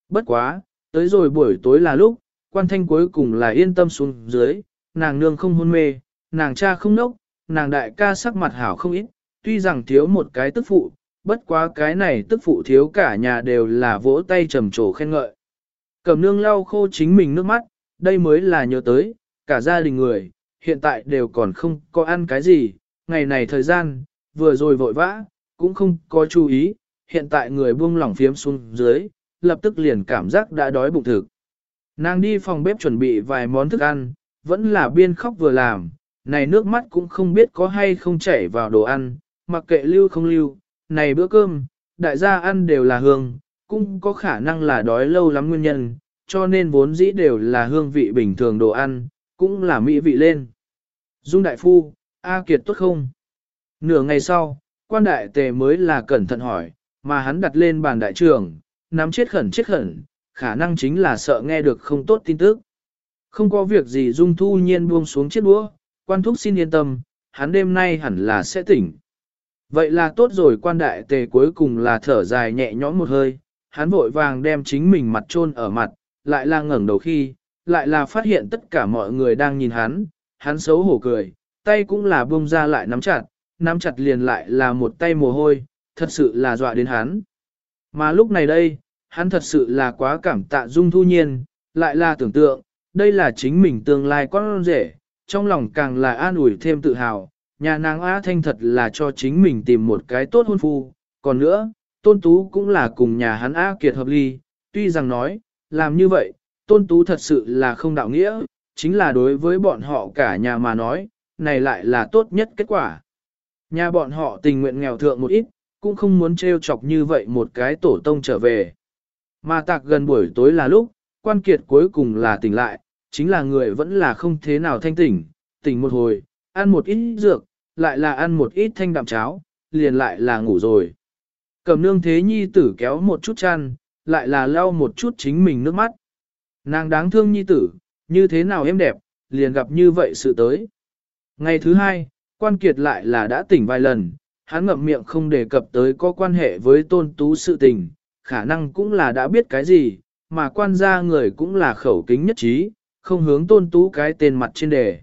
Speaker 1: Bất quá, tới rồi buổi tối là lúc, quan thanh cuối cùng là yên tâm xuống dưới, nàng nương không hôn mê, nàng cha không nốc, nàng đại ca sắc mặt hảo không ít, tuy rằng thiếu một cái tức phụ, bất quá cái này tức phụ thiếu cả nhà đều là vỗ tay trầm trồ khen ngợi. Cầm nương lau khô chính mình nước mắt, đây mới là nhớ tới, cả gia đình người, hiện tại đều còn không có ăn cái gì, ngày này thời gian, vừa rồi vội vã, cũng không có chú ý, hiện tại người buông lỏng phiếm xuống dưới, lập tức liền cảm giác đã đói bụng thực. Nàng đi phòng bếp chuẩn bị vài món thức ăn, vẫn là biên khóc vừa làm, này nước mắt cũng không biết có hay không chảy vào đồ ăn, mặc kệ lưu không lưu, này bữa cơm, đại gia ăn đều là hương, cũng có khả năng là đói lâu lắm nguyên nhân, cho nên vốn dĩ đều là hương vị bình thường đồ ăn, cũng là mỹ vị lên. Dung đại phu, A Kiệt tốt không? Nửa ngày sau, quan đại tề mới là cẩn thận hỏi, mà hắn đặt lên bàn đại trưởng, nắm chết khẩn chết khẩn, khả năng chính là sợ nghe được không tốt tin tức. Không có việc gì Dung Thu Nhiên buông xuống chiếc đũa, quan thúc xin yên tâm, hắn đêm nay hẳn là sẽ tỉnh. Vậy là tốt rồi quan đại tề cuối cùng là thở dài nhẹ nhõm một hơi, hắn vội vàng đem chính mình mặt chôn ở mặt, lại là ngẩng đầu khi, lại là phát hiện tất cả mọi người đang nhìn hắn, hắn xấu hổ cười, tay cũng là buông ra lại nắm chặt, nắm chặt liền lại là một tay mồ hôi, thật sự là dọa đến hắn. Mà lúc này đây, hắn thật sự là quá cảm tạ dung thu nhiên, lại là tưởng tượng, đây là chính mình tương lai con rể, trong lòng càng là an ủi thêm tự hào, nhà nàng Á Thanh thật là cho chính mình tìm một cái tốt hôn phu, còn nữa, tôn tú cũng là cùng nhà hắn Á Kiệt hợp ly, tuy rằng nói, làm như vậy, tôn tú thật sự là không đạo nghĩa, chính là đối với bọn họ cả nhà mà nói, này lại là tốt nhất kết quả. Nhà bọn họ tình nguyện nghèo thượng một ít, cũng không muốn trêu chọc như vậy một cái tổ tông trở về. Mà tạc gần buổi tối là lúc, quan kiệt cuối cùng là tỉnh lại, chính là người vẫn là không thế nào thanh tỉnh, tỉnh một hồi, ăn một ít dược, lại là ăn một ít thanh đạm cháo, liền lại là ngủ rồi. Cầm nương thế nhi tử kéo một chút chăn, lại là lau một chút chính mình nước mắt. Nàng đáng thương nhi tử, như thế nào em đẹp, liền gặp như vậy sự tới. Ngày thứ hai, quan kiệt lại là đã tỉnh vài lần, hắn ngậm miệng không đề cập tới có quan hệ với tôn tú sự tình, khả năng cũng là đã biết cái gì, mà quan gia người cũng là khẩu kính nhất trí, không hướng tôn tú cái tên mặt trên đề.